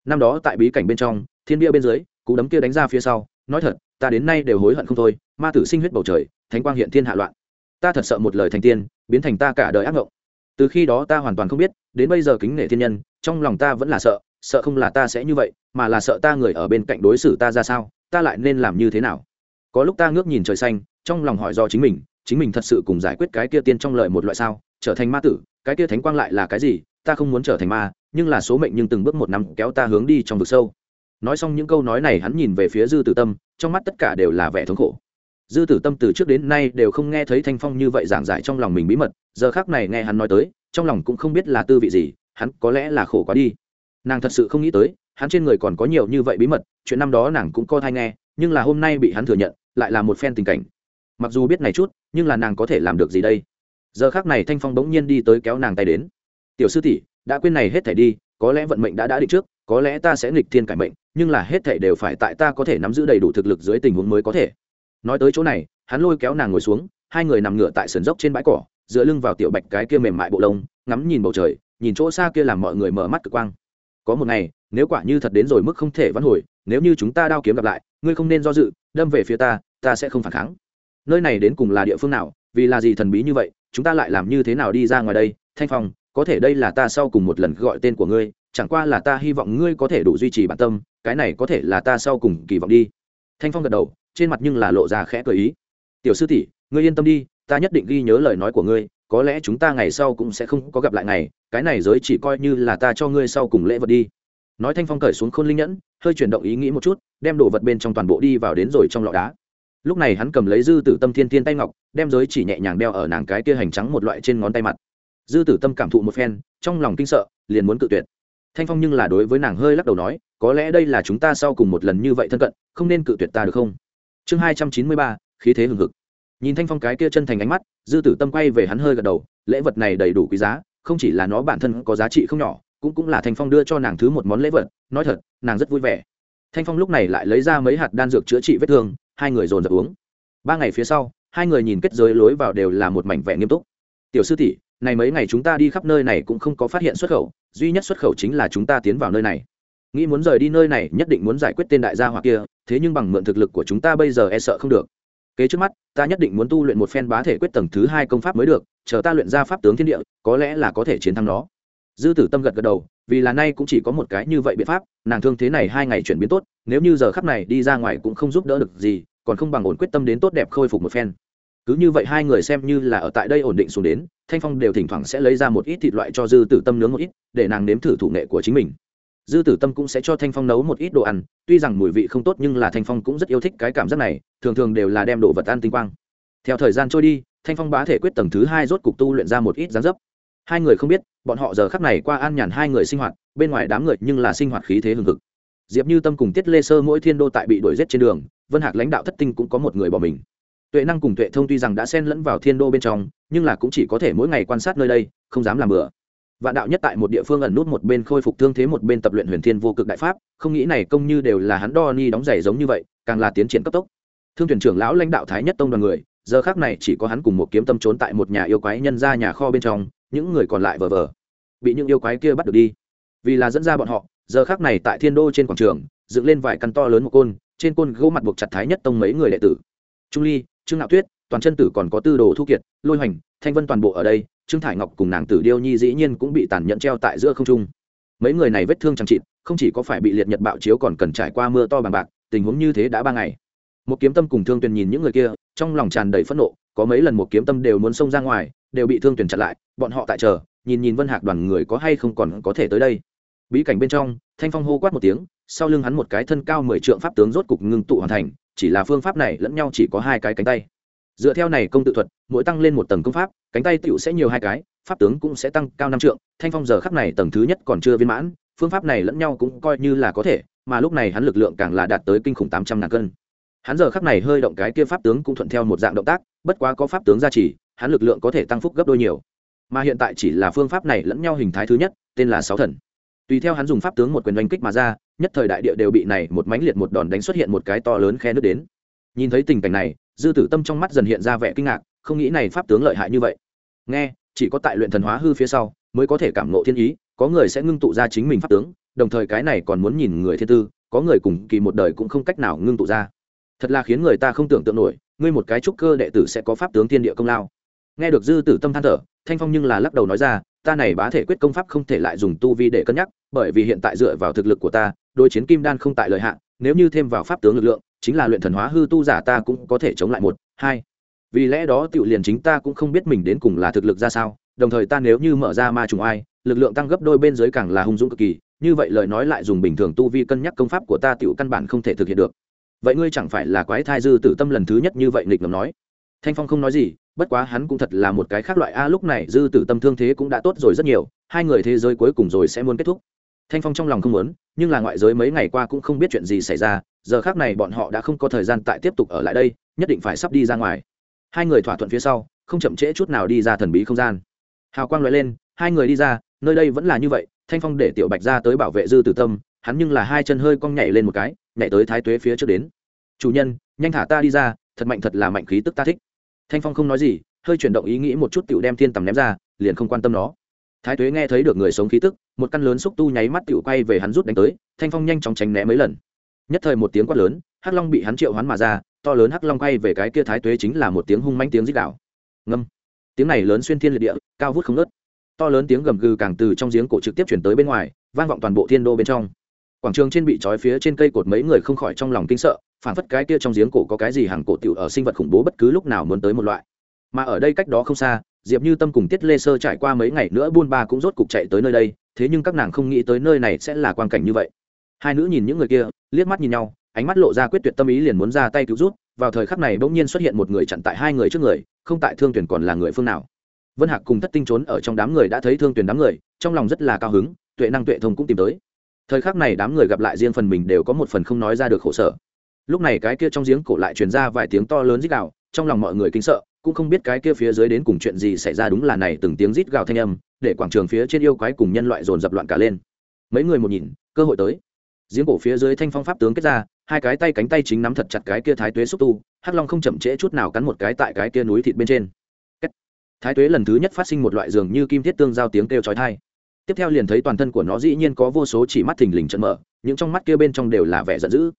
Năm đó tại bí cảnh bên trong, thiên bia bên dưới, cú đấm kia đánh ra phía sau, nói thật, ta đến nay đều hối hận không thôi, ma tử sinh huyết bầu trời, thánh quang hiện thiên hạ loạn. Ta thật sợ một lời thành tiên, biến thành ta cả đời ác mộng từ khi đó ta hoàn toàn không biết, đến bây giờ kính nể thiên nhân, trong lòng ta vẫn là sợ sợ không là ta sẽ như vậy, mà là sợ ta người ở bên cạnh đối xử ta ra sao, ta lại nên làm như thế nào? Có lúc ta ngước nhìn trời xanh, trong lòng hỏi do chính mình chính mình thật sự cùng giải quyết cái kia tiên trong lời một loại sao? Trở thành ma tử, cái kia thánh quang lại là cái gì? Ta không muốn trở thành ma, nhưng là số mệnh nhưng từng bước một năm kéo ta hướng đi trong vực sâu. Nói xong những câu nói này hắn nhìn về phía dư tử tâm, trong mắt tất cả đều là vẻ thống khổ. Dư tử tâm từ trước đến nay đều không nghe thấy thanh phong như vậy giảng giải trong lòng mình bí mật, giờ khác này nghe hắn nói tới, trong lòng cũng không biết là tư vị gì, hắn có lẽ là khổ quá đi. Nàng thật sự không nghĩ tới, hắn trên người còn có nhiều như vậy bí mật, chuyện năm đó nàng cũng co thai nghe, nhưng là hôm nay bị hắn thừa nhận, lại là một phen tình cảnh. Mặc dù biết này chút, nhưng là nàng có thể làm được gì đây? Giờ khác này thanh phong bỗng nhiên đi tới kéo nàng tay đến. Tiểu sư tỷ, đã quên này hết thể đi, có lẽ vận mệnh đã đã định trước, có lẽ ta sẽ nghịch thiên cải mệnh, nhưng là hết thể đều phải tại ta có thể nắm giữ đầy đủ thực lực dưới tình huống mới có thể. Nói tới chỗ này, hắn lôi kéo nàng ngồi xuống, hai người nằm ngửa tại sườn dốc trên bãi cỏ, dựa lưng vào tiểu bạch cái kia mềm mại bộ lông, ngắm nhìn bầu trời, nhìn chỗ xa kia làm mọi người mở mắt cực quang. Có một ngày, nếu quả như thật đến rồi mức không thể vãn hồi, nếu như chúng ta đao kiếm gặp lại, ngươi không nên do dự, đâm về phía ta ta sẽ không phản kháng. Nơi này đến cùng là địa phương nào, vì là gì thần bí như vậy chúng ta lại làm như thế nào đi ra ngoài đây? Thanh phong, có thể đây là ta sau cùng một lần gọi tên của ngươi, chẳng qua là ta hy vọng ngươi có thể đủ duy trì bản tâm, cái này có thể là ta sau cùng kỳ vọng đi. Thanh phong gật đầu, trên mặt nhưng là lộ ra khẽ cười ý. Tiểu sư tỷ, ngươi yên tâm đi, ta nhất định ghi nhớ lời nói của ngươi, có lẽ chúng ta ngày sau cũng sẽ không có gặp lại ngày, cái này giới chỉ coi như là ta cho ngươi sau cùng lễ vật đi. Nói thanh phong cởi xuống khôn linh nhẫn, hơi chuyển động ý nghĩ một chút, đem đồ vật bên trong toàn bộ đi vào đến rồi trong lọ đá lúc này hắn cầm lấy dư tử tâm thiên thiên tay ngọc, đem giới chỉ nhẹ nhàng đeo ở nàng cái kia hành trắng một loại trên ngón tay mặt. Dư tử tâm cảm thụ một phen, trong lòng kinh sợ, liền muốn cự tuyệt. Thanh phong nhưng là đối với nàng hơi lắc đầu nói, có lẽ đây là chúng ta sau cùng một lần như vậy thân cận, không nên cự tuyệt ta được không? Chương hai trăm chín mươi ba, khí thế hừng hực. Nhìn thanh phong cái kia chân thành ánh mắt, dư tử tâm quay về hắn hơi gật đầu, lễ vật này đầy đủ quý giá, không chỉ là nó bản thân có giá trị không nhỏ, cũng cũng là thanh phong đưa cho nàng thứ một món lễ vật, nói thật, nàng rất vui vẻ. Thanh phong lúc này lại lấy ra mấy hạt đan dược chữa trị vết thương hai người dồn dập uống. Ba ngày phía sau, hai người nhìn kết giới lối vào đều là một mảnh vẻ nghiêm túc. Tiểu sư tỷ, này mấy ngày chúng ta đi khắp nơi này cũng không có phát hiện xuất khẩu, duy nhất xuất khẩu chính là chúng ta tiến vào nơi này. Nghĩ muốn rời đi nơi này nhất định muốn giải quyết tên đại gia hoặc kia, thế nhưng bằng mượn thực lực của chúng ta bây giờ e sợ không được. Kế trước mắt, ta nhất định muốn tu luyện một phen bá thể quyết tầng thứ hai công pháp mới được, chờ ta luyện ra pháp tướng thiên địa, có lẽ là có thể chiến thắng nó. Dư tử tâm gật gật đầu vì là nay cũng chỉ có một cái như vậy biện pháp, nàng thương thế này hai ngày chuyển biến tốt, nếu như giờ khắp này đi ra ngoài cũng không giúp đỡ được gì, còn không bằng ổn quyết tâm đến tốt đẹp khôi phục một phen. Cứ như vậy hai người xem như là ở tại đây ổn định xuống đến, thanh phong đều thỉnh thoảng sẽ lấy ra một ít thịt loại cho dư tử tâm nướng một ít, để nàng nếm thử thủ nghệ của chính mình. Dư tử tâm cũng sẽ cho thanh phong nấu một ít đồ ăn, tuy rằng mùi vị không tốt nhưng là thanh phong cũng rất yêu thích cái cảm giác này, thường thường đều là đem đồ vật ăn tinh quang. Theo thời gian trôi đi, thanh phong bá thể quyết tầng thứ hai rốt cục tu luyện ra một ít gián dấp hai người không biết, bọn họ giờ khắc này qua an nhàn hai người sinh hoạt, bên ngoài đám người nhưng là sinh hoạt khí thế hừng hực. Diệp như tâm cùng tiết lê sơ mỗi thiên đô tại bị đuổi g trên đường, vân hạc lãnh đạo thất tinh cũng có một người bỏ mình. Tuệ năng cùng tuệ thông tuy rằng đã xen lẫn vào thiên đô bên trong, nhưng là cũng chỉ có thể mỗi ngày quan sát nơi đây, không dám làm bừa. Vạn đạo nhất tại một địa phương ẩn nút một bên khôi phục thương thế một bên tập luyện huyền thiên vô cực đại pháp, không nghĩ này công như đều là hắn đo ni đóng giày giống như vậy, càng là tiến triển cấp tốc. Thương thuyền trưởng lão lãnh đạo thái nhất tông đoàn người, giờ khác này chỉ có hắn cùng một kiếm tâm trốn tại một nhà yêu quái nhân ra nhà kho bên trong những người còn lại vờ vờ, bị những yêu quái kia bắt được đi. Vì là dẫn ra bọn họ, giờ khác này tại thiên đô trên quảng trường, dựng lên vài căn to lớn một côn, trên côn gỗ mặt buộc chặt thái nhất tông mấy người đệ tử. Trung ly, trương ngạo tuyết, toàn chân tử còn có tư đồ thu kiệt, lôi hoành, thanh vân toàn bộ ở đây, trương thải ngọc cùng nàng tử điêu nhi dĩ nhiên cũng bị tàn nhẫn treo tại giữa không trung. Mấy người này vết thương chẳng chịt, không chỉ có phải bị liệt nhật bạo chiếu còn cần trải qua mưa to bằng bạc, tình huống như thế đã ba ngày. Một kiếm tâm cùng thương tuyền nhìn những người kia, trong lòng tràn đầy phẫn nộ có mấy lần một kiếm tâm đều muốn xông ra ngoài, đều bị thương tuyển chặn lại, bọn họ tại chờ, nhìn nhìn vân hạc đoàn người có hay không còn có thể tới đây. Bí cảnh bên trong, thanh phong hô quát một tiếng, sau lưng hắn một cái thân cao mười trượng pháp tướng rốt cục ngưng tụ hoàn thành, chỉ là phương pháp này lẫn nhau chỉ có hai cái cánh tay. Dựa theo này công tự thuật, mỗi tăng lên một tầng công pháp, cánh tay tựu sẽ nhiều hai cái, pháp tướng cũng sẽ tăng cao năm trượng, thanh phong giờ khắc này tầng thứ nhất còn chưa viên mãn, phương pháp này lẫn nhau cũng coi như là có thể, mà lúc này hắn lực lượng càng là đạt tới kinh khủng tám trăm ngàn cân hắn giờ khắc này hơi động cái kia pháp tướng cũng thuận theo một dạng động tác, bất quá có pháp tướng gia trì, hắn lực lượng có thể tăng phúc gấp đôi nhiều. Mà hiện tại chỉ là phương pháp này lẫn nhau hình thái thứ nhất, tên là sáu thần. Tùy theo hắn dùng pháp tướng một quyền đánh kích mà ra, nhất thời đại địa đều bị này một mánh liệt một đòn đánh xuất hiện một cái to lớn khe nước đến. Nhìn thấy tình cảnh này, dư tử tâm trong mắt dần hiện ra vẻ kinh ngạc, không nghĩ này pháp tướng lợi hại như vậy. Nghe, chỉ có tại luyện thần hóa hư phía sau, mới có thể cảm ngộ thiên ý, có người sẽ ngưng tụ ra chính mình pháp tướng, đồng thời cái này còn muốn nhìn người thiên tư, có người cùng kỳ một đời cũng không cách nào ngưng tụ ra thật là khiến người ta không tưởng tượng nổi, ngươi một cái trúc cơ đệ tử sẽ có pháp tướng thiên địa công lao. Nghe được dư tử tâm than thở, thanh phong nhưng là lắc đầu nói ra, ta này bá thể quyết công pháp không thể lại dùng tu vi để cân nhắc, bởi vì hiện tại dựa vào thực lực của ta đôi chiến kim đan không tại lợi hạn nếu như thêm vào pháp tướng lực lượng, chính là luyện thần hóa hư tu giả ta cũng có thể chống lại một, hai. Vì lẽ đó tự liền chính ta cũng không biết mình đến cùng là thực lực ra sao, đồng thời ta nếu như mở ra ma trùng ai, lực lượng tăng gấp đôi bên dưới càng là hung dũng cực kỳ, như vậy lời nói lại dùng bình thường tu vi cân nhắc công pháp của ta tiểu căn bản không thể thực hiện được vậy ngươi chẳng phải là quái thai dư tử tâm lần thứ nhất như vậy nghịch ngầm nói. Thanh phong không nói gì, bất quá hắn cũng thật là một cái khác loại a, lúc này dư tử tâm thương thế cũng đã tốt rồi rất nhiều, hai người thế giới cuối cùng rồi sẽ muốn kết thúc. Thanh phong trong lòng không muốn, nhưng là ngoại giới mấy ngày qua cũng không biết chuyện gì xảy ra, giờ khác này bọn họ đã không có thời gian tại tiếp tục ở lại đây, nhất định phải sắp đi ra ngoài. Hai người thỏa thuận phía sau, không chậm trễ chút nào đi ra thần bí không gian. Hào quang loại lên, hai người đi ra, nơi đây vẫn là như vậy, thanh phong để tiểu bạch ra tới bảo vệ dư tử tâm hắn nhưng là hai chân hơi cong nhảy lên một cái, nhảy tới thái tuế phía trước đến. Chủ nhân, nhanh thả ta đi ra, thật mạnh thật là mạnh khí tức ta thích. Thanh phong không nói gì, hơi chuyển động ý nghĩ một chút tựu đem thiên tầm ném ra, liền không quan tâm nó. Thái tuế nghe thấy được người sống khí tức, một căn lớn xúc tu nháy mắt tựu quay về hắn rút đánh tới, thanh phong nhanh chóng tránh né mấy lần. Nhất thời một tiếng quát lớn, hắc long bị hắn triệu hoán mà ra, to lớn hắc long quay về cái kia thái tuế chính là một tiếng hung manh tiếng dích đạo ngâm. Tiếng này lớn xuyên thiên liệt địa, cao vút không nớt to lớn tiếng gầm gừ càng từ trong giếng cổ trực tiếp chuyển tới bên ngoài, vang vọng toàn bộ thiên đô bên trong quảng trường trên bị trói phía trên cây cột mấy người không khỏi trong lòng kinh sợ, phản phất cái kia trong giếng cổ có cái gì hàng cổ tiểu ở sinh vật khủng bố bất cứ lúc nào muốn tới một loại. Mà ở đây cách đó không xa, diệp như tâm cùng tiết lê sơ trải qua mấy ngày nữa buôn ba cũng rốt cục chạy tới nơi đây, thế nhưng các nàng không nghĩ tới nơi này sẽ là quan cảnh như vậy. Hai nữ nhìn những người kia, liếc mắt nhìn nhau, ánh mắt lộ ra quyết tuyệt tâm ý liền muốn ra tay cứu rút vào thời khắc này bỗng nhiên xuất hiện một người chặn tại hai người trước người, không tại thương tuyển còn là người phương nào. Vân hạc cùng thất tinh trốn ở trong đám người đã thấy thương tuyển đám người, trong lòng rất là cao hứng, tuệ năng tuệ thông cũng tìm tới thời khắc này đám người gặp lại riêng phần mình đều có một phần không nói ra được khổ sở. Lúc này cái kia trong giếng cổ lại truyền ra vài tiếng to lớn rít gào, trong lòng mọi người kinh sợ, cũng không biết cái kia phía dưới đến cùng chuyện gì xảy ra đúng là này từng tiếng rít gào thanh âm, để quảng trường phía trên yêu quái cùng nhân loại dồn dập loạn cả lên. Mấy người một nhìn, cơ hội tới. Giếng cổ phía dưới thanh phong pháp tướng kết ra, hai cái tay cánh tay chính nắm thật chặt cái kia thái tuế xúc tu, hắc long không chậm trễ chút nào cắn một cái tại cái kia núi thịt bên trên. Thái tuế lần thứ nhất phát sinh một loại giường như kim thiết tương giao tiếng kêu chói tai tiếp theo liền thấy toàn thân của nó dĩ nhiên có vô số chỉ mắt thình lình trận mở, những trong mắt kia bên trong đều là vẻ giận dữ.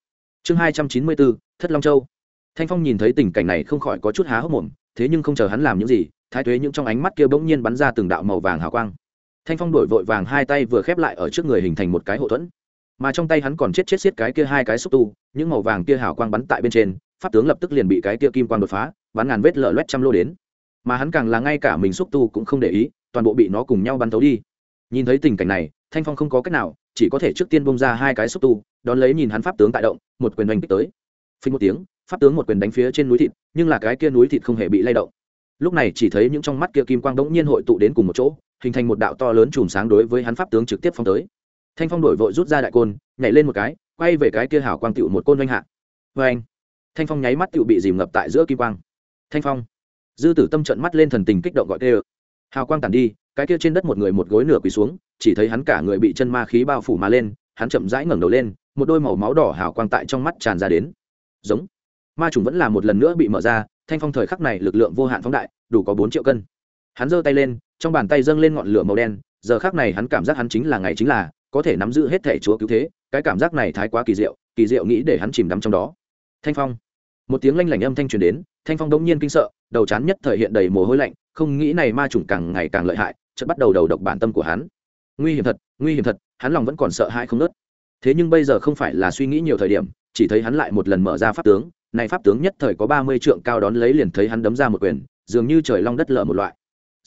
Chương hai trăm chín mươi bốn thất long châu. Thanh phong nhìn thấy tình cảnh này không khỏi có chút há hốc mồm, thế nhưng không chờ hắn làm những gì, thái thuế những trong ánh mắt kia bỗng nhiên bắn ra từng đạo màu vàng hào quang. Thanh phong đổi vội vàng hai tay vừa khép lại ở trước người hình thành một cái hậu thuẫn. Mà trong tay hắn còn chết chết xiết cái kia hai cái xúc tu, những màu vàng kia hào quang bắn tại bên trên, pháp tướng lập tức liền bị cái kia kim quang đột phá, bắn ngàn vết lở loét trăm lô đến. Mà hắn càng là ngay cả mình xúc tu cũng không để ý, toàn bộ bị nó cùng nhau bắn thấu đi nhìn thấy tình cảnh này, thanh phong không có cách nào, chỉ có thể trước tiên bông ra hai cái xúc tu, đón lấy nhìn hắn pháp tướng tại động, một quyền đánh kích tới. Phí một tiếng, pháp tướng một quyền đánh phía trên núi thịt, nhưng là cái kia núi thịt không hề bị lay động. Lúc này chỉ thấy những trong mắt kia kim quang đống nhiên hội tụ đến cùng một chỗ, hình thành một đạo to lớn chùm sáng đối với hắn pháp tướng trực tiếp phong tới. Thanh phong đổi vội rút ra đại côn, nhảy lên một cái, quay về cái kia hảo quang tựu một côn doanh hạ. Vê anh thanh phong nháy mắt tựu bị dìm ngập tại giữa kim quang. Thanh phong! Dư tử tâm trận mắt lên thần tình kích động gọi tê ơ hào quang tàn đi, cái kia trên đất một người một gối nửa quỳ xuống, chỉ thấy hắn cả người bị chân ma khí bao phủ mà lên, hắn chậm rãi ngẩng đầu lên, một đôi màu máu đỏ hào quang tại trong mắt tràn ra đến. Giống. Ma trùng vẫn là một lần nữa bị mở ra, thanh phong thời khắc này lực lượng vô hạn phóng đại, đủ có bốn triệu cân. Hắn giơ tay lên, trong bàn tay dâng lên ngọn lửa màu đen, giờ khác này hắn cảm giác hắn chính là ngày chính là, có thể nắm giữ hết thể chúa cứu thế, cái cảm giác này thái quá kỳ diệu kỳ diệu nghĩ để hắn chìm đắm trong đó. Thanh phong. Một tiếng lanh lảnh âm thanh truyền đến, thanh phong đống nhiên kinh sợ đầu chán nhất thời hiện đầy mồ hôi lạnh, không nghĩ này ma trùng càng ngày càng lợi hại, chợt bắt đầu đầu độc bản tâm của hắn. Nguy hiểm thật, nguy hiểm thật, hắn lòng vẫn còn sợ hãi không nớt thế nhưng bây giờ không phải là suy nghĩ nhiều thời điểm, chỉ thấy hắn lại một lần mở ra pháp tướng, này pháp tướng nhất thời có ba mươi trượng cao đón lấy liền thấy hắn đấm ra một quyền, dường như trời long đất lở một loại.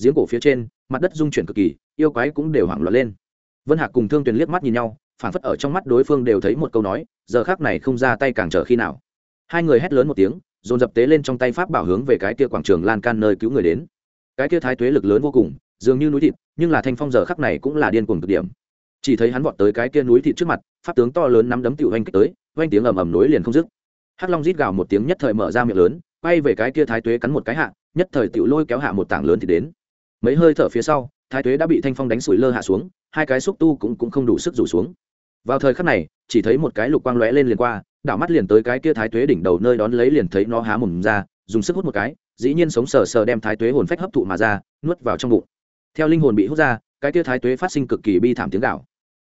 Giếng cổ phía trên, mặt đất rung chuyển cực kỳ, yêu quái cũng đều hoảng loạn lên. Vân hạc cùng thương tuyền liếc mắt nhìn nhau phản phất ở trong mắt đối phương đều thấy một câu nói, giờ khác này không ra tay càng chờ khi nào. Hai người hét lớn một tiếng dồn dập tế lên trong tay pháp bảo hướng về cái kia quảng trường lan can nơi cứu người đến. Cái kia thái tuế lực lớn vô cùng, dường như núi thịt, nhưng là thanh phong giờ khắc này cũng là điên cuồng cực điểm. Chỉ thấy hắn vọt tới cái kia núi thịt trước mặt, pháp tướng to lớn nắm đấm tiểu oanh kích tới oanh tiếng ầm ầm nối liền không dứt. Hắc long rít gào một tiếng nhất thời mở ra miệng lớn, quay về cái kia thái tuế cắn một cái hạ, nhất thời tiểu lôi kéo hạ một tảng lớn thì đến. Mấy hơi thở phía sau, thái tuế đã bị thanh phong đánh sủi lơ hạ xuống, hai cái xúc tu cũng cũng không đủ sức rủ xuống. Vào thời khắc này, chỉ thấy một cái lục quang lóe lên liền qua đảo mắt liền tới cái kia thái tuế đỉnh đầu nơi đón lấy liền thấy nó há mồm ra, dùng sức hút một cái, dĩ nhiên sống sờ sờ đem thái tuế hồn phách hấp thụ mà ra, nuốt vào trong bụng. Theo linh hồn bị hút ra, cái kia thái tuế phát sinh cực kỳ bi thảm tiếng gạo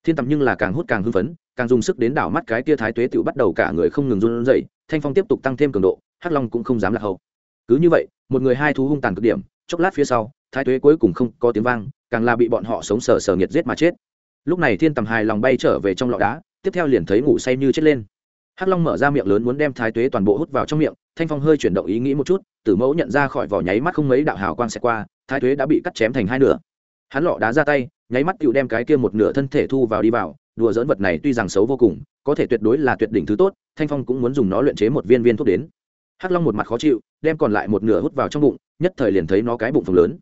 thiên tầm nhưng là càng hút càng hưng phấn, càng dùng sức đến đảo mắt cái kia thái tuế tự bắt đầu cả người không ngừng run rẩy, thanh phong tiếp tục tăng thêm cường độ, hắc long cũng không dám lạc hậu. Cứ như vậy, một người hai thú hung tàn cực điểm, chốc lát phía sau, thái tuế cuối cùng không có tiếng vang, càng là bị bọn họ sống sờ sờ nghiệt giết mà chết. Lúc này thiên tầm hài lòng bay trở về trong lọ đá, tiếp theo liền thấy ngủ say như chết lên hắc long mở ra miệng lớn muốn đem thái tuế toàn bộ hút vào trong miệng, thanh phong hơi chuyển động ý nghĩ một chút, tử mẫu nhận ra khỏi vỏ nháy mắt không mấy đạo hào quang xẹt qua, thái tuế đã bị cắt chém thành hai nửa. Hắn lọ đá ra tay, nháy mắt tựu đem cái kia một nửa thân thể thu vào đi vào, đùa dỡn vật này tuy rằng xấu vô cùng, có thể tuyệt đối là tuyệt đỉnh thứ tốt, thanh phong cũng muốn dùng nó luyện chế một viên viên thuốc đến. Hắc long một mặt khó chịu, đem còn lại một nửa hút vào trong bụng, nhất thời liền thấy nó cái bụng phồng lớn.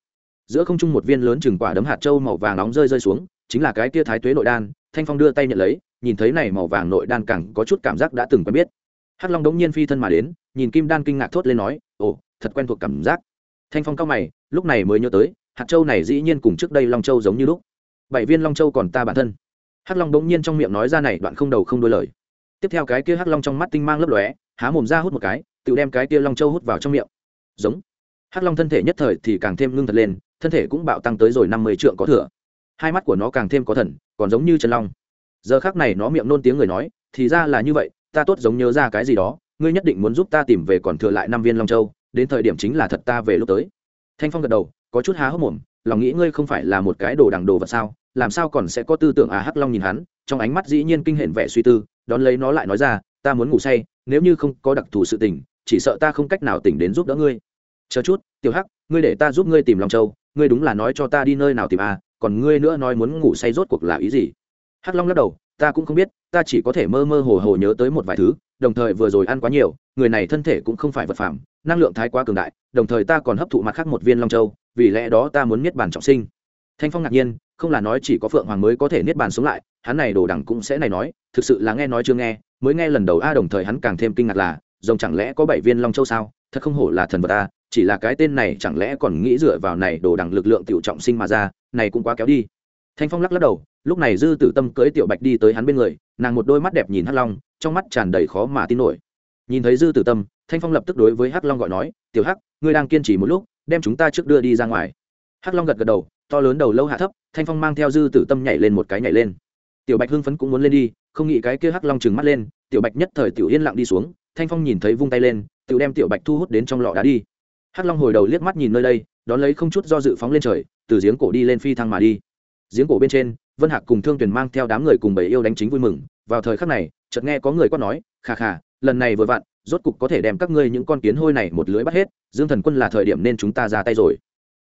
Giữa không trung một viên lớn chừng quả đấm hạt trâu màu vàng nóng rơi rơi xuống, chính là cái kia thái tuế nội đan, thanh phong đưa tay nhận lấy nhìn thấy này màu vàng nội đan càng có chút cảm giác đã từng quen biết. Hắc long đống nhiên phi thân mà đến, nhìn kim đan kinh ngạc thốt lên nói, ồ, thật quen thuộc cảm giác. Thanh phong cao mày, lúc này mới nhớ tới, hạt châu này dĩ nhiên cùng trước đây long châu giống như lúc. Bảy viên long châu còn ta bản thân. Hắc long đống nhiên trong miệng nói ra này đoạn không đầu không đôi lời. Tiếp theo cái kia hắc long trong mắt tinh mang lấp lóe, há mồm ra hút một cái, tự đem cái kia long châu hút vào trong miệng. Giống. Hắc long thân thể nhất thời thì càng thêm ngưng thật lên, thân thể cũng bạo tăng tới rồi năm mươi trượng có thừa. Hai mắt của nó càng thêm có thần, còn giống như chân long giờ khác này nó miệng nôn tiếng người nói, thì ra là như vậy, ta tốt giống nhớ ra cái gì đó, ngươi nhất định muốn giúp ta tìm về còn thừa lại năm viên long châu, đến thời điểm chính là thật ta về lúc tới. Thanh phong gật đầu, có chút há hốc mồm, lòng nghĩ ngươi không phải là một cái đồ đằng đồ vật sao, làm sao còn sẽ có tư tưởng à hắc long nhìn hắn, trong ánh mắt dĩ nhiên kinh hển vẻ suy tư, đón lấy nó lại nói ra, ta muốn ngủ say, nếu như không có đặc thù sự tình, chỉ sợ ta không cách nào tỉnh đến giúp đỡ ngươi. Chờ chút, tiểu hắc, ngươi để ta giúp ngươi tìm long châu, ngươi đúng là nói cho ta đi nơi nào tìm à còn ngươi nữa nói muốn ngủ say rốt cuộc là ý gì? Hắc long lắc đầu, ta cũng không biết, ta chỉ có thể mơ mơ hồ hồ nhớ tới một vài thứ, đồng thời vừa rồi ăn quá nhiều, người này thân thể cũng không phải vật phẩm, năng lượng thái quá cường đại, đồng thời ta còn hấp thụ mặt khác một viên long châu, vì lẽ đó ta muốn niết bàn trọng sinh. Thanh phong ngạc nhiên, không là nói chỉ có phượng hoàng mới có thể niết bàn sống lại, hắn này đồ đẳng cũng sẽ này nói, thực sự là nghe nói chưa nghe, mới nghe lần đầu a đồng thời hắn càng thêm kinh ngạc là, rồng chẳng lẽ có bảy viên long châu sao? Thật không hổ là thần vật ta chỉ là cái tên này chẳng lẽ còn nghĩ dựa vào này đồ đẳng lực lượng tiểu trọng sinh mà ra, này cũng quá kéo đi thanh phong lắc lắc đầu, lúc này dư tử tâm cưỡi tiểu bạch đi tới hắn bên người, nàng một đôi mắt đẹp nhìn hắc long, trong mắt tràn đầy khó mà tin nổi. Nhìn thấy dư tử tâm, thanh phong lập tức đối với hắc long gọi nói, tiểu hắc, ngươi đang kiên trì một lúc, đem chúng ta trước đưa đi ra ngoài. Hắc long gật gật đầu, to lớn đầu lâu hạ thấp, thanh phong mang theo dư tử tâm nhảy lên một cái nhảy lên. Tiểu bạch hưng phấn cũng muốn lên đi, không nghĩ cái kia hắc long trừng mắt lên, tiểu bạch nhất thời tiểu yên lặng đi xuống, thanh phong nhìn thấy vung tay lên, tiểu đem tiểu bạch thu hút đến trong lọ đá đi. Hắc long hồi đầu liếc mắt nhìn nơi đây, đón lấy không chút do dự phóng lên trời, từ giếng cổ đi lên phi thăng mà đi giếng cổ bên trên, vân hạc cùng thương tuyển mang theo đám người cùng bầy yêu đánh chính vui mừng. Vào thời khắc này, chợt nghe có người quát nói khà khà lần này vừa vặn, rốt cục có thể đem các ngươi những con kiến hôi này một lưới bắt hết, dương thần quân là thời điểm nên chúng ta ra tay rồi.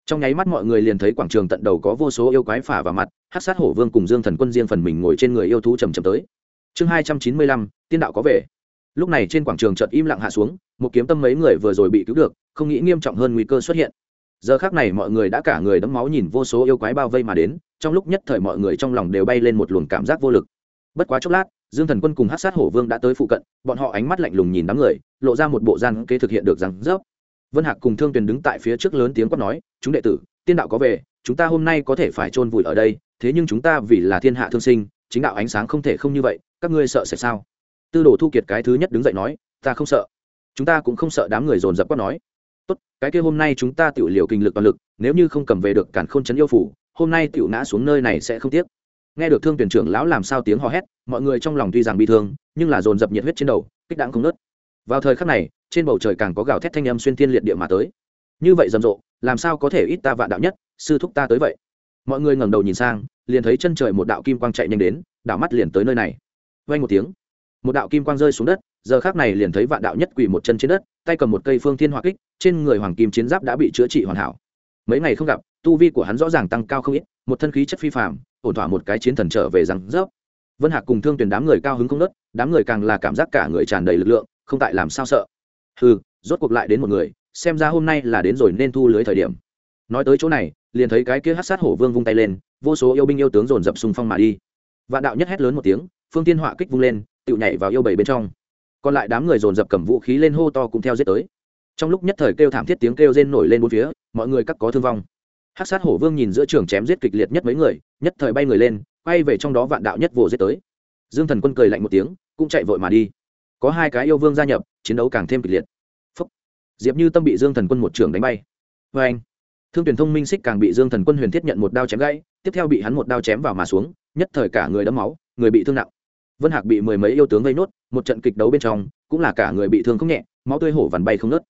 Trong nháy mắt mọi người liền thấy quảng trường tận đầu có vô số yêu quái phả vào mặt hát sát hổ vương cùng dương thần quân riêng phần mình ngồi trên người yêu thú trầm trầm tới. Chương hai trăm chín mươi lăm, tiên đạo có về lúc này trên quảng trường chợt im lặng hạ xuống, một kiếm tâm mấy người vừa rồi bị cứu được, không nghĩ nghiêm trọng hơn nguy cơ xuất hiện giờ khác này mọi người đã cả người đấm máu nhìn vô số yêu quái bao vây mà đến, trong lúc nhất thời mọi người trong lòng đều bay lên một luồng cảm giác vô lực. Bất quá chốc lát, dương thần quân cùng hát sát hổ vương đã tới phụ cận, bọn họ ánh mắt lạnh lùng nhìn đám người, lộ ra một bộ gian kế thực hiện được rằng dốc vân hạc cùng thương tuyền đứng tại phía trước lớn tiếng quát nói, chúng đệ tử, tiên đạo có về, chúng ta hôm nay có thể phải chôn vùi ở đây, thế nhưng chúng ta vì là thiên hạ thương sinh, chính đạo ánh sáng không thể không như vậy, các ngươi sợ sẽ sao? Tư đồ thu kiệt cái thứ nhất đứng dậy nói, ta không sợ. Chúng ta cũng không sợ đám người dồn dập quát nói tốt, cái kia hôm nay chúng ta tự liều kinh lực toàn lực, nếu như không cầm về được cản khôn chấn yêu phủ, hôm nay tự ngã xuống nơi này sẽ không tiếc. Nghe được thương tuyển trưởng lão làm sao tiếng hò hét, mọi người trong lòng tuy rằng bị thương, nhưng là dồn dập nhiệt huyết trên đầu, kích đạn không nớt vào thời khắc này, trên bầu trời càng có gào thét thanh âm xuyên thiên liệt địa mà tới. Như vậy rầm rộ, làm sao có thể ít ta vạn đạo nhất, sư thúc ta tới vậy? Mọi người ngẩng đầu nhìn sang, liền thấy chân trời một đạo kim quang chạy nhanh đến đạo mắt liền tới nơi này. Vay một tiếng một đạo kim quang rơi xuống đất, giờ khác này liền thấy vạn đạo nhất quỳ một chân trên đất, tay cầm một cây phương thiên hỏa kích, trên người hoàng kim chiến giáp đã bị chữa trị hoàn hảo. Mấy ngày không gặp, tu vi của hắn rõ ràng tăng cao không ít, một thân khí chất phi phạm ổn thỏa một cái chiến thần trở về rằng rớp. Vân hạc cùng thương tuyển đám người cao hứng không nớt, đám người càng là cảm giác cả người tràn đầy lực lượng, không tại làm sao sợ. Ừ rốt cuộc lại đến một người, xem ra hôm nay là đến rồi nên thu lưới thời điểm. Nói tới chỗ này, liền thấy cái kia hát sát hổ vương vung tay lên, vô số yêu binh yêu tướng dồn dập xung phong mà đi. Vạn đạo nhất hét lớn một tiếng, phương tiên họa kích vung lên tự nhảy vào yêu bầy bên trong. Còn lại đám người dồn dập cầm vũ khí lên hô to cùng theo giết tới. Trong lúc nhất thời kêu thảm thiết tiếng kêu rên nổi lên bốn phía, mọi người cắt có thương vong. Hát sát hổ vương nhìn giữa trường chém giết kịch liệt nhất mấy người, nhất thời bay người lên, quay về trong đó vạn đạo nhất vồ giết tới. Dương thần quân cười lạnh một tiếng, cũng chạy vội mà đi. Có hai cái yêu vương gia nhập, chiến đấu càng thêm kịch liệt. Phúc. diệp như tâm bị dương thần quân một trường đánh bay. Vê anh. Thương tuyển thông minh xích càng bị dương thần quân huyền thiết nhận một đao chém gãy, tiếp theo bị hắn một đao chém vào mà xuống, nhất thời cả người đấm máu, người bị thương nặng vân hạc bị mười mấy yêu tướng gây nốt, một trận kịch đấu bên trong, cũng là cả người bị thương không nhẹ, máu tươi hổ vằn bay không nớt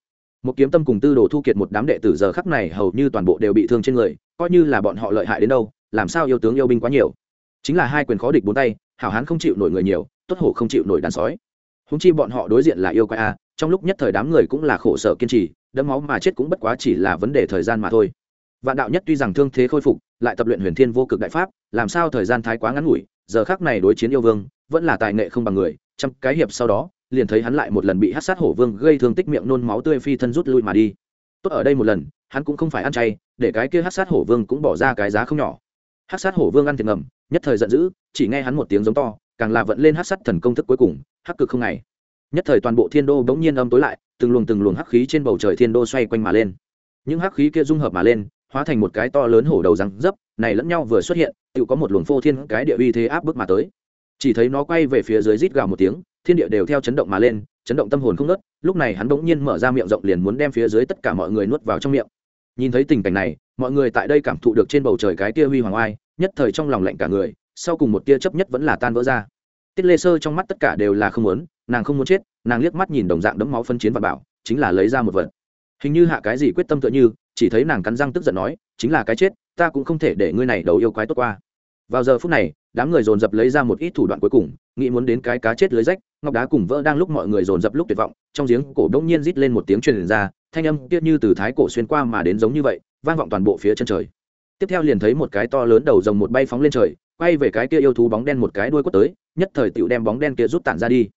một kiếm tâm cùng tư đồ thu kiệt một đám đệ tử giờ khắc này hầu như toàn bộ đều bị thương trên người, coi như là bọn họ lợi hại đến đâu, làm sao yêu tướng yêu binh quá nhiều. Chính là hai quyền khó địch bốn tay, hảo hán không chịu nổi người nhiều, tốt hổ không chịu nổi đàn sói. Húng chi bọn họ đối diện là yêu quái a, trong lúc nhất thời đám người cũng là khổ sở kiên trì đấm máu mà chết cũng bất quá chỉ là vấn đề thời gian mà thôi. Vạn đạo nhất tuy rằng thương thế khôi phục, lại tập luyện huyền thiên vô cực đại pháp, làm sao thời gian thái quá ngắn ngủi, giờ khác này đối chiến yêu vương vẫn là tài nghệ không bằng người, trăm cái hiệp sau đó, liền thấy hắn lại một lần bị hát sát hổ vương gây thương tích miệng nôn máu tươi phi thân rút lui mà đi. Tốt ở đây một lần, hắn cũng không phải ăn chay, để cái kia hát sát hổ vương cũng bỏ ra cái giá không nhỏ. Hát sát hổ vương ăn thiệt ngầm, nhất thời giận dữ, chỉ nghe hắn một tiếng giống to, càng là vận lên hát sát thần công thức cuối cùng, hắc cực không ngày. Nhất thời toàn bộ thiên đô bỗng nhiên âm tối lại, từng luồng từng luồng hắc khí trên bầu trời thiên đô xoay quanh mà lên. Những hắc khí kia dung hợp mà lên, hóa thành một cái to lớn hổ đầu răng dấp, này lẫn nhau vừa xuất hiện tự có một luồng phô thiên cái địa uy thế áp bức mà tới chỉ thấy nó quay về phía dưới rít gào một tiếng, thiên địa đều theo chấn động mà lên, chấn động tâm hồn không nớt lúc này hắn bỗng nhiên mở ra miệng rộng liền muốn đem phía dưới tất cả mọi người nuốt vào trong miệng. Nhìn thấy tình cảnh này, mọi người tại đây cảm thụ được trên bầu trời cái tia huy hoàng oai, nhất thời trong lòng lạnh cả người, sau cùng một tia chấp nhất vẫn là tan vỡ ra. Tiết lê sơ trong mắt tất cả đều là không muốn, nàng không muốn chết, nàng liếc mắt nhìn đồng dạng đấm máu phân chiến và bảo, chính là lấy ra một vật. Hình như hạ cái gì quyết tâm tựa như, chỉ thấy nàng cắn răng tức giận nói, chính là cái chết, ta cũng không thể để ngươi này đầu yêu quái tốt qua. Vào giờ phút này đám người dồn dập lấy ra một ít thủ đoạn cuối cùng, nghĩ muốn đến cái cá chết lưới rách, ngọc đá cùng vỡ đang lúc mọi người dồn dập lúc tuyệt vọng, trong giếng cổ đông nhiên rít lên một tiếng truyền ra, thanh âm tiết như từ thái cổ xuyên qua mà đến giống như vậy, vang vọng toàn bộ phía chân trời. Tiếp theo liền thấy một cái to lớn đầu rồng một bay phóng lên trời, quay về cái kia yêu thú bóng đen một cái đuôi quất tới, nhất thời tựu đem bóng đen kia rút tản ra đi.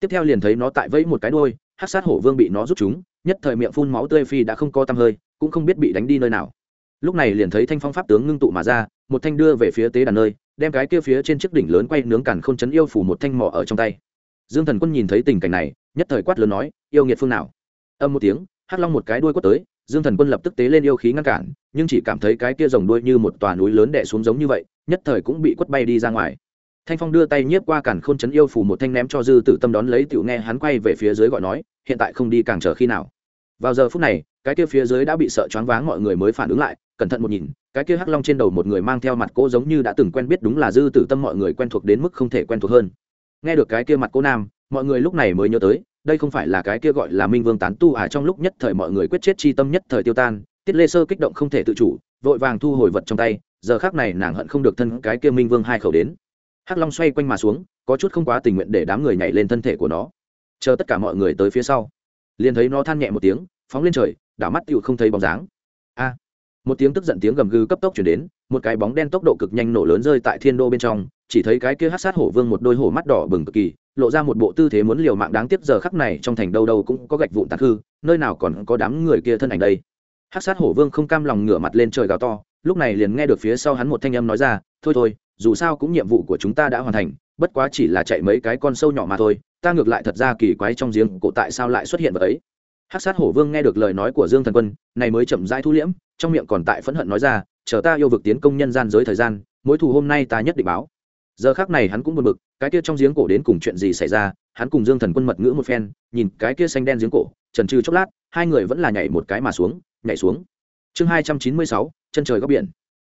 Tiếp theo liền thấy nó tại vẫy một cái đuôi hát sát hổ vương bị nó rút chúng, nhất thời miệng phun máu tươi phi đã không có tăm hơi, cũng không biết bị đánh đi nơi nào. Lúc này liền thấy thanh phong pháp tướng ngưng tụ mà ra, một thanh đưa về phía tế đàn nơi đem cái kia phía trên chiếc đỉnh lớn quay nướng cản không chấn yêu phủ một thanh mỏ ở trong tay. Dương thần quân nhìn thấy tình cảnh này, nhất thời quát lớn nói, yêu nghiệt phương nào? Âm một tiếng, hắc long một cái đuôi quất tới, dương thần quân lập tức tế lên yêu khí ngăn cản, nhưng chỉ cảm thấy cái kia rồng đuôi như một tòa núi lớn đè xuống giống như vậy, nhất thời cũng bị quất bay đi ra ngoài. Thanh phong đưa tay nhiếp qua cản khôn chấn yêu phủ một thanh ném cho dư tử tâm đón lấy, tiểu nghe hắn quay về phía dưới gọi nói, hiện tại không đi càng chờ khi nào. Vào giờ phút này, cái kia phía dưới đã bị sợ choáng váng mọi người mới phản ứng lại, cẩn thận một nhìn cái kia hắc long trên đầu một người mang theo mặt cô giống như đã từng quen biết đúng là dư tử tâm mọi người quen thuộc đến mức không thể quen thuộc hơn. Nghe được cái kia mặt cô nam, mọi người lúc này mới nhớ tới, đây không phải là cái kia gọi là minh vương tán tu à trong lúc nhất thời mọi người quyết chết chi tâm nhất thời tiêu tan, tiết lê sơ kích động không thể tự chủ, vội vàng thu hồi vật trong tay, giờ khác này nàng hận không được thân cái kia minh vương hai khẩu đến. Hắc long xoay quanh mà xuống, có chút không quá tình nguyện để đám người nhảy lên thân thể của nó. Chờ tất cả mọi người tới phía sau, liền thấy nó than nhẹ một tiếng, phóng lên trời, đảo mắt tựu không thấy bóng dáng. A! Một tiếng tức giận tiếng gầm gừ cấp tốc chuyển đến, một cái bóng đen tốc độ cực nhanh nổ lớn rơi tại thiên đô bên trong, chỉ thấy cái kia hát sát hổ vương một đôi hổ mắt đỏ bừng cực kỳ, lộ ra một bộ tư thế muốn liều mạng đáng tiếc giờ khắc này trong thành đâu đâu cũng có gạch vụn tàn hư nơi nào còn có đám người kia thân ảnh đây. Hát sát hổ vương không cam lòng ngửa mặt lên trời gào to, lúc này liền nghe được phía sau hắn một thanh âm nói ra, thôi thôi, dù sao cũng nhiệm vụ của chúng ta đã hoàn thành, bất quá chỉ là chạy mấy cái con sâu nhỏ mà thôi, ta ngược lại thật ra kỳ quái trong giếng cổ tại sao lại xuất hiện vật ấy hát sát hổ vương nghe được lời nói của dương thần quân, này mới chậm rãi thu liễm, trong miệng còn tại phẫn hận nói ra, chờ ta yêu vực tiến công nhân gian giới thời gian, mối thù hôm nay ta nhất định báo. Giờ khác này hắn cũng buồn bực, cái kia trong giếng cổ đến cùng chuyện gì xảy ra, hắn cùng dương thần quân mật ngữ một phen, nhìn cái kia xanh đen giếng cổ, trần trừ chốc lát, hai người vẫn là nhảy một cái mà xuống, nhảy xuống. Chương hai trăm chín mươi sáu, chân trời góc biển.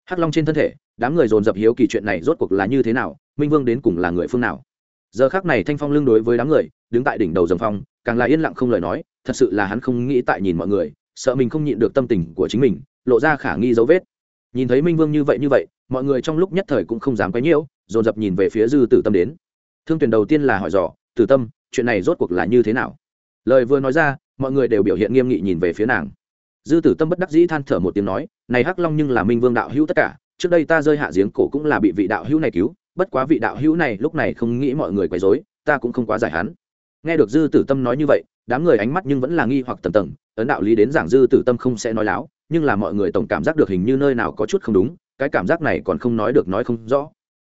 Hắc long trên thân thể, đám người dồn dập hiếu kỳ chuyện này rốt cuộc là như thế nào, minh vương đến cùng là người phương nào? Giờ khác này thanh phong lưng đối với đám người, đứng tại đỉnh đầu dòng phong, càng là yên lặng không lời nói thật sự là hắn không nghĩ tại nhìn mọi người, sợ mình không nhịn được tâm tình của chính mình, lộ ra khả nghi dấu vết. Nhìn thấy minh vương như vậy như vậy, mọi người trong lúc nhất thời cũng không dám quấy nhiễu, dồn dập nhìn về phía dư tử tâm đến. Thương tuyển đầu tiên là hỏi dò, tử tâm, chuyện này rốt cuộc là như thế nào? Lời vừa nói ra, mọi người đều biểu hiện nghiêm nghị nhìn về phía nàng. Dư tử tâm bất đắc dĩ than thở một tiếng nói, này hắc long nhưng là minh vương đạo hữu tất cả, trước đây ta rơi hạ giếng cổ cũng là bị vị đạo hữu này cứu, bất quá vị đạo hữu này lúc này không nghĩ mọi người quấy rối, ta cũng không quá giải hắn. Nghe được dư tử tâm nói như vậy đám người ánh mắt nhưng vẫn là nghi hoặc tầm tầng ấn đạo lý đến giảng dư tử tâm không sẽ nói láo, nhưng là mọi người tổng cảm giác được hình như nơi nào có chút không đúng, cái cảm giác này còn không nói được nói không rõ.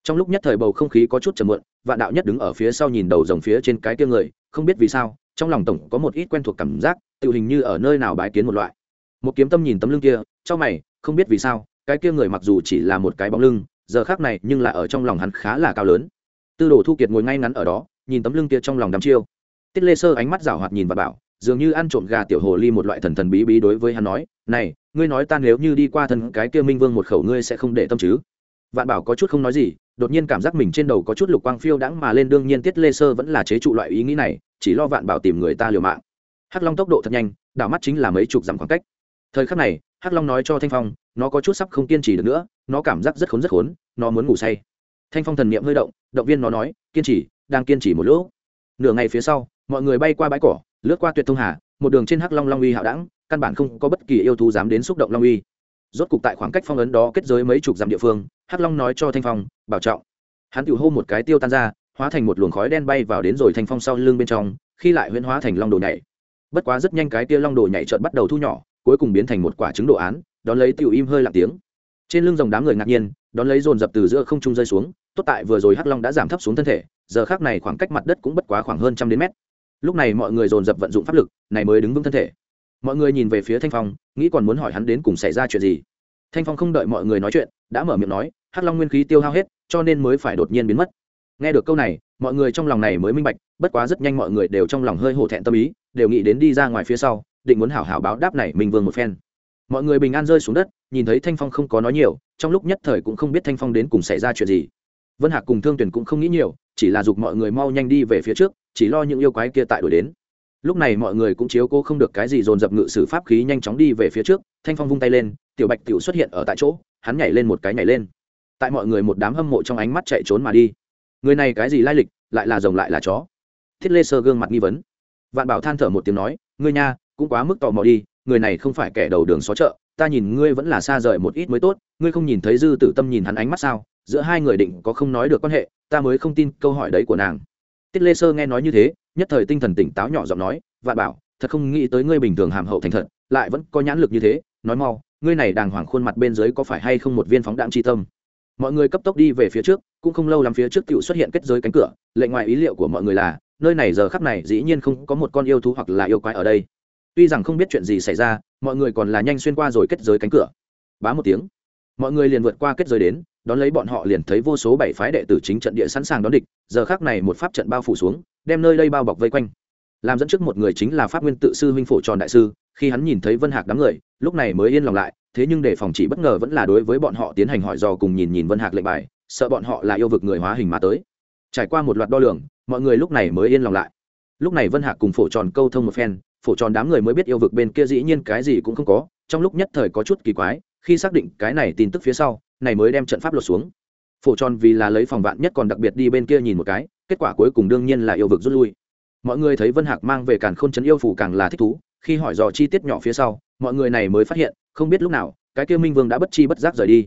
Trong lúc nhất thời bầu không khí có chút chầm muộn, vạn đạo nhất đứng ở phía sau nhìn đầu dòng phía trên cái kia người, không biết vì sao, trong lòng tổng có một ít quen thuộc cảm giác, tự hình như ở nơi nào bái kiến một loại. Một kiếm tâm nhìn tấm lưng kia trong mày, không biết vì sao, cái kia người mặc dù chỉ là một cái bóng lưng, giờ khác này nhưng là ở trong lòng hắn khá là cao lớn. Tư đồ thu kiệt ngồi ngay ngắn ở đó, nhìn tấm lưng kia trong lòng đắm chiêu tiết lê sơ ánh mắt rảo hoạt nhìn và bảo, dường như ăn trộm gà tiểu hồ ly một loại thần thần bí bí đối với hắn nói, này, ngươi nói ta nếu như đi qua thân cái kia minh vương một khẩu ngươi sẽ không để tâm chứ? Vạn bảo có chút không nói gì, đột nhiên cảm giác mình trên đầu có chút lục quang phiêu đãng mà lên, đương nhiên tiết lê sơ vẫn là chế trụ loại ý nghĩ này, chỉ lo vạn bảo tìm người ta liều mạng. Hắc long tốc độ thật nhanh, đảo mắt chính là mấy chục dặm khoảng cách. Thời khắc này, hắc long nói cho thanh phong, nó có chút sắp không kiên trì được nữa, nó cảm giác rất khốn rất khốn, nó muốn ngủ say. Thanh phong thần niệm hơi động động viên nó nói, kiên trì, đang kiên trì một lỗ nửa ngày phía sau mọi người bay qua bãi cỏ, lướt qua tuyệt thông hà, một đường trên hắc long long uy hạo đẳng, căn bản không có bất kỳ yêu thú dám đến xúc động long uy. Rốt cục tại khoảng cách phong ấn đó kết giới mấy chục dặm địa phương, hắc long nói cho thanh phong, bảo trọng. Hắn tự hô một cái tiêu tan ra, hóa thành một luồng khói đen bay vào đến rồi thanh phong sau lưng bên trong, khi lại huyễn hóa thành long đồ nhảy. Bất quá rất nhanh cái tia long đồ nhảy trợn bắt đầu thu nhỏ, cuối cùng biến thành một quả trứng đồ án, đón lấy tiểu im hơi lặng tiếng. Trên lưng dòng đám người ngạc nhiên, đón lấy dồn dập từ giữa không trung rơi xuống, tốt tại vừa rồi hắc long đã giảm thấp xuống thân thể, giờ khác này khoảng cách mặt đất cũng bất quá khoảng hơn trăm đến mét lúc này mọi người dồn dập vận dụng pháp lực, này mới đứng vững thân thể. Mọi người nhìn về phía thanh phong, nghĩ còn muốn hỏi hắn đến cùng xảy ra chuyện gì. Thanh phong không đợi mọi người nói chuyện, đã mở miệng nói, hắc long nguyên khí tiêu hao hết, cho nên mới phải đột nhiên biến mất. Nghe được câu này, mọi người trong lòng này mới minh bạch, bất quá rất nhanh mọi người đều trong lòng hơi hổ thẹn tâm ý, đều nghĩ đến đi ra ngoài phía sau, định muốn hảo hảo báo đáp này mình vương một phen. Mọi người bình an rơi xuống đất, nhìn thấy thanh phong không có nói nhiều, trong lúc nhất thời cũng không biết thanh phong đến cùng xảy ra chuyện gì. Vân hạc cùng thương tuyển cũng không nghĩ nhiều chỉ là giục mọi người mau nhanh đi về phía trước, chỉ lo những yêu quái kia tại đuổi đến. Lúc này mọi người cũng chiếu cố không được cái gì dồn dập ngự sử pháp khí nhanh chóng đi về phía trước, thanh phong vung tay lên, tiểu bạch tiểu xuất hiện ở tại chỗ, hắn nhảy lên một cái nhảy lên. Tại mọi người một đám hâm mộ trong ánh mắt chạy trốn mà đi. Người này cái gì lai lịch, lại là rồng lại là chó. Thiết lê sơ gương mặt nghi vấn. Vạn bảo than thở một tiếng nói, ngươi nha, cũng quá mức tò mò đi, người này không phải kẻ đầu đường xó chợ, ta nhìn ngươi vẫn là xa rời một ít mới tốt ngươi không nhìn thấy dư tử tâm nhìn hắn ánh mắt sao? Giữa hai người định có không nói được quan hệ, ta mới không tin câu hỏi đấy của nàng. Tiết lê sơ nghe nói như thế, nhất thời tinh thần tỉnh táo nhỏ giọng nói, vạn bảo, thật không nghĩ tới ngươi bình thường hàm hậu thành thật, lại vẫn có nhãn lực như thế, nói mau, ngươi này đàng hoàng khuôn mặt bên dưới có phải hay không một viên phóng đạn tri tâm? Mọi người cấp tốc đi về phía trước, cũng không lâu lắm phía trước tựu xuất hiện kết giới cánh cửa lệ ngoài ý liệu của mọi người là, nơi này giờ khắp này dĩ nhiên không có một con yêu thú hoặc là yêu quái ở đây. Tuy rằng không biết chuyện gì xảy ra, mọi người còn là nhanh xuyên qua rồi kết giới cánh cửa. Bá một tiếng mọi người liền vượt qua kết giới đến, đón lấy bọn họ liền thấy vô số bảy phái đệ tử chính trận địa sẵn sàng đón địch, giờ khác này một pháp trận bao phủ xuống, đem nơi đây bao bọc vây quanh. Làm dẫn trước một người chính là pháp nguyên tự sư huynh phổ tròn đại sư, khi hắn nhìn thấy vân hạc đám người, lúc này mới yên lòng lại, thế nhưng để phòng chỉ bất ngờ vẫn là đối với bọn họ tiến hành hỏi dò cùng nhìn nhìn vân hạc lệnh bài, sợ bọn họ là yêu vực người hóa hình mà tới. Trải qua một loạt đo lường, mọi người lúc này mới yên lòng lại. Lúc này vân hạc cùng phổ tròn câu thông một phen, phổ tròn đám người mới biết yêu vực bên kia dĩ nhiên cái gì cũng không có, trong lúc nhất thời có chút kỳ quái khi xác định cái này tin tức phía sau, này mới đem trận pháp lột xuống. Phổ tròn vì là lấy phòng vạn nhất còn đặc biệt đi bên kia nhìn một cái, kết quả cuối cùng đương nhiên là yêu vực rút lui. Mọi người thấy vân hạc mang về càn khôn chấn yêu phủ càng là thích thú, khi hỏi dò chi tiết nhỏ phía sau, mọi người này mới phát hiện, không biết lúc nào, cái kia minh vương đã bất chi bất giác rời đi.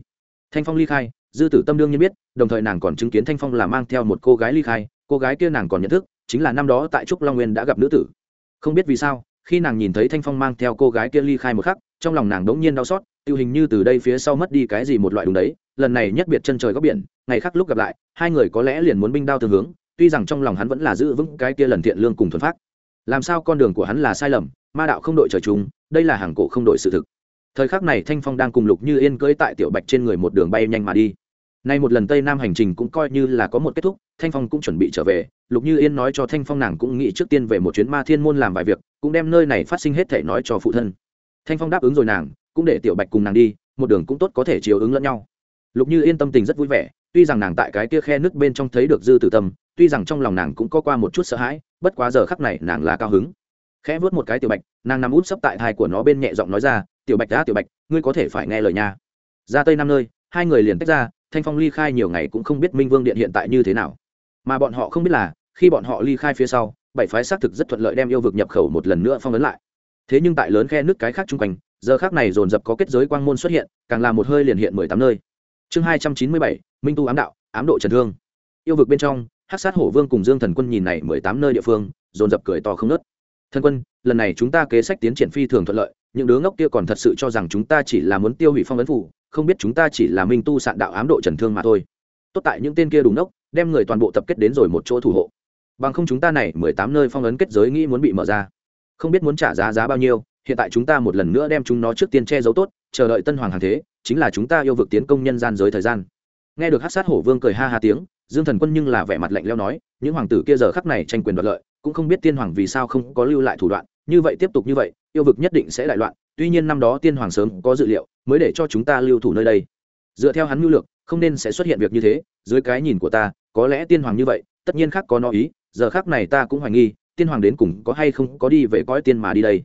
Thanh phong ly khai, dư tử tâm đương nhiên biết, đồng thời nàng còn chứng kiến thanh phong là mang theo một cô gái ly khai, cô gái kia nàng còn nhận thức, chính là năm đó tại trúc long nguyên đã gặp nữ tử. Không biết vì sao, khi nàng nhìn thấy thanh phong mang theo cô gái kia ly khai một khắc, trong lòng nàng đống nhiên đau xót tiêu hình như từ đây phía sau mất đi cái gì một loại đúng đấy, lần này nhất biệt chân trời góc biển, ngày khác lúc gặp lại, hai người có lẽ liền muốn binh đao tương hướng, tuy rằng trong lòng hắn vẫn là giữ vững cái kia lần thiện lương cùng thuần phát làm sao con đường của hắn là sai lầm, ma đạo không đội trời chúng đây là hàng cổ không đội sự thực. Thời khắc này thanh phong đang cùng lục như yên cưỡi tại tiểu bạch trên người một đường bay nhanh mà đi. Nay một lần tây nam hành trình cũng coi như là có một kết thúc, thanh phong cũng chuẩn bị trở về, lục như yên nói cho thanh phong nàng cũng nghĩ trước tiên về một chuyến ma thiên môn làm vài việc, cũng đem nơi này phát sinh hết thể nói cho phụ thân. Thanh phong đáp ứng rồi nàng cũng để tiểu bạch cùng nàng đi, một đường cũng tốt có thể chiều ứng lẫn nhau. Lục như yên tâm tình rất vui vẻ, tuy rằng nàng tại cái kia khe nước bên trong thấy được dư tử tâm, tuy rằng trong lòng nàng cũng có qua một chút sợ hãi, bất quá giờ khắc này nàng là cao hứng. Khẽ vớt một cái tiểu bạch, nàng nằm út sấp tại thai của nó bên nhẹ giọng nói ra, tiểu bạch đã, tiểu bạch, ngươi có thể phải nghe lời nha. Ra tây năm nơi, hai người liền tách ra, thanh phong ly khai nhiều ngày cũng không biết minh vương điện hiện tại như thế nào. Mà bọn họ không biết là, khi bọn họ ly khai phía sau, bảy phái xác thực rất thuận lợi đem yêu vực nhập khẩu một lần nữa phong ấn lại. Thế nhưng tại lớn khe nước cái khác chung quanh giờ khác này dồn dập có kết giới quang môn xuất hiện, càng là một hơi liền hiện mười tám nơi. Chương hai trăm chín mươi bảy, minh tu ám đạo, ám độ trần thương. Yêu vực bên trong hát sát hổ vương cùng dương thần quân nhìn này mười tám nơi địa phương, dồn dập cười to không nớt thần quân, lần này chúng ta kế sách tiến triển phi thường thuận lợi, những đứa ngốc kia còn thật sự cho rằng chúng ta chỉ là muốn tiêu hủy phong ấn phủ, không biết chúng ta chỉ là minh tu sạn đạo ám độ trần thương mà thôi. Tốt tại những tên kia đúng ngốc, đem người toàn bộ tập kết đến rồi một chỗ thủ hộ. Bằng không chúng ta này mười tám nơi phong ấn kết giới nghĩ muốn bị mở ra. Không biết muốn trả giá giá bao nhiêu hiện tại chúng ta một lần nữa đem chúng nó trước tiên che giấu tốt, chờ đợi tân hoàng hàng thế, chính là chúng ta yêu vực tiến công nhân gian giới thời gian. Nghe được hát sát hổ vương cười ha ha tiếng, dương thần quân nhưng là vẻ mặt lạnh leo nói, những hoàng tử kia giờ khắc này tranh quyền đoạt lợi, cũng không biết tiên hoàng vì sao không có lưu lại thủ đoạn, như vậy tiếp tục như vậy, yêu vực nhất định sẽ đại loạn, tuy nhiên năm đó tiên hoàng sớm có dự liệu, mới để cho chúng ta lưu thủ nơi đây. Dựa theo hắn mưu lược không nên sẽ xuất hiện việc như thế, dưới cái nhìn của ta, có lẽ tiên hoàng như vậy, tất nhiên khác có nó ý, giờ khác này ta cũng hoài nghi, tiên hoàng đến cùng có hay không có đi về cõi tiên mà đi đây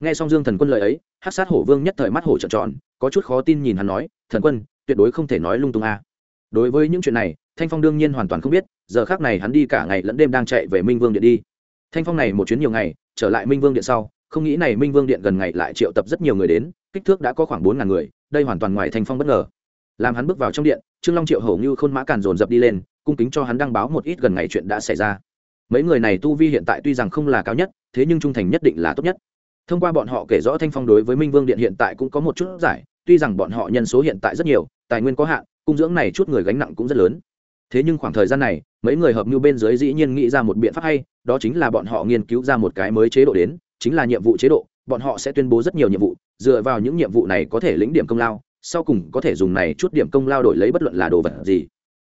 nghe xong dương thần quân lời ấy hát sát hổ vương nhất thời mắt hổ trợn tròn, có chút khó tin nhìn hắn nói, thần quân, tuyệt đối không thể nói lung tung a. Đối với những chuyện này, thanh phong đương nhiên hoàn toàn không biết, giờ khác này hắn đi cả ngày lẫn đêm đang chạy về minh vương điện đi. Thanh phong này một chuyến nhiều ngày, trở lại minh vương điện sau, không nghĩ này minh vương điện gần ngày lại triệu tập rất nhiều người đến, kích thước đã có khoảng bốn ngàn người, đây hoàn toàn ngoài thanh phong bất ngờ. Làm hắn bước vào trong điện, trương long triệu hầu như khôn mã càn dồn dập đi lên, cung kính cho hắn đăng báo một ít gần ngày chuyện đã xảy ra. Mấy người này tu vi hiện tại tuy rằng không là cao nhất, thế nhưng trung thành nhất định là tốt nhất thông qua bọn họ kể rõ thanh phong đối với minh vương điện hiện tại cũng có một chút giải, tuy rằng bọn họ nhân số hiện tại rất nhiều, tài nguyên có hạn, cung dưỡng này chút người gánh nặng cũng rất lớn. Thế nhưng khoảng thời gian này, mấy người hợp mưu bên dưới dĩ nhiên nghĩ ra một biện pháp hay, đó chính là bọn họ nghiên cứu ra một cái mới chế độ đến, chính là nhiệm vụ chế độ, bọn họ sẽ tuyên bố rất nhiều nhiệm vụ, dựa vào những nhiệm vụ này có thể lĩnh điểm công lao, sau cùng có thể dùng này chút điểm công lao đổi lấy bất luận là đồ vật gì.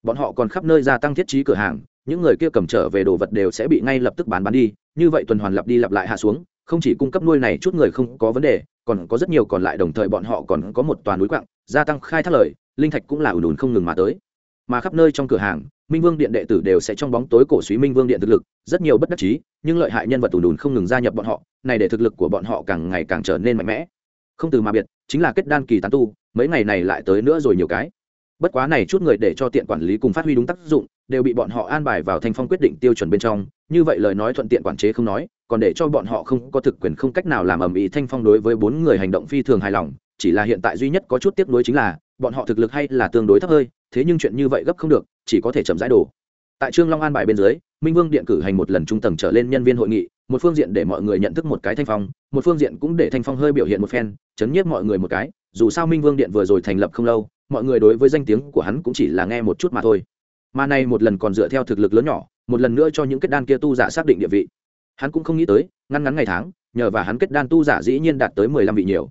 Bọn họ còn khắp nơi gia tăng thiết trí cửa hàng, những người kia cầm trở về đồ vật đều sẽ bị ngay lập tức bán bán đi, như vậy tuần hoàn lặp đi lặp lại hạ xuống không chỉ cung cấp nuôi này chút người không có vấn đề, còn có rất nhiều còn lại đồng thời bọn họ còn có một toàn núi quặng, gia tăng khai thác lời, linh thạch cũng là ủn ủn không ngừng mà tới. Mà khắp nơi trong cửa hàng, minh vương điện đệ tử đều sẽ trong bóng tối cổ suý minh vương điện thực lực, rất nhiều bất đắc chí, nhưng lợi hại nhân vật ủn ủn không ngừng gia nhập bọn họ, này để thực lực của bọn họ càng ngày càng trở nên mạnh mẽ. Không từ mà biệt, chính là kết đan kỳ tán tu, mấy ngày này lại tới nữa rồi nhiều cái bất quá này chút người để cho tiện quản lý cùng phát huy đúng tác dụng, đều bị bọn họ an bài vào thanh phong quyết định tiêu chuẩn bên trong. Như vậy lời nói thuận tiện quản chế không nói, còn để cho bọn họ không có thực quyền không cách nào làm ầm ĩ thanh phong đối với bốn người hành động phi thường hài lòng. Chỉ là hiện tại duy nhất có chút tiếc nuối chính là, bọn họ thực lực hay là tương đối thấp hơi, thế nhưng chuyện như vậy gấp không được, chỉ có thể chậm rãi đổ. Tại trương long an bài bên dưới, minh vương điện cử hành một lần trung tầng trở lên nhân viên hội nghị, một phương diện để mọi người nhận thức một cái thanh phong, một phương diện cũng để thanh phong hơi biểu hiện một phen, chấn nhiếp mọi người một cái. Dù sao minh vương điện vừa rồi thành lập không lâu mọi người đối với danh tiếng của hắn cũng chỉ là nghe một chút mà thôi. Mà này một lần còn dựa theo thực lực lớn nhỏ, một lần nữa cho những kết đan kia tu giả xác định địa vị. Hắn cũng không nghĩ tới ngăn ngắn ngày tháng, nhờ và hắn kết đan tu giả dĩ nhiên đạt tới mười lăm vị nhiều.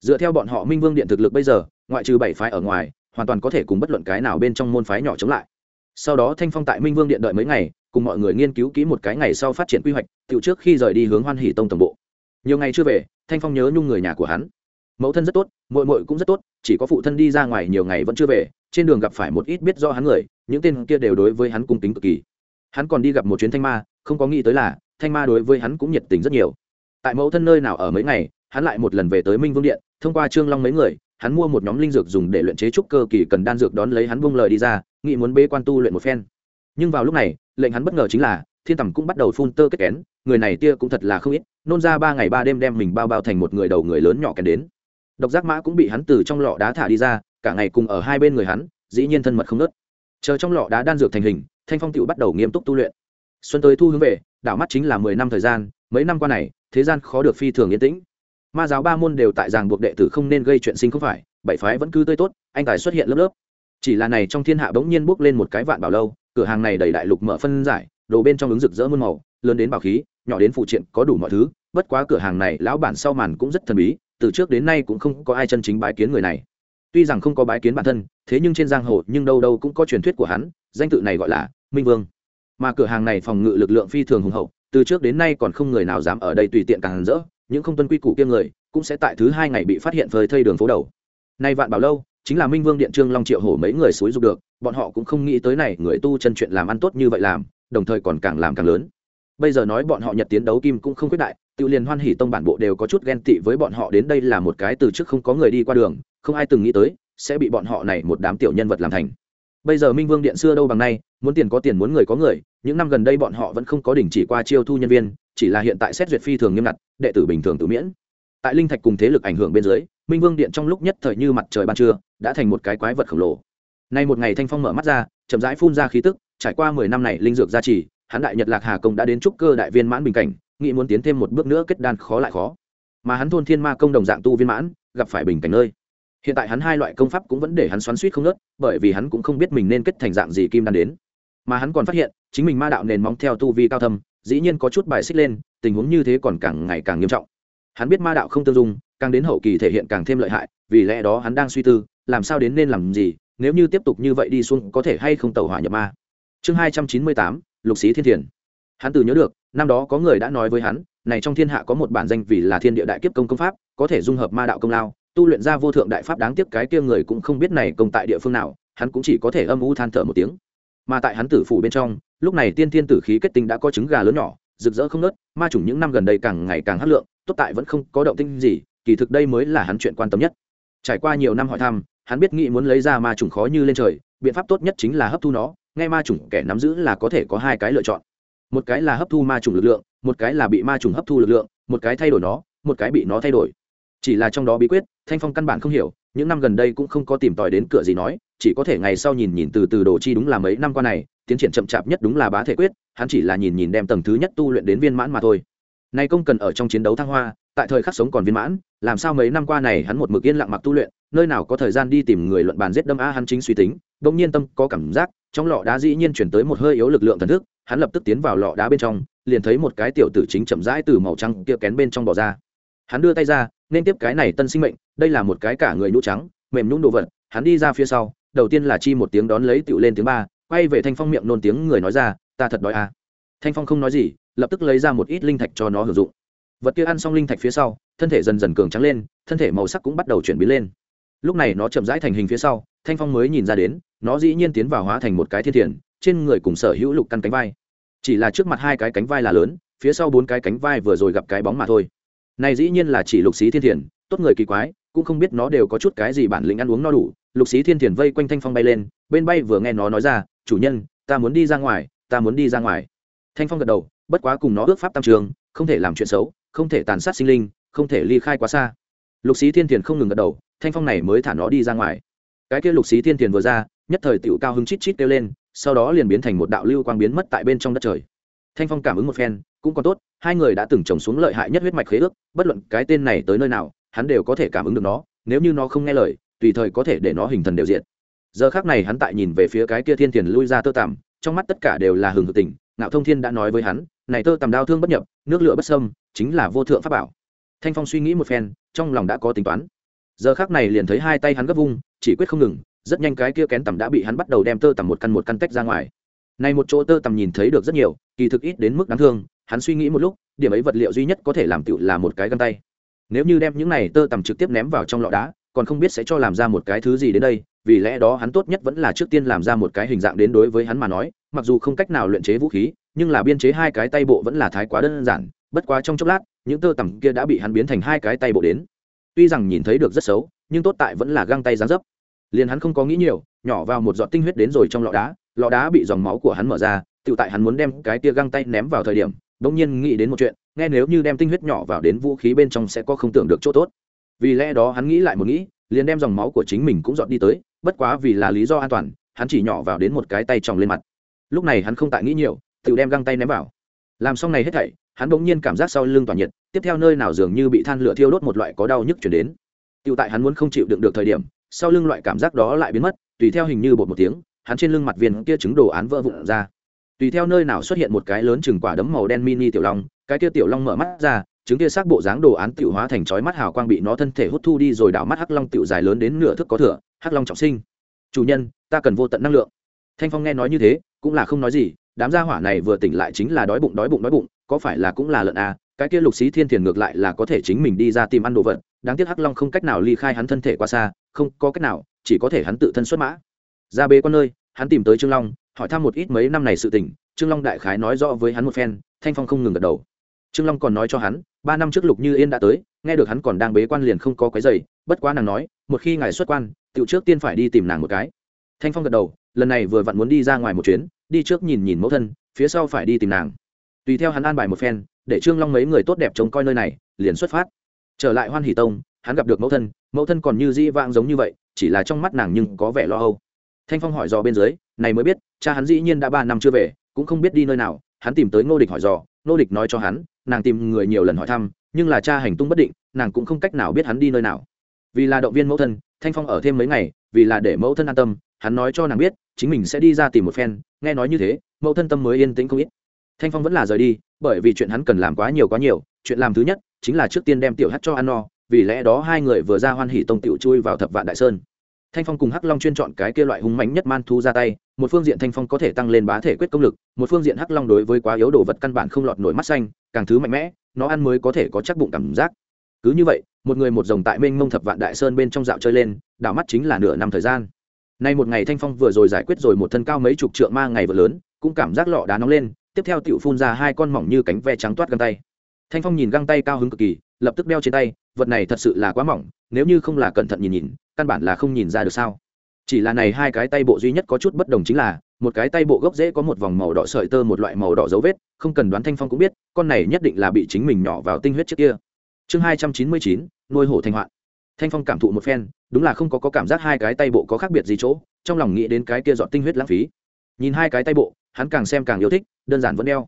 Dựa theo bọn họ minh vương điện thực lực bây giờ, ngoại trừ bảy phái ở ngoài, hoàn toàn có thể cùng bất luận cái nào bên trong môn phái nhỏ chống lại. Sau đó thanh phong tại minh vương điện đợi mấy ngày, cùng mọi người nghiên cứu kỹ một cái ngày sau phát triển quy hoạch tự trước khi rời đi hướng hoan hỷ tông tổng bộ. Nhiều ngày chưa về, thanh phong nhớ nhung người nhà của hắn mẫu thân rất tốt mội mội cũng rất tốt, chỉ có phụ thân đi ra ngoài nhiều ngày vẫn chưa về, trên đường gặp phải một ít biết do hắn người, những tên kia đều đối với hắn cung kính cực kỳ. Hắn còn đi gặp một chuyến thanh ma, không có nghĩ tới là, thanh ma đối với hắn cũng nhiệt tình rất nhiều. Tại mẫu thân nơi nào ở mấy ngày, hắn lại một lần về tới minh vương điện, thông qua trương long mấy người, hắn mua một nhóm linh dược dùng để luyện chế trúc cơ kỳ cần đan dược đón lấy hắn buông lời đi ra, nghĩ muốn bê quan tu luyện một phen. Nhưng vào lúc này, lệnh hắn bất ngờ chính là, thiên tầm cũng bắt đầu phun tơ kết kén, người này tia cũng thật là không ít, nôn ra ba ngày ba đêm đem mình bao bao thành một người đầu người lớn nhỏ kén đến độc giác mã cũng bị hắn từ trong lọ đá thả đi ra, cả ngày cùng ở hai bên người hắn, dĩ nhiên thân mật không nớt chờ trong lọ đá đan dược thành hình, thanh phong tựu bắt đầu nghiêm túc tu luyện. Xuân tới thu hướng về, đảo mắt chính là mười năm thời gian, mấy năm qua này, thế gian khó được phi thường yên tĩnh. Ma giáo ba môn đều tại ràng buộc đệ tử không nên gây chuyện sinh không phải, bảy phái vẫn cứ tươi tốt, anh tài xuất hiện lớp lớp. Chỉ là này trong thiên hạ bỗng nhiên bước lên một cái vạn bảo lâu, cửa hàng này đầy đại lục mở phân giải, đồ bên trong ứng rực rỡ muôn màu, lớn đến bảo khí, nhỏ đến phụ triện có đủ mọi thứ, bất quá cửa hàng này lão bản sau màn cũng rất thần bí từ trước đến nay cũng không có ai chân chính bái kiến người này. Tuy rằng không có bái kiến bản thân, thế nhưng trên giang hồ nhưng đâu đâu cũng có truyền thuyết của hắn, danh tự này gọi là minh vương. Mà cửa hàng này phòng ngự lực lượng phi thường hùng hậu, từ trước đến nay còn không người nào dám ở đây tùy tiện càng rỡ, những không tuân quy củ kia người cũng sẽ tại thứ hai ngày bị phát hiện phơi thây đường phố đầu. Nay vạn bảo lâu, chính là minh vương điện trương long triệu hổ mấy người xúi dục được, bọn họ cũng không nghĩ tới này người tu chân chuyện làm ăn tốt như vậy làm, đồng thời còn càng làm càng lớn. Bây giờ nói bọn họ nhật tiến đấu kim cũng không quyết đại tự liền hoan hỉ tông bản bộ đều có chút ghen tị với bọn họ đến đây là một cái từ trước không có người đi qua đường, không ai từng nghĩ tới, sẽ bị bọn họ này một đám tiểu nhân vật làm thành. Bây giờ minh vương điện xưa đâu bằng nay, muốn tiền có tiền muốn người có người, những năm gần đây bọn họ vẫn không có đình chỉ qua chiêu thu nhân viên, chỉ là hiện tại xét duyệt phi thường nghiêm ngặt, đệ tử bình thường tự miễn. Tại linh thạch cùng thế lực ảnh hưởng bên dưới, minh vương điện trong lúc nhất thời như mặt trời ban trưa, đã thành một cái quái vật khổng lồ. Nay một ngày thanh phong mở mắt ra, chậm rãi phun ra khí tức, trải qua mười năm này linh dược gia trì, hắn đại nhật lạc hà công đã đến trúc cơ đại viên mãn bình cảnh nghĩ muốn tiến thêm một bước nữa kết đan khó lại khó. Mà hắn thôn thiên ma công đồng dạng tu viên mãn, gặp phải bình cảnh nơi. Hiện tại hắn hai loại công pháp cũng vẫn để hắn xoắn suýt không nớt bởi vì hắn cũng không biết mình nên kết thành dạng gì kim đan đến. Mà hắn còn phát hiện, chính mình ma đạo nền móng theo tu vi cao thâm, dĩ nhiên có chút bài xích lên, tình huống như thế còn càng ngày càng nghiêm trọng. Hắn biết ma đạo không tương dung, càng đến hậu kỳ thể hiện càng thêm lợi hại, vì lẽ đó hắn đang suy tư, làm sao đến nên làm gì, nếu như tiếp tục như vậy đi xuống có thể hay không tàu hỏa nhập ma. Chương hai trăm chín mươi tám, lục sĩ thiên thiền. Hắn từ nhớ được năm đó có người đã nói với hắn, này trong thiên hạ có một bản danh vì là thiên địa đại kiếp công công pháp, có thể dung hợp ma đạo công lao, tu luyện ra vô thượng đại pháp đáng tiếc cái kia người cũng không biết này công tại địa phương nào, hắn cũng chỉ có thể âm u than thở một tiếng. Mà tại hắn tử phủ bên trong, lúc này tiên thiên tử khí kết tinh đã có trứng gà lớn nhỏ, rực rỡ không nớt ma chủng những năm gần đây càng ngày càng hắc lượng, tốt tại vẫn không có động tinh gì, kỳ thực đây mới là hắn chuyện quan tâm nhất. Trải qua nhiều năm hỏi thăm, hắn biết nghĩ muốn lấy ra ma chủng khó như lên trời, biện pháp tốt nhất chính là hấp thu nó, nghe ma chủng kẻ nắm giữ là có thể có hai cái lựa chọn một cái là hấp thu ma trùng lực lượng, một cái là bị ma trùng hấp thu lực lượng, một cái thay đổi nó, một cái bị nó thay đổi. Chỉ là trong đó bí quyết, thanh phong căn bản không hiểu, những năm gần đây cũng không có tìm tòi đến cửa gì nói, chỉ có thể ngày sau nhìn nhìn từ từ đồ chi đúng là mấy năm qua này, tiến triển chậm chạp nhất đúng là bá thể quyết, hắn chỉ là nhìn nhìn đem tầng thứ nhất tu luyện đến viên mãn mà thôi. Nay công cần ở trong chiến đấu thăng hoa, tại thời khắc sống còn viên mãn, làm sao mấy năm qua này hắn một mực yên lặng mặc tu luyện, nơi nào có thời gian đi tìm người luận bàn giết đâm a hắn chính suy tính bỗng nhiên tâm có cảm giác, trong lọ đá dĩ nhiên chuyển tới một hơi yếu lực lượng thần thức hắn lập tức tiến vào lọ đá bên trong, liền thấy một cái tiểu tử chính chậm rãi từ màu trắng kia kén bên trong bỏ ra. Hắn đưa tay ra, nên tiếp cái này tân sinh mệnh, đây là một cái cả người nhũ trắng, mềm nhũng đồ vật, hắn đi ra phía sau, đầu tiên là chi một tiếng đón lấy tựu lên tiếng ba, quay về thanh phong miệng nôn tiếng người nói ra, ta thật đói à. thanh phong không nói gì, lập tức lấy ra một ít linh thạch cho nó hưởng dụng. Vật kia ăn xong linh thạch phía sau, thân thể dần dần cường trắng lên, thân thể màu sắc cũng bắt đầu chuyển biến lên. Lúc này nó chậm rãi thành hình phía sau, thanh phong mới nhìn ra đến, nó dĩ nhiên tiến vào hóa thành một cái thiên thiền trên người cùng sở hữu lục căn cánh vai. Chỉ là trước mặt hai cái cánh vai là lớn, phía sau bốn cái cánh vai vừa rồi gặp cái bóng mà thôi. Này dĩ nhiên là chỉ lục xí thiên thiền, tốt người kỳ quái, cũng không biết nó đều có chút cái gì bản lĩnh ăn uống no đủ. Lục xí thiên thiền vây quanh thanh phong bay lên, bên bay vừa nghe nó nói ra, chủ nhân, ta muốn đi ra ngoài, ta muốn đi ra ngoài. Thanh phong gật đầu, bất quá cùng nó ước pháp tam trường, không thể làm chuyện xấu, không thể tàn sát sinh linh, không thể ly khai quá xa. Lục xí thiên thiền không ngừng gật đầu, thanh phong này mới thả nó đi ra ngoài. Cái kia lục xí thiên thiền vừa ra, nhất thời tựu cao hứng chít chít kêu lên sau đó liền biến thành một đạo lưu quang biến mất tại bên trong đất trời. Thanh phong cảm ứng một phen, cũng còn tốt, hai người đã từng trồng xuống lợi hại nhất huyết mạch khế ước, bất luận cái tên này tới nơi nào, hắn đều có thể cảm ứng được nó, nếu như nó không nghe lời, tùy thời có thể để nó hình thần đều diện giờ khác này hắn tại nhìn về phía cái kia thiên tiền lui ra tơ tằm, trong mắt tất cả đều là hừng hực tình, ngạo thông thiên đã nói với hắn, này tơ tằm đau thương bất nhập, nước lửa bất sâm chính là vô thượng pháp bảo. Thanh phong suy nghĩ một phen, trong lòng đã có tính toán. Giờ khác này liền thấy hai tay hắn gấp vung, chỉ quyết không ngừng rất nhanh cái kia kén tằm đã bị hắn bắt đầu đem tơ tằm một căn một căn tách ra ngoài. Này một chỗ tơ tằm nhìn thấy được rất nhiều, kỳ thực ít đến mức đáng thương, hắn suy nghĩ một lúc, điểm ấy vật liệu duy nhất có thể làm tựu là một cái găng tay. Nếu như đem những này tơ tằm trực tiếp ném vào trong lọ đá, còn không biết sẽ cho làm ra một cái thứ gì đến đây, vì lẽ đó hắn tốt nhất vẫn là trước tiên làm ra một cái hình dạng đến đối với hắn mà nói, mặc dù không cách nào luyện chế vũ khí, nhưng là biên chế hai cái tay bộ vẫn là thái quá đơn giản, bất quá trong chốc lát, những tơ tằm kia đã bị hắn biến thành hai cái tay bộ đến. Tuy rằng nhìn thấy được rất xấu, nhưng tốt tại vẫn là găng tay dán dấp liền hắn không có nghĩ nhiều, nhỏ vào một giọt tinh huyết đến rồi trong lọ đá lọ đá bị dòng máu của hắn mở ra tự tại hắn muốn đem cái tia găng tay ném vào thời điểm, bỗng nhiên nghĩ đến một chuyện, nghe nếu như đem tinh huyết nhỏ vào đến vũ khí bên trong sẽ có không tưởng được chỗ tốt. Vì lẽ đó hắn nghĩ lại một nghĩ, liền đem dòng máu của chính mình cũng dọn đi tới, bất quá vì là lý do an toàn, hắn chỉ nhỏ vào đến một cái tay tròng lên mặt. Lúc này hắn không tại nghĩ nhiều tự đem găng tay ném vào. Làm xong này hết thảy, hắn bỗng nhiên cảm giác sau lưng tỏa nhiệt, tiếp theo nơi nào dường như bị than lửa thiêu đốt một loại có đau nhức chuyển đến. Tự tại hắn muốn không chịu đựng được thời điểm sau lưng loại cảm giác đó lại biến mất, tùy theo hình như bột một tiếng, hắn trên lưng mặt viên kia trứng đồ án vỡ vụn ra. Tùy theo nơi nào xuất hiện một cái lớn chừng quả đấm màu đen mini tiểu long, cái kia tiểu long mở mắt ra, trứng kia xác bộ dáng đồ án tiểu hóa thành chói mắt hào quang bị nó thân thể hút thu đi rồi đảo mắt hắc long tiểu dài lớn đến nửa thước có thừa, hắc long trọng sinh. Chủ nhân, ta cần vô tận năng lượng. Thanh phong nghe nói như thế, cũng là không nói gì, đám gia hỏa này vừa tỉnh lại chính là đói bụng đói bụng đói bụng, có phải là cũng là lợn à cái kia lục xí thiên thiền ngược lại là có thể chính mình đi ra tìm ăn đồ vật, đáng tiếc hắc long không cách nào ly khai hắn thân thể qua xa không có cách nào, chỉ có thể hắn tự thân xuất mã. Ra bế con nơi, hắn tìm tới trương long, hỏi thăm một ít mấy năm này sự tình, trương long đại khái nói rõ với hắn một phen, thanh phong không ngừng gật đầu. Trương long còn nói cho hắn, ba năm trước lục như yên đã tới, nghe được hắn còn đang bế quan liền không có cái giày bất quá nàng nói, một khi ngài xuất quan tựu trước tiên phải đi tìm nàng một cái. Thanh phong gật đầu, lần này vừa vặn muốn đi ra ngoài một chuyến, đi trước nhìn nhìn mẫu thân, phía sau phải đi tìm nàng. Tùy theo hắn an bài một phen, để trương long mấy người tốt đẹp trông coi nơi này, liền xuất phát. Trở lại hoan hỷ tông hắn gặp được mẫu thân mẫu thân còn như dĩ vãng giống như vậy, chỉ là trong mắt nàng nhưng có vẻ lo âu. Thanh phong hỏi dò bên dưới, này mới biết, cha hắn dĩ nhiên đã ba năm chưa về, cũng không biết đi nơi nào, hắn tìm tới ngô địch hỏi dò, ngô địch nói cho hắn, nàng tìm người nhiều lần hỏi thăm, nhưng là cha hành tung bất định, nàng cũng không cách nào biết hắn đi nơi nào. Vì là động viên mẫu thân, thanh phong ở thêm mấy ngày, vì là để mẫu thân an tâm, hắn nói cho nàng biết, chính mình sẽ đi ra tìm một phen, nghe nói như thế, mẫu thân tâm mới yên tĩnh không ít. Thanh phong vẫn là rời đi, bởi vì chuyện hắn cần làm quá nhiều quá nhiều, chuyện làm thứ nhất, chính là trước tiên đem tiểu hát cho ăn no vì lẽ đó hai người vừa ra hoan hỉ tông tiểu chui vào thập vạn đại sơn. Thanh phong cùng hắc long chuyên chọn cái kia loại hung mánh nhất man thu ra tay, một phương diện thanh phong có thể tăng lên bá thể quyết công lực, một phương diện hắc long đối với quá yếu đồ vật căn bản không lọt nổi mắt xanh, càng thứ mạnh mẽ, nó ăn mới có thể có chắc bụng cảm giác. Cứ như vậy, một người một dòng tại mênh mông thập vạn đại sơn bên trong dạo chơi lên, đảo mắt chính là nửa năm thời gian. Nay một ngày thanh phong vừa rồi giải quyết rồi một thân cao mấy chục trượng ma ngày vừa lớn, cũng cảm giác lọ đá nóng lên, tiếp theo tiểu phun ra hai con mỏng như cánh ve trắng toát găng tay. Thanh phong nhìn găng tay cao hứng cực kỳ, lập tức đeo trên tay vật này thật sự là quá mỏng nếu như không là cẩn thận nhìn nhìn căn bản là không nhìn ra được sao. Chỉ là này hai cái tay bộ duy nhất có chút bất đồng chính là một cái tay bộ gốc dễ có một vòng màu đỏ sợi tơ một loại màu đỏ dấu vết không cần đoán thanh phong cũng biết con này nhất định là bị chính mình nhỏ vào tinh huyết trước kia. Chương hai trăm chín mươi chín nuôi hổ thanh hoạn. Thanh phong cảm thụ một phen đúng là không có, có cảm giác hai cái tay bộ có khác biệt gì chỗ trong lòng nghĩ đến cái kia dọn tinh huyết lãng phí. Nhìn hai cái tay bộ hắn càng xem càng yêu thích đơn giản vẫn đeo.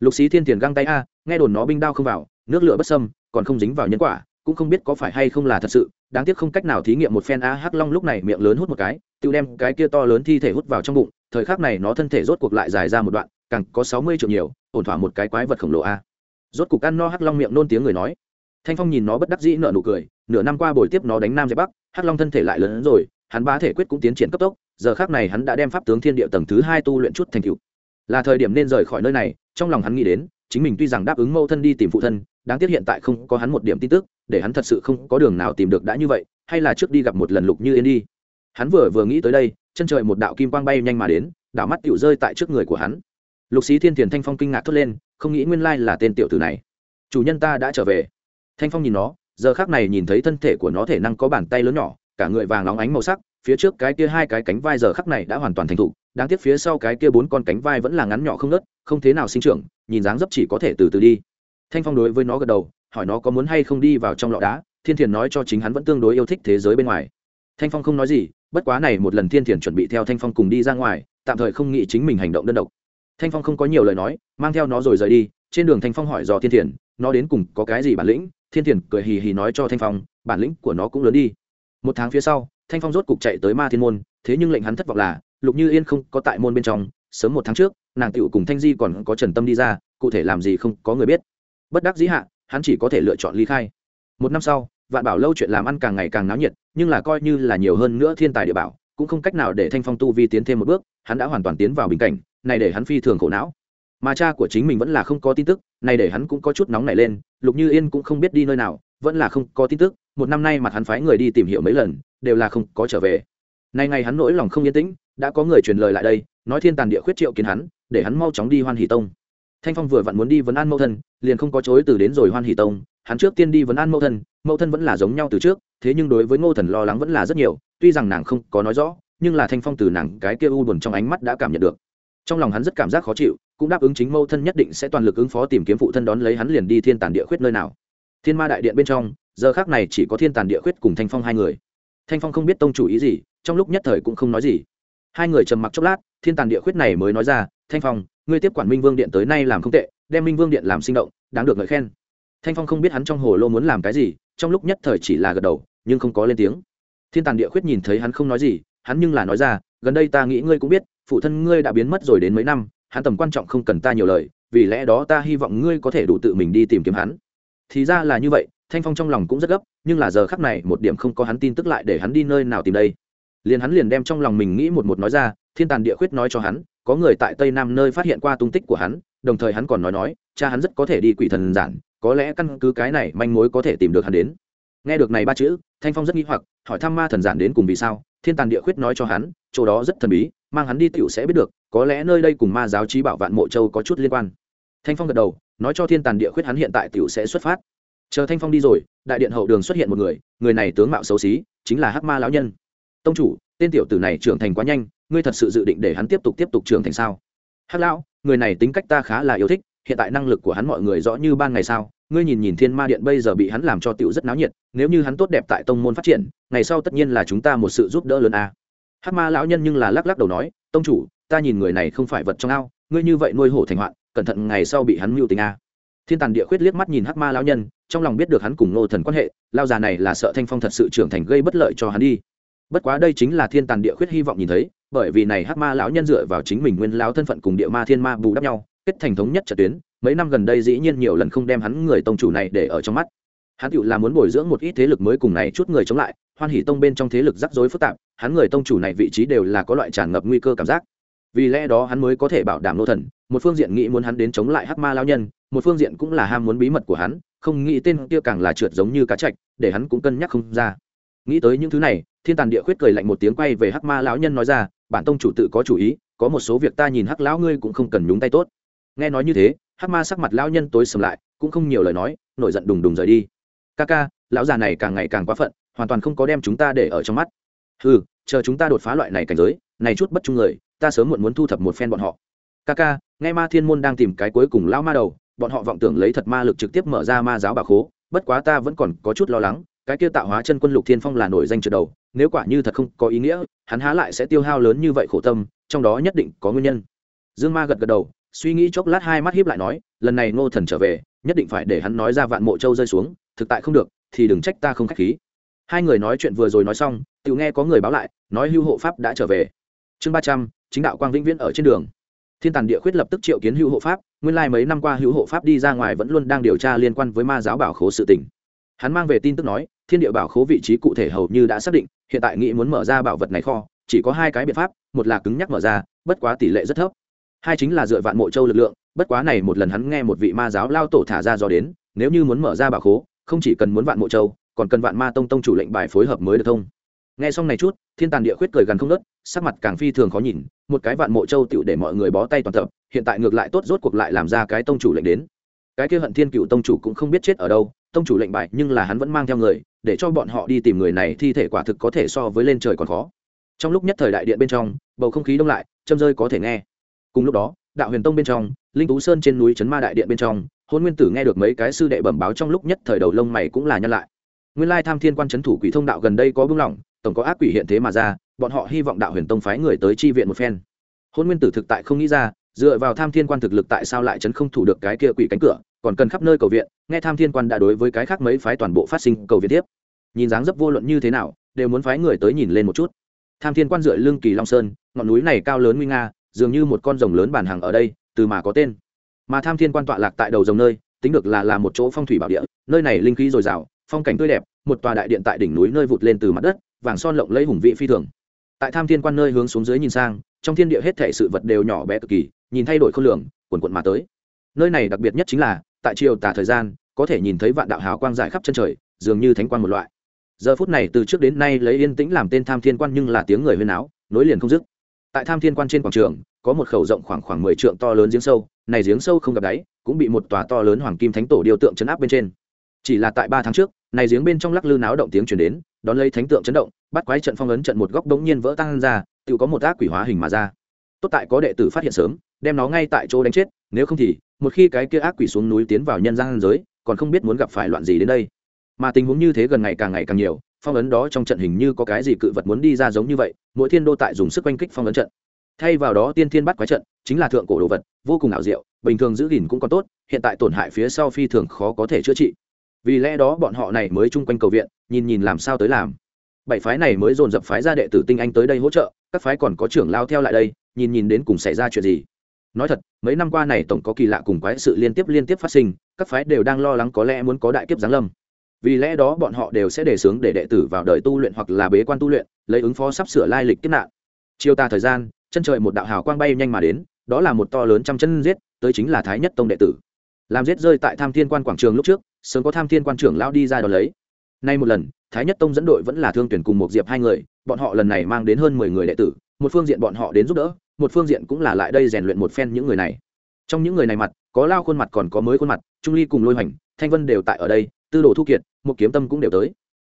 Lục xí thiên tiền găng tay a nghe đồn nó binh đao không vào nước lửa bất sâm còn không dính vào nhân quả cũng không biết có phải hay không là thật sự, đáng tiếc không cách nào thí nghiệm một phen a hắc long lúc này miệng lớn hút một cái, tự đem cái kia to lớn thi thể hút vào trong bụng, thời khắc này nó thân thể rốt cuộc lại dài ra một đoạn, càng có sáu mươi triệu nhiều, ổn thỏa một cái quái vật khổng lồ a. Rốt cuộc ăn no hắc long miệng nôn tiếng người nói. Thanh phong nhìn nó bất đắc dĩ nở nụ cười, nửa năm qua buổi tiếp nó đánh nam dẹp bắc, hắc long thân thể lại lớn hơn rồi, hắn bá thể quyết cũng tiến triển cấp tốc, giờ khác này hắn đã đem pháp tướng thiên địa tầng thứ hai tu luyện chút thành cựu là thời điểm nên rời khỏi nơi này, trong lòng hắn nghĩ đến, chính mình tuy rằng đáp ứng mâu thân đi tìm phụ thân, đáng tiếc hiện tại không có hắn một điểm tin tức để hắn thật sự không có đường nào tìm được đã như vậy, hay là trước đi gặp một lần lục như yên đi. Hắn vừa vừa nghĩ tới đây, chân trời một đạo kim quang bay nhanh mà đến đạo mắt tiểu rơi tại trước người của hắn. Lục xí thiên thiền thanh phong kinh ngạc thốt lên, không nghĩ nguyên lai là tên tiểu tử này. Chủ nhân ta đã trở về. Thanh phong nhìn nó, giờ khác này nhìn thấy thân thể của nó thể năng có bàn tay lớn nhỏ, cả người vàng óng ánh màu sắc, phía trước cái kia hai cái cánh vai giờ khắc này đã hoàn toàn thành thục, đáng tiếc phía sau cái kia bốn con cánh vai vẫn là ngắn nhỏ không nớt không thế nào sinh trưởng, nhìn dáng dấp chỉ có thể từ từ đi. Thanh phong đối với nó gật đầu hỏi nó có muốn hay không đi vào trong lọ đá, thiên thiền nói cho chính hắn vẫn tương đối yêu thích thế giới bên ngoài. Thanh phong không nói gì, bất quá này một lần thiên thiền chuẩn bị theo thanh phong cùng đi ra ngoài, tạm thời không nghĩ chính mình hành động đơn độc. Thanh phong không có nhiều lời nói, mang theo nó rồi rời đi, trên đường thanh phong hỏi dò thiên thiền, nó đến cùng có cái gì bản lĩnh? Thiên thiền cười hì hì nói cho thanh phong, bản lĩnh của nó cũng lớn đi. Một tháng phía sau, thanh phong rốt cục chạy tới ma thiên môn, thế nhưng lệnh hắn thất vọng là, lục như yên không có tại môn bên trong, sớm một tháng trước, nàng tựu cùng thanh di còn có trần tâm đi ra, cụ thể làm gì không có người biết. Bất đắc dĩ hạ hắn chỉ có thể lựa chọn ly khai. Một năm sau, vạn bảo lâu chuyện làm ăn càng ngày càng náo nhiệt, nhưng là coi như là nhiều hơn nữa thiên tài địa bảo, cũng không cách nào để thanh phong tu vi tiến thêm một bước, hắn đã hoàn toàn tiến vào bình cảnh, này để hắn phi thường khổ não. Mà cha của chính mình vẫn là không có tin tức, này để hắn cũng có chút nóng nảy lên, lục như yên cũng không biết đi nơi nào, vẫn là không có tin tức, một năm nay mặt hắn phái người đi tìm hiểu mấy lần, đều là không có trở về. Nay ngày hắn nỗi lòng không yên tĩnh, đã có người truyền lời lại đây, nói thiên tàn địa khuyết triệu kiến hắn, để hắn mau chóng đi hoan hỷ tông thanh phong vừa vặn muốn đi vấn an mẫu thân, liền không có chối từ đến rồi hoan hỷ tông. Hắn trước tiên đi vấn an mẫu thân mẫu thân vẫn là giống nhau từ trước, thế nhưng đối với ngô thần lo lắng vẫn là rất nhiều, tuy rằng nàng không có nói rõ, nhưng là thanh phong từ nàng cái kia u buồn trong ánh mắt đã cảm nhận được. Trong lòng hắn rất cảm giác khó chịu, cũng đáp ứng chính mẫu thân nhất định sẽ toàn lực ứng phó tìm kiếm phụ thân đón lấy hắn liền đi thiên tàn địa khuyết nơi nào. Thiên ma đại điện bên trong, giờ khác này chỉ có thiên tàn địa khuyết cùng thanh phong hai người. Thanh phong không biết tông chủ ý gì, trong lúc nhất thời cũng không nói gì. Hai người trầm mặc chốc lát, thiên tàn địa khuyết này mới nói ra thanh phong, ngươi tiếp quản minh vương điện tới nay làm không tệ, đem minh vương điện làm sinh động, đáng được ngợi khen. Thanh phong không biết hắn trong hồ lô muốn làm cái gì, trong lúc nhất thời chỉ là gật đầu, nhưng không có lên tiếng. Thiên tàn địa khuyết nhìn thấy hắn không nói gì, hắn nhưng là nói ra, gần đây ta nghĩ ngươi cũng biết, phụ thân ngươi đã biến mất rồi đến mấy năm, hắn tầm quan trọng không cần ta nhiều lời, vì lẽ đó ta hy vọng ngươi có thể đủ tự mình đi tìm kiếm hắn. Thì ra là như vậy, thanh phong trong lòng cũng rất gấp, nhưng là giờ khắc này một điểm không có hắn tin tức lại để hắn đi nơi nào tìm đây. Liền hắn liền đem trong lòng mình nghĩ một một nói ra, thiên tàn địa khuyết nói cho hắn có người tại tây nam nơi phát hiện qua tung tích của hắn, đồng thời hắn còn nói nói, cha hắn rất có thể đi quỷ thần giản, có lẽ căn cứ cái này manh mối có thể tìm được hắn đến. Nghe được này ba chữ, thanh phong rất nghi hoặc, hỏi thăm ma thần giản đến cùng vì sao, thiên tàn địa khuyết nói cho hắn, chỗ đó rất thần bí, mang hắn đi tựu sẽ biết được, có lẽ nơi đây cùng ma giáo trí bảo vạn mộ châu có chút liên quan. Thanh phong gật đầu, nói cho thiên tàn địa khuyết hắn hiện tại tựu sẽ xuất phát. Chờ thanh phong đi rồi, đại điện hậu đường xuất hiện một người người này tướng mạo xấu xí, chính là hắc ma lão nhân. Tông chủ, tên tiểu tử này trưởng thành quá nhanh ngươi thật sự dự định để hắn tiếp tục tiếp tục trưởng thành sao hắc lão, người này tính cách ta khá là yêu thích, hiện tại năng lực của hắn mọi người rõ như ban ngày sao ngươi nhìn nhìn thiên ma điện bây giờ bị hắn làm cho tiểu rất náo nhiệt, nếu như hắn tốt đẹp tại tông môn phát triển, ngày sau tất nhiên là chúng ta một sự giúp đỡ lớn a à. hắc ma lão nhân nhưng là lắc lắc đầu nói, tông chủ, ta nhìn người này không phải vật trong ao, ngươi như vậy nuôi hổ thành hoạn, cẩn thận ngày sau bị hắn mưu tình a à. thiên tàn địa khuyết liếc mắt nhìn hắc ma lão nhân, trong lòng biết được hắn cùng nô thần quan hệ, lao già này là sợ thanh phong thật sự trưởng thành gây bất lợi cho hắn đi bất quá đây chính là thiên tàn địa khuyết hy vọng nhìn thấy bởi vì này hắc ma lão nhân dựa vào chính mình nguyên lão thân phận cùng địa ma thiên ma bù đắp nhau, kết thành thống nhất trận tuyến, mấy năm gần đây dĩ nhiên nhiều lần không đem hắn người tông chủ này để ở trong mắt. Hắn tựu là muốn bồi dưỡng một ít thế lực mới cùng này chút người chống lại, hoan hỉ tông bên trong thế lực rắc rối phức tạp, hắn người tông chủ này vị trí đều là có loại tràn ngập nguy cơ cảm giác. Vì lẽ đó hắn mới có thể bảo đảm nô thần, một phương diện nghĩ muốn hắn đến chống lại hắc ma lao nhân, một phương diện cũng là ham muốn bí mật của hắn, không nghĩ tên kia càng là trượt giống như cá chạch, để hắn cũng cân nhắc không ra. Nghĩ tới những thứ này, thiên tàn địa khuyết cười lạnh một tiếng quay về hắc ma lão nhân nói ra bản tông chủ tự có chủ ý, có một số việc ta nhìn hắc lão ngươi cũng không cần nhúng tay tốt. Nghe nói như thế, hắc ma sắc mặt lão nhân tối sầm lại, cũng không nhiều lời nói, nổi giận đùng đùng rời đi. Ca ca, lão già này càng ngày càng quá phận, hoàn toàn không có đem chúng ta để ở trong mắt. Ừ chờ chúng ta đột phá loại này cảnh giới, này chút bất trung người, ta sớm muộn muốn thu thập một phen bọn họ. Ca ca, nghe ma thiên môn đang tìm cái cuối cùng lão ma đầu, bọn họ vọng tưởng lấy thật ma lực trực tiếp mở ra ma giáo bà khố, bất quá ta vẫn còn có chút lo lắng cái kia tạo hóa chân quân lục thiên phong là nổi danh trượt đầu, nếu quả như thật không có ý nghĩa, hắn há lại sẽ tiêu hao lớn như vậy khổ tâm, trong đó nhất định có nguyên nhân. Dương ma gật gật đầu, suy nghĩ chốc lát hai mắt hiếp lại nói, lần này ngô thần trở về, nhất định phải để hắn nói ra vạn mộ châu rơi xuống, thực tại không được, thì đừng trách ta không k h á c h khí. Hai người nói chuyện vừa rồi nói xong, tự nghe có người báo lại, nói hưu hộ pháp đã trở về. Chương ba trăm, chính đạo quang vĩnh viễn ở trên đường. Thiên tàn địa khuyết lập tức triệu kiến hữu hộ pháp, nguyên lai mấy năm qua hữu hộ pháp đi ra ngoài vẫn luôn đang điều tra liên quan với ma giáo bảo khố sự tỉnh hắn mang về tin tức nói, thiên địa bảo khố vị trí cụ thể hầu như đã xác định, hiện tại nghĩ muốn mở ra bảo vật này kho, chỉ có hai cái biện pháp, một là cứng nhắc mở ra, bất quá tỷ lệ rất thấp. Hai chính là dựa vạn mộ châu lực lượng, bất quá này một lần hắn nghe một vị ma giáo lao tổ thả ra do đến, nếu như muốn mở ra bảo khố, không chỉ cần muốn vạn mộ châu, còn cần vạn ma tông tông chủ lệnh bài phối hợp mới được thông nghe xong này chút, thiên tàn địa khuyết cười gần không nớt, sắc mặt càng phi thường khó nhìn, một cái vạn mộ châu tựu để mọi người bó tay toàn tập, hiện tại ngược lại tốt rốt cuộc lại làm ra cái tông chủ lệnh đến. Cái kia hận thiên cựu tông chủ cũng không biết chết ở đâu tông chủ lệnh bài nhưng là hắn vẫn mang theo người, để cho bọn họ đi tìm người này thi thể quả thực có thể so với lên trời còn khó. Trong lúc nhất thời đại điện bên trong, bầu không khí đông lại, châm rơi có thể nghe. Cùng lúc đó, đạo huyền tông bên trong, linh tú sơn trên núi trấn ma đại điện bên trong, hôn nguyên tử nghe được mấy cái sư đệ bẩm báo trong lúc nhất thời đầu lông mày cũng là nhân lại. Nguyên lai tham thiên quan trấn thủ quỷ thông đạo gần đây có bưng lỏng tổng có ác quỷ hiện thế mà ra, bọn họ hy vọng đạo huyền tông phái người tới chi viện một phen. Hôn nguyên tử thực tại không nghĩ ra dựa vào tham thiên quan thực lực tại sao lại chấn không thủ được cái kia quỷ cánh cửa, còn cần khắp nơi cầu viện, nghe tham thiên quan đã đối với cái khác mấy phái toàn bộ phát sinh cầu viện tiếp. Nhìn dáng dấp vô luận như thế nào, đều muốn phái người tới nhìn lên một chút. Tham thiên quan dựa lưng kỳ long sơn, ngọn núi này cao lớn nguy nga, dường như một con rồng lớn bản hàng ở đây, từ mà có tên. Mà tham thiên quan tọa lạc tại đầu rồng nơi, tính được là là một chỗ phong thủy bảo địa, nơi này linh khí dồi dào, phong cảnh tươi đẹp, một tòa đại điện tại đỉnh núi nơi vụt lên từ mặt đất, vàng son lộng lấy hùng vị phi thường tại tham thiên quan nơi hướng xuống dưới nhìn sang, trong thiên địa hết thể sự vật đều nhỏ bé cực kỳ, nhìn thay đổi khôn lường, quần quận mà tới. Nơi này đặc biệt nhất chính là, tại chiều tả thời gian, có thể nhìn thấy vạn đạo hào quang dài khắp chân trời, dường như thánh quan một loại. Giờ phút này từ trước đến nay lấy yên tĩnh làm tên tham thiên quan nhưng là tiếng người huyên áo nối liền không dứt. Tại tham thiên quan trên quảng trường, có một khẩu rộng khoảng khoảng mười trượng to lớn giếng sâu, này giếng sâu không gặp đáy, cũng bị một tòa to lớn hoàng kim thánh tổ điêu tượng chấn áp bên trên chỉ là tại ba tháng trước, này giếng bên trong lắc lư náo động tiếng chuyển đến, đón lấy thánh tượng chấn động, bắt quái trận phong ấn trận một góc đống nhiên vỡ tan ra, tự có một ác quỷ hóa hình mà ra. Tốt tại có đệ tử phát hiện sớm, đem nó ngay tại chỗ đánh chết, nếu không thì, một khi cái kia ác quỷ xuống núi tiến vào nhân gian giới, còn không biết muốn gặp phải loạn gì đến đây. Mà tình huống như thế gần ngày càng ngày càng nhiều, phong ấn đó trong trận hình như có cái gì cự vật muốn đi ra giống như vậy, mỗi thiên đô tại dùng sức oanh kích phong ấn trận. Thay vào đó tiên thiên bắt quái trận, chính là thượng cổ đồ vật, vô cùng ảo diệu, bình thường giữ gìn cũng còn tốt, hiện tại tổn hại phía sau phi thường khó có thể chữa trị vì lẽ đó bọn họ này mới chung quanh cầu viện, nhìn nhìn làm sao tới làm. Bảy phái này mới dồn dập phái ra đệ tử tinh anh tới đây hỗ trợ, các phái còn có trưởng lao theo lại đây, nhìn nhìn đến cùng xảy ra chuyện gì. Nói thật, mấy năm qua này tổng có kỳ lạ cùng quái sự liên tiếp liên tiếp phát sinh, các phái đều đang lo lắng có lẽ muốn có đại kiếp giáng lâm. Vì lẽ đó bọn họ đều sẽ đề xướng để đệ tử vào đời tu luyện hoặc là bế quan tu luyện, lấy ứng phó sắp sửa lai lịch kiếp nạn. Chiều ta thời gian, chân trời một đạo hào quang bay nhanh mà đến, đó là một to lớn trăm chân giết, tới chính là thái nhất tông đệ tử. Làm giết rơi tại tham thiên quan quảng trường lúc trước sớm có tham thiên quan trưởng lao đi ra đón lấy. Nay một lần, thái nhất tông dẫn đội vẫn là thương tuyển cùng một diệp hai người, bọn họ lần này mang đến hơn mười người đệ tử, một phương diện bọn họ đến giúp đỡ, một phương diện cũng là lại đây rèn luyện một phen những người này. Trong những người này mặt, có lao khuôn mặt còn có mới khuôn mặt, trung ly cùng lôi hoành, thanh vân đều tại ở đây, tư đồ thu kiệt một kiếm tâm cũng đều tới.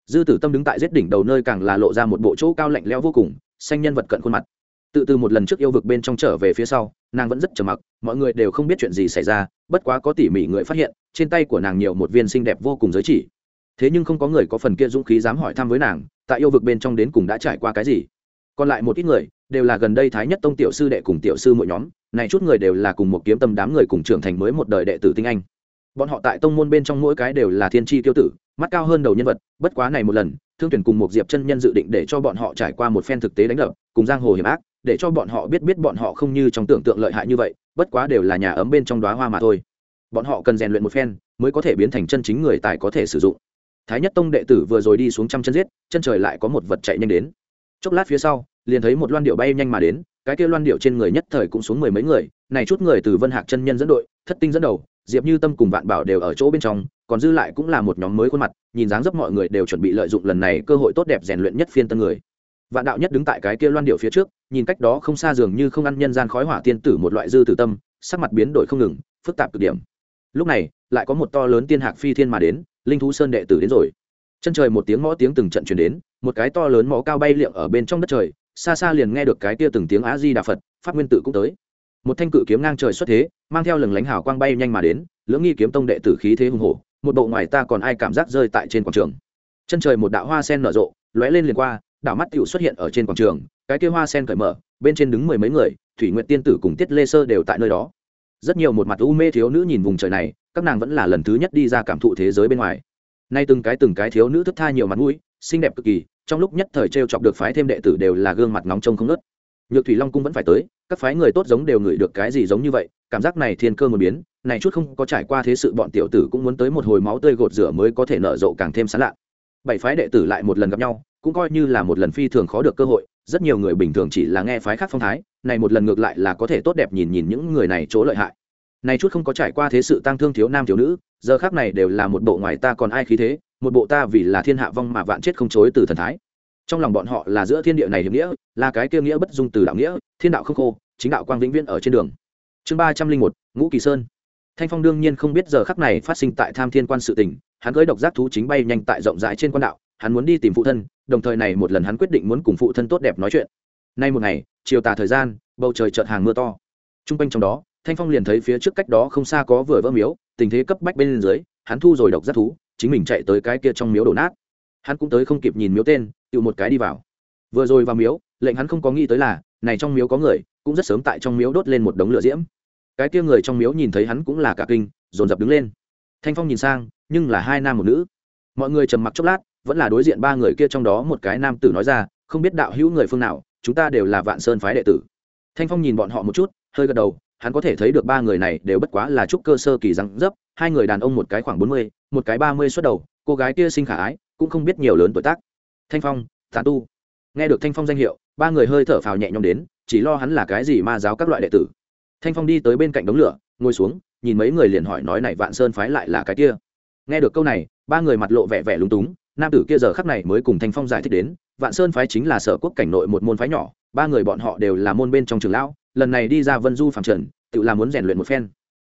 Dư tử tâm đứng tại giết đỉnh đầu nơi càng là lộ ra một bộ chỗ cao lạnh lẽo vô cùng, xanh nhân vật cận khuôn mặt tự từ một lần trước yêu vực bên trong trở về phía sau, nàng vẫn rất trầm mặc, mọi người đều không biết chuyện gì xảy ra, bất quá có tỉ mỉ người phát hiện, trên tay của nàng nhiều một viên xinh đẹp vô cùng giới chỉ. Thế nhưng không có người có phần kia dũng khí dám hỏi thăm với nàng, tại yêu vực bên trong đến cùng đã trải qua cái gì. Còn lại một ít người, đều là gần đây thái nhất tông tiểu sư đệ cùng tiểu sư mỗi nhóm, này chút người đều là cùng một kiếm tâm đám người cùng trưởng thành mới một đời đệ tử tinh anh. Bọn họ tại tông môn bên trong mỗi cái đều là thiên tri tiêu tử, mắt cao hơn đầu nhân vật, bất quá này một lần, thương tuyển cùng một diệp chân nhân dự định để cho bọn họ trải qua một phen thực tế đánh đập, cùng giang hồ hiểm ác để cho bọn họ biết biết bọn họ không như trong tưởng tượng lợi hại như vậy, bất quá đều là nhà ấm bên trong đoá hoa mà thôi. Bọn họ cần rèn luyện một phen, mới có thể biến thành chân chính người tài có thể sử dụng. Thái nhất tông đệ tử vừa rồi đi xuống trăm chân giết, chân trời lại có một vật chạy nhanh đến. Chốc lát phía sau, liền thấy một loan điệu bay nhanh mà đến, cái kia loan điệu trên người nhất thời cũng xuống mười mấy người, này chút người từ vân hạc chân nhân dẫn đội, thất tinh dẫn đầu, diệp như tâm cùng vạn bảo đều ở chỗ bên trong, còn dư lại cũng là một nhóm mới khuôn mặt, nhìn dáng dấp mọi người đều chuẩn bị lợi dụng lần này cơ hội tốt đẹp rèn luyện nhất phiên tân người vạn đạo nhất đứng tại cái kia loan điệu phía trước, nhìn cách đó không xa dường như không ăn nhân gian khói hỏa tiên tử một loại dư tử tâm, sắc mặt biến đổi không ngừng, phức tạp cực điểm. Lúc này, lại có một to lớn tiên hạc phi thiên mà đến, linh thú sơn đệ tử đến rồi. Chân trời một tiếng mõ tiếng từng trận chuyển đến, một cái to lớn mõ cao bay liệng ở bên trong đất trời, xa xa liền nghe được cái kia từng tiếng á di đà phật, pháp nguyên tử cũng tới. Một thanh cự kiếm ngang trời xuất thế, mang theo lừng lánh hào quang bay nhanh mà đến, lưỡng nghi kiếm tông đệ tử khí thế hùng hổ, một bộ ngoài ta còn ai cảm giác rơi tại trên quảng trường. Chân trời một đạo hoa sen nở rộ, lóe lên liền qua đảo mắt tiểu xuất hiện ở trên quảng trường, cái kia hoa sen cởi mở, bên trên đứng mười mấy người, thủy nguyện tiên tử cùng tiết lê sơ đều tại nơi đó. Rất nhiều một mặt u mê thiếu nữ nhìn vùng trời này, các nàng vẫn là lần thứ nhất đi ra cảm thụ thế giới bên ngoài. Nay từng cái từng cái thiếu nữ thức tha nhiều mặt mũi, xinh đẹp cực kỳ, trong lúc nhất thời t r e o chọc được phái thêm đệ tử đều là gương mặt ngóng trông không nớt nhược thủy long cung vẫn phải tới, các phái người tốt giống đều ngửi được cái gì giống như vậy, cảm giác này thiên cơ một biến, này chút không có trải qua thế sự bọn tiểu tử cũng muốn tới một hồi máu tươi gột rửa mới có thể nở rộ càng thêm sán lạ. Bảy phái đệ tử lại một lần gặp nhau cũng coi như là một lần phi thường khó được cơ hội, rất nhiều người bình thường chỉ là nghe phái khác phong thái, này một lần ngược lại là có thể tốt đẹp nhìn nhìn những người này chỗ lợi hại. Này chút không có trải qua thế sự tăng thương thiếu nam thiếu nữ, giờ khác này đều là một bộ ngoài ta còn ai khí thế, một bộ ta vì là thiên hạ vong mà vạn chết không chối từ thần thái. Trong lòng bọn họ là giữa thiên địa này hiệp nghĩa, là cái kia nghĩa bất dung từ đạo nghĩa, thiên đạo không khô, chính đạo quang vĩnh viễn ở trên đường. Chương ba trăm linh một, ngũ kỳ sơn. Thanh phong đương nhiên không biết giờ khắc này phát sinh tại tham thiên quan sự tỉnh hắn cưới độc giác thú chính bay nhanh tại rộng rãi trên quan đạo hắn muốn đi tìm phụ thân, đồng thời này một lần hắn quyết định muốn cùng phụ thân tốt đẹp nói chuyện. Nay một ngày, chiều tà thời gian, bầu trời chợt hàng mưa to. T r u n g quanh trong đó, thanh phong liền thấy phía trước cách đó không xa có vừa vỡ miếu, tình thế cấp bách bên dưới, hắn thu rồi độc giác thú, chính mình chạy tới cái kia trong miếu đổ nát. Hắn cũng tới không kịp nhìn miếu tên, tự một cái đi vào. Vừa rồi vào miếu, lệnh hắn không có nghĩ tới là, này trong miếu có người, cũng rất sớm tại trong miếu đốt lên một đống lửa diễm. Cái kia người trong miếu nhìn thấy hắn cũng là cả kinh, dồn dập đứng lên. Thanh phong nhìn sang, nhưng là hai nam một nữ. Mọi người trầm mặc chốc lát vẫn là đối diện ba người kia trong đó một cái nam tử nói ra, không biết đạo hữu người phương nào, chúng ta đều là vạn sơn phái đệ tử. Thanh phong nhìn bọn họ một chút, hơi gật đầu, hắn có thể thấy được ba người này đều bất quá là trúc cơ sơ kỳ răng dấp hai người đàn ông một cái khoảng bốn mươi, một cái ba mươi xuất đầu, cô gái kia sinh khả ái, cũng không biết nhiều lớn tuổi tác. Thanh phong tàn tu. Nghe được thanh phong danh hiệu, ba người hơi thở phào nhẹ nhõm đến, chỉ lo hắn là cái gì ma giáo các loại đệ tử. Thanh phong đi tới bên cạnh đống lửa, ngồi xuống, nhìn mấy người liền hỏi nói này vạn sơn phái lại là cái kia. Nghe được câu này, ba người mặt lộ vẻ vẻ lúng túng nam tử kia giờ khắc này mới cùng thanh phong giải thích đến, vạn sơn phái chính là sở quốc cảnh nội một môn phái nhỏ, ba người bọn họ đều là môn bên trong trường lão, lần này đi ra vân du phạm trần, tự là muốn rèn luyện một phen.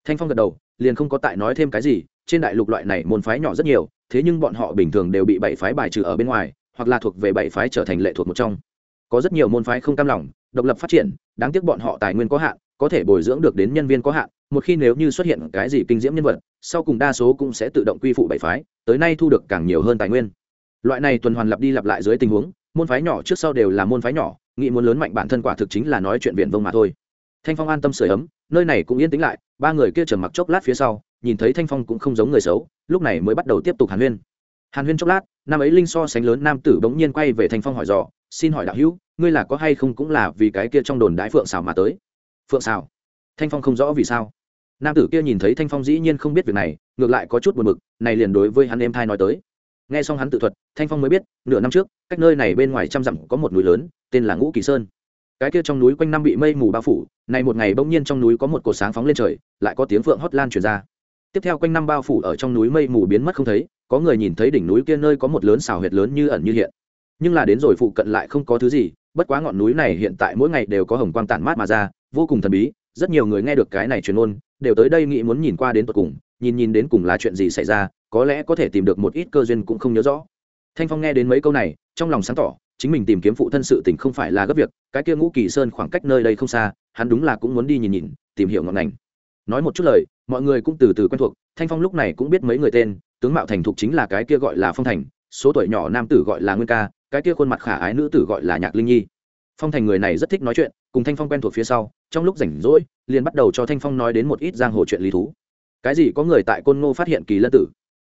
Thanh phong gật đầu, liền không có tại nói thêm cái gì, trên đại lục loại này môn phái nhỏ rất nhiều, thế nhưng bọn họ bình thường đều bị bảy phái bài trừ ở bên ngoài, hoặc là thuộc về bảy phái trở thành lệ thuộc một trong. Có rất nhiều môn phái không cam lòng, độc lập phát triển, đáng tiếc bọn họ tài nguyên có hạn, có thể bồi dưỡng được đến nhân viên có hạn một khi nếu như xuất hiện cái gì kinh diễm nhân vật, sau cùng đa số cũng sẽ tự động quy phụ bảy phái, tới nay thu được càng nhiều hơn tài nguyên. Loại này tuần hoàn lặp đi lặp lại dưới tình huống, môn phái nhỏ trước sau đều là môn phái nhỏ nghị muốn lớn mạnh bản thân quả thực chính là nói chuyện viện vông mà thôi. Thanh phong an tâm sửa ấm, nơi này cũng yên tĩnh lại, ba người kia trầm mặc chốc lát phía sau, nhìn thấy thanh phong cũng không giống người xấu, lúc này mới bắt đầu tiếp tục hàn huyên. Hàn huyên chốc lát nam ấy linh so sánh lớn nam tử bỗng nhiên quay về thanh phong hỏi dò, xin hỏi đạo hữu, ngươi là có hay không cũng là vì cái kia trong đồn đái phượng xào mà tới? Phượng xào thanh phong không rõ vì sao nam tử kia nhìn thấy thanh phong dĩ nhiên không biết việc này ngược lại có chút buồn mực này liền đối với hắn em thai nói tới. Nghe xong hắn tự thuật, thanh phong mới biết, nửa năm trước, cách nơi này bên ngoài trăm dặm có một núi lớn, tên là ngũ kỳ sơn. Cái kia trong núi quanh năm bị mây mù bao phủ, này một ngày bỗng nhiên trong núi có một cột sáng phóng lên trời, lại có tiếng phượng hót lan truyền ra. Tiếp theo quanh năm bao phủ ở trong núi mây mù biến mất không thấy, có người nhìn thấy đỉnh núi kia nơi có một lớn xào huyệt lớn như ẩn như hiện. Nhưng là đến rồi phụ cận lại không có thứ gì, bất quá ngọn núi này hiện tại mỗi ngày đều có hồng quang tản mát mà ra, vô cùng thần bí rất nhiều người nghe được cái này truyền ôn đều tới đây nghĩ muốn nhìn qua đến tận cùng, nhìn nhìn đến cùng là chuyện gì xảy ra, có lẽ có thể tìm được một ít cơ duyên cũng không nhớ rõ. Thanh phong nghe đến mấy câu này, trong lòng sáng tỏ, chính mình tìm kiếm phụ thân sự tình không phải là gấp việc, cái kia ngũ kỳ sơn khoảng cách nơi đây không xa, hắn đúng là cũng muốn đi nhìn nhìn, tìm hiểu ngọn ngành. Nói một chút lời, mọi người cũng từ từ quen thuộc, thanh phong lúc này cũng biết mấy người tên, tướng mạo thành thục chính là cái kia gọi là phong thành, số tuổi nhỏ nam tử gọi là nguyên ca, cái kia khuôn mặt khả ái nữ tử gọi là nhạc linh nhi. Phong thành người này rất thích nói chuyện, cùng thanh phong quen thuộc phía sau trong lúc rảnh rỗi, liền bắt đầu cho thanh phong nói đến một ít giang hồ chuyện lý thú. Cái gì có người tại côn ngô phát hiện kỳ lân tử?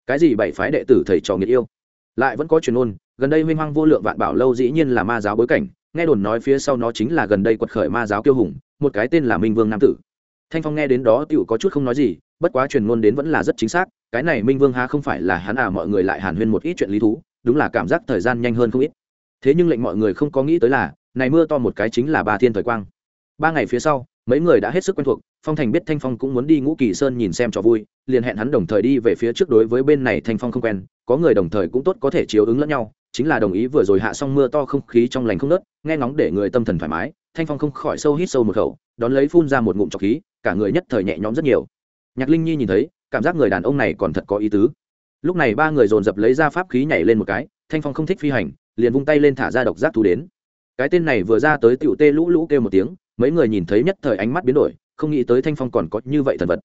Cái gì bảy phái đệ tử thầy trò nghiệt yêu? Lại vẫn có truyền ôn gần đây huynh hoang vô lượng vạn bảo lâu dĩ nhiên là ma giáo bối cảnh, nghe đồn nói phía sau nó chính là gần đây quật khởi ma giáo kiêu hùng, một cái tên là minh vương nam tử. Thanh phong nghe đến đó tựu có chút không nói gì, bất quá truyền ngôn đến vẫn là rất chính xác, cái này minh vương Ha không phải là hắn à mọi người lại hàn huyên một ít chuyện lý thú, đúng là cảm giác thời gian nhanh hơn không ít. Thế nhưng lệnh mọi người không có nghĩ tới là, này mưa to một cái chính là ba thiên thời quang ba ngày phía sau, mấy người đã hết sức quen thuộc, phong thành biết thanh phong cũng muốn đi ngũ kỳ sơn nhìn xem cho vui, liền hẹn hắn đồng thời đi về phía trước đối với bên này thanh phong không quen, có người đồng thời cũng tốt có thể chiếu ứng lẫn nhau, chính là đồng ý vừa rồi hạ xong mưa to không khí trong lành không nớt nghe ngóng để người tâm thần thoải mái, thanh phong không khỏi sâu hít sâu một khẩu, đón lấy phun ra một ngụm trọc khí, cả người nhất thời nhẹ nhõm rất nhiều. Nhạc linh nhi nhìn thấy, cảm giác người đàn ông này còn thật có ý tứ. Lúc này ba người dồn dập lấy ra pháp khí nhảy lên một cái, thanh phong không thích phi hành, liền vung tay lên thả ra độc giác thú đến. Cái tên này vừa ra tới tựu tê lũ lũ kêu một tiếng mấy người nhìn thấy nhất thời ánh mắt biến đổi, không nghĩ tới thanh phong còn có như vậy thần vật.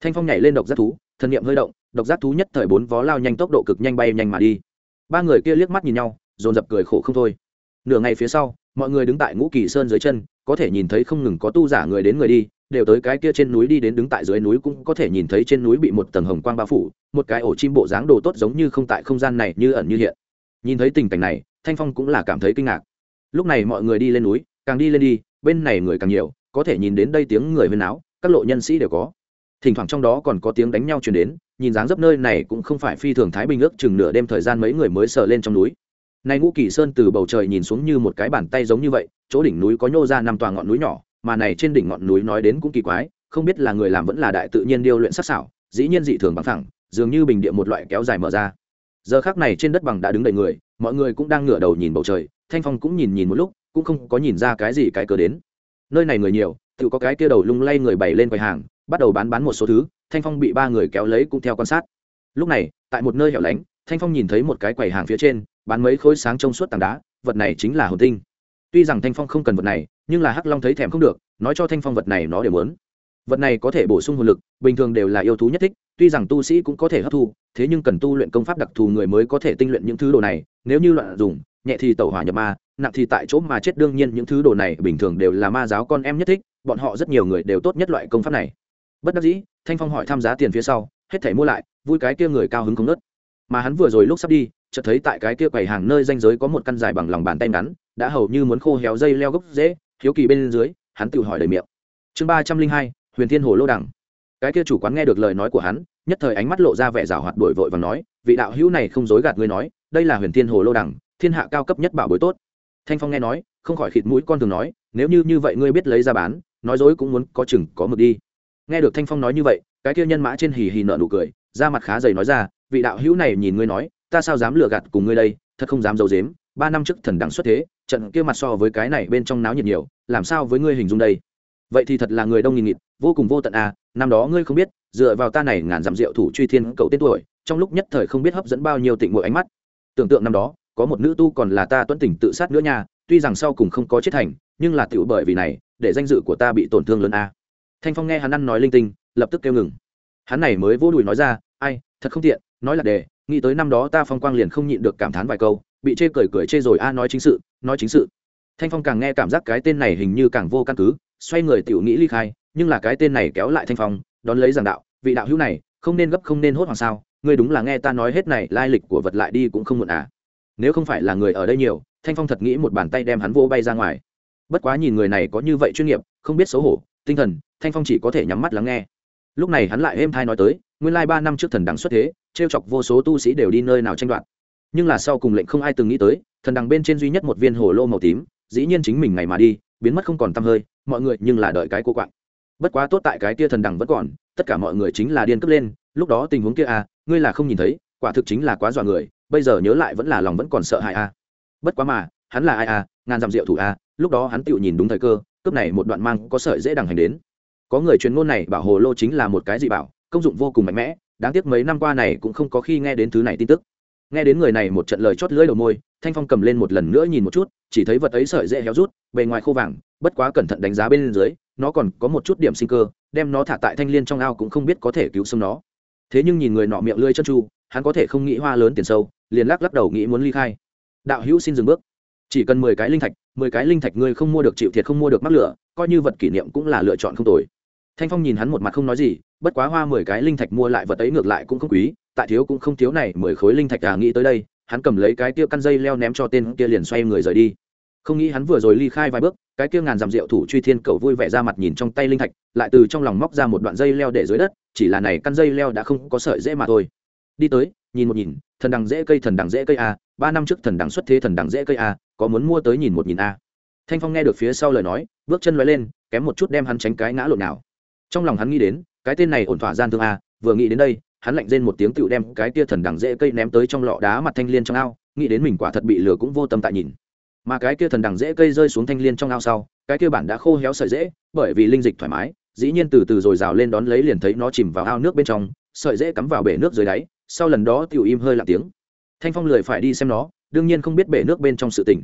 Thanh phong nhảy lên độc giác thú, thần niệm hơi động, độc giác thú nhất thời bốn vó lao nhanh tốc độ cực nhanh bay nhanh mà đi. Ba người kia liếc mắt nhìn nhau, dồn dập cười khổ không thôi. Nửa ngày phía sau, mọi người đứng tại ngũ kỳ sơn dưới chân, có thể nhìn thấy không ngừng có tu giả người đến người đi, đều tới cái kia trên núi đi đến đứng tại dưới núi cũng có thể nhìn thấy trên núi bị một tầng hồng quang bao phủ, một cái ổ chim bộ dáng đồ tốt giống như không tại không gian này như ẩn như hiện. Nhìn thấy tình cảnh này, thanh phong cũng là cảm thấy kinh ngạc. Lúc này mọi người đi lên núi, càng đi lên đi bên này người càng nhiều, có thể nhìn đến đây tiếng người huyên náo, các lộ nhân sĩ đều có. Thỉnh thoảng trong đó còn có tiếng đánh nhau chuyển đến, nhìn dáng dấp nơi này cũng không phải phi thường thái bình ước chừng nửa đêm thời gian mấy người mới sờ lên trong núi. Nay ngũ kỳ sơn từ bầu trời nhìn xuống như một cái bàn tay giống như vậy, chỗ đỉnh núi có nhô ra năm tòa ngọn núi nhỏ, mà này trên đỉnh ngọn núi nói đến cũng kỳ quái, không biết là người làm vẫn là đại tự nhiên điêu luyện sắc sảo, dĩ nhiên dị thường bằng thẳng dường như bình địa một loại kéo dài mở ra. Giờ khác này trên đất bằng đã đứng đầy người, mọi người cũng đang ngửa đầu nhìn bầu trời, thanh phong cũng nhìn nhìn một lúc cũng không có nhìn ra cái gì cái cớ đến. Nơi này người nhiều, tự có cái kia đầu lung lay người bày lên quầy hàng, bắt đầu bán bán một số thứ, thanh phong bị ba người kéo lấy cũng theo quan sát. Lúc này, tại một nơi hẻo lánh, thanh phong nhìn thấy một cái quầy hàng phía trên, bán mấy khối sáng trong suốt tảng đá, vật này chính là hồn tinh. Tuy rằng thanh phong không cần vật này, nhưng là hắc long thấy thèm không được, nói cho thanh phong vật này nó đều muốn. Vật này có thể bổ sung hồn lực, bình thường đều là yêu thú nhất thích, tuy rằng tu sĩ cũng có thể hấp thu, thế nhưng cần tu luyện công pháp đặc thù người mới có thể tinh luyện những thứ đồ này, nếu như loạn dùng nhẹ thì tẩu hỏa nhập ma, nặng thì tại chỗ mà chết. Đương nhiên những thứ đồ này bình thường đều là ma giáo con em nhất thích, bọn họ rất nhiều người đều tốt nhất loại công pháp này. Bất đắc dĩ, thanh phong hỏi tham giá tiền phía sau, hết thể mua lại, vui cái kia người cao hứng không nớt mà hắn vừa rồi lúc sắp đi, chợt thấy tại cái kia quầy hàng nơi danh giới có một căn dài bằng lòng bàn tay ngắn, đã hầu như muốn khô héo dây leo gốc dễ, hiếu kỳ bên dưới, hắn tự hỏi đầy miệng. Chương ba trăm linh hai, huyền thiên hồ lô đẳng cái kia chủ quán nghe được lời nói của hắn, nhất thời ánh mắt lộ ra vẻ rào hoạt đổi vội và nói, vị đạo hữu này không dối gạt ngươi nói, đây là huyền thiên hồ lô đẳng thiên hạ cao cấp nhất bảo bối tốt. Thanh phong nghe nói, không khỏi khịt mũi con thường nói, nếu như như vậy ngươi biết lấy ra bán, nói dối cũng muốn có chừng, có mực đi. Nghe được thanh phong nói như vậy, cái kia nhân mã trên hì hì nợ nụ cười ra mặt khá dày nói ra, vị đạo hữu này nhìn ngươi nói, ta sao dám lừa gạt cùng ngươi đây, thật không dám giấu dếm ba năm trước thần đẳng xuất thế, trận kia mặt so với cái này bên trong náo nhiệt nhiều, làm sao với ngươi hình dung đây? Vậy thì thật là người đông nghìn nghịt, vô cùng vô tận à năm đó ngươi không biết, dựa vào ta này ngàn dặm rượu thủ truy thiên cậu tên tuổi, trong lúc nhất thời không biết hấp dẫn bao nhiêu tịnh mỗi ánh mắt. Tưởng tượng năm đó có một nữ tu còn là ta tuấn tỉnh tự sát nữa nha, tuy rằng sau cùng không có chết thành, nhưng là tựu bởi vì này, để danh dự của ta bị tổn thương lớn a. Thanh phong nghe hắn ăn nói linh tinh, lập tức kêu ngừng. Hắn này mới vô đùi nói ra, ai, thật không tiện, nói là đề nghĩ tới năm đó ta phong quang liền không nhịn được cảm thán vài câu, bị chê cười cười chê rồi a, nói chính sự, nói chính sự. Thanh phong càng nghe cảm giác cái tên này hình như càng vô căn cứ, xoay người tiểu nghĩ ly khai, nhưng là cái tên này kéo lại thanh phong, đón lấy giảng đạo, vị đạo hữu này, không nên gấp không nên hốt hoàng sao, ngươi đúng là nghe ta nói hết này, lai lịch của vật lại đi cũng không muộn à nếu không phải là người ở đây nhiều, thanh phong thật nghĩ một bàn tay đem hắn vô bay ra ngoài. Bất quá nhìn người này có như vậy chuyên nghiệp, không biết xấu hổ, tinh thần, thanh phong chỉ có thể nhắm mắt lắng nghe. Lúc này hắn lại êm thai nói tới, nguyên lai ba năm trước thần đằng xuất thế t r e o chọc vô số tu sĩ đều đi nơi nào tranh đoạt. Nhưng là sau cùng lệnh không ai từng nghĩ tới, thần đằng bên trên duy nhất một viên hồ lô màu tím, dĩ nhiên chính mình ngày mà đi, biến mất không còn t hơi, mọi người nhưng là đợi cái cô quạng. Bất quá tốt tại cái kia thần đằng vẫn còn, tất cả mọi người chính là điên cướp lên, lúc đó tình huống kia à ngươi là không nhìn thấy, quả thực chính là quá dọa người bây giờ nhớ lại vẫn là lòng vẫn còn sợ hãi à. Bất quá mà, hắn là ai à ngàn dặm rượu thủ à lúc đó hắn tựu nhìn đúng thời cơ, cướp này một đoạn mang có sợi dễ đằng hành đến. Có người truyền ngôn này bảo hồ lô chính là một cái dị bảo, công dụng vô cùng mạnh mẽ, đáng tiếc mấy năm qua này cũng không có khi nghe đến thứ này tin tức. Nghe đến người này một trận lời chót lưỡi đầu môi, thanh phong cầm lên một lần nữa nhìn một chút, chỉ thấy vật ấy sợi dễ héo rút, bề ngoài khô vàng, bất quá cẩn thận đánh giá bên dưới, nó còn có một chút điểm sinh cơ, đem nó thả tại thanh liên trong ao cũng không biết có thể cứu sống nó. Thế nhưng nhìn người nọ miệng lưỡi chân chu, hắn có thể không nghĩ hoa lớn tiền sâu liền lắc lắc đầu nghĩ muốn ly khai. Đạo hữu xin dừng bước. Chỉ cần mười cái linh thạch, mười cái linh thạch ngươi không mua được chịu thiệt không mua được mắc lửa, coi như vật kỷ niệm cũng là lựa chọn không tồi. Thanh phong nhìn hắn một mặt không nói gì, bất quá hoa mười cái linh thạch mua lại vật ấy ngược lại cũng không quý, tại thiếu cũng không thiếu này mười khối linh thạch à nghĩ tới đây, hắn cầm lấy cái kia căn dây leo ném cho tên kia liền xoay người rời đi. Không nghĩ hắn vừa rồi ly khai vài bước, cái kia ngàn dặm rượu thủ truy thiên cầu vui vẻ ra mặt nhìn trong tay linh thạch, lại từ trong lòng móc ra một đoạn dây leo để dưới đất, chỉ là này căn dây leo đã không có sợi dễ mà thôi. Đi tới, nhìn một nhìn thần đằng dễ cây thần đằng dễ cây a, ba năm trước thần đằng xuất thế thần đằng dễ cây a, có muốn mua tới nhìn một nhìn a. Thanh phong nghe được phía sau lời nói, bước chân l lên, kém một chút đem hắn tránh cái ngã lộn nào. Trong lòng hắn nghĩ đến, cái tên này ổn thỏa gian thương a, vừa nghĩ đến đây, hắn lạnh rên một tiếng tựu đem cái tia thần đằng dễ cây ném tới trong lọ đá mặt thanh liên trong ao, nghĩ đến mình quả thật bị lừa cũng vô tâm tại nhìn. Mà cái kia thần đằng dễ cây rơi xuống thanh liên trong ao sau, cái kia bản đã khô héo sợi dễ, bởi vì linh dịch thoải mái, dĩ nhiên từ từ rồi rào lên đón lấy liền thấy nó chìm vào ao nước bên trong, sợi dễ cắm vào bể nước dưới đáy sau lần đó tiểu im hơi lặng tiếng. Thanh phong lười phải đi xem nó, đương nhiên không biết bể nước bên trong sự tình.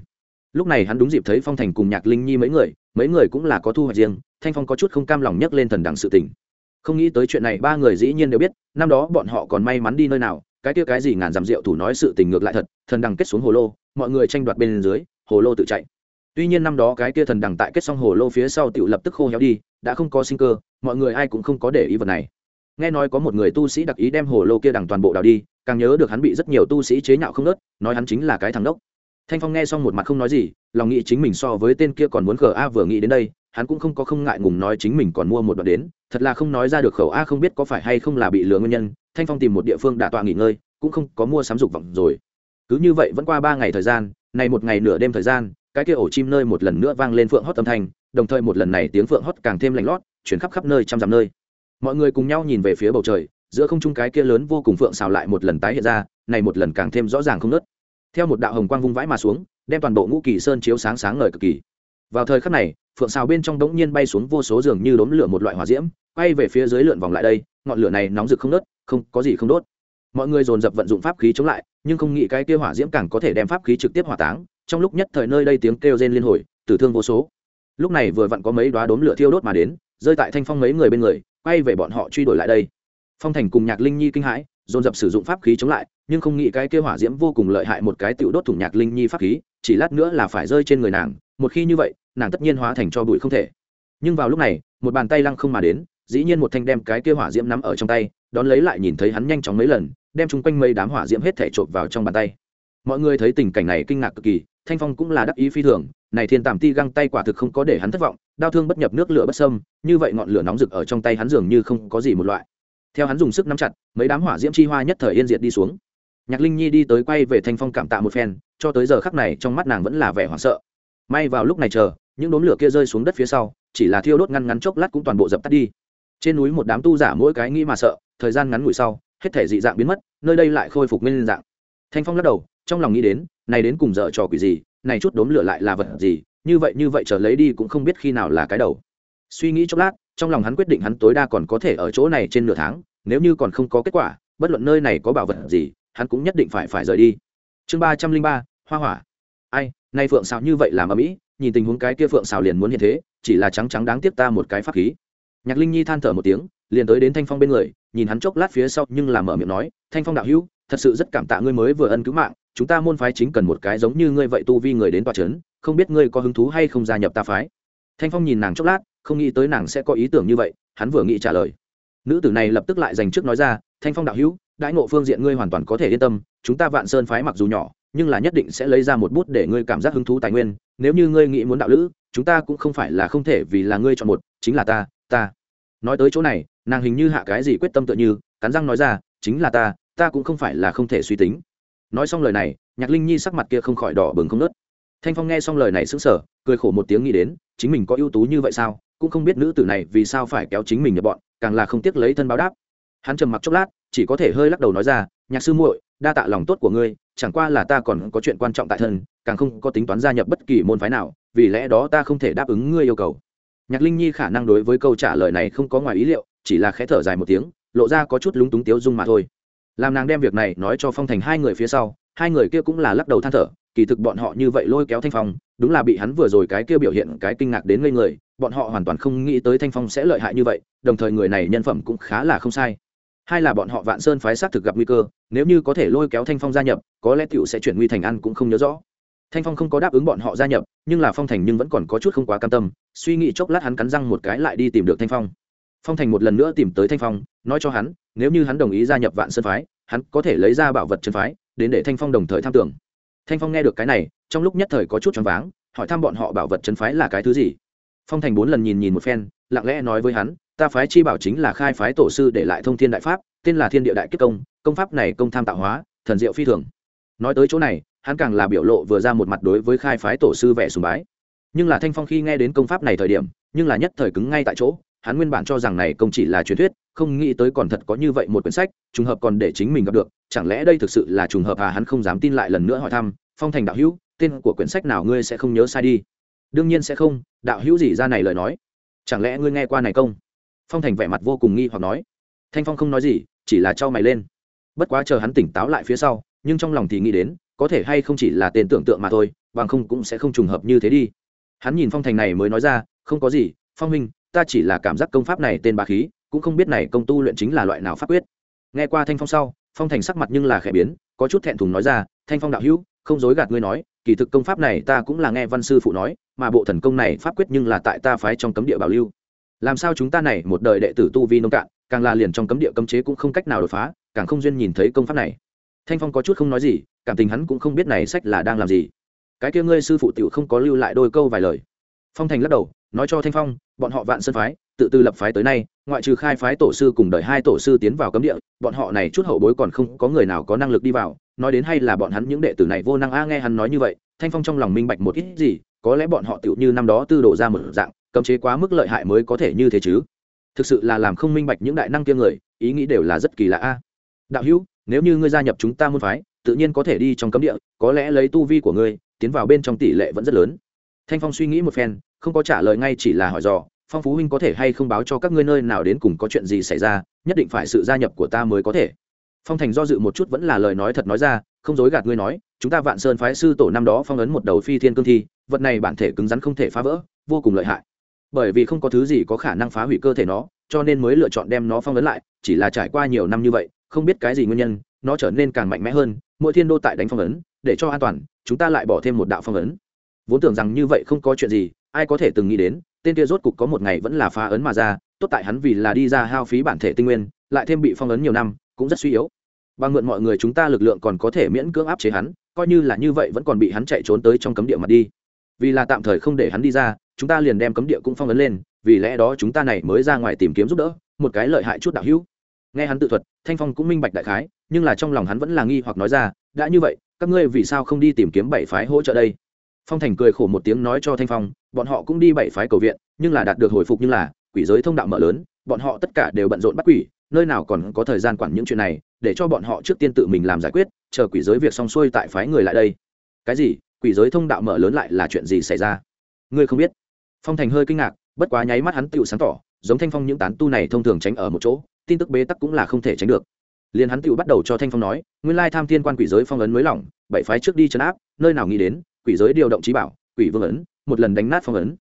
Lúc này hắn đúng dịp thấy phong thành cùng nhạc linh nhi mấy người mấy người cũng là có thu hoạch riêng, thanh phong có chút không cam lòng nhấc lên thần đẳng sự tình. Không nghĩ tới chuyện này, ba người dĩ nhiên đều biết, năm đó bọn họ còn may mắn đi nơi nào, cái kia cái gì ngàn giảm rượu thủ nói sự tình ngược lại thật, thần đằng kết xuống hồ lô, mọi người tranh đoạt bên dưới, hồ lô tự chạy. Tuy nhiên năm đó cái kia thần đằng tại kết xong hồ lô phía sau tự lập tức khô héo đi, đã không có sinh cơ, mọi người ai cũng không có để ý vật này nghe nói có một người tu sĩ đặc ý đem hồ lô kia đằng toàn bộ đào đi, càng nhớ được hắn bị rất nhiều tu sĩ chế nhạo không nớt, nói hắn chính là cái thằng đốc thanh phong nghe xong một mặt không nói gì, lòng nghĩ chính mình so với tên kia còn muốn khở a vừa nghĩ đến đây, hắn cũng không có không ngại ngùng nói chính mình còn mua một đoạn đến, thật là không nói ra được khẩu a không biết có phải hay không là bị lừa nguyên nhân, thanh phong tìm một địa phương đả tọa nghỉ ngơi, cũng không có mua sắm dục vọng rồi. Cứ như vậy vẫn qua ba ngày thời gian, này một ngày nửa đêm thời gian, cái kia ổ chim nơi một lần nữa vang lên phượng hót âm thanh, đồng thời một lần này tiếng phượng hót càng thêm lạnh lót, chuyển khắp khắp nơi trăm dặm nơi mọi người cùng nhau nhìn về phía bầu trời, giữa không trung cái kia lớn vô cùng phượng xào lại một lần tái hiện ra, này một lần càng thêm rõ ràng không nớt. Theo một đạo hồng quang vung vãi mà xuống, đem toàn bộ ngũ kỳ sơn chiếu sáng sáng ngời cực kỳ. Vào thời khắc này, phượng xào bên trong đống nhiên bay xuống vô số giường như đốm lửa một loại hỏa diễm bay về phía dưới lượn vòng lại đây, ngọn lửa này nóng rực không nớt, không, có gì không đốt. Mọi người dồn dập vận dụng pháp khí chống lại, nhưng không nghĩ cái kia hỏa diễm càng có thể đem pháp khí trực tiếp hỏa táng, trong lúc nhất thời nơi đây tiếng kêu rên liên hồi, tử thương vô số. Lúc này vừa vặn có mấy đoá đốm lửa thiêu đốt mà đến, rơi tại thanh phong mấy người bên người quay về bọn họ truy đuổi lại đây. Phong thành cùng nhạc linh nhi kinh hãi, dồn dập sử dụng pháp khí chống lại, nhưng không nghĩ cái kêu hỏa diễm vô cùng lợi hại một cái tiểu đốt thủng nhạc linh nhi pháp khí, chỉ lát nữa là phải rơi trên người nàng, một khi như vậy, nàng tất nhiên hóa thành cho bụi không thể. Nhưng vào lúc này, một bàn tay lăng không mà đến, dĩ nhiên một thanh đem cái kia hỏa diễm nắm ở trong tay, đón lấy lại nhìn thấy hắn nhanh chóng mấy lần, đem chung quanh mây đám hỏa diễm hết thể trộm vào trong bàn tay. Mọi người thấy tình cảnh này kinh ngạc cực kỳ, thanh phong cũng là đắc ý phi thường này thiên tàm ti găng tay quả thực không có để hắn thất vọng, đau thương bất nhập nước lửa bất sâm như vậy ngọn lửa nóng rực ở trong tay hắn dường như không có gì một loại. Theo hắn dùng sức nắm chặt, mấy đám hỏa diễm chi hoa nhất thời yên diệt đi xuống. Nhạc linh nhi đi tới quay về thanh phong cảm tạ một phen, cho tới giờ khắc này trong mắt nàng vẫn là vẻ hoảng sợ. May vào lúc này chờ, những đốm lửa kia rơi xuống đất phía sau, chỉ là thiêu đốt ngăn ngắn chốc lát cũng toàn bộ dập tắt đi. Trên núi một đám tu giả mỗi cái nghĩ mà sợ, thời gian ngắn ngủi sau, hết thể dị dạng biến mất, nơi đây lại khôi phục nguyên dạng. Thanh phong lắc đầu, trong lòng nghĩ đến, này đến cùng dở trò quỷ gì này chút đốm lửa lại là vật gì, như vậy như vậy chờ lấy đi cũng không biết khi nào là cái đầu. Suy nghĩ chốc lát, trong lòng hắn quyết định hắn tối đa còn có thể ở chỗ này trên nửa tháng, nếu như còn không có kết quả, bất luận nơi này có bảo vật gì, hắn cũng nhất định phải phải rời đi. Chương ba trăm linh ba, hoa hỏa. Ai, nay phượng xào như vậy làm ở mỹ nhìn tình huống cái kia phượng xào liền muốn hiện thế, chỉ là trắng trắng đáng tiếc ta một cái pháp khí. Nhạc linh nhi than thở một tiếng, liền tới đến thanh phong bên người, nhìn hắn chốc lát phía sau nhưng làm mở miệng nói, thanh phong đạo hữu, thật sự rất cảm tạ ngươi mới vừa ân cứu mạng chúng ta môn phái chính cần một cái giống như ngươi vậy tu vi người đến tòa trấn không biết ngươi có hứng thú hay không gia nhập ta phái. Thanh phong nhìn nàng chốc lát, không nghĩ tới nàng sẽ có ý tưởng như vậy, hắn vừa nghĩ trả lời. Nữ tử này lập tức lại dành trước nói ra, thanh phong đạo hữu, đãi ngộ phương diện ngươi hoàn toàn có thể yên tâm, chúng ta vạn sơn phái mặc dù nhỏ, nhưng là nhất định sẽ lấy ra một bút để ngươi cảm giác hứng thú tài nguyên, nếu như ngươi nghĩ muốn đạo lữ, chúng ta cũng không phải là không thể vì là ngươi chọn một, chính là ta ta. Nói tới chỗ này, nàng hình như hạ cái gì quyết tâm tựa như, cắn răng nói ra, chính là ta ta cũng không phải là không thể suy tính nói xong lời này, nhạc linh nhi sắc mặt kia không khỏi đỏ bừng không nớt thanh phong nghe xong lời này sững sờ, cười khổ một tiếng nghĩ đến, chính mình có ưu tú như vậy sao? Cũng không biết nữ tử này vì sao phải kéo chính mình nhập bọn, càng là không tiếc lấy thân báo đáp. Hắn trầm mặc chốc lát, chỉ có thể hơi lắc đầu nói ra, nhạc sư muội, đa tạ lòng tốt của ngươi, chẳng qua là ta còn có chuyện quan trọng tại thân, càng không có tính toán gia nhập bất kỳ môn phái nào, vì lẽ đó ta không thể đáp ứng ngươi yêu cầu. Nhạc linh nhi khả năng đối với câu trả lời này không có ngoài ý liệu, chỉ là khẽ thở dài một tiếng, lộ ra có chút lúng túng tiếu dung mà thôi làm nàng đem việc này nói cho phong thành hai người phía sau, hai người kia cũng là lắc đầu than thở, kỳ thực bọn họ như vậy lôi kéo thanh phong, đúng là bị hắn vừa rồi cái kia biểu hiện cái kinh ngạc đến ngây người, bọn họ hoàn toàn không nghĩ tới thanh phong sẽ lợi hại như vậy, đồng thời người này nhân phẩm cũng khá là không sai. Hai là bọn họ vạn sơn phái xác thực gặp nguy cơ, nếu như có thể lôi kéo thanh phong gia nhập, có lẽ t sẽ chuyển nguy thành ăn cũng không nhớ rõ. Thanh phong không có đáp ứng bọn họ gia nhập, nhưng là phong thành nhưng vẫn còn có chút không quá cam tâm, suy nghĩ chốc lát hắn cắn răng một cái lại đi tìm được thanh phong phong thành một lần nữa tìm tới thanh phong, nói cho hắn, nếu như hắn đồng ý gia nhập vạn sơn phái, hắn có thể lấy ra bảo vật chân phái, đến để thanh phong đồng thời tham tưởng. Thanh phong nghe được cái này, trong lúc nhất thời có chút choáng váng, hỏi thăm bọn họ bảo vật chân phái là cái thứ gì. Phong thành bốn lần nhìn nhìn một phen, lặng lẽ nói với hắn, ta phái chi bảo chính là khai phái tổ sư để lại thông thiên đại pháp, tên là thiên địa đại kết công công pháp này công tham tạo hóa, thần diệu phi thường. Nói tới chỗ này, hắn càng là biểu lộ vừa ra một mặt đối với khai phái tổ sư vẻ sùng bái. Nhưng là thanh phong khi nghe đến công pháp này thời điểm, nhưng là nhất thời cứng ngay tại chỗ hắn nguyên bản cho rằng này công chỉ là truyền thuyết, không nghĩ tới còn thật có như vậy một quyển sách, trùng hợp còn để chính mình gặp được, chẳng lẽ đây thực sự là trùng hợp à? Hắn không dám tin lại lần nữa hỏi thăm, phong thành đạo hữu, tên của quyển sách nào ngươi sẽ không nhớ sai đi? Đương nhiên sẽ không, đạo hữu gì ra này lời nói. Chẳng lẽ ngươi nghe qua này công phong thành vẻ mặt vô cùng nghi hoặc nói. Thanh phong không nói gì, chỉ là trao mày lên. Bất quá chờ hắn tỉnh táo lại phía sau, nhưng trong lòng thì nghĩ đến, có thể hay không chỉ là tên tưởng tượng mà thôi, bằng không cũng sẽ không trùng hợp như thế đi. Hắn nhìn phong thành này mới nói ra, không có gì, phong minh ta chỉ là cảm giác công pháp này tên bà khí, cũng không biết này công tu luyện chính là loại nào pháp quyết. Nghe qua thanh phong sau, phong thành sắc mặt nhưng là khẽ biến, có chút thẹn thùng nói ra, thanh phong đạo hữu, không dối gạt ngươi nói, kỳ thực công pháp này ta cũng là nghe văn sư phụ nói, mà bộ thần công này pháp quyết nhưng là tại ta phái trong cấm địa bảo lưu. Làm sao chúng ta này một đời đệ tử tu vi nông cạn, càng là liền trong cấm địa cấm chế cũng không cách nào đột phá, càng không duyên nhìn thấy công pháp này. Thanh phong có chút không nói gì, cảm tình hắn cũng không biết này sách là đang làm gì. Cái kia ngươi sư phụ tiểu không có lưu lại đôi câu vài lời. Phong thành lắc đầu nói cho thanh phong, bọn họ vạn sơn phái, tự tư lập phái tới nay, ngoại trừ khai phái tổ sư cùng đợi hai tổ sư tiến vào cấm địa, bọn họ này chút hậu bối còn không có người nào có năng lực đi vào. Nói đến hay là bọn hắn những đệ tử này vô năng a, nghe hắn nói như vậy, thanh phong trong lòng minh bạch một ít gì, có lẽ bọn họ tựu như năm đó tư đổ ra một dạng, cấm chế quá mức lợi hại mới có thể như thế chứ. Thực sự là làm không minh bạch những đại năng kia người, ý nghĩ đều là rất kỳ lạ a. Đạo hữu, nếu như ngươi gia nhập chúng ta môn phái, tự nhiên có thể đi trong cấm địa, có lẽ lấy tu vi của ngươi, tiến vào bên trong tỷ lệ vẫn rất lớn. Thanh phong suy nghĩ một phen không có trả lời ngay chỉ là hỏi dò, phong phú huynh có thể hay không báo cho các ngươi nơi nào đến cùng có chuyện gì xảy ra, nhất định phải sự gia nhập của ta mới có thể. Phong thành do dự một chút vẫn là lời nói thật nói ra, không dối gạt ngươi nói, chúng ta vạn sơn phái sư tổ năm đó phong ấn một đầu phi thiên cương thi, vật này bản thể cứng rắn không thể phá vỡ, vô cùng lợi hại. Bởi vì không có thứ gì có khả năng phá hủy cơ thể nó, cho nên mới lựa chọn đem nó phong ấn lại, chỉ là trải qua nhiều năm như vậy, không biết cái gì nguyên nhân, nó trở nên càng mạnh mẽ hơn, mỗi thiên đô tại đánh phong ấn, để cho an toàn, chúng ta lại bỏ thêm một đạo phong ấn. Vốn tưởng rằng như vậy không có chuyện gì ai có thể từng nghĩ đến, tên kia rốt cục có một ngày vẫn là phá ấn mà ra, tốt tại hắn vì là đi ra hao phí bản thể tinh nguyên, lại thêm bị phong ấn nhiều năm, cũng rất suy yếu. Bằng mượn mọi người chúng ta lực lượng còn có thể miễn cưỡng áp chế hắn, coi như là như vậy vẫn còn bị hắn chạy trốn tới trong cấm địa mặt đi. Vì là tạm thời không để hắn đi ra, chúng ta liền đem cấm địa cũng phong ấn lên, vì lẽ đó chúng ta này mới ra ngoài tìm kiếm giúp đỡ, một cái lợi hại chút đạo hữu. Nghe hắn tự thuật, thanh phong cũng minh bạch đại khái, nhưng là trong lòng hắn vẫn là nghi hoặc nói ra, đã như vậy, các ngươi vì sao không đi tìm kiếm bảy phái hỗ trợ đây? Phong thành cười khổ một tiếng nói cho thanh phong, bọn họ cũng đi bảy phái cầu viện, nhưng là đạt được hồi phục như là, quỷ giới thông đạo mở lớn, bọn họ tất cả đều bận rộn bắt quỷ, nơi nào còn có thời gian quản những chuyện này, để cho bọn họ trước tiên tự mình làm giải quyết, chờ quỷ giới việc xong xuôi tại phái người lại đây. Cái gì? Quỷ giới thông đạo mở lớn lại là chuyện gì xảy ra? Ngươi không biết. Phong thành hơi kinh ngạc, bất quá nháy mắt hắn tựu sáng tỏ, giống thanh phong những tán tu này thông thường tránh ở một chỗ, tin tức bế tắc cũng là không thể tránh được. Liền hắn tựu bắt đầu cho thanh phong nói, nguyên lai tham thiên quan quỷ giới phong ấn mới lỏng, bảy phái trước đi chấn áp, nơi nào nghĩ đến quỷ giới điều động trí bảo, quỷ vương ấn, một lần đánh nát phong ấn.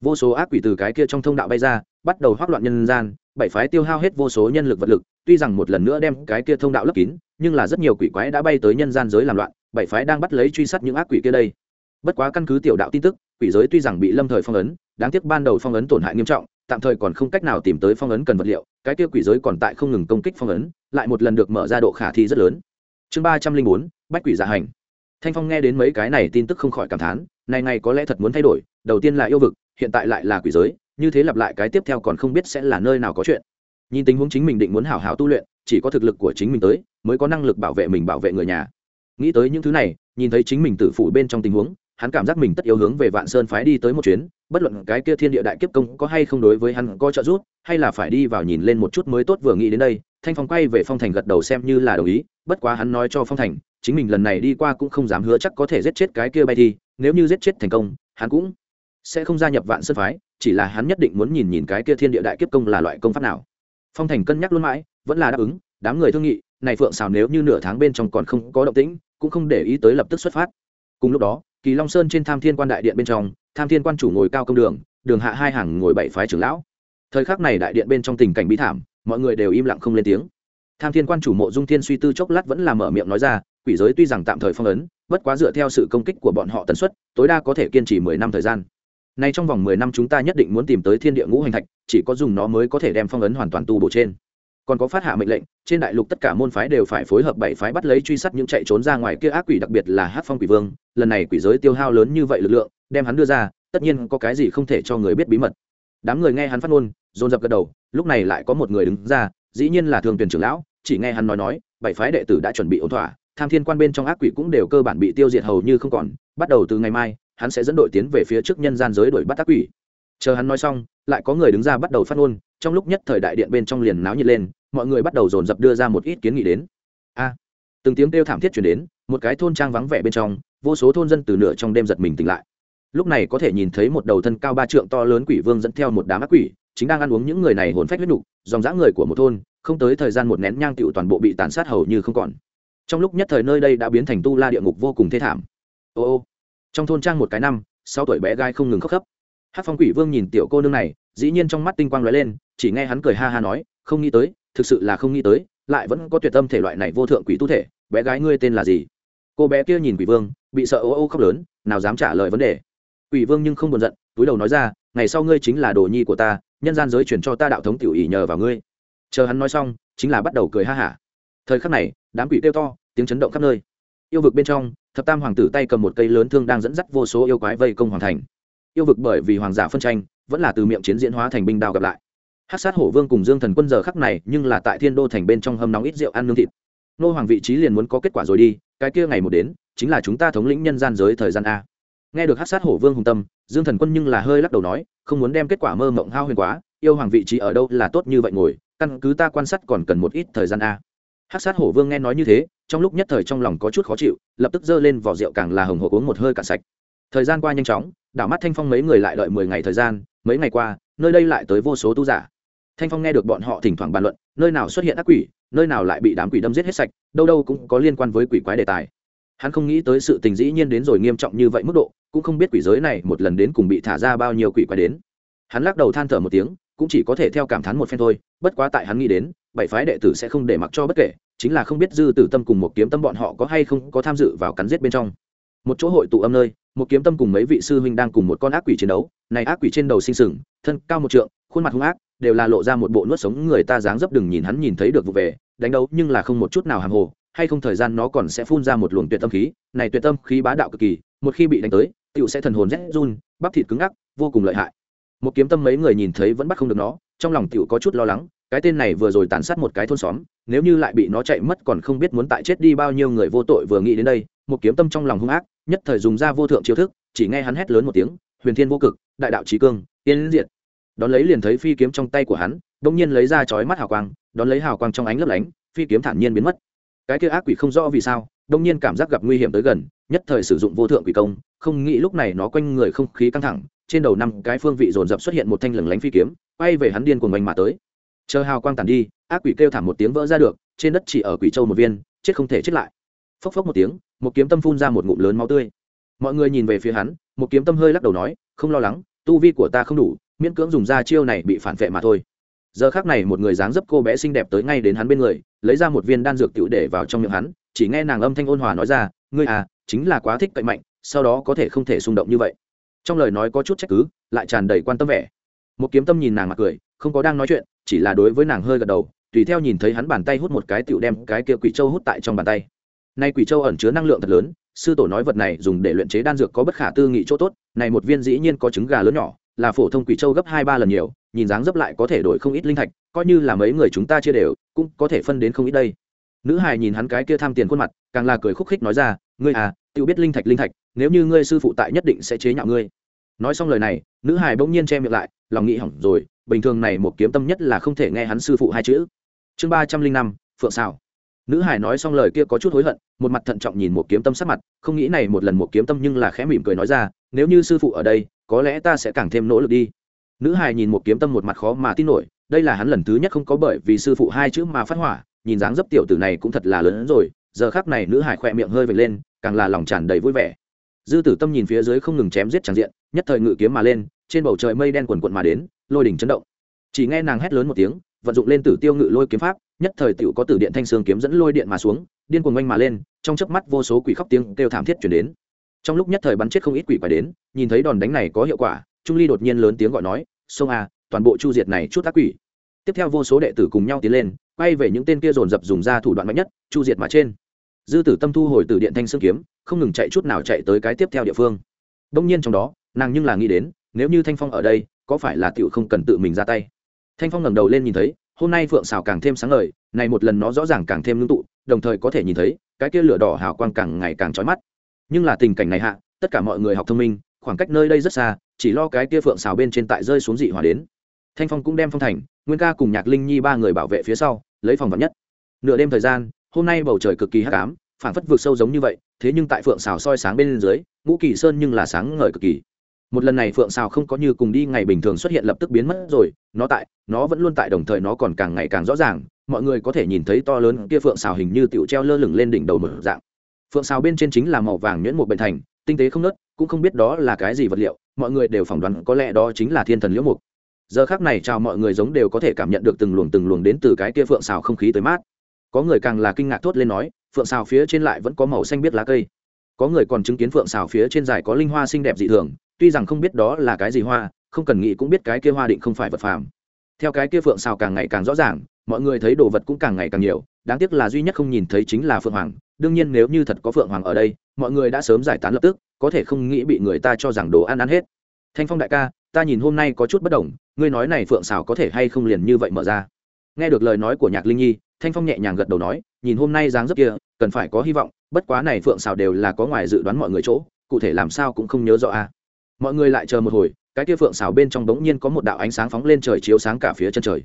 Vô số ác quỷ từ cái kia trong thông đạo bay ra, bắt đầu hoác loạn nhân gian, bảy phái tiêu hao hết vô số nhân lực vật lực, tuy rằng một lần nữa đem cái kia thông đạo lấp kín, nhưng là rất nhiều quỷ quái đã bay tới nhân gian giới làm loạn, bảy phái đang bắt lấy truy sát những ác quỷ kia đây. Bất quá căn cứ tiểu đạo tin tức, quỷ giới tuy rằng bị lâm thời phong ấn, đáng tiếc ban đầu phong ấn tổn hại nghiêm trọng, tạm thời còn không cách nào tìm tới phong ấn cần vật liệu, cái kia quỷ giới còn tại không ngừng công kích phong ấn, lại một lần được mở ra độ khả thi rất lớn. Chương ba trăm linh bốn, bách quỷ giả hành thanh phong nghe đến mấy cái này tin tức không khỏi cảm thán, này ngày có lẽ thật muốn thay đổi, đầu tiên là yêu vực, hiện tại lại là quỷ giới, như thế lặp lại cái tiếp theo còn không biết sẽ là nơi nào có chuyện. Nhìn tình huống chính mình định muốn hảo hảo tu luyện, chỉ có thực lực của chính mình tới, mới có năng lực bảo vệ mình bảo vệ người nhà. Nghĩ tới những thứ này, nhìn thấy chính mình tự phụ bên trong tình huống, hắn cảm giác mình tất yếu hướng về vạn sơn phái đi tới một chuyến, bất luận cái kia thiên địa đại kiếp công có hay không đối với hắn có trợ giúp, hay là phải đi vào nhìn lên một chút mới tốt vừa nghĩ đến đây, thanh phong quay về phong thành gật đầu xem như là đồng ý bất quá hắn nói cho phong thành, chính mình lần này đi qua cũng không dám hứa chắc có thể giết chết cái kia bay thi, nếu như giết chết thành công, hắn cũng sẽ không gia nhập vạn sân phái, chỉ là hắn nhất định muốn nhìn nhìn cái kia thiên địa đại kiếp công là loại công pháp nào. Phong thành cân nhắc luôn mãi, vẫn là đáp ứng, đám người thương nghị, này phượng xào nếu như nửa tháng bên trong còn không có động tĩnh, cũng không để ý tới lập tức xuất phát. Cùng lúc đó, kỳ long sơn trên tham thiên quan đại điện bên trong, tham thiên quan chủ ngồi cao công đường đường hạ hai hàng ngồi bảy phái trưởng lão. Thời khắc này đại điện bên trong tình cảnh bí thảm, mọi người đều im lặng không lên tiếng tham thiên quan chủ mộ dung thiên suy tư chốc lát vẫn là mở miệng nói ra, quỷ giới tuy rằng tạm thời phong ấn, bất quá dựa theo sự công kích của bọn họ tần suất, tối đa có thể kiên trì mười năm thời gian. Nay trong vòng mười năm chúng ta nhất định muốn tìm tới thiên địa ngũ hành thạch, chỉ có dùng nó mới có thể đem phong ấn hoàn toàn tu bổ trên. Còn có phát hạ mệnh lệnh, trên đại lục tất cả môn phái đều phải phối hợp bảy phái bắt lấy truy sát những chạy trốn ra ngoài kia ác quỷ, đặc biệt là hát phong quỷ vương, lần này quỷ giới tiêu hao lớn như vậy lực lượng, đem hắn đưa ra, tất nhiên có cái gì không thể cho người biết bí mật. Đám người nghe hắn phát ngôn, dồn dập gật đầu, lúc này lại có một người đứng ra, dĩ nhiên là thường tuyển trưởng lão chỉ nghe hắn nói nói, bảy phái đệ tử đã chuẩn bị ổn thỏa, tham thiên quan bên trong ác quỷ cũng đều cơ bản bị tiêu diệt hầu như không còn, bắt đầu từ ngày mai, hắn sẽ dẫn đội tiến về phía trước nhân gian giới đuổi bắt ác quỷ. Chờ hắn nói xong, lại có người đứng ra bắt đầu phát ngôn, trong lúc nhất thời đại điện bên trong liền náo nhiệt lên, mọi người bắt đầu dồn dập đưa ra một ít kiến nghị đến. A! Từng tiếng kêu thảm thiết chuyển đến, một cái thôn trang vắng vẻ bên trong, vô số thôn dân từ nửa trong đêm giật mình tỉnh lại. Lúc này có thể nhìn thấy một đầu thân cao ba trượng to lớn quỷ vương dẫn theo một đám ác quỷ, chính đang ăn uống những người này hồn phách huyết nhục dòng dã người của một thôn không tới thời gian một nén nhang tựu toàn bộ bị tàn sát hầu như không còn. Trong lúc nhất thời nơi đây đã biến thành tu la địa ngục vô cùng thê thảm. Ô ô. Trong thôn trang một cái năm sau tuổi bé gai không ngừng khóc khấp hát phong quỷ vương nhìn tiểu cô nương này, dĩ nhiên trong mắt tinh quang lóe lên, chỉ nghe hắn cười ha ha nói, không nghĩ tới, thực sự là không nghĩ tới, lại vẫn có tuyệt tâm thể loại này vô thượng quỷ tu thể, bé gái ngươi tên là gì? Cô bé kia nhìn quỷ vương, bị sợ ô ô khóc lớn, nào dám trả lời vấn đề. Quỷ vương nhưng không buồn giận, túi đầu nói ra, ngày sau ngươi chính là đồ nhi của ta, nhân gian giới chuyển cho ta đạo thống tiểu ỷ nhờ vào ngươi chờ hắn nói xong, chính là bắt đầu cười ha hả. Thời khắc này, đám quỷ kêu to, tiếng chấn động khắp nơi. Yêu vực bên trong, thập tam hoàng tử tay cầm một cây lớn thương đang dẫn dắt vô số yêu quái vây công hoàng thành. Yêu vực bởi vì hoàng giả phân tranh, vẫn là từ miệng chiến diễn hóa thành binh đao gặp lại. Hát sát hổ vương cùng dương thần quân giờ khắc này, nhưng là tại thiên đô thành bên trong hâm nóng ít rượu ăn nương thịt. Nô hoàng vị trí liền muốn có kết quả rồi đi, cái kia ngày một đến, chính là chúng ta thống lĩnh nhân gian giới thời gian a. Nghe được hát sát hổ vương hùng tâm, dương thần quân nhưng là hơi lắc đầu nói, không muốn đem kết quả mơ mộng hao huyền quá yêu hoàng vị trí ở đâu là tốt như vậy ngồi, căn cứ ta quan sát còn cần một ít thời gian a. Hát sát hổ vương nghe nói như thế, trong lúc nhất thời trong lòng có chút khó chịu, lập tức giơ lên vỏ rượu càng là hồng hộ uống một hơi cạn sạch. Thời gian qua nhanh chóng, đảo mắt thanh phong mấy người lại đợi mười ngày thời gian, mấy ngày qua, nơi đây lại tới vô số tu giả. Thanh phong nghe được bọn họ thỉnh thoảng bàn luận, nơi nào xuất hiện ác quỷ, nơi nào lại bị đám quỷ đâm giết hết sạch, đâu đâu cũng có liên quan với quỷ quái đề tài. Hắn không nghĩ tới sự tình dĩ nhiên đến rồi nghiêm trọng như vậy mức độ, cũng không biết quỷ giới này một lần đến cùng bị thả ra bao nhiêu quỷ quái đến. Hắn lắc đầu than thở một tiếng cũng chỉ có thể theo cảm thán một phen thôi, bất quá tại hắn nghĩ đến, bảy phái đệ tử sẽ không để mặc cho bất kể, chính là không biết dư tử tâm cùng một kiếm tâm bọn họ có hay không có tham dự vào cắn giết bên trong. Một chỗ hội tụ âm nơi, một kiếm tâm cùng mấy vị sư huynh đang cùng một con ác quỷ chiến đấu, này ác quỷ trên đầu sinh sừng, thân cao một trượng, khuôn mặt hung ác, đều là lộ ra một bộ nuốt sống người ta dáng dấp đừng nhìn hắn nhìn thấy được vụ về, đánh đấu nhưng là không một chút nào hàm hồ, hay không thời gian nó còn sẽ phun ra một luồng tuyệt tâm khí, này tuyệt tâm khí bá đạo cực kỳ, một khi bị đánh tới tựu sẽ thần hồn rét run, bắp thịt cứng ngắc, vô cùng lợi hại một kiếm tâm mấy người nhìn thấy vẫn bắt không được nó, trong lòng tựu có chút lo lắng, cái tên này vừa rồi tàn sát một cái thôn xóm, nếu như lại bị nó chạy mất còn không biết muốn tại chết đi bao nhiêu người vô tội vừa nghĩ đến đây, một kiếm tâm trong lòng hung ác, nhất thời dùng ra vô thượng chiêu thức, chỉ nghe hắn hét lớn một tiếng, huyền thiên vô cực, đại đạo trí cương, tiên diệt. Đón lấy liền thấy phi kiếm trong tay của hắn đông nhiên lấy ra chói mắt hào quang, đón lấy hào quang trong ánh lấp lánh, phi kiếm thản nhiên biến mất. Cái kia ác quỷ không rõ vì sao đông nhiên cảm giác gặp nguy hiểm tới gần, nhất thời sử dụng vô thượng quỷ công, không nghĩ lúc này nó quanh người không khí căng thẳng trên đầu năm cái phương vị dồn dập xuất hiện một thanh lửng lánh phi kiếm, quay về hắn điên cuồng mình mà tới. Chờ hào quang tàn đi, ác quỷ kêu thảm một tiếng vỡ ra được, trên đất chỉ ở quỷ châu một viên, chết không thể chết lại. Phốc phốc một tiếng, một kiếm tâm phun ra một ngụm lớn máu tươi. Mọi người nhìn về phía hắn, một kiếm tâm hơi lắc đầu nói, không lo lắng, tu vi của ta không đủ, miễn cưỡng dùng ra chiêu này bị phản vệ mà thôi. Giờ khác này một người dáng dấp cô bé xinh đẹp tới ngay đến hắn bên người, lấy ra một viên đan dược tựu để vào trong miệng hắn, chỉ nghe nàng âm thanh ôn hòa nói ra, ngươi à chính là quá thích cậy mạnh, sau đó có thể không thể xung động như vậy trong lời nói có chút trách cứ, lại tràn đầy quan tâm vẻ. Một kiếm tâm nhìn nàng mặt cười, không có đang nói chuyện, chỉ là đối với nàng hơi gật đầu, tùy theo nhìn thấy hắn bàn tay hút một cái tựu đem cái kia quỷ châu hút tại trong bàn tay. Nay quỷ châu ẩn chứa năng lượng thật lớn, sư tổ nói vật này dùng để luyện chế đan dược có bất khả tư nghị chỗ tốt, này một viên dĩ nhiên có trứng gà lớn nhỏ, là phổ thông quỷ châu gấp hai ba lần nhiều, nhìn dáng dấp lại có thể đổi không ít linh thạch, coi như là mấy người chúng ta chia đều, cũng có thể phân đến không ít đây. Nữ hài nhìn hắn cái kia tham tiền khuôn mặt, càng là cười khúc khích nói ra, ngươi à tự biết linh thạch linh thạch, nếu như ngươi sư phụ tại nhất định sẽ chế nhạo ngươi nói xong lời này, nữ hài bỗng nhiên che miệng lại, lòng nghĩ hỏng rồi, bình thường này một kiếm tâm nhất là không thể nghe hắn sư phụ hai chữ. Chương ba trăm linh năm, phượng xào nữ hải nói xong lời kia có chút hối hận, một mặt thận trọng nhìn một kiếm tâm sắc mặt, không nghĩ này một lần một kiếm tâm nhưng là khẽ mỉm cười nói ra, nếu như sư phụ ở đây, có lẽ ta sẽ càng thêm nỗ lực đi. Nữ hải nhìn một kiếm tâm một mặt khó mà tin nổi, đây là hắn lần thứ nhất không có bởi vì sư phụ hai chữ mà phát hỏa, nhìn dáng dấp tiểu tử này cũng thật là lớn hơn rồi, giờ khác này nữ hải khỏe miệng hơi vệt lên, càng là lòng tràn đầy vui vẻ dư tử tâm nhìn phía dưới không ngừng chém giết tràng diện, nhất thời ngự kiếm mà lên, trên bầu trời mây đen quần quận mà đến, lôi đỉnh chấn động. Chỉ nghe nàng hét lớn một tiếng, vận dụng lên tử tiêu ngự lôi kiếm pháp, nhất thời tiểu có tử điện thanh sương kiếm dẫn lôi điện mà xuống, điên cuồng oanh mà lên, trong chớp mắt vô số quỷ khóc tiếng kêu thảm thiết chuyển đến. Trong lúc nhất thời bắn chết không ít quỷ phải đến, nhìn thấy đòn đánh này có hiệu quả, trung ly đột nhiên lớn tiếng gọi nói, sông a, toàn bộ chu diệt này chút ác quỷ. Tiếp theo vô số đệ tử cùng nhau tiến lên, quay về những tên kia dồn dập dùng ra thủ đoạn mạnh nhất, chu diệt mà trên. Dư tử tâm thu hồi từ điện thanh sương kiếm không ngừng chạy chút nào chạy tới cái tiếp theo địa phương. Đông nhiên trong đó, nàng nhưng là nghĩ đến, nếu như thanh phong ở đây, có phải là tiểu không cần tự mình ra tay? Thanh phong ngẩng đầu lên nhìn thấy, hôm nay phượng xào càng thêm sáng ngời, này một lần nó rõ ràng càng thêm ngưng tụ, đồng thời có thể nhìn thấy, cái kia lửa đỏ hào quang càng ngày càng trói mắt. Nhưng là tình cảnh này hạ, tất cả mọi người học thông minh, khoảng cách nơi đây rất xa, chỉ lo cái kia phượng xào bên trên tại rơi xuống dị hỏa đến. Thanh phong cũng đem phong thành, nguyên ca cùng nhạc linh nhi ba người bảo vệ phía sau, lấy phòng vật nhất. Nửa đêm thời gian, hôm nay bầu trời cực kỳ hắc ám phản phất vượt sâu giống như vậy, thế nhưng tại phượng xào soi sáng bên dưới, ngũ kỳ sơn nhưng là sáng ngời cực kỳ. Một lần này phượng xào không có như cùng đi ngày bình thường xuất hiện lập tức biến mất rồi, nó tại, nó vẫn luôn tại đồng thời nó còn càng ngày càng rõ ràng, mọi người có thể nhìn thấy to lớn kia phượng xào hình như tựu treo lơ lửng lên đỉnh đầu mở dạng. Phượng xào bên trên chính là màu vàng nhuyễn một bệnh thành, tinh tế không nớt, cũng không biết đó là cái gì vật liệu, mọi người đều phỏng đoán có lẽ đó chính là thiên thần liễu mục. Giờ khác này chào mọi người giống đều có thể cảm nhận được từng luồng từng luồng đến từ cái kia phượng xào không khí tới mát. Có người càng là kinh ngạc thốt lên nói phượng xào phía trên lại vẫn có màu xanh biết lá cây. Có người còn chứng kiến phượng xào phía trên dài có linh hoa xinh đẹp dị thường, tuy rằng không biết đó là cái gì hoa, không cần nghĩ cũng biết cái kia hoa định không phải vật phàm. Theo cái kia phượng xào càng ngày càng rõ ràng, mọi người thấy đồ vật cũng càng ngày càng nhiều, đáng tiếc là duy nhất không nhìn thấy chính là phượng hoàng. Đương nhiên nếu như thật có phượng hoàng ở đây, mọi người đã sớm giải tán lập tức, có thể không nghĩ bị người ta cho rằng đồ ăn ăn hết. Thanh phong đại ca, ta nhìn hôm nay có chút bất đồng, ngươi nói này phượng xào có thể hay không liền như vậy mở ra. Nghe được lời nói của nhạc linh nhi, thanh phong nhẹ nhàng gật đầu nói nhìn hôm nay dáng dấp kia, cần phải có hy vọng, bất quá này phượng xào đều là có ngoài dự đoán mọi người chỗ, cụ thể làm sao cũng không nhớ rõ a mọi người lại chờ một hồi, cái kia phượng xào bên trong đống nhiên có một đạo ánh sáng phóng lên trời chiếu sáng cả phía chân trời.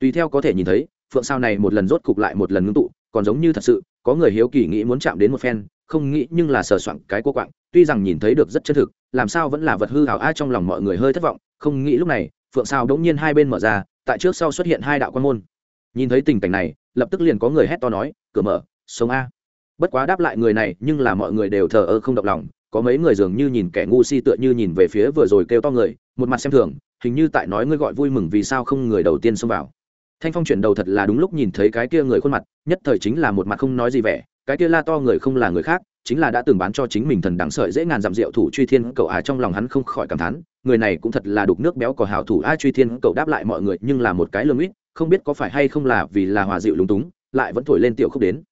Tùy theo có thể nhìn thấy, phượng sao này một lần rốt cục lại một lần ngưng tụ, còn giống như thật sự, có người hiếu kỳ nghĩ muốn chạm đến một phen, không nghĩ nhưng là sờ soạn cái cô quạng, tuy rằng nhìn thấy được rất chân thực, làm sao vẫn là vật hư hảo ai trong lòng mọi người hơi thất vọng, không nghĩ lúc này, phượng sao đống nhiên hai bên mở ra, tại trước sau xuất hiện hai đạo quan môn. Nhìn thấy tình cảnh này lập tức liền có người hét to nói, cửa mở, sống a. Bất quá đáp lại người này, nhưng là mọi người đều thờ ơ không động lòng. Có mấy người dường như nhìn kẻ ngu si tựa như nhìn về phía vừa rồi kêu to người, một mặt xem thường, hình như tại nói ngươi gọi vui mừng vì sao không người đầu tiên xông vào. Thanh phong chuyển đầu thật là đúng lúc nhìn thấy cái kia người khuôn mặt, nhất thời chính là một mặt không nói gì vẻ, cái kia la to người không là người khác, chính là đã từng bán cho chính mình thần đáng sợi dễ ngàn dặm rượu thủ truy thiên cậu á à, trong lòng hắn không khỏi cảm thán, người này cũng thật là đục nước béo có hảo thủ a truy thiên cậu đáp lại mọi người, nhưng là một cái lương ít không biết có phải hay không là vì là hòa dịu lúng túng, lại vẫn thổi lên tiểu khúc đến.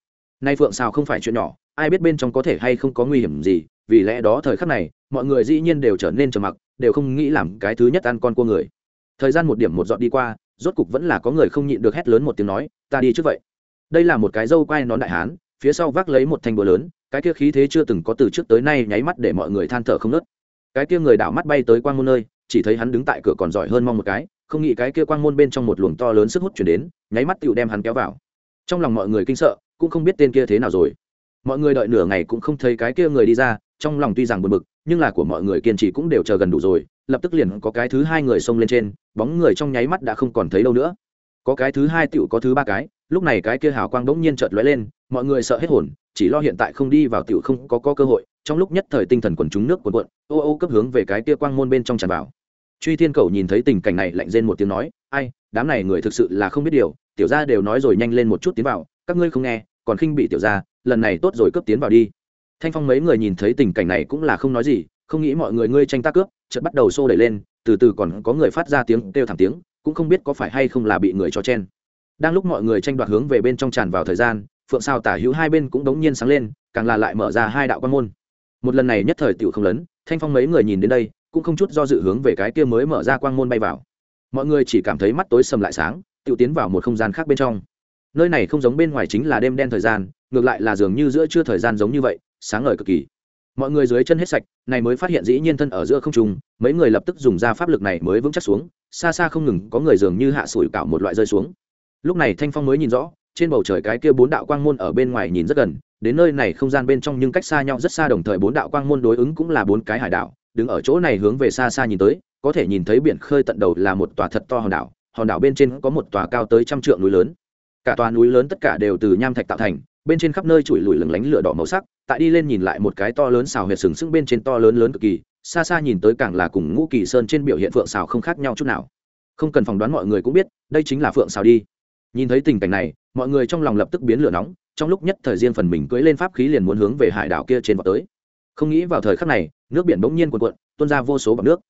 Nay phượng sao không phải chuyện nhỏ, ai biết bên trong có thể hay không có nguy hiểm gì, vì lẽ đó thời khắc này, mọi người dĩ nhiên đều trở nên trầm mặc, đều không nghĩ làm cái thứ nhất ăn con cua người. Thời gian một điểm một dọn đi qua, rốt cục vẫn là có người không nhịn được hét lớn một tiếng nói, ta đi trước vậy. Đây là một cái dâu quai nón đại hán, phía sau vác lấy một thanh búa lớn, cái kia khí thế chưa từng có từ trước tới nay nháy mắt để mọi người than thở không nớt cái kia người đảo mắt bay tới quang môn nơi, chỉ thấy hắn đứng tại cửa còn giỏi hơn mong một cái không nghĩ cái kia quang môn bên trong một luồng to lớn sức hút chuyển đến nháy mắt tựu đem hắn kéo vào. Trong lòng mọi người kinh sợ cũng không biết tên kia thế nào rồi. Mọi người đợi nửa ngày cũng không thấy cái kia người đi ra trong lòng tuy rằng buồn bực nhưng là của mọi người kiên trì cũng đều chờ gần đủ rồi lập tức liền có cái thứ hai người xông lên trên bóng người trong nháy mắt đã không còn thấy đâu nữa. Có cái thứ hai tựu có thứ ba cái lúc này cái kia hào quang đống nhiên chợt lóe lên mọi người sợ hết hồn chỉ lo hiện tại không đi vào tựu không có, có cơ hội trong lúc nhất thời tinh thần quần chúng nước quần quận ô ô cấp hướng về cái kia quang môn bên trong tràn vào truy thiên cầu nhìn thấy tình cảnh này lạnh rên một tiếng nói, ai, đám này người thực sự là không biết điều, tiểu gia đều nói rồi nhanh lên một chút tiến vào, các ngươi không nghe, còn khinh bị tiểu gia, lần này tốt rồi cướp tiến vào đi. Thanh phong mấy người nhìn thấy tình cảnh này cũng là không nói gì, không nghĩ mọi người ngươi tranh ta cướp, chợt bắt đầu xô đẩy lên, từ từ còn có người phát ra tiếng kêu thảm tiếng, cũng không biết có phải hay không là bị người cho chen. Đang lúc mọi người tranh đoạt hướng về bên trong tràn vào thời gian, phượng sao tả hữu hai bên cũng đống nhiên sáng lên, càng là lại mở ra hai đạo quan môn. Một lần này nhất thời tiểu không lớn, thanh phong mấy người nhìn đến đây cũng không chút do dự hướng về cái kia mới mở ra quang môn bay vào. Mọi người chỉ cảm thấy mắt tối sầm lại sáng tự tiến vào một không gian khác bên trong. Nơi này không giống bên ngoài chính là đêm đen thời gian, ngược lại là dường như giữa trưa thời gian giống như vậy, sáng ngời cực kỳ. Mọi người dưới chân hết sạch, này mới phát hiện dĩ nhiên thân ở giữa không trung, mấy người lập tức dùng ra pháp lực này mới vững chắc xuống, xa xa không ngừng có người dường như hạ sủi cảo một loại rơi xuống. Lúc này thanh phong mới nhìn rõ, trên bầu trời cái kia bốn đạo quang môn ở bên ngoài nhìn rất gần đến nơi này không gian bên trong nhưng cách xa nhau rất xa đồng thời bốn đạo quang môn đối ứng cũng là bốn cái hải đảo, đứng ở chỗ này hướng về xa xa nhìn tới, có thể nhìn thấy biển khơi tận đầu là một tòa thật to hòn đảo hòn đảo bên trên có một tòa cao tới trăm trượng núi lớn. Cả tòa núi lớn tất cả đều từ nham thạch tạo thành, bên trên khắp nơi chùi lùi lừng lánh lửa đỏ màu sắc, tại đi lên nhìn lại một cái to lớn xào huyệt sừng sững bên trên to lớn lớn cực kỳ, xa xa nhìn tới càng là cùng ngũ kỳ sơn trên biểu hiện phượng xào không khác nhau chút nào. Không cần phỏng đoán mọi người cũng biết, đây chính là phượng xào đi nhìn thấy tình cảnh này, mọi người trong lòng lập tức biến lửa nóng, trong lúc nhất thời riêng phần mình cưỡi lên pháp khí liền muốn hướng về hải đảo kia trên vào tới. Không nghĩ vào thời khắc này, nước biển bỗng nhiên cuộn cuộn, tuôn ra vô số bọc nước.